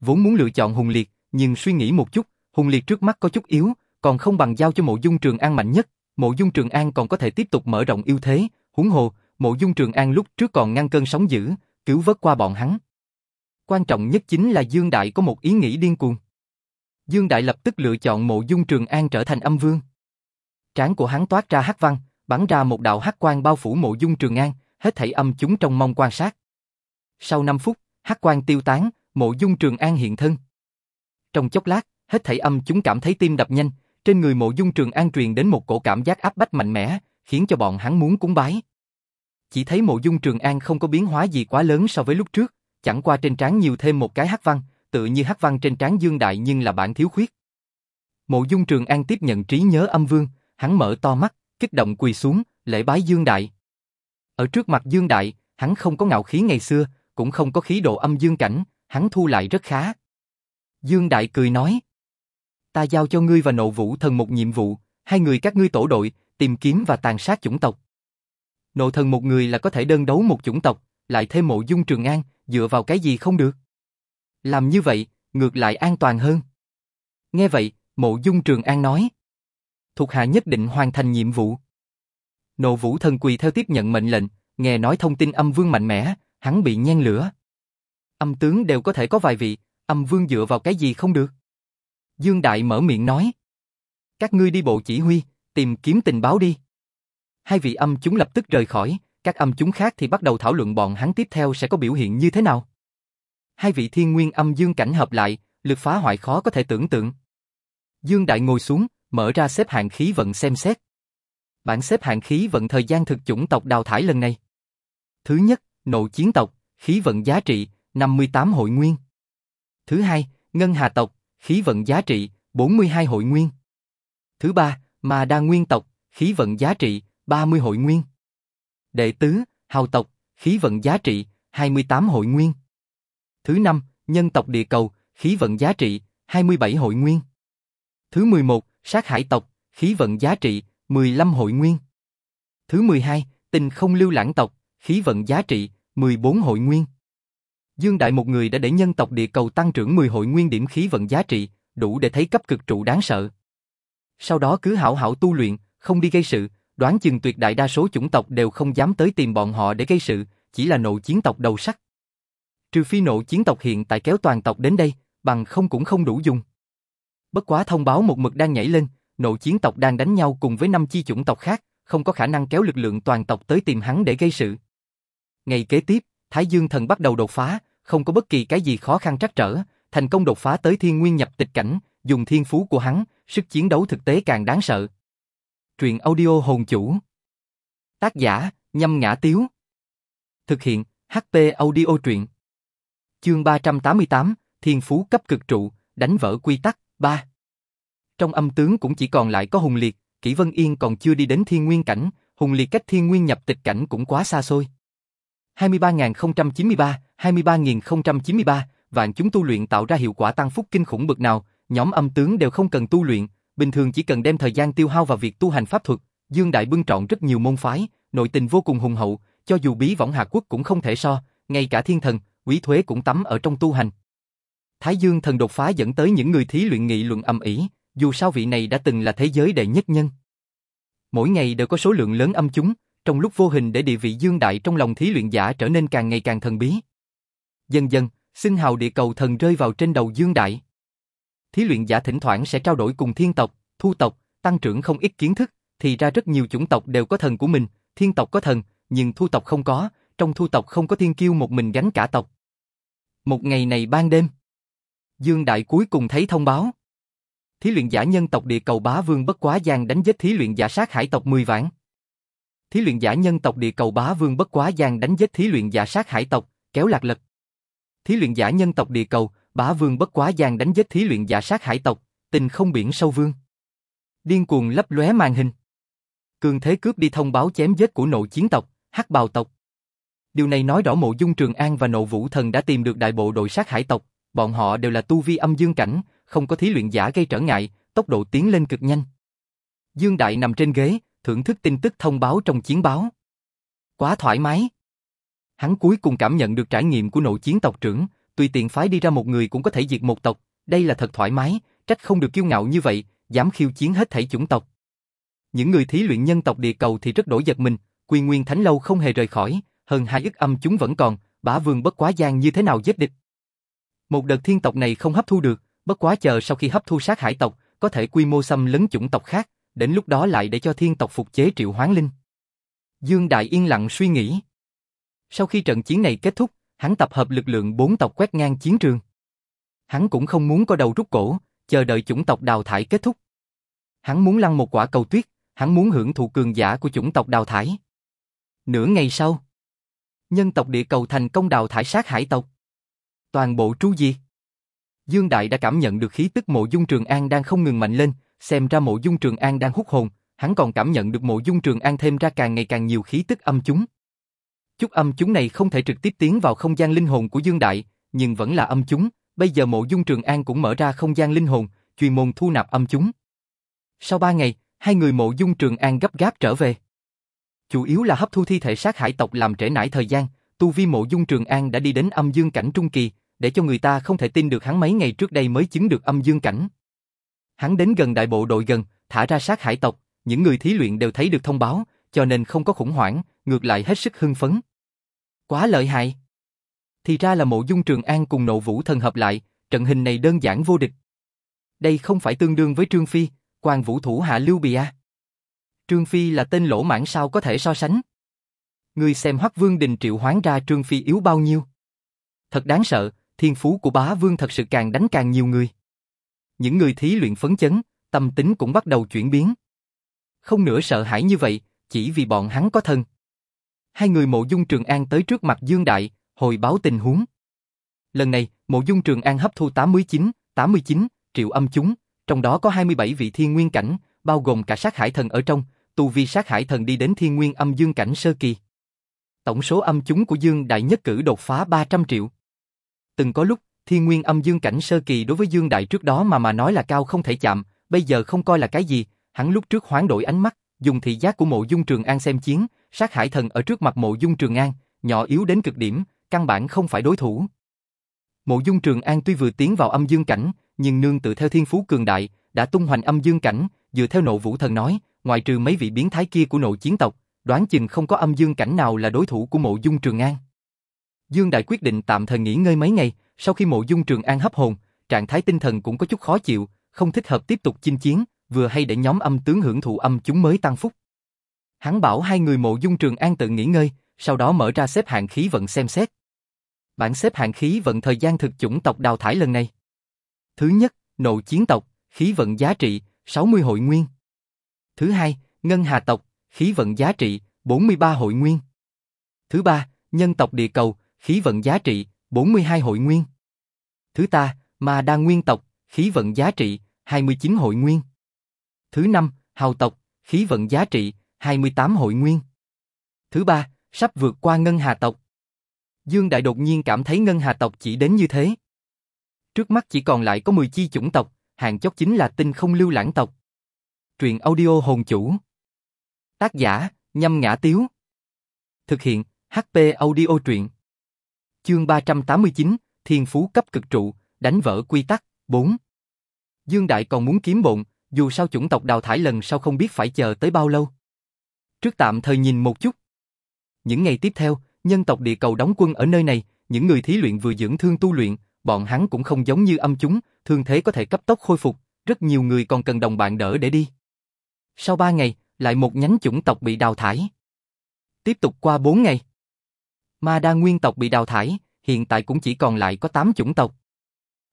Vốn muốn lựa chọn Hùng Liệt, nhưng suy nghĩ một chút, Hùng Liệt trước mắt có chút yếu, còn không bằng giao cho Mộ Dung Trường An mạnh nhất. Mộ Dung Trường An còn có thể tiếp tục mở rộng ưu thế, huống hồ, Mộ Dung Trường An lúc trước còn ngăn cơn sóng dữ, cứu vớt qua bọn hắn. Quan trọng nhất chính là Dương Đại có một ý nghĩ điên cuồng. Dương Đại lập tức lựa chọn Mộ Dung Trường An trở thành âm vương. Trán của hắn toát ra hắc văn, bắn ra một đạo hắc quang bao phủ Mộ Dung Trường An, hết thảy âm chúng trong mong quan sát. Sau 5 phút, hắc quang tiêu tán, Mộ Dung Trường An hiện thân. Trong chốc lát, hết thảy âm chúng cảm thấy tim đập nhanh, trên người Mộ Dung Trường An truyền đến một cổ cảm giác áp bách mạnh mẽ, khiến cho bọn hắn muốn cúng bái. Chỉ thấy Mộ Dung Trường An không có biến hóa gì quá lớn so với lúc trước, chẳng qua trên trán nhiều thêm một cái hắc văn, tự như hắc văn trên trán Dương Đại nhưng là bản thiếu khuyết. Mộ Dung Trường An tiếp nhận trí nhớ âm vương, hắn mở to mắt, kích động quỳ xuống, lễ bái Dương Đại. Ở trước mặt Dương Đại, hắn không có ngạo khí ngày xưa, cũng không có khí độ âm dương cảnh, hắn thu lại rất khá. Dương Đại cười nói, ta giao cho ngươi và nộ vũ thần một nhiệm vụ, hai người các ngươi tổ đội, tìm kiếm và tàn sát chủng tộc. Nộ thần một người là có thể đơn đấu một chủng tộc, lại thêm mộ dung trường an, dựa vào cái gì không được. Làm như vậy, ngược lại an toàn hơn. Nghe vậy, mộ dung trường an nói. Thuộc hạ nhất định hoàn thành nhiệm vụ. Nộ vũ thần quỳ theo tiếp nhận mệnh lệnh, nghe nói thông tin âm vương mạnh mẽ, hắn bị nhen lửa. Âm tướng đều có thể có vài vị, âm vương dựa vào cái gì không được. Dương Đại mở miệng nói. Các ngươi đi bộ chỉ huy, tìm kiếm tình báo đi. Hai vị âm chúng lập tức rời khỏi, các âm chúng khác thì bắt đầu thảo luận bọn hắn tiếp theo sẽ có biểu hiện như thế nào. Hai vị thiên nguyên âm dương cảnh hợp lại, lực phá hoại khó có thể tưởng tượng. Dương Đại ngồi xuống, mở ra xếp hạng khí vận xem xét. Bản xếp hạng khí vận thời gian thực chủng tộc đào thải lần này. Thứ nhất, nội chiến tộc, khí vận giá trị, 58 hội nguyên. Thứ hai, ngân hà tộc, khí vận giá trị, 42 hội nguyên. Thứ ba, mà đa nguyên tộc, khí vận giá trị, 30 hội nguyên. Đệ tứ, hào tộc, khí vận giá trị, 28 hội nguyên. Thứ năm, nhân tộc địa cầu, khí vận giá trị, 27 hội nguyên. Thứ 11, sát hải tộc, khí vận giá trị, 15 hội nguyên. Thứ 12, tình không lưu lãng tộc, khí vận giá trị, 14 hội nguyên. Dương Đại một người đã để nhân tộc địa cầu tăng trưởng 10 hội nguyên điểm khí vận giá trị, đủ để thấy cấp cực trụ đáng sợ. Sau đó cứ hảo hảo tu luyện, không đi gây sự, đoán chừng tuyệt đại đa số chủng tộc đều không dám tới tìm bọn họ để gây sự, chỉ là nộ chiến tộc đầu sắt. Trừ phi nộ chiến tộc hiện tại kéo toàn tộc đến đây, bằng không cũng không đủ dùng. Bất quá thông báo một mực đang nhảy lên, nộ chiến tộc đang đánh nhau cùng với năm chi chủng tộc khác, không có khả năng kéo lực lượng toàn tộc tới tìm hắn để gây sự. Ngày kế tiếp, Thái Dương Thần bắt đầu đột phá, không có bất kỳ cái gì khó khăn trắc trở, thành công đột phá tới thiên nguyên nhập tịch cảnh, dùng thiên phú của hắn, sức chiến đấu thực tế càng đáng sợ. Truyện audio hồn chủ. Tác giả, nhâm ngã tiếu. Thực hiện, HP audio truyện. Chương 388, Thiên phú cấp cực trụ, đánh vỡ quy tắc, 3. Trong âm tướng cũng chỉ còn lại có Hùng Liệt, Kỷ Vân Yên còn chưa đi đến thiên nguyên cảnh, Hùng Liệt cách thiên nguyên nhập tịch cảnh cũng quá xa xôi. 23.093, 23.093, vạn chúng tu luyện tạo ra hiệu quả tăng phúc kinh khủng bực nào, nhóm âm tướng đều không cần tu luyện, bình thường chỉ cần đem thời gian tiêu hao vào việc tu hành pháp thuật. Dương Đại bưng trọn rất nhiều môn phái, nội tình vô cùng hùng hậu, cho dù bí võng hạ quốc cũng không thể so, ngay cả thiên thần, quý thuế cũng tắm ở trong tu hành. Thái Dương thần đột phá dẫn tới những người thí luyện nghị luận âm ỉ, dù sao vị này đã từng là thế giới đệ nhất nhân. Mỗi ngày đều có số lượng lớn âm chúng, trong lúc vô hình để địa vị Dương Đại trong lòng thí luyện giả trở nên càng ngày càng thần bí. Dần dần, sinh hào địa cầu thần rơi vào trên đầu Dương Đại. Thí luyện giả thỉnh thoảng sẽ trao đổi cùng thiên tộc, thu tộc, tăng trưởng không ít kiến thức, thì ra rất nhiều chủng tộc đều có thần của mình, thiên tộc có thần, nhưng thu tộc không có, trong thu tộc không có thiên kiêu một mình gánh cả tộc. Một ngày này ban đêm, Dương Đại cuối cùng thấy thông báo. Thí luyện giả nhân tộc địa cầu bá vương bất quá giang đánh giết thí luyện giả sát hải tộc 10 vạn. Thí luyện giả nhân tộc địa cầu bá vương bất quá giang đánh giết thí luyện giả sát hải tộc, kéo lạc lật. Thí luyện giả nhân tộc địa cầu, bá vương bất quá giang đánh giết thí luyện giả sát hải tộc, tình không biển sâu vương. Điên cuồng lấp lóe màn hình. Cường thế cướp đi thông báo chém giết của nội chiến tộc, hắc bào tộc. Điều này nói rõ mộ dung trường an và nộ vũ thần đã tìm được đại bộ đội sát hải tộc, bọn họ đều là tu vi âm dương cảnh, không có thí luyện giả gây trở ngại, tốc độ tiến lên cực nhanh. Dương Đại nằm trên ghế, thưởng thức tin tức thông báo trong chiến báo. Quá thoải mái. Hắn cuối cùng cảm nhận được trải nghiệm của nội chiến tộc trưởng, tùy tiện phái đi ra một người cũng có thể diệt một tộc, đây là thật thoải mái, trách không được kiêu ngạo như vậy, dám khiêu chiến hết thảy chủng tộc. Những người thí luyện nhân tộc địa cầu thì rất đổi giật mình, quy nguyên thánh lâu không hề rời khỏi, hơn hai ức âm chúng vẫn còn, bả vương bất quá gian như thế nào giết địch. Một đợt thiên tộc này không hấp thu được, bất quá chờ sau khi hấp thu sát hải tộc, có thể quy mô xâm lấn chủng tộc khác, đến lúc đó lại để cho thiên tộc phục chế triệu hoán linh. Dương Đại yên lặng suy nghĩ. Sau khi trận chiến này kết thúc, hắn tập hợp lực lượng bốn tộc quét ngang chiến trường. Hắn cũng không muốn có đầu rút cổ, chờ đợi chủng tộc đào thải kết thúc. Hắn muốn lăn một quả cầu tuyết, hắn muốn hưởng thụ cường giả của chủng tộc đào thải. Nửa ngày sau, nhân tộc địa cầu thành công đào thải sát hải tộc. Toàn bộ tru diệt. Dương Đại đã cảm nhận được khí tức mộ dung Trường An đang không ngừng mạnh lên, xem ra mộ dung Trường An đang hút hồn, hắn còn cảm nhận được mộ dung Trường An thêm ra càng ngày càng nhiều khí tức âm chúng. Chút âm chúng này không thể trực tiếp tiến vào không gian linh hồn của Dương Đại, nhưng vẫn là âm chúng, bây giờ mộ dung Trường An cũng mở ra không gian linh hồn, chuyên môn thu nạp âm chúng. Sau ba ngày, hai người mộ dung Trường An gấp gáp trở về. Chủ yếu là hấp thu thi thể sát hải tộc làm trễ nải thời gian, tu vi mộ dung Trường An đã đi đến âm dương cảnh trung kỳ, để cho người ta không thể tin được hắn mấy ngày trước đây mới chứng được âm dương cảnh. Hắn đến gần đại bộ đội gần, thả ra sát hải tộc, những người thí luyện đều thấy được thông báo, cho nên không có khủng hoảng, ngược lại hết sức hưng phấn. Quá lợi hại! Thì ra là mộ dung Trường An cùng nộ vũ thần hợp lại, trận hình này đơn giản vô địch. Đây không phải tương đương với Trương Phi, quan vũ thủ hạ Lưu Bì à. Trương Phi là tên lỗ mãn sao có thể so sánh. Người xem Hoắc Vương Đình triệu hoán ra Trương Phi yếu bao nhiêu. Thật đáng sợ, thiên phú của bá vương thật sự càng đánh càng nhiều người. Những người thí luyện phấn chấn, tâm tính cũng bắt đầu chuyển biến. Không nữa sợ hãi như vậy, chỉ vì bọn hắn có thân. Hai người mộ dung Trường An tới trước mặt Dương Đại, hồi báo tình huống. Lần này, mộ dung Trường An hấp thu 89, 89 triệu âm chúng, trong đó có 27 vị thiên nguyên cảnh, bao gồm cả sát hải thần ở trong, tu vi sát hải thần đi đến thiên nguyên âm dương cảnh sơ kỳ. Tổng số âm chúng của Dương Đại nhất cử đột phá 300 triệu. Từng có lúc, thiên nguyên âm dương cảnh sơ kỳ đối với Dương Đại trước đó mà mà nói là cao không thể chạm, bây giờ không coi là cái gì, hắn lúc trước hoán đổi ánh mắt, dùng thị giác của mộ dung trường an xem chiến, sát hải thần ở trước mặt mộ dung trường an, nhỏ yếu đến cực điểm, căn bản không phải đối thủ. Mộ dung trường an tuy vừa tiến vào âm dương cảnh, nhưng nương tự theo thiên phú cường đại, đã tung hoành âm dương cảnh, dựa theo nộ vũ thần nói, ngoài trừ mấy vị biến thái kia của nội chiến tộc, đoán chừng không có âm dương cảnh nào là đối thủ của mộ dung trường an. Dương Đại quyết định tạm thời nghỉ ngơi mấy ngày, sau khi mộ dung trường an hấp hồn, trạng thái tinh thần cũng có chút khó chịu, không thích hợp tiếp tục chinh chiến, vừa hay để nhóm âm tướng hưởng thụ âm chúng mới tăng phúc. Hắn bảo hai người mộ dung trường an tự nghỉ ngơi, sau đó mở ra xếp hạng khí vận xem xét. Bản xếp hạng khí vận thời gian thực chủng tộc đào thải lần này. Thứ nhất, nộ chiến tộc, khí vận giá trị, 60 hội nguyên. Thứ hai, ngân hà tộc, khí vận giá trị, 43 hội nguyên. Thứ ba, nhân tộc địa cầu, khí vận giá trị, 42 hội nguyên. Thứ ta, ma đa nguyên tộc, khí vận giá trị, 29 hội nguyên. Thứ năm, hào tộc, khí vận giá trị, 28 hội nguyên. Thứ ba, sắp vượt qua ngân hà tộc. Dương Đại đột nhiên cảm thấy ngân hà tộc chỉ đến như thế. Trước mắt chỉ còn lại có 10 chi chủng tộc, hàng chót chính là tinh không lưu lãng tộc. Truyện audio hồn chủ. Tác giả, nhâm ngã tiếu. Thực hiện, HP audio truyện. Chương 389, Thiên Phú cấp cực trụ, đánh vỡ quy tắc, 4. Dương Đại còn muốn kiếm bộn, dù sao chủng tộc đào thải lần sau không biết phải chờ tới bao lâu. Trước tạm thời nhìn một chút. Những ngày tiếp theo, nhân tộc địa cầu đóng quân ở nơi này, những người thí luyện vừa dưỡng thương tu luyện, bọn hắn cũng không giống như âm chúng, thương thế có thể cấp tốc khôi phục, rất nhiều người còn cần đồng bạn đỡ để đi. Sau ba ngày, lại một nhánh chủng tộc bị đào thải. Tiếp tục qua bốn ngày. Ma đa nguyên tộc bị đào thải, hiện tại cũng chỉ còn lại có 8 chủng tộc.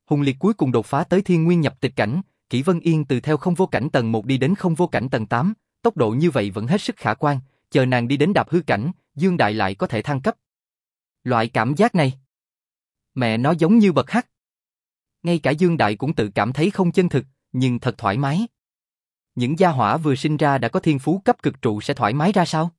Hùng liệt cuối cùng đột phá tới thiên nguyên nhập tịch cảnh, Kỷ Vân Yên từ theo không vô cảnh tầng 1 đi đến không vô cảnh tầng 8, tốc độ như vậy vẫn hết sức khả quan, chờ nàng đi đến đạp hư cảnh, Dương Đại lại có thể thăng cấp. Loại cảm giác này, mẹ nó giống như bậc hắc. Ngay cả Dương Đại cũng tự cảm thấy không chân thực, nhưng thật thoải mái. Những gia hỏa vừa sinh ra đã có thiên phú cấp cực trụ sẽ thoải mái ra sao?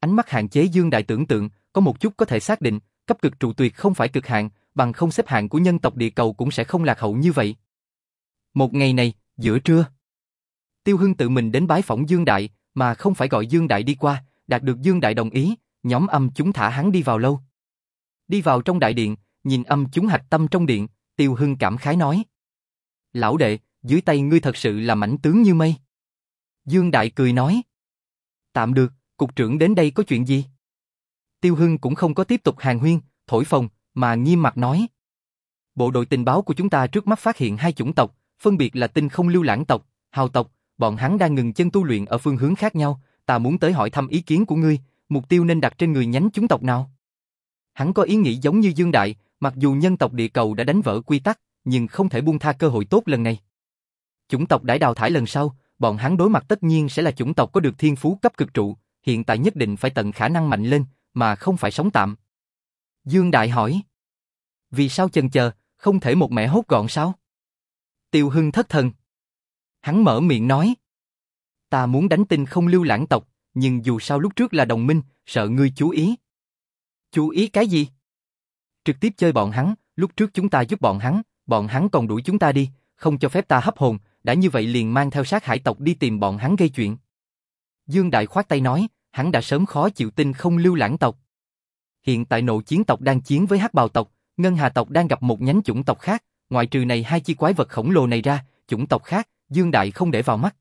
Ánh mắt hạn chế Dương Đại tưởng tượng, có một chút có thể xác định, cấp cực trụ tuyệt không phải cực hạn, bằng không xếp hạng của nhân tộc địa cầu cũng sẽ không lạc hậu như vậy. Một ngày này, giữa trưa, Tiêu Hưng tự mình đến bái phỏng Dương Đại, mà không phải gọi Dương Đại đi qua, đạt được Dương Đại đồng ý, nhóm âm chúng thả hắn đi vào lâu. Đi vào trong đại điện, nhìn âm chúng hạch tâm trong điện, Tiêu Hưng cảm khái nói. Lão đệ, dưới tay ngươi thật sự là mảnh tướng như mây. Dương Đại cười nói. Tạm được, cục trưởng đến đây có chuyện gì? Tiêu Hưng cũng không có tiếp tục hàng huyên, thổi phồng, mà nghiêm mặt nói. Bộ đội tình báo của chúng ta trước mắt phát hiện hai chủng tộc, phân biệt là tinh không lưu lãng tộc, hào tộc, bọn hắn đang ngừng chân tu luyện ở phương hướng khác nhau, ta muốn tới hỏi thăm ý kiến của ngươi, mục tiêu nên đặt trên người nhánh chủng tộc nào? Hắn có ý nghĩ giống như Dương Đại, mặc dù nhân tộc địa cầu đã đánh vỡ quy tắc, nhưng không thể buông tha cơ hội tốt lần này. Chủng tộc đã đào thải lần sau, bọn hắn đối mặt tất nhiên sẽ là chủng tộc có được thiên phú cấp cực trụ, hiện tại nhất định phải tận khả năng mạnh lên, mà không phải sống tạm. Dương Đại hỏi. Vì sao chần chờ, không thể một mẹ hốt gọn sao? Tiêu Hưng thất thần. Hắn mở miệng nói. Ta muốn đánh tin không lưu lãng tộc, nhưng dù sao lúc trước là đồng minh, sợ ngươi chú ý. Chú ý cái gì? Trực tiếp chơi bọn hắn, lúc trước chúng ta giúp bọn hắn, bọn hắn còn đuổi chúng ta đi, không cho phép ta hấp hồn, đã như vậy liền mang theo sát hải tộc đi tìm bọn hắn gây chuyện. Dương Đại khoát tay nói, hắn đã sớm khó chịu tin không lưu lãng tộc. Hiện tại nội chiến tộc đang chiến với hắc bào tộc, ngân hà tộc đang gặp một nhánh chủng tộc khác, ngoại trừ này hai chi quái vật khổng lồ này ra, chủng tộc khác, Dương Đại không để vào mắt.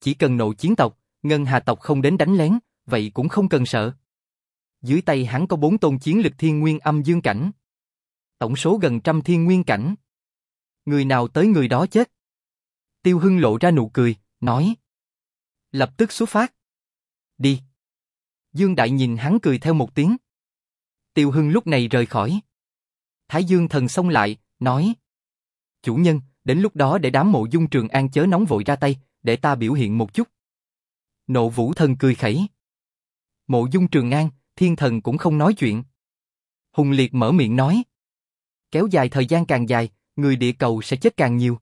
Chỉ cần nội chiến tộc, ngân hà tộc không đến đánh lén, vậy cũng không cần sợ. Dưới tay hắn có bốn tôn chiến lực thiên nguyên âm dương cảnh. Tổng số gần trăm thiên nguyên cảnh. Người nào tới người đó chết. Tiêu Hưng lộ ra nụ cười, nói. Lập tức xuất phát. Đi. Dương Đại nhìn hắn cười theo một tiếng. Tiêu Hưng lúc này rời khỏi. Thái Dương thần xông lại, nói. Chủ nhân, đến lúc đó để đám mộ dung trường an chớ nóng vội ra tay, để ta biểu hiện một chút. Nộ vũ thần cười khẩy. Mộ dung trường an, thiên thần cũng không nói chuyện. Hùng liệt mở miệng nói. Kéo dài thời gian càng dài, người địa cầu sẽ chết càng nhiều.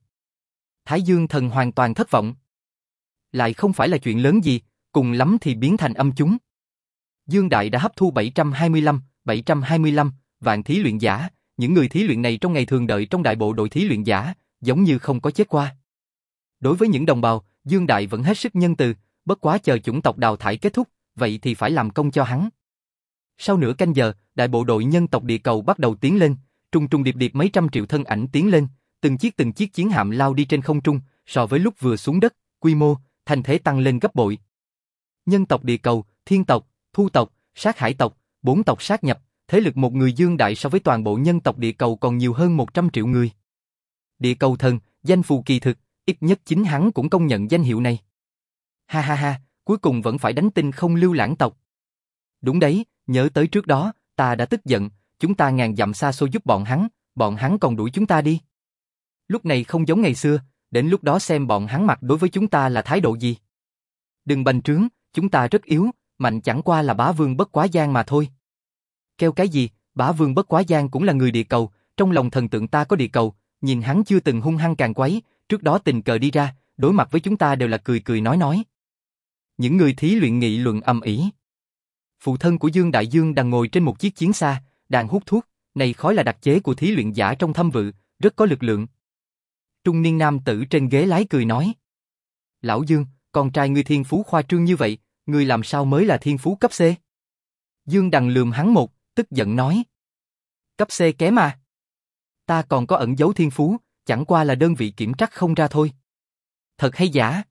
Thái Dương thần hoàn toàn thất vọng. Lại không phải là chuyện lớn gì, cùng lắm thì biến thành âm chúng. Dương Đại đã hấp thu 725, 725, vạn thí luyện giả, những người thí luyện này trong ngày thường đợi trong đại bộ đội thí luyện giả, giống như không có chết qua. Đối với những đồng bào, Dương Đại vẫn hết sức nhân từ, bất quá chờ chủng tộc đào thải kết thúc, vậy thì phải làm công cho hắn. Sau nửa canh giờ, đại bộ đội nhân tộc địa cầu bắt đầu tiến lên, Trùng trùng điệp điệp mấy trăm triệu thân ảnh tiến lên, từng chiếc từng chiếc chiến hạm lao đi trên không trung, so với lúc vừa xuống đất, quy mô, thành thế tăng lên gấp bội. Nhân tộc địa cầu, thiên tộc, thu tộc, sát hải tộc, bốn tộc sát nhập, thế lực một người dương đại so với toàn bộ nhân tộc địa cầu còn nhiều hơn 100 triệu người. Địa cầu thần, danh phù kỳ thực, ít nhất chính hắn cũng công nhận danh hiệu này. Ha ha ha, cuối cùng vẫn phải đánh tin không lưu lãng tộc. Đúng đấy, nhớ tới trước đó, ta đã tức giận, chúng ta ngàn dặm xa xôi giúp bọn hắn, bọn hắn còn đuổi chúng ta đi. Lúc này không giống ngày xưa, đến lúc đó xem bọn hắn mặt đối với chúng ta là thái độ gì. Đừng bành trướng, chúng ta rất yếu, mạnh chẳng qua là bá vương bất quá gian mà thôi. Kêu cái gì, bá vương bất quá gian cũng là người địa cầu, trong lòng thần tượng ta có địa cầu, nhìn hắn chưa từng hung hăng càng quấy, trước đó tình cờ đi ra, đối mặt với chúng ta đều là cười cười nói nói. Những người thí luyện nghị luận âm ỉ. Phụ thân của Dương Đại Dương đang ngồi trên một chiếc chiến xa, đang hút thuốc, này khói là đặc chế của thí luyện giả trong thâm vự, rất có lực lượng. Trung niên nam tử trên ghế lái cười nói. Lão Dương, con trai ngươi thiên phú khoa trương như vậy, ngươi làm sao mới là thiên phú cấp C? Dương Đằng lườm hắn một, tức giận nói. Cấp C kém mà. Ta còn có ẩn dấu thiên phú, chẳng qua là đơn vị kiểm trắc không ra thôi. Thật hay giả?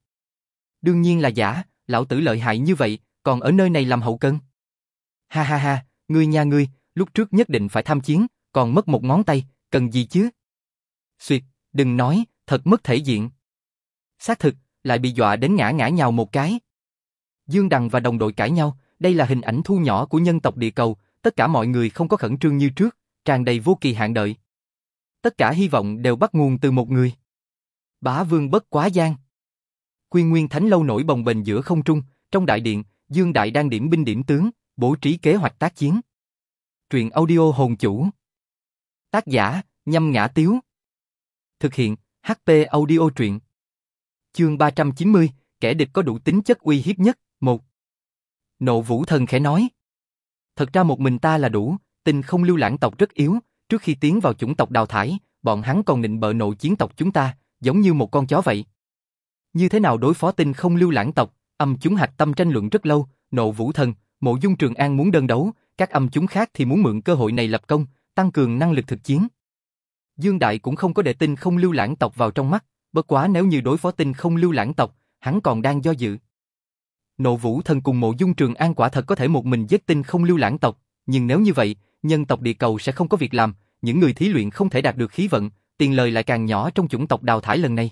Đương nhiên là giả, lão tử lợi hại như vậy, còn ở nơi này làm hậu cân. Ha ha ha, ngươi nha ngươi, lúc trước nhất định phải tham chiến, còn mất một ngón tay, cần gì chứ? Xuyệt, đừng nói, thật mất thể diện. Xác thực, lại bị dọa đến ngã ngã nhào một cái. Dương Đằng và đồng đội cãi nhau, đây là hình ảnh thu nhỏ của nhân tộc địa cầu, tất cả mọi người không có khẩn trương như trước, tràn đầy vô kỳ hạn đợi. Tất cả hy vọng đều bắt nguồn từ một người. Bá vương bất quá gian. Quy Nguyên Thánh lâu nổi bồng bềnh giữa không trung, trong đại điện, Dương Đại đang điểm binh điểm tướng, bố trí kế hoạch tác chiến. Truyện audio hồn chủ. Tác giả, nhâm ngã tiếu. Thực hiện, HP audio truyện. Chương 390, kẻ địch có đủ tính chất uy hiếp nhất, một. Nộ vũ thần khẽ nói. Thật ra một mình ta là đủ, tình không lưu lãng tộc rất yếu, trước khi tiến vào chủng tộc đào thải, bọn hắn còn định bợ nộ chiến tộc chúng ta, giống như một con chó vậy. Như thế nào đối phó tinh không lưu lãng tộc, âm chúng hạch tâm tranh luận rất lâu, nộ vũ thần, mộ dung trường an muốn đơn đấu, các âm chúng khác thì muốn mượn cơ hội này lập công, tăng cường năng lực thực chiến. Dương Đại cũng không có để tinh không lưu lãng tộc vào trong mắt, bất quá nếu như đối phó tinh không lưu lãng tộc, hắn còn đang do dự. Nộ vũ thần cùng mộ dung trường an quả thật có thể một mình giết tinh không lưu lãng tộc, nhưng nếu như vậy, nhân tộc địa cầu sẽ không có việc làm, những người thí luyện không thể đạt được khí vận, tiền lời lại càng nhỏ trong chủng tộc đào thải lần này.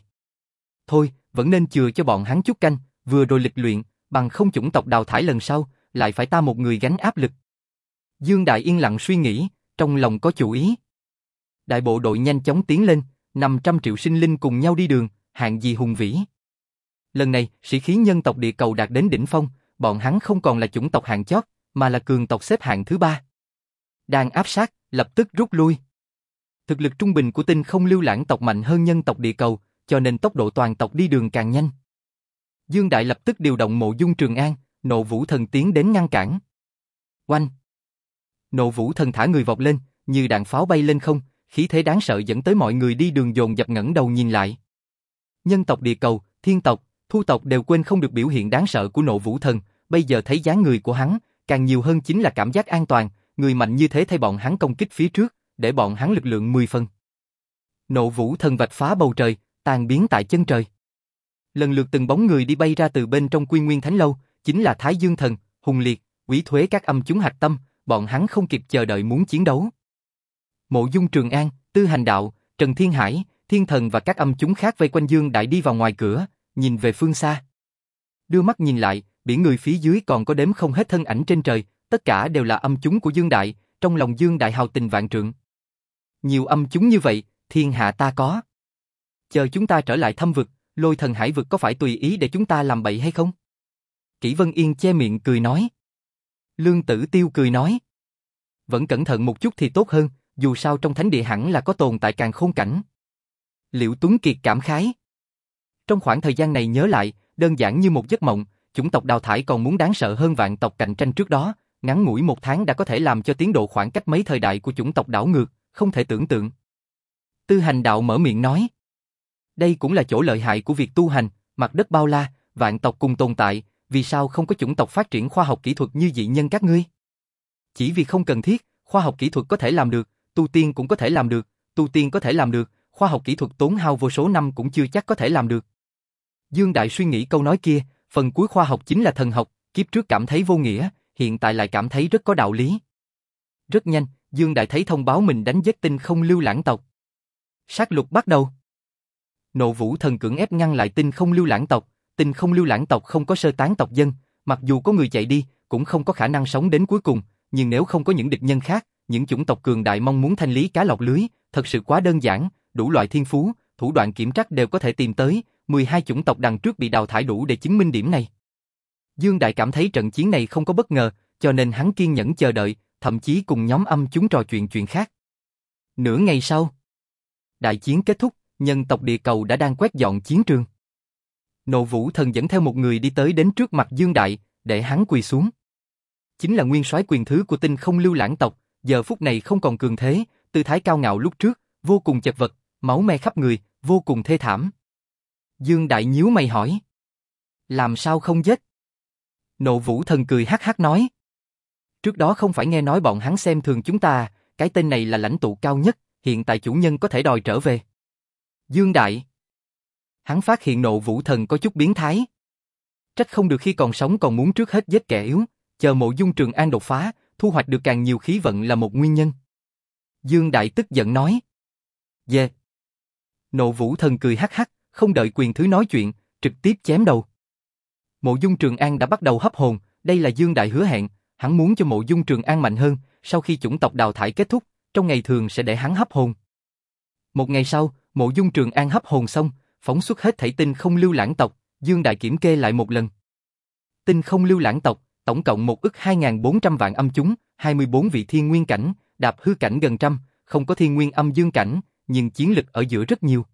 Thôi, vẫn nên chừa cho bọn hắn chút canh, vừa rồi lịch luyện, bằng không chủng tộc đào thải lần sau, lại phải ta một người gánh áp lực. Dương Đại yên lặng suy nghĩ, trong lòng có chủ ý. Đại bộ đội nhanh chóng tiến lên, 500 triệu sinh linh cùng nhau đi đường, hạng gì hùng vĩ. Lần này, sĩ khí nhân tộc địa cầu đạt đến đỉnh phong, bọn hắn không còn là chủng tộc hạng chót, mà là cường tộc xếp hạng thứ ba. Đang áp sát, lập tức rút lui. Thực lực trung bình của tinh không lưu lãng tộc mạnh hơn nhân tộc địa cầu, cho nên tốc độ toàn tộc đi đường càng nhanh. Dương Đại lập tức điều động mộ dung trường an, nộ vũ thần tiến đến ngăn cản. Oanh! Nộ vũ thần thả người vọt lên, như đạn pháo bay lên không, khí thế đáng sợ dẫn tới mọi người đi đường dồn dập ngẩng đầu nhìn lại. Nhân tộc địa cầu, thiên tộc, thu tộc đều quên không được biểu hiện đáng sợ của nộ vũ thần, bây giờ thấy dáng người của hắn, càng nhiều hơn chính là cảm giác an toàn, người mạnh như thế thay bọn hắn công kích phía trước, để bọn hắn lực lượng 10 phần. Nộ vũ thần vạch phá bầu trời, tan biến tại chân trời. Lần lượt từng bóng người đi bay ra từ bên trong quy nguyên thánh lâu, chính là Thái Dương Thần, Hùng Liệt, quỷ thuế các âm chúng hạch tâm, bọn hắn không kịp chờ đợi muốn chiến đấu. Mộ Dung Trường An, Tư Hành Đạo, Trần Thiên Hải, Thiên Thần và các âm chúng khác vây quanh Dương Đại đi vào ngoài cửa, nhìn về phương xa. Đưa mắt nhìn lại, biển người phía dưới còn có đếm không hết thân ảnh trên trời, tất cả đều là âm chúng của Dương Đại, trong lòng Dương Đại hào tình vạn trượng. Nhiều âm chúng như vậy, thiên hạ ta có. Chờ chúng ta trở lại thâm vực, lôi thần hải vực có phải tùy ý để chúng ta làm bậy hay không? Kỷ Vân Yên che miệng cười nói. Lương Tử Tiêu cười nói. Vẫn cẩn thận một chút thì tốt hơn, dù sao trong thánh địa hẳn là có tồn tại càng khôn cảnh. Liệu Tuấn Kiệt cảm khái. Trong khoảng thời gian này nhớ lại, đơn giản như một giấc mộng, chủng tộc đào thải còn muốn đáng sợ hơn vạn tộc cạnh tranh trước đó, ngắn ngủi một tháng đã có thể làm cho tiến độ khoảng cách mấy thời đại của chủng tộc đảo ngược, không thể tưởng tượng. Tư hành đạo mở miệng nói. Đây cũng là chỗ lợi hại của việc tu hành, mặt đất bao la, vạn tộc cùng tồn tại, vì sao không có chủng tộc phát triển khoa học kỹ thuật như dị nhân các ngươi? Chỉ vì không cần thiết, khoa học kỹ thuật có thể làm được, tu tiên cũng có thể làm được, tu tiên có thể làm được, khoa học kỹ thuật tốn hao vô số năm cũng chưa chắc có thể làm được. Dương Đại suy nghĩ câu nói kia, phần cuối khoa học chính là thần học, kiếp trước cảm thấy vô nghĩa, hiện tại lại cảm thấy rất có đạo lý. Rất nhanh, Dương Đại thấy thông báo mình đánh giết tinh không lưu lãng tộc. Sát lục bắt đầu. Nộ vũ thần cưỡng ép ngăn lại tinh không lưu lãng tộc, tinh không lưu lãng tộc không có sơ tán tộc dân, mặc dù có người chạy đi, cũng không có khả năng sống đến cuối cùng, nhưng nếu không có những địch nhân khác, những chủng tộc cường đại mong muốn thanh lý cá lọc lưới, thật sự quá đơn giản, đủ loại thiên phú, thủ đoạn kiểm trắc đều có thể tìm tới, 12 chủng tộc đằng trước bị đào thải đủ để chứng minh điểm này. Dương Đại cảm thấy trận chiến này không có bất ngờ, cho nên hắn kiên nhẫn chờ đợi, thậm chí cùng nhóm âm chúng trò chuyện chuyện khác. Nửa ngày sau, đại chiến kết thúc, nhân tộc địa cầu đã đang quét dọn chiến trường. Nộ Vũ Thần dẫn theo một người đi tới đến trước mặt Dương Đại, để hắn quỳ xuống. Chính là nguyên soái quyền thứ của tinh không lưu lãng tộc, giờ phút này không còn cường thế, tư thái cao ngạo lúc trước, vô cùng chật vật, máu me khắp người, vô cùng thê thảm. Dương Đại nhíu mày hỏi. Làm sao không giết? Nộ Vũ Thần cười hắc hắc nói. Trước đó không phải nghe nói bọn hắn xem thường chúng ta, cái tên này là lãnh tụ cao nhất, hiện tại chủ nhân có thể đòi trở về. Dương Đại. Hắn phát hiện nộ vũ thần có chút biến thái. Trách không được khi còn sống còn muốn trước hết giết kẻ yếu, chờ mộ dung trường an đột phá, thu hoạch được càng nhiều khí vận là một nguyên nhân. Dương Đại tức giận nói. Dê. Yeah. Nộ vũ thần cười hắc hắc, không đợi quyền thứ nói chuyện, trực tiếp chém đầu. Mộ dung trường an đã bắt đầu hấp hồn, đây là Dương Đại hứa hẹn, hắn muốn cho mộ dung trường an mạnh hơn, sau khi chủng tộc đào thải kết thúc, trong ngày thường sẽ để hắn hấp hồn. Một ngày sau, mộ dung trường an hấp hồn xong, phóng xuất hết thảy tinh không lưu lãng tộc, Dương Đại kiểm kê lại một lần. Tinh không lưu lãng tộc, tổng cộng một ức 2.400 vạn âm chúng, 24 vị thiên nguyên cảnh, đạp hư cảnh gần trăm, không có thiên nguyên âm dương cảnh, nhưng chiến lực ở giữa rất nhiều.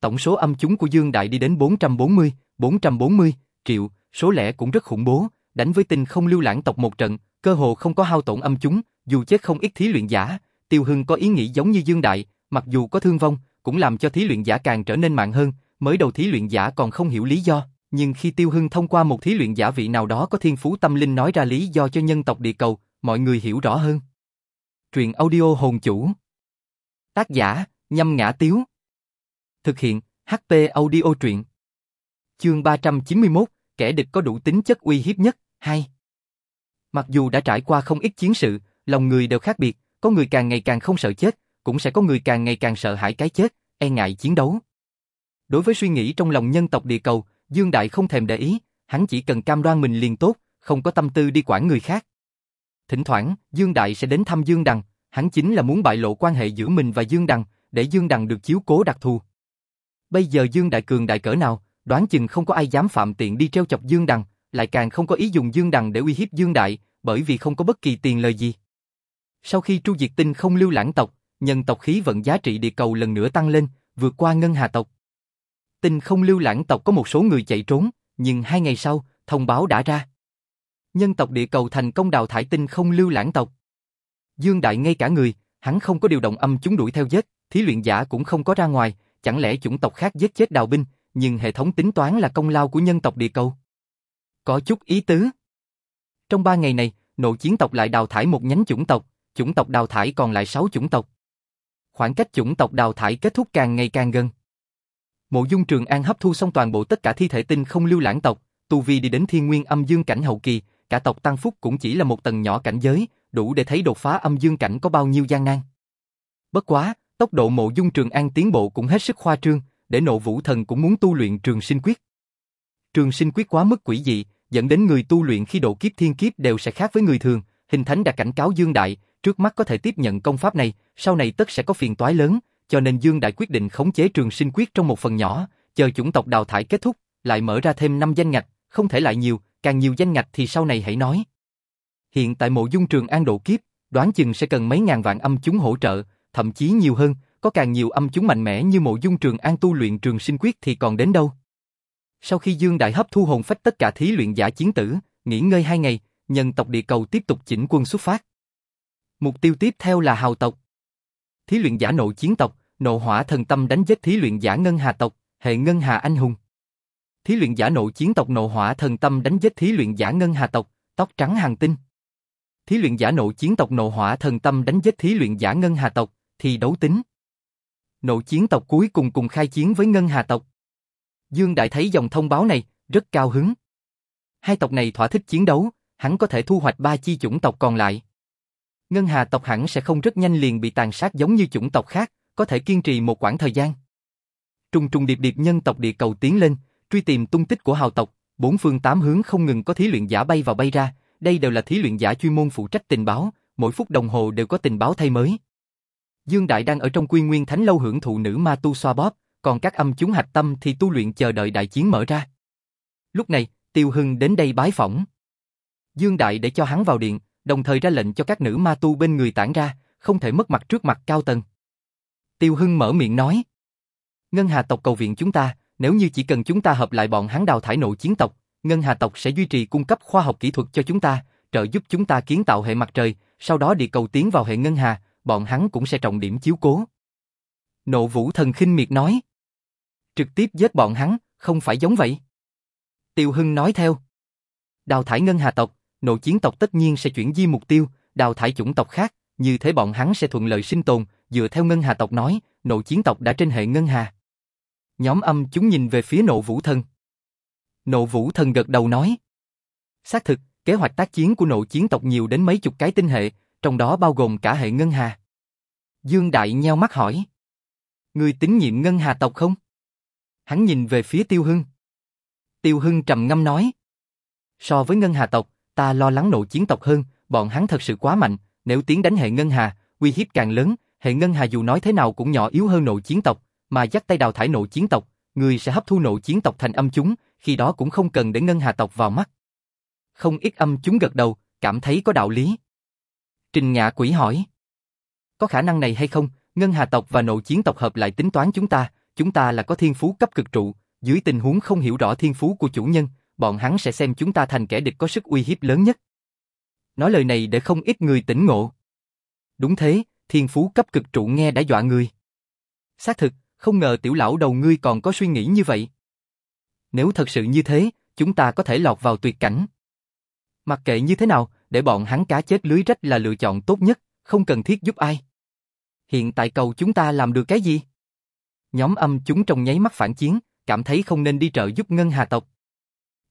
Tổng số âm chúng của Dương Đại đi đến 440, 440 triệu, số lẻ cũng rất khủng bố, đánh với tinh không lưu lãng tộc một trận, cơ hồ không có hao tổn âm chúng, dù chết không ít thí luyện giả, Tiêu Hưng có ý nghĩ giống như Dương Đại, mặc dù có thương vong, cũng làm cho thí luyện giả càng trở nên mạnh hơn, mới đầu thí luyện giả còn không hiểu lý do, nhưng khi Tiêu Hưng thông qua một thí luyện giả vị nào đó có thiên phú tâm linh nói ra lý do cho nhân tộc địa cầu, mọi người hiểu rõ hơn. Truyện audio hồn chủ. Tác giả, nhâm ngã tiếu. Thực hiện, HP audio truyện Chương 391, kẻ địch có đủ tính chất uy hiếp nhất, 2 Mặc dù đã trải qua không ít chiến sự, lòng người đều khác biệt, có người càng ngày càng không sợ chết, cũng sẽ có người càng ngày càng sợ hãi cái chết, e ngại chiến đấu. Đối với suy nghĩ trong lòng nhân tộc địa cầu, Dương Đại không thèm để ý, hắn chỉ cần cam đoan mình liền tốt, không có tâm tư đi quản người khác. Thỉnh thoảng, Dương Đại sẽ đến thăm Dương Đằng, hắn chính là muốn bại lộ quan hệ giữa mình và Dương Đằng, để Dương Đằng được chiếu cố đặc thù. Bây giờ Dương Đại cường đại cỡ nào, đoán chừng không có ai dám phạm tiện đi treo chọc Dương Đằng, lại càng không có ý dùng Dương Đằng để uy hiếp Dương Đại, bởi vì không có bất kỳ tiền lời gì. Sau khi tru diệt tinh không lưu lãng tộc, nhân tộc khí vận giá trị địa cầu lần nữa tăng lên, vượt qua ngân hà tộc. Tinh không lưu lãng tộc có một số người chạy trốn, nhưng hai ngày sau, thông báo đã ra. Nhân tộc địa cầu thành công đào thải tinh không lưu lãng tộc. Dương Đại ngay cả người, hắn không có điều động âm chúng đuổi theo giết, thí luyện giả cũng không có ra ngoài, chẳng lẽ chủng tộc khác giết chết đào binh, nhưng hệ thống tính toán là công lao của nhân tộc địa cầu. Có chút ý tứ. Trong ba ngày này, nội chiến tộc lại đào thải một nhánh chủng tộc, chủng tộc đào thải còn lại sáu chủng tộc. Khoảng cách chủng tộc đào thải kết thúc càng ngày càng gần. Mộ Dung Trường An hấp thu xong toàn bộ tất cả thi thể tinh không lưu lãng tộc, tu vi đi đến thiên nguyên âm dương cảnh hậu kỳ, cả tộc tăng phúc cũng chỉ là một tầng nhỏ cảnh giới, đủ để thấy đột phá âm dương cảnh có bao nhiêu gian nan. Bất quá, tốc độ Mộ Dung Trường An tiến bộ cũng hết sức khoa trương, để nộ vũ thần cũng muốn tu luyện trường sinh quyết. Trường sinh quyết quá mức quỷ dị, dẫn đến người tu luyện khi độ kiếp thiên kiếp đều sẽ khác với người thường, hình thánh đã cảnh cáo Dương Đại, trước mắt có thể tiếp nhận công pháp này, sau này tất sẽ có phiền toái lớn, cho nên Dương Đại quyết định khống chế trường sinh quyết trong một phần nhỏ, chờ chủng tộc đào thải kết thúc, lại mở ra thêm 5 danh ngạch, không thể lại nhiều, càng nhiều danh ngạch thì sau này hãy nói. Hiện tại mộ dung trường an độ kiếp, đoán chừng sẽ cần mấy ngàn vạn âm chúng hỗ trợ, thậm chí nhiều hơn, có càng nhiều âm chúng mạnh mẽ như mộ dung trường an tu luyện trường sinh quyết thì còn đến đâu. Sau khi Dương Đại hấp thu hồn phách tất cả thí luyện giả chiến tử, nghỉ ngơi hai ngày, nhân tộc địa cầu tiếp tục chỉnh quân xuất phát. Mục tiêu tiếp theo là hào tộc. Thí luyện giả nộ chiến tộc, nộ hỏa thần tâm đánh giết thí luyện giả ngân hà tộc, hệ ngân hà anh hùng. Thí luyện giả nộ chiến tộc nộ hỏa thần tâm đánh giết thí luyện giả ngân hà tộc, tóc trắng hàng tinh. Thí luyện giả nộ chiến tộc nộ hỏa thần tâm đánh giết thí luyện giả ngân hà tộc, thì đấu tính. Nộ chiến tộc cuối cùng cùng khai chiến với ngân hà tộc. Dương Đại thấy dòng thông báo này, rất cao hứng. Hai tộc này thỏa thích chiến đấu, hắn có thể thu hoạch ba chi chủng tộc còn lại. Ngân Hà tộc hẳn sẽ không rất nhanh liền bị tàn sát giống như chủng tộc khác, có thể kiên trì một quãng thời gian. Trùng trùng điệp điệp nhân tộc địa cầu tiến lên, truy tìm tung tích của hào tộc, bốn phương tám hướng không ngừng có thí luyện giả bay vào bay ra, đây đều là thí luyện giả chuyên môn phụ trách tình báo, mỗi phút đồng hồ đều có tình báo thay mới. Dương Đại đang ở trong quy nguyên thánh lâu hưởng thụ nữ ma tu xoa bóp, còn các âm chúng hạch tâm thì tu luyện chờ đợi đại chiến mở ra. Lúc này, Tiêu Hưng đến đây bái phỏng. Dương Đại để cho hắn vào điện, đồng thời ra lệnh cho các nữ ma tu bên người tản ra, không thể mất mặt trước mặt cao tầng. Tiêu Hưng mở miệng nói. Ngân Hà tộc cầu viện chúng ta, nếu như chỉ cần chúng ta hợp lại bọn hắn đào thải nội chiến tộc, Ngân Hà tộc sẽ duy trì cung cấp khoa học kỹ thuật cho chúng ta, trợ giúp chúng ta kiến tạo hệ mặt trời, sau đó địa cầu tiến vào hệ Ngân Hà, bọn hắn cũng sẽ trọng điểm chiếu cố. Nộ Vũ Thần khinh miệt nói. Trực tiếp giết bọn hắn, không phải giống vậy. Tiêu Hưng nói theo. Đào thải Ngân Hà tộc, nội chiến tộc tất nhiên sẽ chuyển di mục tiêu, đào thải chủng tộc khác, như thế bọn hắn sẽ thuận lợi sinh tồn, dựa theo Ngân Hà tộc nói, nội chiến tộc đã trên hệ Ngân Hà. Nhóm âm chúng nhìn về phía nộ vũ thần. Nộ vũ thần gật đầu nói. Xác thực, kế hoạch tác chiến của nội chiến tộc nhiều đến mấy chục cái tinh hệ, trong đó bao gồm cả hệ Ngân Hà. Dương Đại nheo mắt hỏi. Người tín nhiệm Ngân Hà tộc không? Hắn nhìn về phía Tiêu Hưng. Tiêu Hưng trầm ngâm nói. So với Ngân Hà tộc, ta lo lắng nội chiến tộc hơn, bọn hắn thật sự quá mạnh, nếu tiến đánh hệ Ngân Hà, uy hiếp càng lớn, hệ Ngân Hà dù nói thế nào cũng nhỏ yếu hơn nội chiến tộc, mà dắt tay đào thải nội chiến tộc, người sẽ hấp thu nội chiến tộc thành âm chúng, khi đó cũng không cần để Ngân Hà tộc vào mắt. Không ít âm chúng gật đầu, cảm thấy có đạo lý. Trình Nhã Quỷ hỏi. Có khả năng này hay không, Ngân Hà tộc và nội chiến tộc hợp lại tính toán chúng ta, chúng ta là có thiên phú cấp cực trụ, dưới tình huống không hiểu rõ thiên phú của chủ nhân, bọn hắn sẽ xem chúng ta thành kẻ địch có sức uy hiếp lớn nhất. Nói lời này để không ít người tỉnh ngộ. Đúng thế, thiên phú cấp cực trụ nghe đã dọa người. Xác thực, không ngờ tiểu lão đầu ngươi còn có suy nghĩ như vậy. Nếu thật sự như thế, chúng ta có thể lọt vào tuyệt cảnh. Mặc kệ như thế nào, để bọn hắn cá chết lưới rách là lựa chọn tốt nhất, không cần thiết giúp ai. Hiện tại cầu chúng ta làm được cái gì? Nhóm âm chúng trong nháy mắt phản chiến, cảm thấy không nên đi trợ giúp Ngân Hà tộc.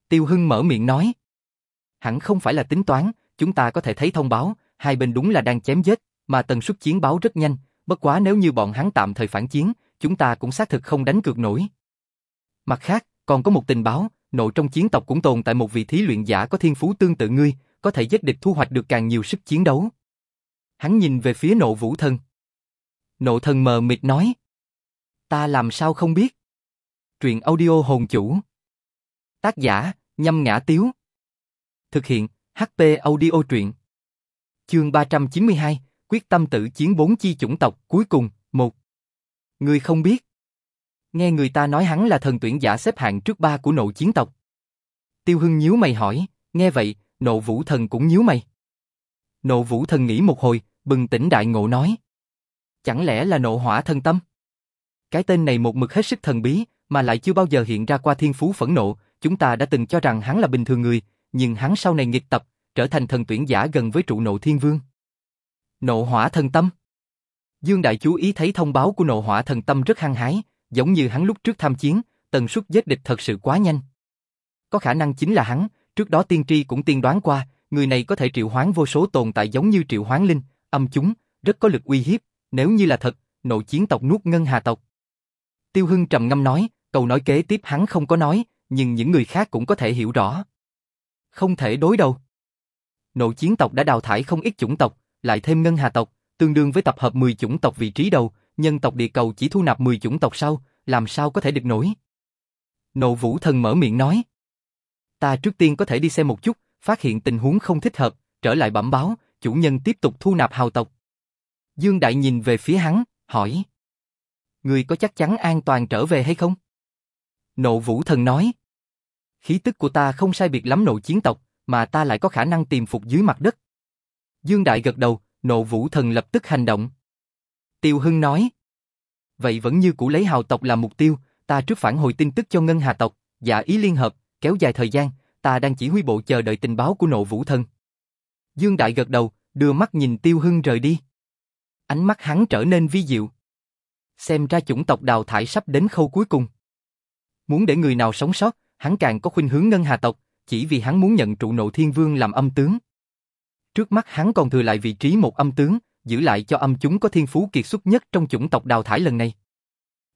Tiêu Hưng mở miệng nói. Hẳn không phải là tính toán, chúng ta có thể thấy thông báo, hai bên đúng là đang chém giết, mà tần suất chiến báo rất nhanh, bất quá nếu như bọn hắn tạm thời phản chiến, chúng ta cũng xác thực không đánh cược nổi. Mặt khác, còn có một tình báo, nội trong chiến tộc cũng tồn tại một vị thí luyện giả có thiên phú tương tự ngươi, có thể giết địch thu hoạch được càng nhiều sức chiến đấu. Hắn nhìn về phía nộ vũ thân. Nộ thần mờ mịt nói. Ta làm sao không biết? Truyện audio hồn chủ. Tác giả, nhâm ngã tiếu. Thực hiện, HP audio truyện. Chương 392, quyết tâm tự chiến bốn chi chủng tộc cuối cùng, một. Người không biết. Nghe người ta nói hắn là thần tuyển giả xếp hạng trước ba của nộ chiến tộc. Tiêu Hưng nhíu mày hỏi, nghe vậy, nộ vũ thần cũng nhíu mày. Nộ vũ thần nghĩ một hồi, bừng tỉnh đại ngộ nói. Chẳng lẽ là nộ hỏa thần tâm? Cái tên này một mực hết sức thần bí, mà lại chưa bao giờ hiện ra qua thiên phú phẫn nộ, chúng ta đã từng cho rằng hắn là bình thường người, nhưng hắn sau này nghịch tập, trở thành thần tuyển giả gần với trụ nộ thiên vương. Nộ hỏa thần tâm Dương Đại chú ý thấy thông báo của nộ hỏa thần tâm rất hăng hái, giống như hắn lúc trước tham chiến, tần suất giết địch thật sự quá nhanh. Có khả năng chính là hắn, trước đó tiên tri cũng tiên đoán qua, người này có thể triệu hoán vô số tồn tại giống như triệu hoán linh, âm chúng, rất có lực uy hiếp, nếu như là thật, nội chiến tộc nuốt ngân hà tộc. Tiêu Hưng trầm ngâm nói, câu nói kế tiếp hắn không có nói, nhưng những người khác cũng có thể hiểu rõ. Không thể đối đầu. Nội chiến tộc đã đào thải không ít chủng tộc, lại thêm ngân hà tộc, tương đương với tập hợp 10 chủng tộc vị trí đầu, nhân tộc địa cầu chỉ thu nạp 10 chủng tộc sau, làm sao có thể địch nổi. Nộ vũ thần mở miệng nói. Ta trước tiên có thể đi xem một chút, phát hiện tình huống không thích hợp, trở lại bẩm báo, chủ nhân tiếp tục thu nạp hào tộc. Dương Đại nhìn về phía hắn, hỏi. Người có chắc chắn an toàn trở về hay không? Nộ vũ thần nói. Khí tức của ta không sai biệt lắm nộ chiến tộc, mà ta lại có khả năng tìm phục dưới mặt đất. Dương Đại gật đầu, nộ vũ thần lập tức hành động. Tiêu Hưng nói. Vậy vẫn như cũ lấy hào tộc làm mục tiêu, ta trước phản hồi tin tức cho Ngân Hà tộc, giả ý liên hợp, kéo dài thời gian, ta đang chỉ huy bộ chờ đợi tình báo của nộ vũ thần. Dương Đại gật đầu, đưa mắt nhìn Tiêu Hưng rời đi. Ánh mắt hắn trở nên vi diệu. Xem ra chủng tộc đào thải sắp đến khâu cuối cùng. Muốn để người nào sống sót, hắn càng có khuynh hướng Ngân Hà tộc, chỉ vì hắn muốn nhận trụ nộ thiên vương làm âm tướng. Trước mắt hắn còn thừa lại vị trí một âm tướng, giữ lại cho âm chúng có thiên phú kiệt xuất nhất trong chủng tộc đào thải lần này.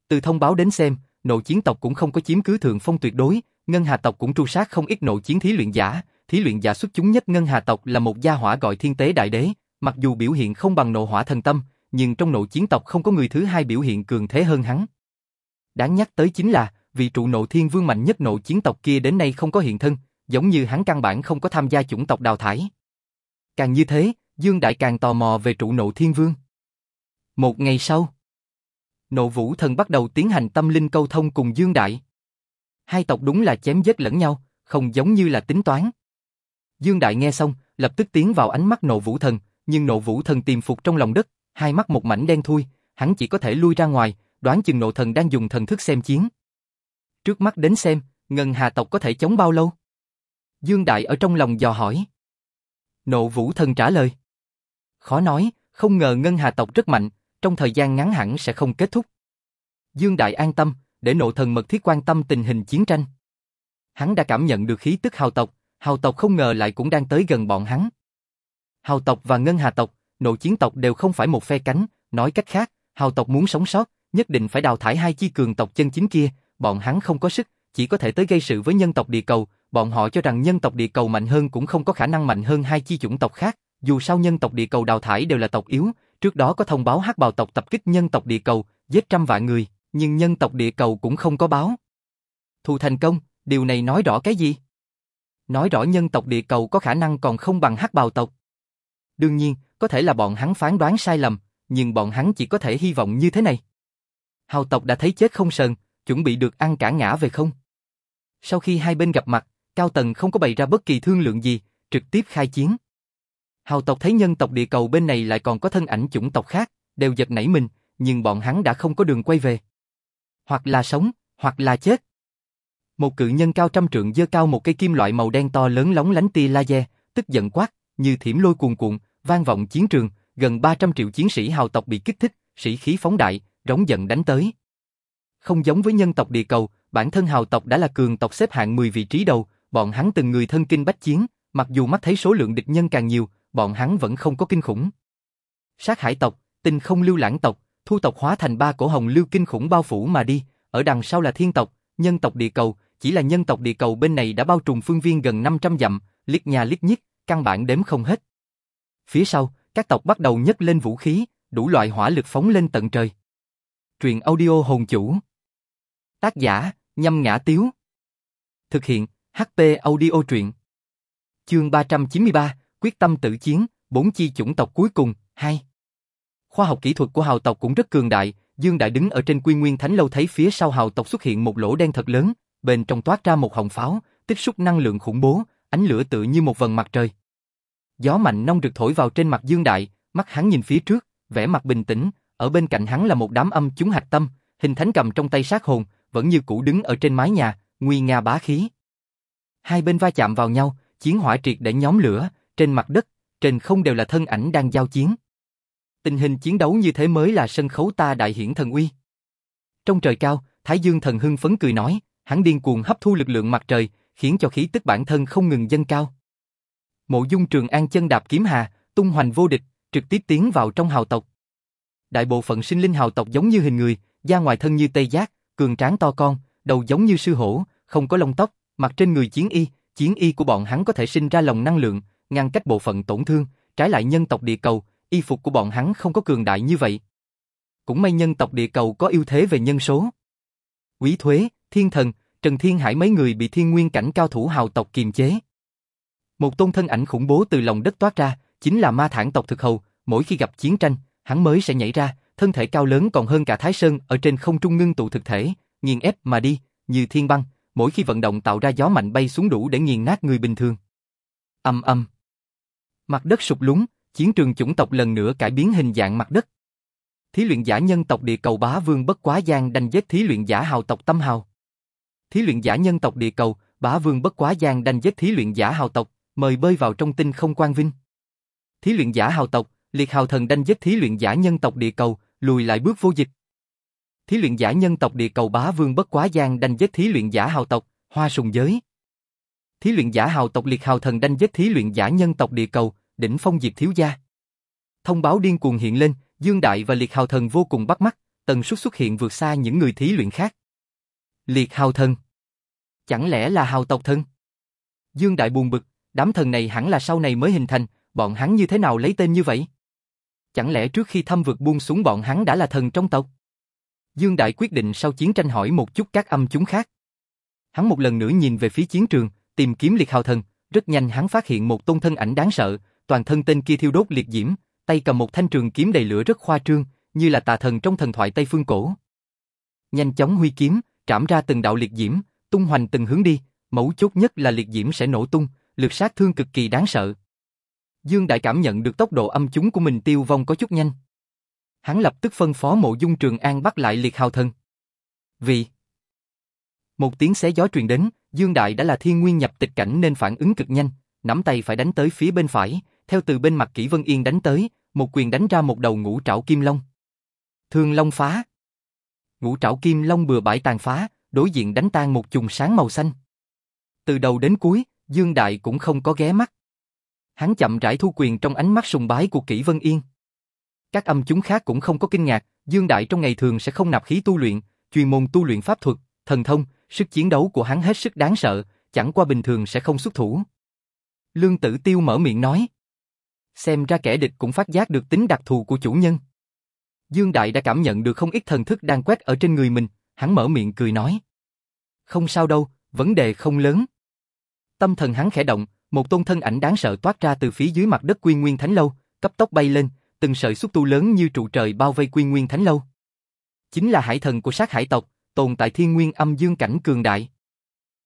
Từ thông báo đến xem, nộ chiến tộc cũng không có chiếm cứ thượng phong tuyệt đối, ngân hà tộc cũng tru sát không ít nội chiến thí luyện giả, thí luyện giả xuất chúng nhất ngân hà tộc là một gia hỏa gọi thiên tế đại đế, mặc dù biểu hiện không bằng nộ hỏa thần tâm, nhưng trong nội chiến tộc không có người thứ hai biểu hiện cường thế hơn hắn. Đáng nhắc tới chính là, vị trụ nộ thiên vương mạnh nhất nội chiến tộc kia đến nay không có hiện thân, giống như hắn căn bản không có tham gia chủng tộc đào thải. Càng như thế, Dương Đại càng tò mò về trụ nộ thiên vương. Một ngày sau, nộ vũ thần bắt đầu tiến hành tâm linh câu thông cùng Dương Đại. Hai tộc đúng là chém giết lẫn nhau, không giống như là tính toán. Dương Đại nghe xong, lập tức tiến vào ánh mắt nộ vũ thần, nhưng nộ vũ thần tiềm phục trong lòng đất, hai mắt một mảnh đen thui, hắn chỉ có thể lui ra ngoài, đoán chừng nộ thần đang dùng thần thức xem chiến. Trước mắt đến xem, Ngân Hà tộc có thể chống bao lâu? Dương Đại ở trong lòng dò hỏi. Nộ Vũ Thần trả lời. Khó nói, không ngờ Ngân Hà tộc rất mạnh, trong thời gian ngắn hẳn sẽ không kết thúc. Dương Đại an tâm, để nộ thần mật thiết quan tâm tình hình chiến tranh. Hắn đã cảm nhận được khí tức hào tộc, hào tộc không ngờ lại cũng đang tới gần bọn hắn. Hào tộc và Ngân Hà tộc, nộ chiến tộc đều không phải một phe cánh, nói cách khác, hào tộc muốn sống sót, nhất định phải đào thải hai chi cường tộc chân chính kia, bọn hắn không có sức, chỉ có thể tới gây sự với nhân tộc địa cầu, bọn họ cho rằng nhân tộc địa cầu mạnh hơn cũng không có khả năng mạnh hơn hai chi chủng tộc khác, dù sao nhân tộc địa cầu đào thải đều là tộc yếu, trước đó có thông báo hắc bào tộc tập kích nhân tộc địa cầu, giết trăm vạn người, nhưng nhân tộc địa cầu cũng không có báo. Thù thành công, điều này nói rõ cái gì? Nói rõ nhân tộc địa cầu có khả năng còn không bằng hắc bào tộc. Đương nhiên, có thể là bọn hắn phán đoán sai lầm, nhưng bọn hắn chỉ có thể hy vọng như thế này. Hào tộc đã thấy chết không sờn, chuẩn bị được ăn cả ngã về không. Sau khi hai bên gặp mặt, Cao Tần không có bày ra bất kỳ thương lượng gì, trực tiếp khai chiến. Hào tộc thấy nhân tộc địa cầu bên này lại còn có thân ảnh chủng tộc khác, đều giật nảy mình, nhưng bọn hắn đã không có đường quay về. Hoặc là sống, hoặc là chết. Một cự nhân cao trăm trượng dơ cao một cây kim loại màu đen to lớn lóng lánh tia laser, tức giận quát, như thiểm lôi cuồn cuộn, vang vọng chiến trường, gần 300 triệu chiến sĩ hào tộc bị kích thích, sĩ khí phóng đại, rống giận đánh tới. Không giống với nhân tộc địa cầu, bản thân hào tộc đã là cường tộc xếp hạng 10 vị trí đầu, bọn hắn từng người thân kinh bách chiến, mặc dù mắt thấy số lượng địch nhân càng nhiều, bọn hắn vẫn không có kinh khủng. Sát hải tộc, tinh không lưu lãng tộc, thu tộc hóa thành ba cổ hồng lưu kinh khủng bao phủ mà đi, ở đằng sau là thiên tộc, nhân tộc địa cầu, chỉ là nhân tộc địa cầu bên này đã bao trùm phương viên gần 500 dặm, liếc nhà liếc nhích, căn bản đếm không hết. Phía sau, các tộc bắt đầu nhấc lên vũ khí, đủ loại hỏa lực phóng lên tận trời. Truyện audio hồn chủ. Tác giả, nhâm ngã tiếu. Thực hiện, HP audio truyện. Chương 393, quyết tâm tự chiến, bốn chi chủng tộc cuối cùng, 2. Khoa học kỹ thuật của hào tộc cũng rất cường đại, Dương Đại đứng ở trên quy nguyên thánh lâu thấy phía sau hào tộc xuất hiện một lỗ đen thật lớn, bên trong toát ra một hồng pháo, tích xúc năng lượng khủng bố, ánh lửa tự như một vầng mặt trời. Gió mạnh nông rực thổi vào trên mặt Dương Đại, mắt hắn nhìn phía trước, vẻ mặt bình tĩnh, ở bên cạnh hắn là một đám âm chúng hạch tâm, hình thánh cầm trong tay sát hồn, vẫn như cũ đứng ở trên mái nhà, nguy nga bá khí. Hai bên va chạm vào nhau, chiến hỏa triệt để nhóm lửa, trên mặt đất, trên không đều là thân ảnh đang giao chiến. Tình hình chiến đấu như thế mới là sân khấu ta đại hiển thần uy. Trong trời cao, Thái Dương thần hưng phấn cười nói, hắn điên cuồng hấp thu lực lượng mặt trời, khiến cho khí tức bản thân không ngừng dâng cao. Mộ Dung Trường An chân đạp kiếm hà, tung hoành vô địch, trực tiếp tiến vào trong hào tộc. Đại bộ phận sinh linh hào tộc giống như hình người, da ngoài thân như tây giác, cường tráng to con, đầu giống như sư hổ, không có lông tóc, mặt trên người chiến y, chiến y của bọn hắn có thể sinh ra lòng năng lượng, ngăn cách bộ phận tổn thương, trái lại nhân tộc địa cầu, y phục của bọn hắn không có cường đại như vậy. Cũng may nhân tộc địa cầu có ưu thế về nhân số. Quý Thuế, Thiên Thần, Trần Thiên Hải mấy người bị thiên nguyên cảnh cao thủ hào tộc kiềm chế. Một tôn thân ảnh khủng bố từ lòng đất toát ra, chính là ma thản tộc thực hầu, mỗi khi gặp chiến tranh, hắn mới sẽ nhảy ra, thân thể cao lớn còn hơn cả Thái Sơn ở trên không trung ngưng tụ thực thể, nghiền ép mà đi, như thiên băng, mỗi khi vận động tạo ra gió mạnh bay xuống đủ để nghiền nát người bình thường. Âm âm. Mặt đất sụp lún, chiến trường chủng tộc lần nữa cải biến hình dạng mặt đất. Thí luyện giả nhân tộc địa cầu bá vương bất quá giang đanh giết thí luyện giả hào tộc tâm hào. Thí luyện giả nhân tộc địa cầu, bá vương bất quá giang đanh giết thí luyện giả hào tộc, mời bơi vào trong tinh không quang vinh. Thí luyện giả hào tộc, liệt hào thần đanh giết thí luyện giả nhân tộc địa cầu, lùi lại bước vô dịch. Thí luyện giả nhân tộc địa cầu bá vương bất quá giang đanh giết thí luyện giả hào tộc, hoa sùng giới. Thí luyện giả hào tộc liệt hào thần đanh giết thí luyện giả nhân tộc địa cầu, đỉnh phong diệp thiếu gia. Thông báo điên cuồng hiện lên, Dương Đại và Liệt Hào Thần vô cùng bắt mắt, tần suất xuất hiện vượt xa những người thí luyện khác. Liệt Hào Thần Chẳng lẽ là hào tộc thân? Dương Đại buồn bực, đám thần này hẳn là sau này mới hình thành, bọn hắn như thế nào lấy tên như vậy? Chẳng lẽ trước khi thâm vực buông xuống bọn hắn đã là thần trong tộc? Dương Đại quyết định sau chiến tranh hỏi một chút các âm chúng khác. Hắn một lần nữa nhìn về phía chiến trường, tìm kiếm liệt hào thần, rất nhanh hắn phát hiện một tôn thân ảnh đáng sợ, toàn thân tên kia thiêu đốt liệt diễm, tay cầm một thanh trường kiếm đầy lửa rất khoa trương, như là tà thần trong thần thoại Tây phương cổ. Nhanh chóng huy kiếm, trảm ra từng đạo liệt diễm, tung hoành từng hướng đi, mấu chốt nhất là liệt diễm sẽ nổ tung, lực sát thương cực kỳ đáng sợ. Dương Đại cảm nhận được tốc độ âm chúng của mình tiêu vong có chút nhanh. Hắn lập tức phân phó mộ dung trường an bắt lại liệt hào thần. Vì Một tiếng xé gió truyền đến, Dương Đại đã là thiên nguyên nhập tịch cảnh nên phản ứng cực nhanh, nắm tay phải đánh tới phía bên phải, theo từ bên mặt Kỷ Vân Yên đánh tới, một quyền đánh ra một đầu ngũ trảo kim long. Thương long phá. Ngũ trảo kim long bừa bãi tàn phá, đối diện đánh tan một chùm sáng màu xanh. Từ đầu đến cuối, Dương Đại cũng không có ghé mắt. Hắn chậm rãi thu quyền trong ánh mắt sùng bái của Kỷ Vân Yên. Các âm chúng khác cũng không có kinh ngạc, Dương Đại trong ngày thường sẽ không nạp khí tu luyện, chuyên môn tu luyện pháp thuật, thần thông, sức chiến đấu của hắn hết sức đáng sợ, chẳng qua bình thường sẽ không xuất thủ. Lương Tử Tiêu mở miệng nói. Xem ra kẻ địch cũng phát giác được tính đặc thù của chủ nhân. Dương Đại đã cảm nhận được không ít thần thức đang quét ở trên người mình, hắn mở miệng cười nói. Không sao đâu, vấn đề không lớn. Tâm thần hắn khẽ động, một tôn thân ảnh đáng sợ toát ra từ phía dưới mặt đất Quy Nguyên Thánh Lâu, cấp tốc bay lên, từng sợi xúc tu lớn như trụ trời bao vây Quy Nguyên Thánh Lâu. Chính là hải thần của sát hải tộc, tồn tại thiên nguyên âm dương cảnh cường đại.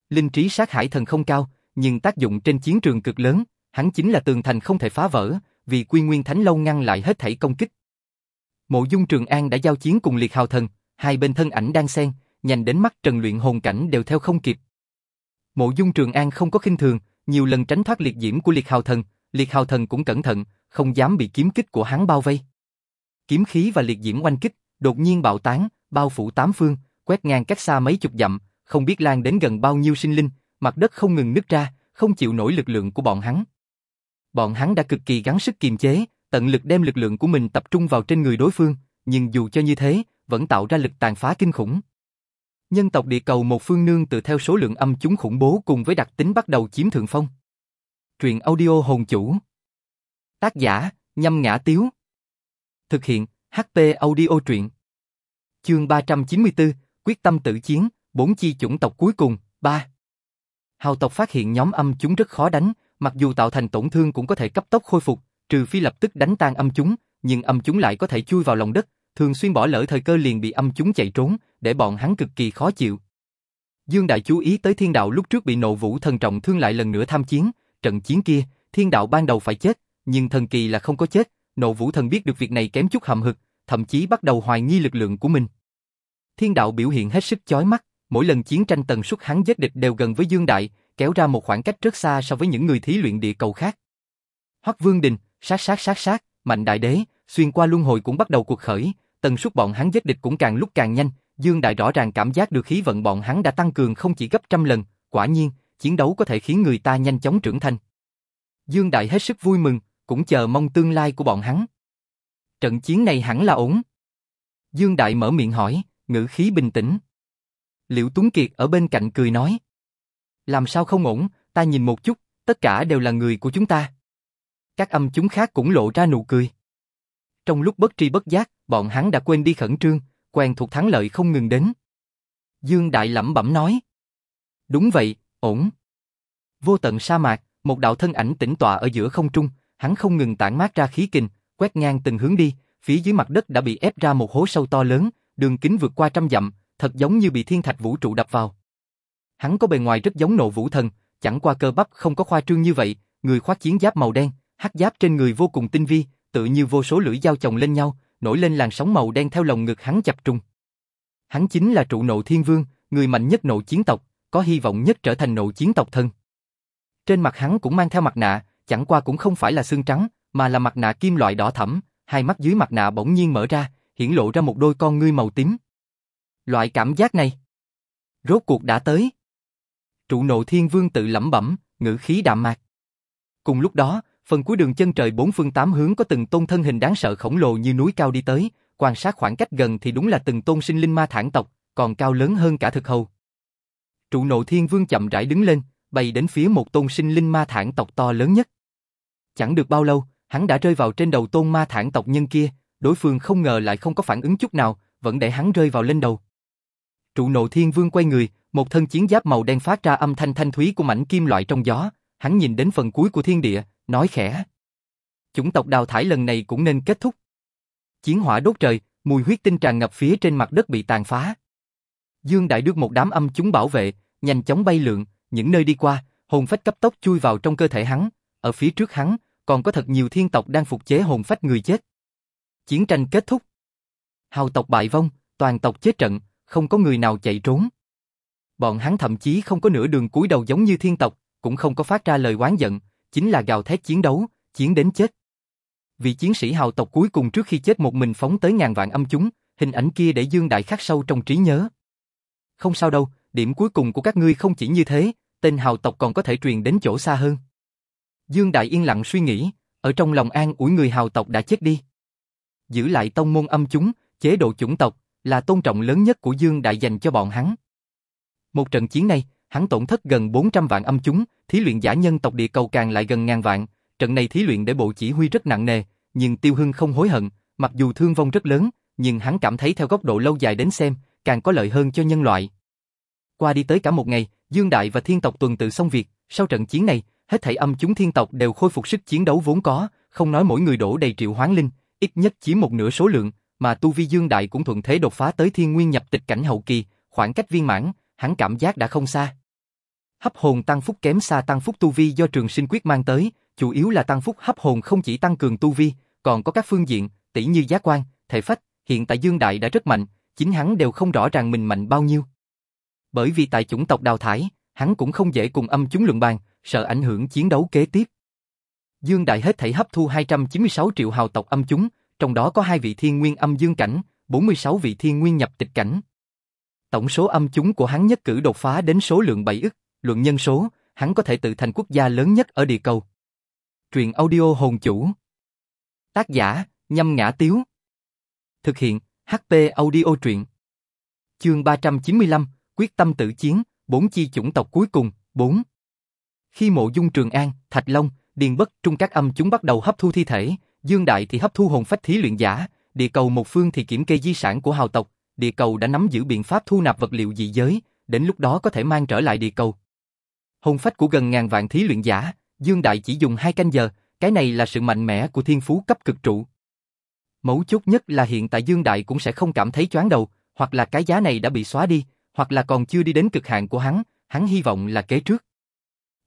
Linh trí sát hải thần không cao, nhưng tác dụng trên chiến trường cực lớn, hắn chính là tường thành không thể phá vỡ, vì Quy Nguyên Thánh Lâu ngăn lại hết thảy công kích. Mộ Dung Trường An đã giao chiến cùng Liệt Hào Thần, hai bên thân ảnh đang xen, nhanh đến mắt Trần Luyện hồn cảnh đều theo không kịp. Mộ Dung Trường An không có khinh thường, nhiều lần tránh thoát liệt diễm của Liệt Hào Thần, Liệt Hào Thần cũng cẩn thận, không dám bị kiếm kích của hắn bao vây. Kiếm khí và liệt diễm oanh kích, đột nhiên bạo tán, bao phủ tám phương, quét ngang cách xa mấy chục dặm, không biết lan đến gần bao nhiêu sinh linh, mặt đất không ngừng nứt ra, không chịu nổi lực lượng của bọn hắn. Bọn hắn đã cực kỳ gắng sức kiềm chế, tận lực đem lực lượng của mình tập trung vào trên người đối phương, nhưng dù cho như thế, vẫn tạo ra lực tàn phá kinh khủng. Nhân tộc địa cầu một phương nương tự theo số lượng âm chúng khủng bố cùng với đặc tính bắt đầu chiếm thượng phong. Truyện audio hồn chủ. Tác giả, nhâm ngã tiếu. Thực hiện, HP audio truyện. Chương 394, quyết tâm tự chiến, bốn chi chủng tộc cuối cùng, 3. Hào tộc phát hiện nhóm âm chúng rất khó đánh, mặc dù tạo thành tổn thương cũng có thể cấp tốc khôi phục, trừ phi lập tức đánh tan âm chúng, nhưng âm chúng lại có thể chui vào lòng đất, thường xuyên bỏ lỡ thời cơ liền bị âm chúng chạy trốn, để bọn hắn cực kỳ khó chịu. Dương Đại chú ý tới thiên đạo lúc trước bị nộ vũ thần trọng thương lại lần nữa tham chiến, trận chiến kia, thiên đạo ban đầu phải chết, nhưng thần kỳ là không có chết, nộ vũ thần biết được việc này kém chút hậm hực, thậm chí bắt đầu hoài nghi lực lượng của mình. Thiên đạo biểu hiện hết sức chói mắt, mỗi lần chiến tranh tần suất hắn giết địch đều gần với Dương Đại, kéo ra một khoảng cách rất xa so với những người thí luyện địa cầu khác. Hoắc Vương Đình, sát sát sát sát, Mạnh Đại Đế, xuyên qua luân hồi cũng bắt đầu cuộc khởi, tần suất bọn hắn giết địch cũng càng lúc càng nhanh, Dương Đại rõ ràng cảm giác được khí vận bọn hắn đã tăng cường không chỉ gấp trăm lần, quả nhiên, chiến đấu có thể khiến người ta nhanh chóng trưởng thành. Dương Đại hết sức vui mừng, cũng chờ mong tương lai của bọn hắn. Trận chiến này hẳn là ổn. Dương Đại mở miệng hỏi, ngữ khí bình tĩnh. Liễu Tuấn Kiệt ở bên cạnh cười nói. Làm sao không ổn, ta nhìn một chút, tất cả đều là người của chúng ta. Các âm chúng khác cũng lộ ra nụ cười. Trong lúc bất tri bất giác, bọn hắn đã quên đi khẩn trương, quen thuộc thắng lợi không ngừng đến. Dương Đại lẩm bẩm nói. Đúng vậy, ổn. Vô tận sa mạc, một đạo thân ảnh tĩnh tọa ở giữa không trung, hắn không ngừng tản mát ra khí kình, quét ngang từng hướng đi, phía dưới mặt đất đã bị ép ra một hố sâu to lớn, đường kính vượt qua trăm dặm, thật giống như bị thiên thạch vũ trụ đập vào. Hắn có bề ngoài rất giống nộ vũ thần, chẳng qua cơ bắp không có khoa trương như vậy, người khoác chiến giáp màu đen, hắc giáp trên người vô cùng tinh vi, tự như vô số lưỡi dao chồng lên nhau, nổi lên làn sóng màu đen theo lồng ngực hắn chập trùng. Hắn chính là trụ nộ thiên vương, người mạnh nhất nộ chiến tộc, có hy vọng nhất trở thành nộ chiến tộc thân. Trên mặt hắn cũng mang theo mặt nạ, chẳng qua cũng không phải là xương trắng, mà là mặt nạ kim loại đỏ thẫm, hai mắt dưới mặt nạ bỗng nhiên mở ra, hiển lộ ra một đôi con ngươi màu tím. Loại cảm giác này, rốt cuộc đã tới. Trụ nộ thiên vương tự lẩm bẩm, ngữ khí đạm mạc. Cùng lúc đó, phần cuối đường chân trời bốn phương tám hướng có từng tôn thân hình đáng sợ khổng lồ như núi cao đi tới, quan sát khoảng cách gần thì đúng là từng tôn sinh linh ma thản tộc, còn cao lớn hơn cả thực hầu. Trụ nộ thiên vương chậm rãi đứng lên, bay đến phía một tôn sinh linh ma thản tộc to lớn nhất. Chẳng được bao lâu, hắn đã rơi vào trên đầu tôn ma thản tộc nhân kia, đối phương không ngờ lại không có phản ứng chút nào, vẫn để hắn rơi vào lên đầu. Trụ nộ thiên vương quay người, một thân chiến giáp màu đen phát ra âm thanh thanh thúy của mảnh kim loại trong gió, hắn nhìn đến phần cuối của thiên địa, nói khẽ. Chủng tộc đào thải lần này cũng nên kết thúc. Chiến hỏa đốt trời, mùi huyết tinh tràn ngập phía trên mặt đất bị tàn phá. Dương Đại được một đám âm chúng bảo vệ, nhanh chóng bay lượn, những nơi đi qua, hồn phách cấp tốc chui vào trong cơ thể hắn, ở phía trước hắn, còn có thật nhiều thiên tộc đang phục chế hồn phách người chết. Chiến tranh kết thúc. Hào tộc bại vong, toàn tộc chết trận, không có người nào chạy trốn. Bọn hắn thậm chí không có nửa đường cúi đầu giống như thiên tộc, cũng không có phát ra lời oán giận, chính là gào thét chiến đấu, chiến đến chết. Vị chiến sĩ hào tộc cuối cùng trước khi chết một mình phóng tới ngàn vạn âm chúng, hình ảnh kia để Dương Đại khắc sâu trong trí nhớ. Không sao đâu, điểm cuối cùng của các ngươi không chỉ như thế, tên hào tộc còn có thể truyền đến chỗ xa hơn. Dương Đại yên lặng suy nghĩ, ở trong lòng an ủi người hào tộc đã chết đi. Giữ lại tông môn âm chúng, chế độ chủng tộc, là tôn trọng lớn nhất của Dương Đại dành cho bọn hắn. Một trận chiến này, hắn tổn thất gần 400 vạn âm chúng, thí luyện giả nhân tộc địa cầu càng lại gần ngàn vạn, trận này thí luyện để bộ chỉ huy rất nặng nề, nhưng Tiêu Hưng không hối hận, mặc dù thương vong rất lớn, nhưng hắn cảm thấy theo góc độ lâu dài đến xem, càng có lợi hơn cho nhân loại. Qua đi tới cả một ngày, Dương Đại và Thiên tộc tuần tự xong việc, sau trận chiến này, hết thảy âm chúng thiên tộc đều khôi phục sức chiến đấu vốn có, không nói mỗi người đổ đầy triệu hoán linh, ít nhất chiếm một nửa số lượng, mà tu vi Dương Đại cũng thuận thế đột phá tới thiên nguyên nhập tịch cảnh hậu kỳ, khoảng cách viên mãn, hắn cảm giác đã không xa. Hấp hồn tăng phúc kém xa tăng phúc tu vi do trường sinh quyết mang tới, chủ yếu là tăng phúc hấp hồn không chỉ tăng cường tu vi, còn có các phương diện, tỷ như giác quan, thể phách, hiện tại Dương Đại đã rất mạnh, chính hắn đều không rõ ràng mình mạnh bao nhiêu. Bởi vì tại chủng tộc đào thải, hắn cũng không dễ cùng âm chúng luận bàn, sợ ảnh hưởng chiến đấu kế tiếp. Dương Đại hết thảy hấp thu 296 triệu hào tộc âm chúng, trong đó có hai vị thiên nguyên âm dương cảnh, 46 vị thiên nguyên nhập tịch cảnh. Tổng số âm chúng của hắn nhất cử đột phá đến số lượng 7 ức, luận nhân số, hắn có thể tự thành quốc gia lớn nhất ở địa cầu. Truyện audio hồn chủ. Tác giả, nhâm ngã tiếu. Thực hiện, HP audio truyện. Chương 395, quyết tâm tự chiến, bốn chi chủng tộc cuối cùng, 4. Khi mộ dung Trường An, Thạch Long, Điền Bất Trung các âm chúng bắt đầu hấp thu thi thể, Dương Đại thì hấp thu hồn phách thí luyện giả, địa cầu một phương thì kiểm kê di sản của hào tộc, địa cầu đã nắm giữ biện pháp thu nạp vật liệu dị giới, đến lúc đó có thể mang trở lại địa cầu. Hồn phách của gần ngàn vạn thí luyện giả, Dương Đại chỉ dùng hai canh giờ, cái này là sự mạnh mẽ của thiên phú cấp cực trụ. Mấu chốt nhất là hiện tại Dương Đại cũng sẽ không cảm thấy choáng đầu, hoặc là cái giá này đã bị xóa đi, hoặc là còn chưa đi đến cực hạn của hắn, hắn hy vọng là kế trước.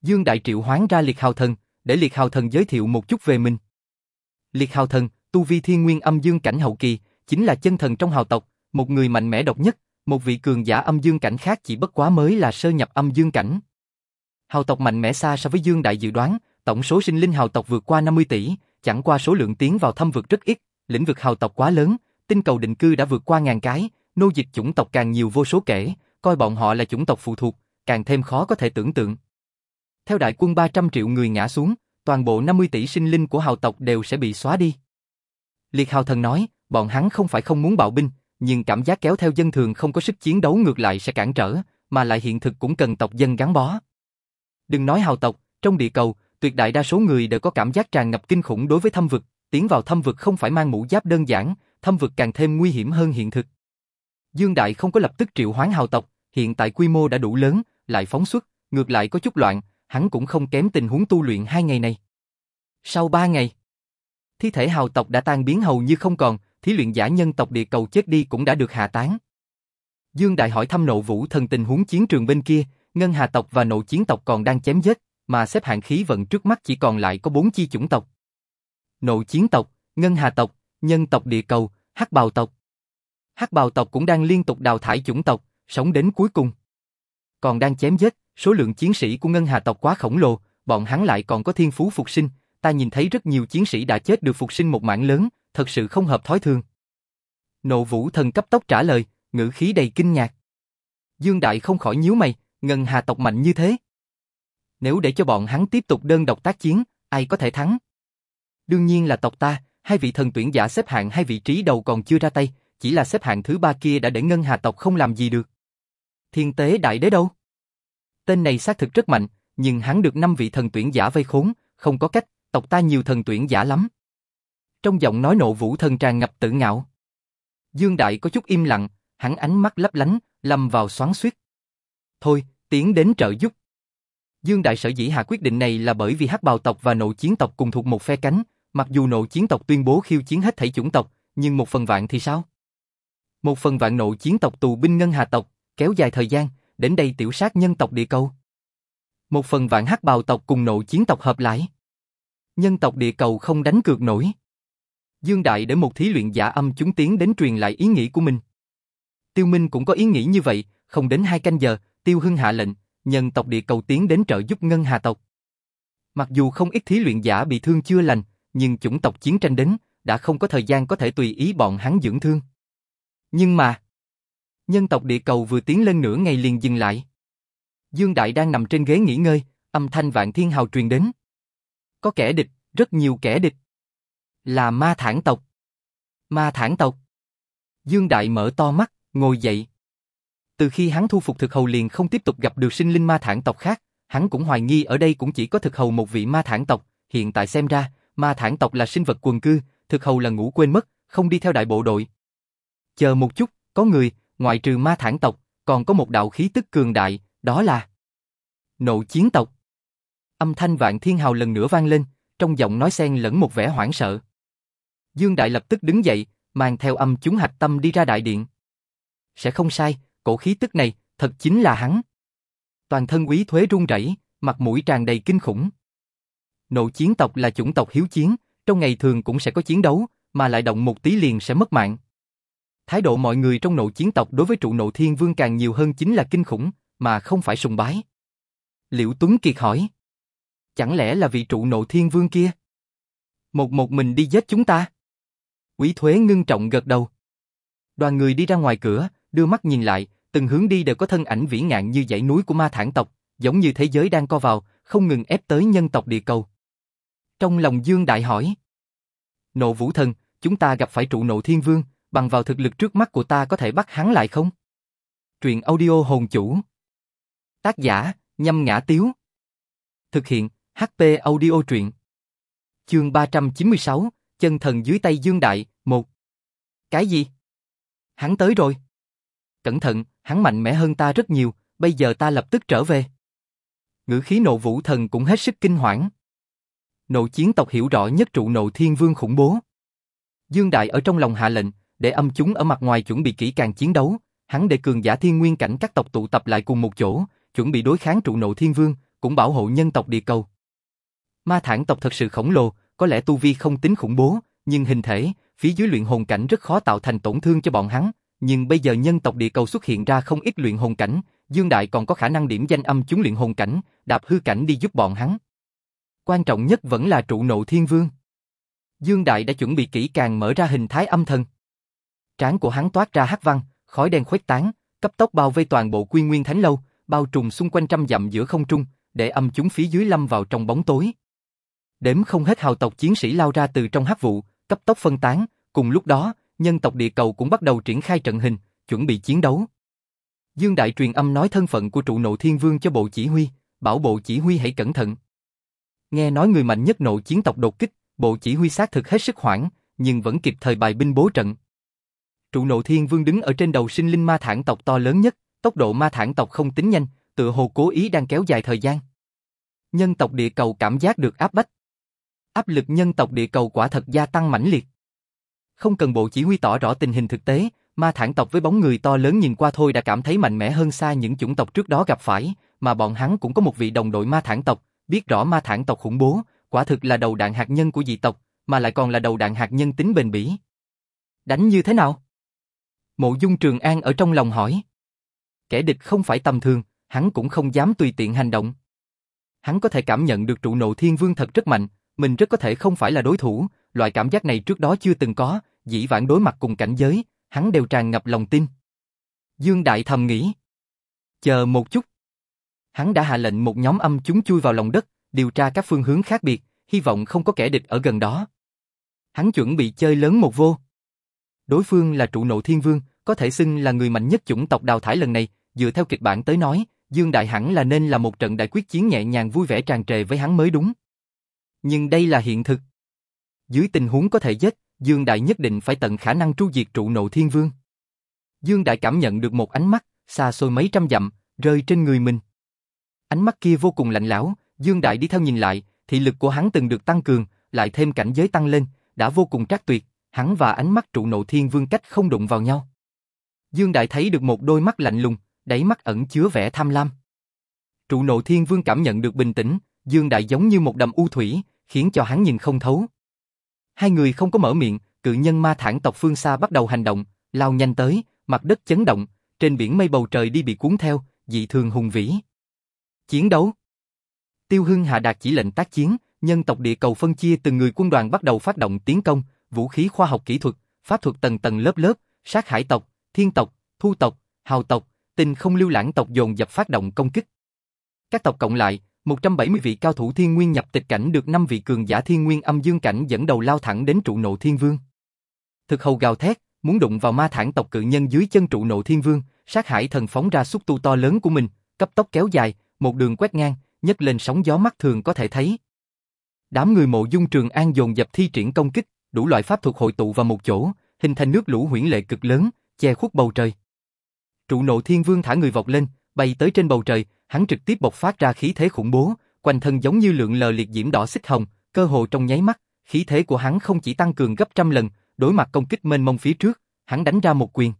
Dương Đại triệu hoán ra liệt hào thần, để liệt hào thần giới thiệu một chút về mình. Liệt hào thần, tu vi thiên nguyên âm dương cảnh hậu kỳ, chính là chân thần trong hào tộc, một người mạnh mẽ độc nhất, một vị cường giả âm dương cảnh khác chỉ bất quá mới là sơ nhập âm dương cảnh. Hào tộc mạnh mẽ xa so với Dương Đại dự đoán, tổng số sinh linh hào tộc vượt qua 50 tỷ, chẳng qua số lượng tiến vào thâm vực rất ít, lĩnh vực hào tộc quá lớn, tinh cầu định cư đã vượt qua ngàn cái, nô dịch chủng tộc càng nhiều vô số kể, coi bọn họ là chủng tộc phụ thuộc, càng thêm khó có thể tưởng tượng. Theo đại quân 300 triệu người ngã xuống, toàn bộ 50 tỷ sinh linh của hào tộc đều sẽ bị xóa đi. Liệt hào thần nói, bọn hắn không phải không muốn bạo binh, nhưng cảm giác kéo theo dân thường không có sức chiến đấu ngược lại sẽ cản trở, mà lại hiện thực cũng cần tộc dân gắn bó. Đừng nói hào tộc, trong địa cầu, tuyệt đại đa số người đều có cảm giác tràn ngập kinh khủng đối với thâm vực, tiến vào thâm vực không phải mang mũ giáp đơn giản, thâm vực càng thêm nguy hiểm hơn hiện thực. Dương Đại không có lập tức triệu hoán hào tộc, hiện tại quy mô đã đủ lớn, lại phóng xuất, ngược lại có chút loạn, hắn cũng không kém tình huống tu luyện hai ngày này. Sau ba ngày, thi thể hào tộc đã tan biến hầu như không còn, thí luyện giả nhân tộc địa cầu chết đi cũng đã được hạ tán. Dương Đại hỏi thăm nộ vũ thần tình huống chiến trường bên kia, Ngân Hà tộc và nộ chiến tộc còn đang chém giết, mà xếp hạng khí vận trước mắt chỉ còn lại có bốn chi chủng tộc. Nộ chiến tộc, Ngân Hà tộc, Nhân tộc địa cầu, Hắc bào tộc. Hắc bào tộc cũng đang liên tục đào thải chủng tộc, sống đến cuối cùng. Còn đang chém giết, số lượng chiến sĩ của Ngân Hà tộc quá khổng lồ, bọn hắn lại còn có thiên phú phục sinh, ta nhìn thấy rất nhiều chiến sĩ đã chết được phục sinh một mảng lớn, thật sự không hợp thói thường. Nộ vũ thần cấp tốc trả lời, ngữ khí đầy kinh ngạc. Dương Đại không khỏi nhíu mày, Ngân Hà tộc mạnh như thế. Nếu để cho bọn hắn tiếp tục đơn độc tác chiến, ai có thể thắng? Đương nhiên là tộc ta, hai vị thần tuyển giả xếp hạng hai vị trí đầu còn chưa ra tay, chỉ là xếp hạng thứ ba kia đã để Ngân Hà tộc không làm gì được. Thiên tế đại đế đâu? Tên này xác thực rất mạnh, nhưng hắn được năm vị thần tuyển giả vây khốn, không có cách, tộc ta nhiều thần tuyển giả lắm. Trong giọng nói nộ vũ thần tràn ngập tự ngạo. Dương Đại có chút im lặng, hắn ánh mắt lấp lánh, lâm vào xoắn xuýt. Thôi, tiến đến trợ giúp. Dương Đại sở dĩ hạ quyết định này là bởi vì hắc bào tộc và nộ chiến tộc cùng thuộc một phe cánh, mặc dù nộ chiến tộc tuyên bố khiêu chiến hết thảy chủng tộc, nhưng một phần vạn thì sao? Một phần vạn nộ chiến tộc tù binh ngân hà tộc, kéo dài thời gian, đến đây tiểu sát nhân tộc địa cầu. Một phần vạn hắc bào tộc cùng nộ chiến tộc hợp lại. Nhân tộc địa cầu không đánh cược nổi. Dương Đại để một thí luyện giả âm chúng tiến đến truyền lại ý nghĩ của mình. Tiêu Minh cũng có ý nghĩ như vậy, không đến hai canh giờ, Tiêu Hưng hạ lệnh, nhân tộc địa cầu tiến đến trợ giúp Ngân Hà tộc. Mặc dù không ít thí luyện giả bị thương chưa lành, nhưng chủng tộc chiến tranh đến, đã không có thời gian có thể tùy ý bọn hắn dưỡng thương. Nhưng mà, nhân tộc địa cầu vừa tiến lên nửa ngày liền dừng lại. Dương Đại đang nằm trên ghế nghỉ ngơi, âm thanh vạn thiên hào truyền đến. Có kẻ địch, rất nhiều kẻ địch. Là ma thản tộc. Ma thản tộc. Dương Đại mở to mắt, ngồi dậy. Từ khi hắn thu phục thực hầu liền không tiếp tục gặp được sinh linh ma thản tộc khác, hắn cũng hoài nghi ở đây cũng chỉ có thực hầu một vị ma thản tộc, hiện tại xem ra, ma thản tộc là sinh vật quần cư, thực hầu là ngủ quên mất, không đi theo đại bộ đội. Chờ một chút, có người, ngoại trừ ma thản tộc, còn có một đạo khí tức cường đại, đó là nộ chiến tộc. Âm thanh vạn thiên hào lần nữa vang lên, trong giọng nói xen lẫn một vẻ hoảng sợ. Dương Đại lập tức đứng dậy, mang theo âm chúng hạch tâm đi ra đại điện. Sẽ không sai, cổ khí tức này, thật chính là hắn. Toàn thân quý thuế run rẩy, mặt mũi tràn đầy kinh khủng. Nộ chiến tộc là chủng tộc hiếu chiến, trong ngày thường cũng sẽ có chiến đấu, mà lại động một tí liền sẽ mất mạng. Thái độ mọi người trong nộ chiến tộc đối với trụ nộ thiên vương càng nhiều hơn chính là kinh khủng, mà không phải sùng bái. Liễu Tuấn Kiệt hỏi. Chẳng lẽ là vị trụ nộ thiên vương kia? Một một mình đi giết chúng ta? Quý thuế ngưng trọng gật đầu. Đoàn người đi ra ngoài cửa, đưa mắt nhìn lại, từng hướng đi đều có thân ảnh vĩ ngạn như dãy núi của ma thản tộc, giống như thế giới đang co vào, không ngừng ép tới nhân tộc địa cầu. Trong lòng Dương Đại hỏi. Nộ Vũ Thần, chúng ta gặp phải trụ nộ thiên vương, bằng vào thực lực trước mắt của ta có thể bắt hắn lại không? Truyện audio hồn chủ. Tác giả, nhâm ngã tiếu. Thực hiện, HP audio truyện. Chương 396, chân thần dưới tay Dương Đại, 1. Cái gì? Hắn tới rồi. Cẩn thận, hắn mạnh mẽ hơn ta rất nhiều, bây giờ ta lập tức trở về. Ngữ khí nộ vũ thần cũng hết sức kinh hoảng. Nộ chiến tộc hiểu rõ nhất trụ nộ thiên vương khủng bố. Dương Đại ở trong lòng hạ lệnh, để âm chúng ở mặt ngoài chuẩn bị kỹ càng chiến đấu, hắn để cường giả thiên nguyên cảnh các tộc tụ tập lại cùng một chỗ, chuẩn bị đối kháng trụ nộ thiên vương, cũng bảo hộ nhân tộc địa cầu. Ma thản tộc thật sự khổng lồ, có lẽ tu vi không tính khủng bố, nhưng hình thể, phía dưới luyện hồn cảnh rất khó tạo thành tổn thương cho bọn hắn, nhưng bây giờ nhân tộc địa cầu xuất hiện ra không ít luyện hồn cảnh, Dương Đại còn có khả năng điểm danh âm chúng luyện hồn cảnh, đạp hư cảnh đi giúp bọn hắn. Quan trọng nhất vẫn là trụ nộ thiên vương. Dương Đại đã chuẩn bị kỹ càng mở ra hình thái âm thần. Trán của hắn toát ra hắc văn, khói đen khuếch tán, cấp tốc bao vây toàn bộ Quy Nguyên Thánh lâu, bao trùm xung quanh trăm dặm giữa không trung, để âm chúng phía dưới lâm vào trong bóng tối. Đếm không hết hào tộc chiến sĩ lao ra từ trong hắc vụ, cấp tốc phân tán, cùng lúc đó, nhân tộc địa cầu cũng bắt đầu triển khai trận hình, chuẩn bị chiến đấu. Dương Đại truyền âm nói thân phận của trụ nộ thiên vương cho bộ chỉ huy, bảo bộ chỉ huy hãy cẩn thận. Nghe nói người mạnh nhất nộ chiến tộc đột kích, bộ chỉ huy xác thực hết sức hoảng, nhưng vẫn kịp thời bài binh bố trận. Trụ nộ thiên vương đứng ở trên đầu sinh linh ma thản tộc to lớn nhất, tốc độ ma thản tộc không tính nhanh, tựa hồ cố ý đang kéo dài thời gian. Nhân tộc địa cầu cảm giác được áp bách. Áp lực nhân tộc địa cầu quả thật gia tăng mãnh liệt. Không cần bộ chỉ huy tỏ rõ tình hình thực tế, ma thản tộc với bóng người to lớn nhìn qua thôi đã cảm thấy mạnh mẽ hơn xa những chủng tộc trước đó gặp phải, mà bọn hắn cũng có một vị đồng đội ma thản tộc, biết rõ ma thản tộc khủng bố, quả thực là đầu đạn hạt nhân của dị tộc, mà lại còn là đầu đạn hạt nhân tính bền bỉ. Đánh như thế nào? Mộ Dung Trường An ở trong lòng hỏi. Kẻ địch không phải tầm thường, hắn cũng không dám tùy tiện hành động. Hắn có thể cảm nhận được trụ nộ thiên vương thật rất mạnh, mình rất có thể không phải là đối thủ, loại cảm giác này trước đó chưa từng có, dĩ vãng đối mặt cùng cảnh giới, hắn đều tràn ngập lòng tin. Dương Đại thầm nghĩ. Chờ một chút. Hắn đã hạ lệnh một nhóm âm chúng chui vào lòng đất, điều tra các phương hướng khác biệt, hy vọng không có kẻ địch ở gần đó. Hắn chuẩn bị chơi lớn một vô. Đối phương là trụ nộ thiên vương, có thể xưng là người mạnh nhất chủng tộc đào thải lần này, dựa theo kịch bản tới nói, Dương Đại hẳn là nên là một trận đại quyết chiến nhẹ nhàng vui vẻ tràn trề với hắn mới đúng. Nhưng đây là hiện thực. Dưới tình huống có thể giết, Dương Đại nhất định phải tận khả năng tru diệt trụ nộ thiên vương. Dương Đại cảm nhận được một ánh mắt, xa xôi mấy trăm dặm, rơi trên người mình. Ánh mắt kia vô cùng lạnh lẽo, Dương Đại đi theo nhìn lại, thị lực của hắn từng được tăng cường, lại thêm cảnh giới tăng lên, đã vô cùng trác tuyệt, hắn và ánh mắt trụ nộ thiên vương cách không đụng vào nhau. Dương Đại thấy được một đôi mắt lạnh lùng, đáy mắt ẩn chứa vẻ tham lam. Trụ nộ thiên vương cảm nhận được bình tĩnh, Dương Đại giống như một đầm u thủy, khiến cho hắn nhìn không thấu. Hai người không có mở miệng, cự nhân ma thản tộc phương xa bắt đầu hành động, lao nhanh tới, mặt đất chấn động, trên biển mây bầu trời đi bị cuốn theo, dị thường hùng vĩ. Chiến đấu Tiêu Hưng hạ đạt chỉ lệnh tác chiến, nhân tộc địa cầu phân chia từng người quân đoàn bắt đầu phát động tiến công, vũ khí khoa học kỹ thuật, pháp thuật tầng tầng lớp lớp, sát hải tộc, thiên tộc, thu tộc, hào tộc, tình không lưu lãng tộc dồn dập phát động công kích. Các tộc cộng lại, 170 vị cao thủ thiên nguyên nhập tịch cảnh được 5 vị cường giả thiên nguyên âm dương cảnh dẫn đầu lao thẳng đến trụ nộ thiên vương. Thực hầu gào thét, muốn đụng vào ma thản tộc cự nhân dưới chân trụ nộ thiên vương, sát hải thần phóng ra xúc tu to lớn của mình, cấp tốc kéo dài, một đường quét ngang, nhấc lên sóng gió mắt thường có thể thấy. Đám người mộ dung trường an dồn dập thi triển công kích, đủ loại pháp thuật hội tụ vào một chỗ, hình thành nước lũ huyễn lệ cực lớn, che khuất bầu trời. Trụ nộ thiên vương thả người vọt lên, bay tới trên bầu trời, hắn trực tiếp bộc phát ra khí thế khủng bố, quanh thân giống như lượng lờ liệt diễm đỏ xích hồng, cơ hồ trong nháy mắt, khí thế của hắn không chỉ tăng cường gấp trăm lần, đối mặt công kích mênh mông phía trước, hắn đánh ra một quyền.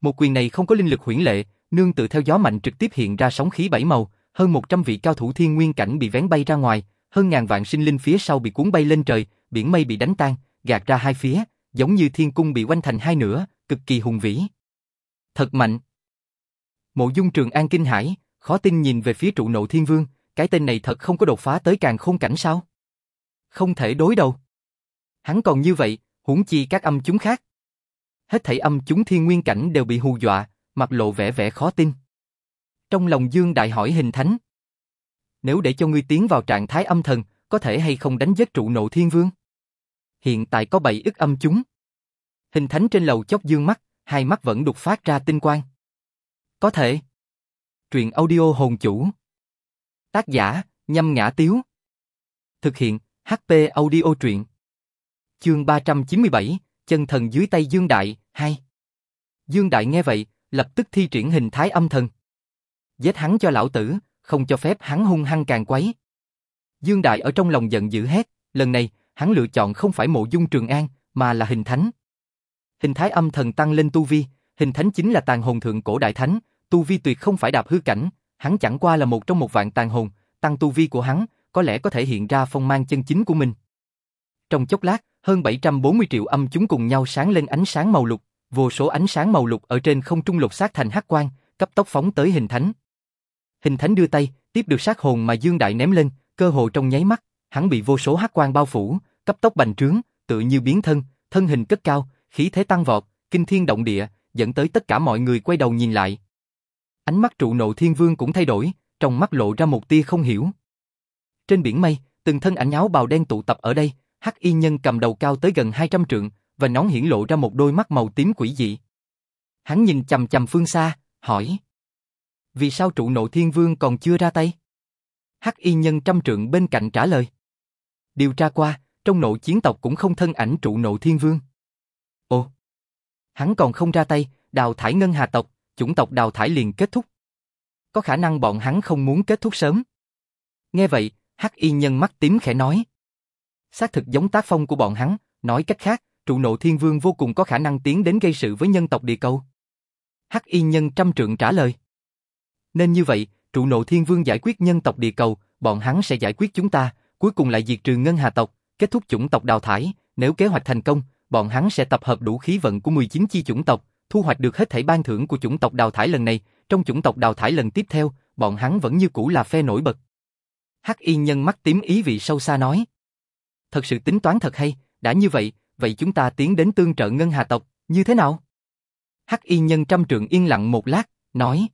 Một quyền này không có linh lực huyễn lệ, nương tự theo gió mạnh trực tiếp hiện ra sóng khí bảy màu, hơn 100 vị cao thủ thiên nguyên cảnh bị vén bay ra ngoài, hơn ngàn vạn sinh linh phía sau bị cuốn bay lên trời, biển mây bị đánh tan, gạt ra hai phía, giống như thiên cung bị quanh thành hai nửa, cực kỳ hùng vĩ. Thật mạnh. Mộ Dung Trường An kinh hãi, khó tin nhìn về phía trụ nộ thiên vương, cái tên này thật không có đột phá tới càng khôn cảnh sao? Không thể đối đầu. Hắn còn như vậy, huống chi các âm chúng khác. Hết thảy âm chúng thiên nguyên cảnh đều bị hù dọa, mặt lộ vẻ vẻ khó tin. Trong lòng Dương Đại hỏi hình thánh. Nếu để cho ngươi tiến vào trạng thái âm thần, có thể hay không đánh giết trụ nộ thiên vương? Hiện tại có bảy ức âm chúng. Hình thánh trên lầu chốc dương mắt, hai mắt vẫn đục phát ra tinh quang. Có thể. Truyện audio hồn chủ. Tác giả, nhâm ngã tiếu. Thực hiện, HP audio truyện. Chương 397, chân thần dưới tay Dương Đại, hai. Dương Đại nghe vậy, lập tức thi triển hình thái âm thần. Giết hắn cho lão tử, không cho phép hắn hung hăng càng quấy. Dương Đại ở trong lòng giận dữ hét, lần này, hắn lựa chọn không phải mộ dung trường an, mà là hình thánh. Hình thái âm thần tăng lên tu vi, hình thánh chính là tàn hồn thượng cổ đại thánh, tu vi tuyệt không phải đạp hư cảnh, hắn chẳng qua là một trong một vạn tàn hồn, tăng tu vi của hắn, có lẽ có thể hiện ra phong mang chân chính của mình. Trong chốc lát, hơn 740 triệu âm chúng cùng nhau sáng lên ánh sáng màu lục, vô số ánh sáng màu lục ở trên không trung lục sát thành hắc quang, cấp tốc phóng tới hình thánh. Hình thánh đưa tay, tiếp được sát hồn mà Dương Đại ném lên, cơ hồ trong nháy mắt, hắn bị vô số hắc quang bao phủ, cấp tốc bành trướng, tự như biến thân, thân hình cất cao, khí thế tăng vọt, kinh thiên động địa, dẫn tới tất cả mọi người quay đầu nhìn lại. Ánh mắt trụ nộ thiên vương cũng thay đổi, trong mắt lộ ra một tia không hiểu. Trên biển mây, từng thân ảnh áo bào đen tụ tập ở đây, hắc y nhân cầm đầu cao tới gần 200 trượng, và nón hiển lộ ra một đôi mắt màu tím quỷ dị. Hắn nhìn chầm chầm phương xa, hỏi. Vì sao trụ nộ thiên vương còn chưa ra tay? Hắc y nhân trăm trượng bên cạnh trả lời. Điều tra qua, trong nội chiến tộc cũng không thân ảnh trụ nộ thiên vương. Ồ! Hắn còn không ra tay, đào thải ngân hà tộc, chủng tộc đào thải liền kết thúc. Có khả năng bọn hắn không muốn kết thúc sớm. Nghe vậy, Hắc y nhân mắt tím khẽ nói. Xác thực giống tác phong của bọn hắn, nói cách khác, trụ nộ thiên vương vô cùng có khả năng tiến đến gây sự với nhân tộc địa cầu. Hắc y nhân trăm trượng trả lời. Nên như vậy, trụ nộ thiên vương giải quyết nhân tộc địa cầu, bọn hắn sẽ giải quyết chúng ta, cuối cùng lại diệt trừ ngân hà tộc, kết thúc chủng tộc đào thải, nếu kế hoạch thành công, bọn hắn sẽ tập hợp đủ khí vận của 19 chi chủng tộc, thu hoạch được hết thảy ban thưởng của chủng tộc đào thải lần này, trong chủng tộc đào thải lần tiếp theo, bọn hắn vẫn như cũ là phe nổi bật. Hắc y nhân mắt tím ý vị sâu xa nói. Thật sự tính toán thật hay, đã như vậy, vậy chúng ta tiến đến tương trợ ngân hà tộc, như thế nào? Hắc y nhân trăm trượng yên lặng một lát, nói.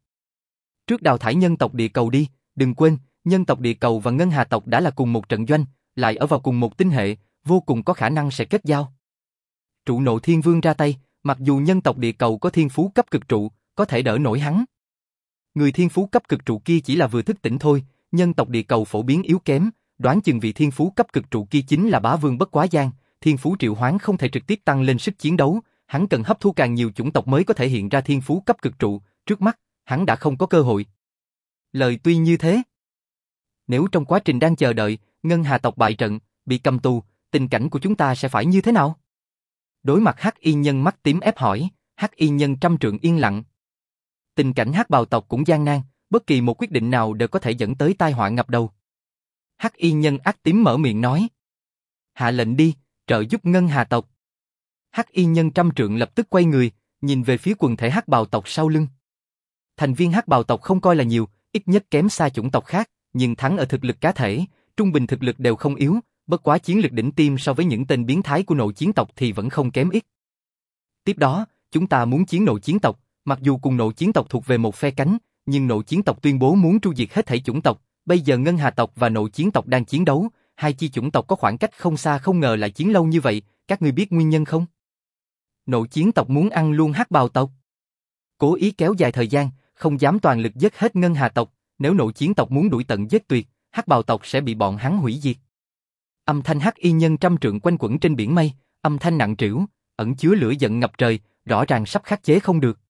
Trước đào thải nhân tộc địa cầu đi, đừng quên, nhân tộc địa cầu và ngân hà tộc đã là cùng một trận doanh, lại ở vào cùng một tinh hệ, vô cùng có khả năng sẽ kết giao. Trụ nộ thiên vương ra tay, mặc dù nhân tộc địa cầu có thiên phú cấp cực trụ, có thể đỡ nổi hắn. Người thiên phú cấp cực trụ kia chỉ là vừa thức tỉnh thôi, nhân tộc địa cầu phổ biến yếu kém, đoán chừng vị thiên phú cấp cực trụ kia chính là bá vương bất quá gian, thiên phú triệu hoán không thể trực tiếp tăng lên sức chiến đấu, hắn cần hấp thu càng nhiều chủng tộc mới có thể hiện ra thiên phú cấp cực trụ, trước mắt, hắn đã không có cơ hội. Lời tuy như thế. Nếu trong quá trình đang chờ đợi, Ngân Hà tộc bại trận, bị cầm tù, tình cảnh của chúng ta sẽ phải như thế nào? Đối mặt Hắc Y Nhân mắt tím ép hỏi, Hắc Y Nhân trăm trượng yên lặng. Tình cảnh Hắc Bào tộc cũng gian nan, bất kỳ một quyết định nào đều có thể dẫn tới tai họa ngập đầu. Hắc Y Nhân ác tím mở miệng nói: "Hạ lệnh đi, trợ giúp Ngân Hà tộc." Hắc Y Nhân trăm trượng lập tức quay người, nhìn về phía quần thể Hắc Bào tộc sau lưng. Thành viên Hắc Bào tộc không coi là nhiều, ít nhất kém xa chủng tộc khác, nhưng thắng ở thực lực cá thể, trung bình thực lực đều không yếu, bất quá chiến lực đỉnh tiêm so với những tên biến thái của nội chiến tộc thì vẫn không kém ít. Tiếp đó, chúng ta muốn chiến nội chiến tộc, mặc dù cùng nội chiến tộc thuộc về một phe cánh, nhưng nội chiến tộc tuyên bố muốn tru diệt hết thảy chủng tộc, bây giờ Ngân Hà tộc và nội chiến tộc đang chiến đấu, hai chi chủng tộc có khoảng cách không xa không ngờ lại chiến lâu như vậy, các ngươi biết nguyên nhân không? Nội chiến tộc muốn ăn luôn hắc bào tộc. Cố ý kéo dài thời gian, không dám toàn lực giết hết Ngân Hà tộc, nếu nội chiến tộc muốn đuổi tận giết tuyệt, hắc bào tộc sẽ bị bọn hắn hủy diệt. Âm thanh hắc y nhân trăm trượng quanh quẩn trên biển mây, âm thanh nặng trĩu, ẩn chứa lửa giận ngập trời, rõ ràng sắp khắc chế không được.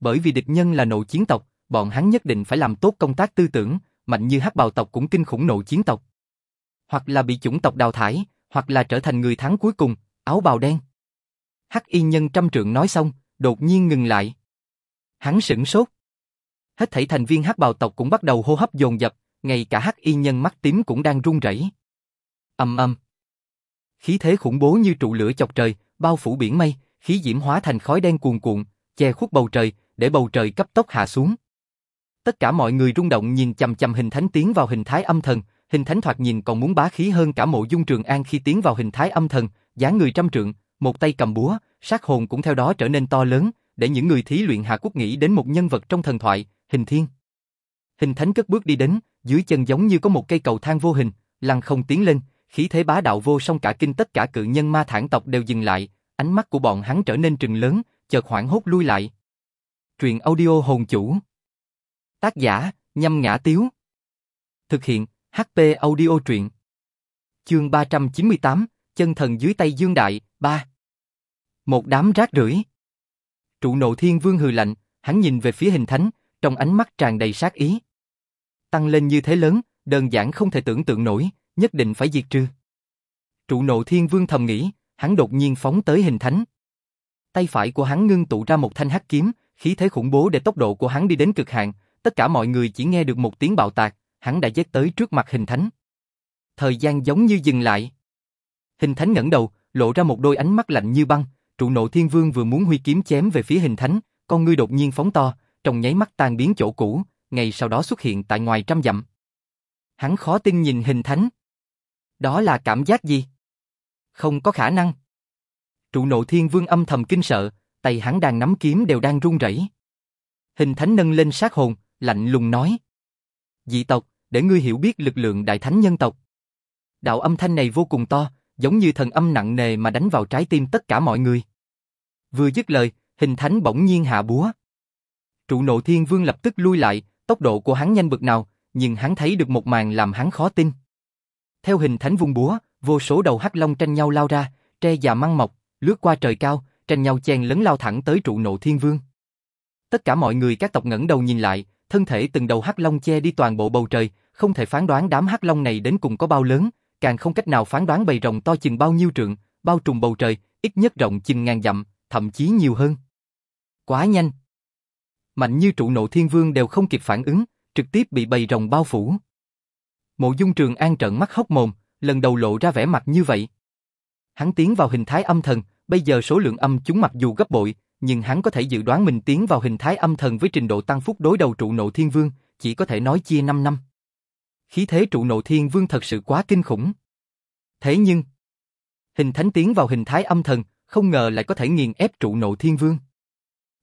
Bởi vì địch nhân là nội chiến tộc, bọn hắn nhất định phải làm tốt công tác tư tưởng, mạnh như hắc bào tộc cũng kinh khủng nội chiến tộc. Hoặc là bị chủng tộc đào thải, hoặc là trở thành người thắng cuối cùng, áo bào đen. Hắc y nhân trăm trượng nói xong, đột nhiên ngừng lại. Hắn sững sốt. Hết thảy thành viên hắc bào tộc cũng bắt đầu hô hấp dồn dập, ngay cả hắc y nhân mắt tím cũng đang run rẩy. Âm âm. Khí thế khủng bố như trụ lửa chọc trời, bao phủ biển mây, khí diễm hóa thành khói đen cuồn cuộn, che khuất bầu trời, để bầu trời cấp tốc hạ xuống. Tất cả mọi người rung động nhìn chằm chằm hình thánh tiến vào hình thái âm thần, hình thánh thoạt nhìn còn muốn bá khí hơn cả mộ dung trường an khi tiến vào hình thái âm thần, dáng người trăm trượng, một tay cầm búa, sát hồn cũng theo đó trở nên to lớn, để những người thí luyện hạ quốc nghĩ đến một nhân vật trong thần thoại, hình thiên. Hình thánh cất bước đi đến, dưới chân giống như có một cây cầu thang vô hình, lăng không tiến lên, khí thế bá đạo vô song cả kinh tất cả cự nhân ma thản tộc đều dừng lại, ánh mắt của bọn hắn trở nên trừng lớn, chợt hoảng hốt lui lại. Truyện audio hồn chủ. Tác giả, nhâm ngã tiếu. Thực hiện, HP audio truyện. Chương 398, chân thần dưới tay Dương Đại, 3. Một đám rác rưởi. Trụ nộ thiên vương hừ lạnh, hắn nhìn về phía hình thánh, trong ánh mắt tràn đầy sát ý. Tăng lên như thế lớn, đơn giản không thể tưởng tượng nổi, nhất định phải diệt trừ. Trụ nộ thiên vương thầm nghĩ, hắn đột nhiên phóng tới hình thánh. Tay phải của hắn ngưng tụ ra một thanh hắc kiếm, khí thế khủng bố để tốc độ của hắn đi đến cực hạn, tất cả mọi người chỉ nghe được một tiếng bạo tạc, hắn đã giết tới trước mặt hình thánh. Thời gian giống như dừng lại. Hình thánh ngẩng đầu, lộ ra một đôi ánh mắt lạnh như băng, trụ nộ thiên vương vừa muốn huy kiếm chém về phía hình thánh, con ngươi đột nhiên phóng to, trong nháy mắt tan biến chỗ cũ, ngày sau đó xuất hiện tại ngoài trăm dặm. Hắn khó tin nhìn hình thánh. Đó là cảm giác gì? Không có khả năng. Trụ nộ thiên vương âm thầm kinh sợ, tay hắn đang nắm kiếm đều đang run rẩy. Hình thánh nâng lên sát hồn, lạnh lùng nói. Dị tộc, để ngươi hiểu biết lực lượng đại thánh nhân tộc. Đạo âm thanh này vô cùng to, giống như thần âm nặng nề mà đánh vào trái tim tất cả mọi người. Vừa dứt lời, hình thánh bỗng nhiên hạ búa. Trụ nộ thiên vương lập tức lui lại, tốc độ của hắn nhanh bực nào, nhưng hắn thấy được một màn làm hắn khó tin. Theo hình thánh vung búa, vô số đầu hắc long tranh nhau lao ra, tre già măng mọc, lướt qua trời cao, tranh nhau chen lấn lao thẳng tới trụ nộ thiên vương. Tất cả mọi người các tộc ngẩng đầu nhìn lại, thân thể từng đầu hắc long che đi toàn bộ bầu trời, không thể phán đoán đám hắc long này đến cùng có bao lớn, càng không cách nào phán đoán bầy rồng to chừng bao nhiêu trượng, bao trùm bầu trời, ít nhất rộng chừng ngàn dặm, thậm chí nhiều hơn. Quá nhanh. Mạnh như trụ nộ thiên vương đều không kịp phản ứng, trực tiếp bị bầy rồng bao phủ. Mộ dung trường an trợn mắt hốc mồm, lần đầu lộ ra vẻ mặt như vậy. Hắn tiến vào hình thái âm thần, bây giờ số lượng âm chúng mặc dù gấp bội, nhưng hắn có thể dự đoán mình tiến vào hình thái âm thần với trình độ tăng phúc đối đầu trụ nộ thiên vương, chỉ có thể nói chia 5 năm. Khí thế trụ nộ thiên vương thật sự quá kinh khủng. Thế nhưng, hình thánh tiến vào hình thái âm thần, không ngờ lại có thể nghiền ép trụ nộ thiên vương.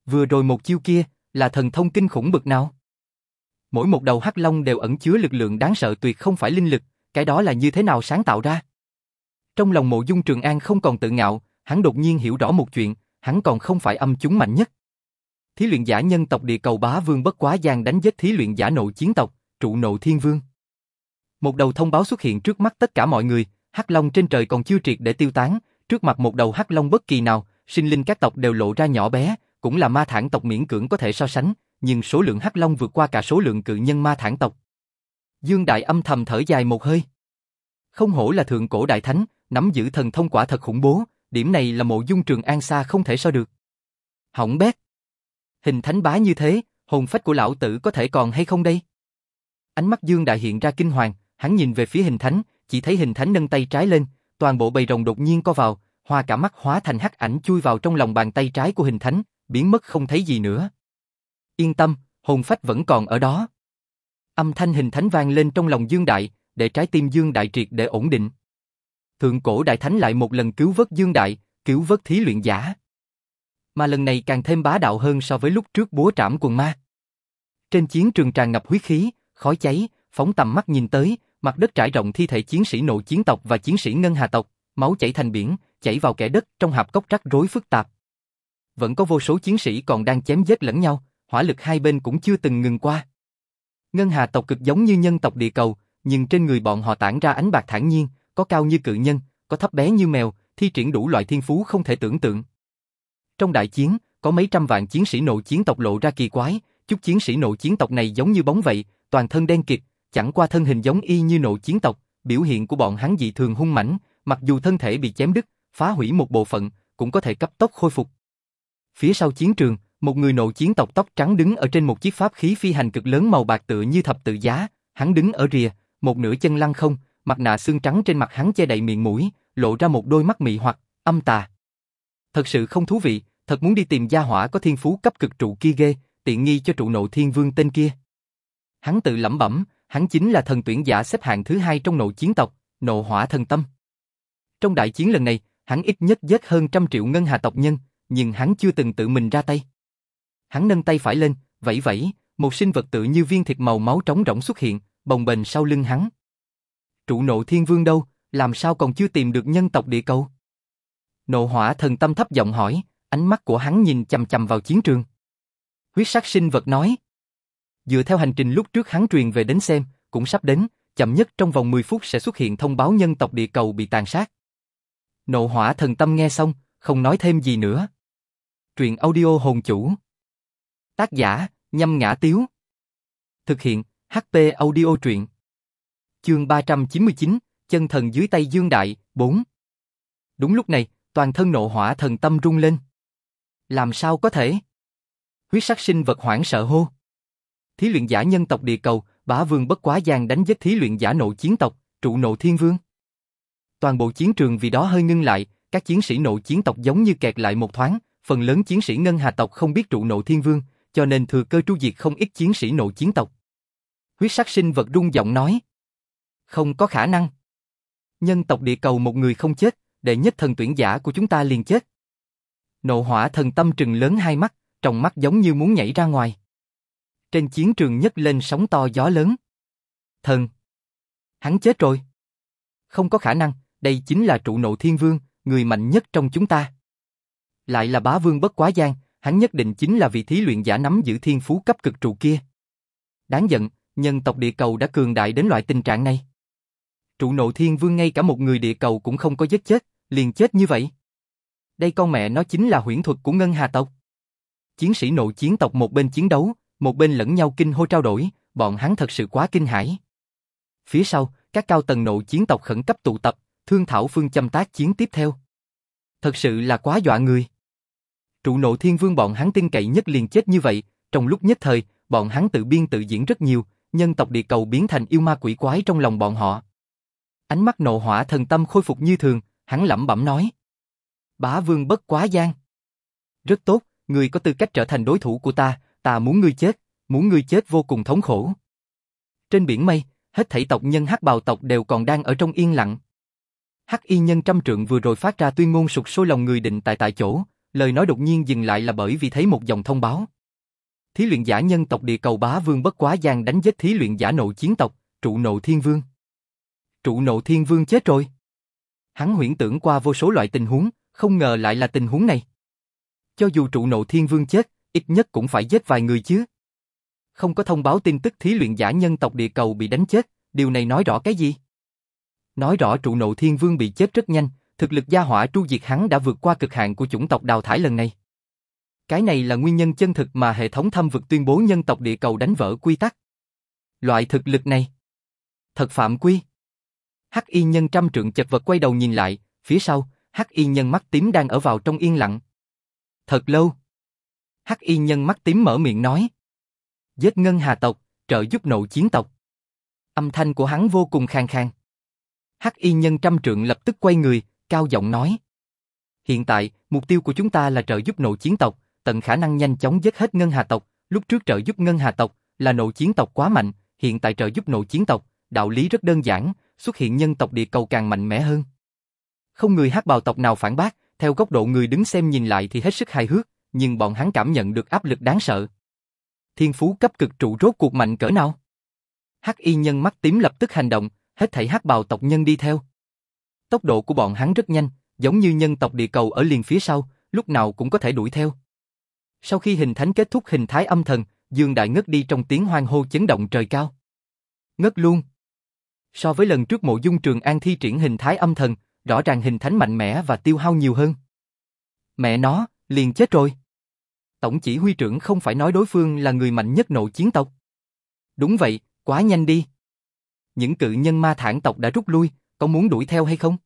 Vừa rồi một chiêu kia, là thần thông kinh khủng bực nào? Mỗi một đầu hắc long đều ẩn chứa lực lượng đáng sợ tuyệt không phải linh lực, cái đó là như thế nào sáng tạo ra? Trong lòng mộ dung Trường An không còn tự ngạo, hắn đột nhiên hiểu rõ một chuyện, hắn còn không phải âm chúng mạnh nhất. Thí luyện giả nhân tộc địa cầu bá vương bất quá gian đánh giết thí luyện giả nộ chiến tộc, trụ nộ thiên vương. Một đầu thông báo xuất hiện trước mắt tất cả mọi người, hắc long trên trời còn chưa triệt để tiêu tán, trước mặt một đầu hắc long bất kỳ nào, sinh linh các tộc đều lộ ra nhỏ bé, cũng là ma thản tộc miễn cưỡng có thể so sánh, nhưng số lượng hắc long vượt qua cả số lượng cự nhân ma thản tộc. Dương Đại âm thầm thở dài một hơi. Không hổ là thượng cổ đại thánh, nắm giữ thần thông quả thật khủng bố, điểm này là mộ dung trường an xa không thể so được. Hỏng bét. Hình thánh bá như thế, hồn phách của lão tử có thể còn hay không đây? Ánh mắt Dương Đại hiện ra kinh hoàng, hắn nhìn về phía hình thánh, chỉ thấy hình thánh nâng tay trái lên, toàn bộ bầy rồng đột nhiên co vào, hoa cả mắt hóa thành hắc ảnh chui vào trong lòng bàn tay trái của hình thánh, biến mất không thấy gì nữa. Yên tâm, hồn phách vẫn còn ở đó. Âm thanh hình thánh vang lên trong lòng Dương Đại, để trái tim Dương Đại triệt để ổn định. Thượng cổ đại thánh lại một lần cứu vớt Dương Đại, cứu vớt thí luyện giả. Mà lần này càng thêm bá đạo hơn so với lúc trước búa trảm quần ma. Trên chiến trường tràn ngập huyết khí, khói cháy, phóng tầm mắt nhìn tới, mặt đất trải rộng thi thể chiến sĩ nộ chiến tộc và chiến sĩ ngân hà tộc, máu chảy thành biển, chảy vào kẻ đất trong hạp cốc rắc rối phức tạp. Vẫn có vô số chiến sĩ còn đang chém giết lẫn nhau, hỏa lực hai bên cũng chưa từng ngừng qua. Ngân hà tộc cực giống như nhân tộc địa cầu, nhưng trên người bọn họ tản ra ánh bạc thản nhiên, có cao như cự nhân, có thấp bé như mèo, thi triển đủ loại thiên phú không thể tưởng tượng. Trong đại chiến, có mấy trăm vạn chiến sĩ nộ chiến tộc lộ ra kỳ quái, chút chiến sĩ nộ chiến tộc này giống như bóng vậy, toàn thân đen kịt, chẳng qua thân hình giống y như nộ chiến tộc, biểu hiện của bọn hắn dị thường hung mãnh, mặc dù thân thể bị chém đứt, phá hủy một bộ phận, cũng có thể cấp tốc khôi phục. Phía sau chiến trường, một người nộ chiến tộc tóc trắng đứng ở trên một chiếc pháp khí phi hành cực lớn màu bạc tựa như thập tự giá, hắn đứng ở rìa, một nửa chân lăn không, mặt nạ xương trắng trên mặt hắn che đầy miệng mũi, lộ ra một đôi mắt mị hoặc, âm tà. Thật sự không thú vị, thật muốn đi tìm gia hỏa có thiên phú cấp cực trụ kia ghê, tiện nghi cho trụ nộ thiên vương tên kia. Hắn tự lẩm bẩm, hắn chính là thần tuyển giả xếp hạng thứ hai trong nộ chiến tộc, nộ hỏa thần tâm. Trong đại chiến lần này, hắn ít nhất giết hơn trăm triệu ngân hà tộc nhân, nhưng hắn chưa từng tự mình ra tay. Hắn nâng tay phải lên, vẫy vẫy, một sinh vật tự như viên thịt màu máu trống rỗng xuất hiện, bồng bềnh sau lưng hắn. Trụ nộ thiên vương đâu, làm sao còn chưa tìm được nhân tộc địa cầu? Nộ hỏa thần tâm thấp giọng hỏi, ánh mắt của hắn nhìn chầm chầm vào chiến trường. Huyết sắc sinh vật nói. Dựa theo hành trình lúc trước hắn truyền về đến xem, cũng sắp đến, chậm nhất trong vòng 10 phút sẽ xuất hiện thông báo nhân tộc địa cầu bị tàn sát. Nộ hỏa thần tâm nghe xong, không nói thêm gì nữa. Truyện audio hồn chủ. Tác giả, nhâm ngã tiếu. Thực hiện, HP audio truyện. Chương 399, chân thần dưới tay Dương Đại, 4. Đúng lúc này, toàn thân nộ hỏa thần tâm rung lên. Làm sao có thể? Huyết sắc sinh vật hoảng sợ hô. Thí luyện giả nhân tộc địa cầu, bá vương bất quá giang đánh giết thí luyện giả nộ chiến tộc, trụ nộ thiên vương. Toàn bộ chiến trường vì đó hơi ngưng lại, các chiến sĩ nộ chiến tộc giống như kẹt lại một thoáng, phần lớn chiến sĩ ngân hà tộc không biết trụ nộ thiên vương, cho nên thừa cơ tru diệt không ít chiến sĩ nộ chiến tộc. Huyết sắc sinh vật rung giọng nói. Không có khả năng. Nhân tộc địa cầu một người không chết, đệ nhất thần tuyển giả của chúng ta liền chết. Nộ hỏa thần tâm trừng lớn hai mắt, trong mắt giống như muốn nhảy ra ngoài. Trên chiến trường nhất lên sóng to gió lớn. Thần! Hắn chết rồi. Không có khả năng, đây chính là trụ nộ thiên vương, người mạnh nhất trong chúng ta. Lại là bá vương bất quá gian, hắn nhất định chính là vị thí luyện giả nắm giữ thiên phú cấp cực trụ kia. Đáng giận, nhân tộc địa cầu đã cường đại đến loại tình trạng này. Trụ nộ thiên vương ngay cả một người địa cầu cũng không có giết chết, liền chết như vậy. Đây con mẹ nó chính là huyễn thuật của ngân hà tộc. Chiến sĩ nộ chiến tộc một bên chiến đấu, một bên lẫn nhau kinh hô trao đổi, bọn hắn thật sự quá kinh hãi. Phía sau, các cao tầng nộ chiến tộc khẩn cấp tụ tập, thương thảo phương châm tác chiến tiếp theo. Thật sự là quá dọa người. Trụ nộ thiên vương bọn hắn tin cậy nhất liền chết như vậy, trong lúc nhất thời, bọn hắn tự biên tự diễn rất nhiều, nhân tộc địa cầu biến thành yêu ma quỷ quái trong lòng bọn họ. Ánh mắt nộ hỏa thần tâm khôi phục như thường, hắn lẩm bẩm nói. Bá vương bất quá gian. Rất tốt, người có tư cách trở thành đối thủ của ta, ta muốn ngươi chết, muốn ngươi chết vô cùng thống khổ. Trên biển mây, hết thảy tộc nhân hắc bào tộc đều còn đang ở trong yên lặng. Hắc y nhân trăm trượng vừa rồi phát ra tuyên ngôn sụt sôi lòng người định tại tại chỗ, lời nói đột nhiên dừng lại là bởi vì thấy một dòng thông báo. Thí luyện giả nhân tộc địa cầu bá vương bất quá gian đánh giết thí luyện giả nộ chiến tộc, trụ nộ thiên vương. Trụ nộ thiên vương chết rồi. Hắn huyễn tưởng qua vô số loại tình huống, không ngờ lại là tình huống này. Cho dù trụ nộ thiên vương chết, ít nhất cũng phải giết vài người chứ. Không có thông báo tin tức thí luyện giả nhân tộc địa cầu bị đánh chết, điều này nói rõ cái gì? Nói rõ trụ nộ thiên vương bị chết rất nhanh, thực lực gia hỏa tru diệt hắn đã vượt qua cực hạn của chủng tộc đào thải lần này. Cái này là nguyên nhân chân thực mà hệ thống thâm vực tuyên bố nhân tộc địa cầu đánh vỡ quy tắc. Loại thực lực này. Thật phạm quy. Hắc y nhân trăm trượng chật vật quay đầu nhìn lại, phía sau, hắc y nhân mắt tím đang ở vào trong yên lặng. Thật lâu. Hắc y nhân mắt tím mở miệng nói. Giết ngân hà tộc, trợ giúp nộ chiến tộc. Âm thanh của hắn vô cùng khang khang. Hắc y nhân trăm trượng lập tức quay người, cao giọng nói. Hiện tại, mục tiêu của chúng ta là trợ giúp nội chiến tộc, tận khả năng nhanh chóng giết hết ngân hà tộc. Lúc trước trợ giúp ngân hà tộc là nội chiến tộc quá mạnh, hiện tại trợ giúp nội chiến tộc, đạo lý rất đơn giản, xuất hiện nhân tộc địa cầu càng mạnh mẽ hơn. Không người hát bào tộc nào phản bác, theo góc độ người đứng xem nhìn lại thì hết sức hài hước, nhưng bọn hắn cảm nhận được áp lực đáng sợ. Thiên phú cấp cực trụ rốt cuộc mạnh cỡ nào? Hắc y nhân mắt tím lập tức hành động, hết thảy hắc bào tộc nhân đi theo. Tốc độ của bọn hắn rất nhanh, giống như nhân tộc địa cầu ở liền phía sau, lúc nào cũng có thể đuổi theo. Sau khi hình thánh kết thúc hình thái âm thần, Dương Đại ngất đi trong tiếng hoang hô chấn động trời cao. Ngất luôn. So với lần trước mộ dung trường an thi triển hình thái âm thần, rõ ràng hình thánh mạnh mẽ và tiêu hao nhiều hơn. Mẹ nó, liền chết rồi. Tổng chỉ huy trưởng không phải nói đối phương là người mạnh nhất nộ chiến tộc. Đúng vậy, quá nhanh đi. Những cự nhân ma thản tộc đã rút lui, có muốn đuổi theo hay không?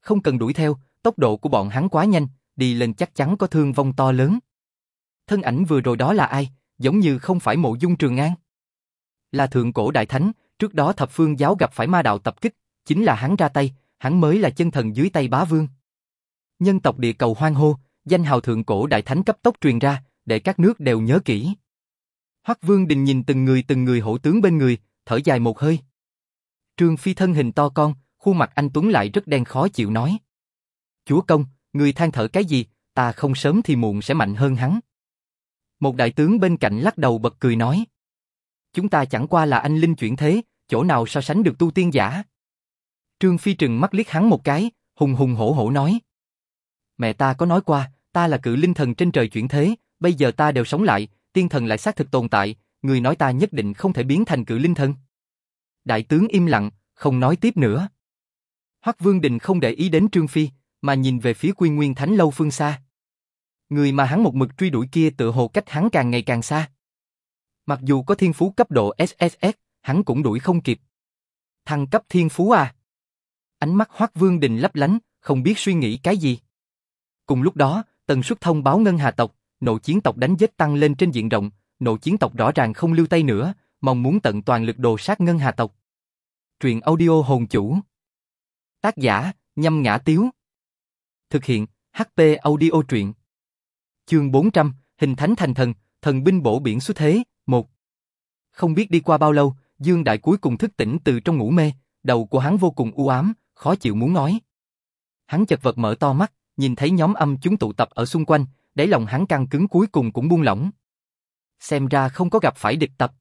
Không cần đuổi theo, tốc độ của bọn hắn quá nhanh, đi lên chắc chắn có thương vong to lớn. Thân ảnh vừa rồi đó là ai, giống như không phải mộ dung trường an. Là thượng cổ đại thánh, trước đó thập phương giáo gặp phải ma đạo tập kích, chính là hắn ra tay, hắn mới là chân thần dưới tay bá vương. Nhân tộc địa cầu hoang hô, danh hào thượng cổ đại thánh cấp tốc truyền ra, để các nước đều nhớ kỹ. Hoắc Vương Đình nhìn từng người từng người hổ tướng bên người, thở dài một hơi. Trương Phi thân hình to con, khuôn mặt anh Tuấn lại rất đen khó chịu nói. Chúa công, người than thở cái gì, ta không sớm thì muộn sẽ mạnh hơn hắn. Một đại tướng bên cạnh lắc đầu bật cười nói. Chúng ta chẳng qua là anh linh chuyển thế, chỗ nào so sánh được tu tiên giả. Trương Phi trừng mắt liếc hắn một cái, hùng hùng hổ hổ nói. Mẹ ta có nói qua, ta là cự linh thần trên trời chuyển thế, bây giờ ta đều sống lại, tiên thần lại xác thực tồn tại, người nói ta nhất định không thể biến thành cự linh thần. Đại tướng im lặng, không nói tiếp nữa. Hoắc Vương Đình không để ý đến Trương Phi, mà nhìn về phía quy nguyên thánh lâu phương xa. Người mà hắn một mực truy đuổi kia tự hồ cách hắn càng ngày càng xa. Mặc dù có thiên phú cấp độ SSS, hắn cũng đuổi không kịp. Thăng cấp thiên phú à? Ánh mắt Hoắc Vương Đình lấp lánh, không biết suy nghĩ cái gì. Cùng lúc đó, tần suất thông báo ngân hà tộc, nội chiến tộc đánh giết tăng lên trên diện rộng, nội chiến tộc rõ ràng không lưu tay nữa, mong muốn tận toàn lực đồ sát ngân hà tộc. Truyện audio hồn chủ. Tác giả, nhâm ngã tiếu. Thực hiện, HP audio truyện. Chương 400, hình thánh thành thần, thần binh bổ biển xuất thế, một. Không biết đi qua bao lâu, Dương Đại cuối cùng thức tỉnh từ trong ngủ mê, đầu của hắn vô cùng u ám, khó chịu muốn nói. Hắn chật vật mở to mắt, nhìn thấy nhóm âm chúng tụ tập ở xung quanh, đáy lòng hắn căng cứng cuối cùng cũng buông lỏng. Xem ra không có gặp phải địch tập.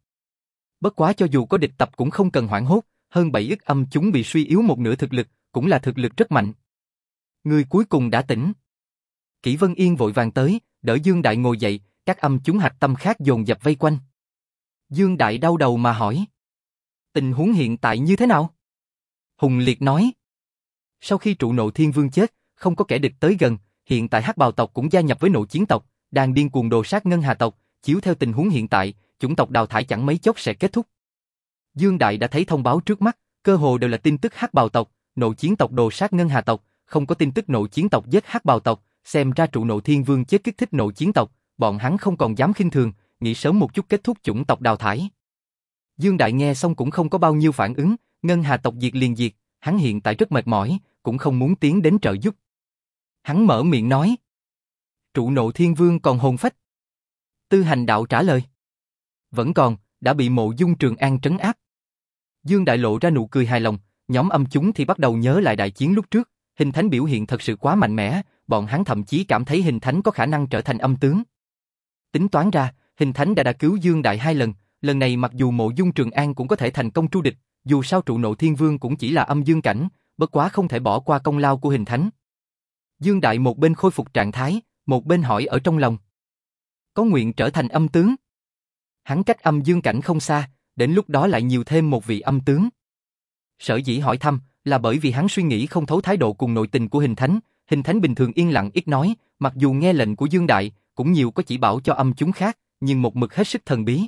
Bất quá cho dù có địch tập cũng không cần hoảng hốt, hơn bảy ức âm chúng bị suy yếu một nửa thực lực, cũng là thực lực rất mạnh. Người cuối cùng đã tỉnh. Kỷ Vân Yên vội vàng tới, đỡ Dương Đại ngồi dậy, các âm chúng hạch tâm khác dồn dập vây quanh. Dương Đại đau đầu mà hỏi. Tình huống hiện tại như thế nào? Hùng Liệt nói. Sau khi trụ nộ thiên vương chết, không có kẻ địch tới gần, hiện tại hắc bào tộc cũng gia nhập với nộ chiến tộc, đang điên cuồng đồ sát ngân hà tộc, chiếu theo tình huống hiện tại, chủng tộc đào thải chẳng mấy chốc sẽ kết thúc. Dương Đại đã thấy thông báo trước mắt, cơ hồ đều là tin tức hắc bào tộc, nội chiến tộc đồ sát ngân hà tộc, không có tin tức nội chiến tộc giết hắc bào tộc, xem ra trụ nộ thiên vương chết kích thích nội chiến tộc, bọn hắn không còn dám khinh thường, nghĩ sớm một chút kết thúc chủng tộc đào thải. Dương Đại nghe xong cũng không có bao nhiêu phản ứng, ngân hà tộc diệt liền diệt, hắn hiện tại rất mệt mỏi, cũng không muốn tiến đến trợ giúp. Hắn mở miệng nói. Trụ nộ thiên vương còn hồn phách. Tư hành đạo trả lời. Vẫn còn, đã bị mộ dung trường an trấn áp. Dương Đại lộ ra nụ cười hài lòng, nhóm âm chúng thì bắt đầu nhớ lại đại chiến lúc trước, hình thánh biểu hiện thật sự quá mạnh mẽ, bọn hắn thậm chí cảm thấy hình thánh có khả năng trở thành âm tướng. Tính toán ra, hình thánh đã đã cứu Dương Đại hai lần, lần này mặc dù mộ dung trường an cũng có thể thành công tru địch, dù sao trụ nộ thiên vương cũng chỉ là âm dương cảnh, bất quá không thể bỏ qua công lao của hình thánh. Dương Đại một bên khôi phục trạng thái, một bên hỏi ở trong lòng. Có nguyện trở thành âm tướng? Hắn cách âm dương cảnh không xa, đến lúc đó lại nhiều thêm một vị âm tướng. Sở dĩ hỏi thăm là bởi vì hắn suy nghĩ không thấu thái độ cùng nội tình của hình thánh, hình thánh bình thường yên lặng ít nói, mặc dù nghe lệnh của Dương Đại, cũng nhiều có chỉ bảo cho âm chúng khác, nhưng một mực hết sức thần bí.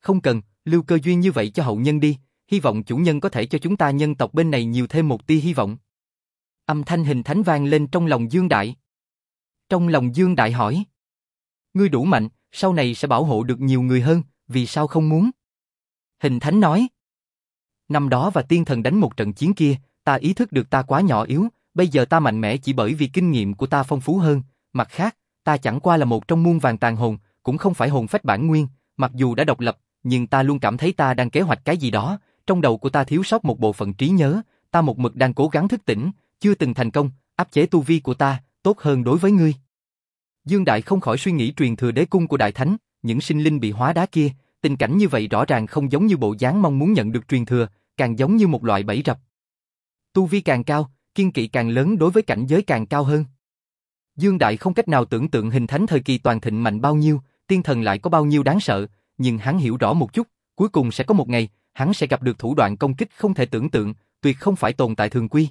Không cần, lưu cơ duyên như vậy cho hậu nhân đi, hy vọng chủ nhân có thể cho chúng ta nhân tộc bên này nhiều thêm một tia hy vọng. Âm thanh hình thánh vang lên trong lòng Dương Đại. Trong lòng Dương Đại hỏi. Ngươi đủ mạnh, sau này sẽ bảo hộ được nhiều người hơn, vì sao không muốn? Hình thánh nói. Năm đó và tiên thần đánh một trận chiến kia, ta ý thức được ta quá nhỏ yếu, bây giờ ta mạnh mẽ chỉ bởi vì kinh nghiệm của ta phong phú hơn, mặt khác, ta chẳng qua là một trong muôn vàng tàn hồn, cũng không phải hồn phách bản nguyên, mặc dù đã độc lập, nhưng ta luôn cảm thấy ta đang kế hoạch cái gì đó, trong đầu của ta thiếu sót một bộ phận trí nhớ, ta một mực đang cố gắng thức tỉnh, chưa từng thành công, áp chế tu vi của ta, tốt hơn đối với ngươi. Dương Đại không khỏi suy nghĩ truyền thừa đế cung của Đại Thánh, những sinh linh bị hóa đá kia, tình cảnh như vậy rõ ràng không giống như bộ dáng mong muốn nhận được truyền thừa, càng giống như một loại bẫy rập. Tu vi càng cao, kiên kỵ càng lớn đối với cảnh giới càng cao hơn. Dương Đại không cách nào tưởng tượng hình thánh thời kỳ toàn thịnh mạnh bao nhiêu, tiên thần lại có bao nhiêu đáng sợ, nhưng hắn hiểu rõ một chút, cuối cùng sẽ có một ngày, hắn sẽ gặp được thủ đoạn công kích không thể tưởng tượng, tuyệt không phải tồn tại thường quy.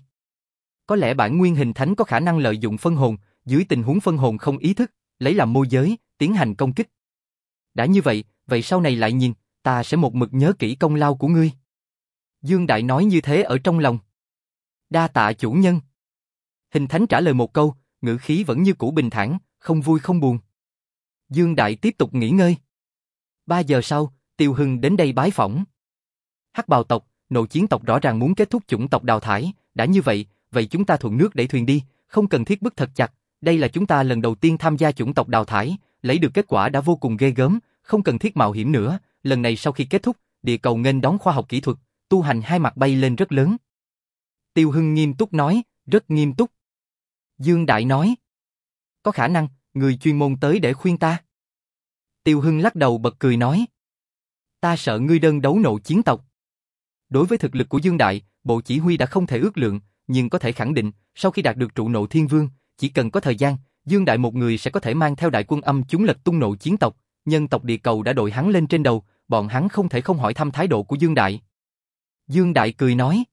Có lẽ bản nguyên hình thánh có khả năng lợi dụng phân hồn, dưới tình huống phân hồn không ý thức, lấy làm môi giới, tiến hành công kích. Đã như vậy, vậy sau này lại nhìn, ta sẽ một mực nhớ kỹ công lao của ngươi. Dương Đại nói như thế ở trong lòng. Đa tạ chủ nhân. Hình thánh trả lời một câu, ngữ khí vẫn như cũ bình thản, không vui không buồn. Dương Đại tiếp tục nghỉ ngơi. Ba giờ sau, Tiêu Hưng đến đây bái phỏng. Hắc bào tộc, nội chiến tộc rõ ràng muốn kết thúc chủng tộc đào thải, đã như vậy, vậy chúng ta thuận nước đẩy thuyền đi, không cần thiết bức thật chặt, đây là chúng ta lần đầu tiên tham gia chủng tộc đào thải, lấy được kết quả đã vô cùng ghê gớm, không cần thiết mạo hiểm nữa, lần này sau khi kết thúc, địa cầu nghênh đón khoa học kỹ thuật, tu hành hai mặt bay lên rất lớn. Tiêu Hưng nghiêm túc nói, rất nghiêm túc. Dương Đại nói, có khả năng, người chuyên môn tới để khuyên ta. Tiêu Hưng lắc đầu bật cười nói, ta sợ ngươi đơn đấu nộ chiến tộc. Đối với thực lực của Dương Đại, Bộ Chỉ huy đã không thể ước lượng, nhưng có thể khẳng định, sau khi đạt được trụ nộ thiên vương, chỉ cần có thời gian, Dương Đại một người sẽ có thể mang theo đại quân âm chúng lật tung nộ chiến tộc, nhân tộc địa cầu đã đội hắn lên trên đầu, bọn hắn không thể không hỏi thăm thái độ của Dương Đại. Dương Đại cười nói,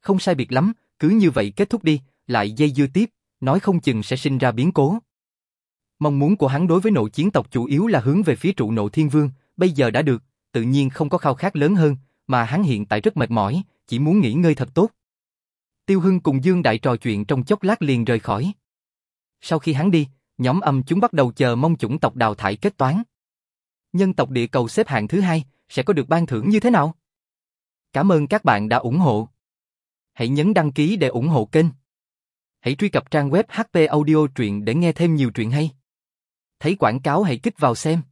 không sai biệt lắm, cứ như vậy kết thúc đi, lại dây dưa tiếp, nói không chừng sẽ sinh ra biến cố. Mong muốn của hắn đối với nội chiến tộc chủ yếu là hướng về phía trụ nộ thiên vương, bây giờ đã được, tự nhiên không có khao khát lớn hơn, mà hắn hiện tại rất mệt mỏi, chỉ muốn nghỉ ngơi thật tốt. Tiêu Hưng cùng Dương Đại trò chuyện trong chốc lát liền rời khỏi. Sau khi hắn đi, nhóm âm chúng bắt đầu chờ mong chủng tộc đào thải kết toán. Nhân tộc địa cầu xếp hạng thứ hai, sẽ có được ban thưởng như thế nào? Cảm ơn các bạn đã ủng hộ. Hãy nhấn đăng ký để ủng hộ kênh. Hãy truy cập trang web HP Audio truyện để nghe thêm nhiều truyện hay. Thấy quảng cáo hãy kích vào xem.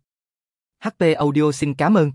HP Audio xin cảm ơn.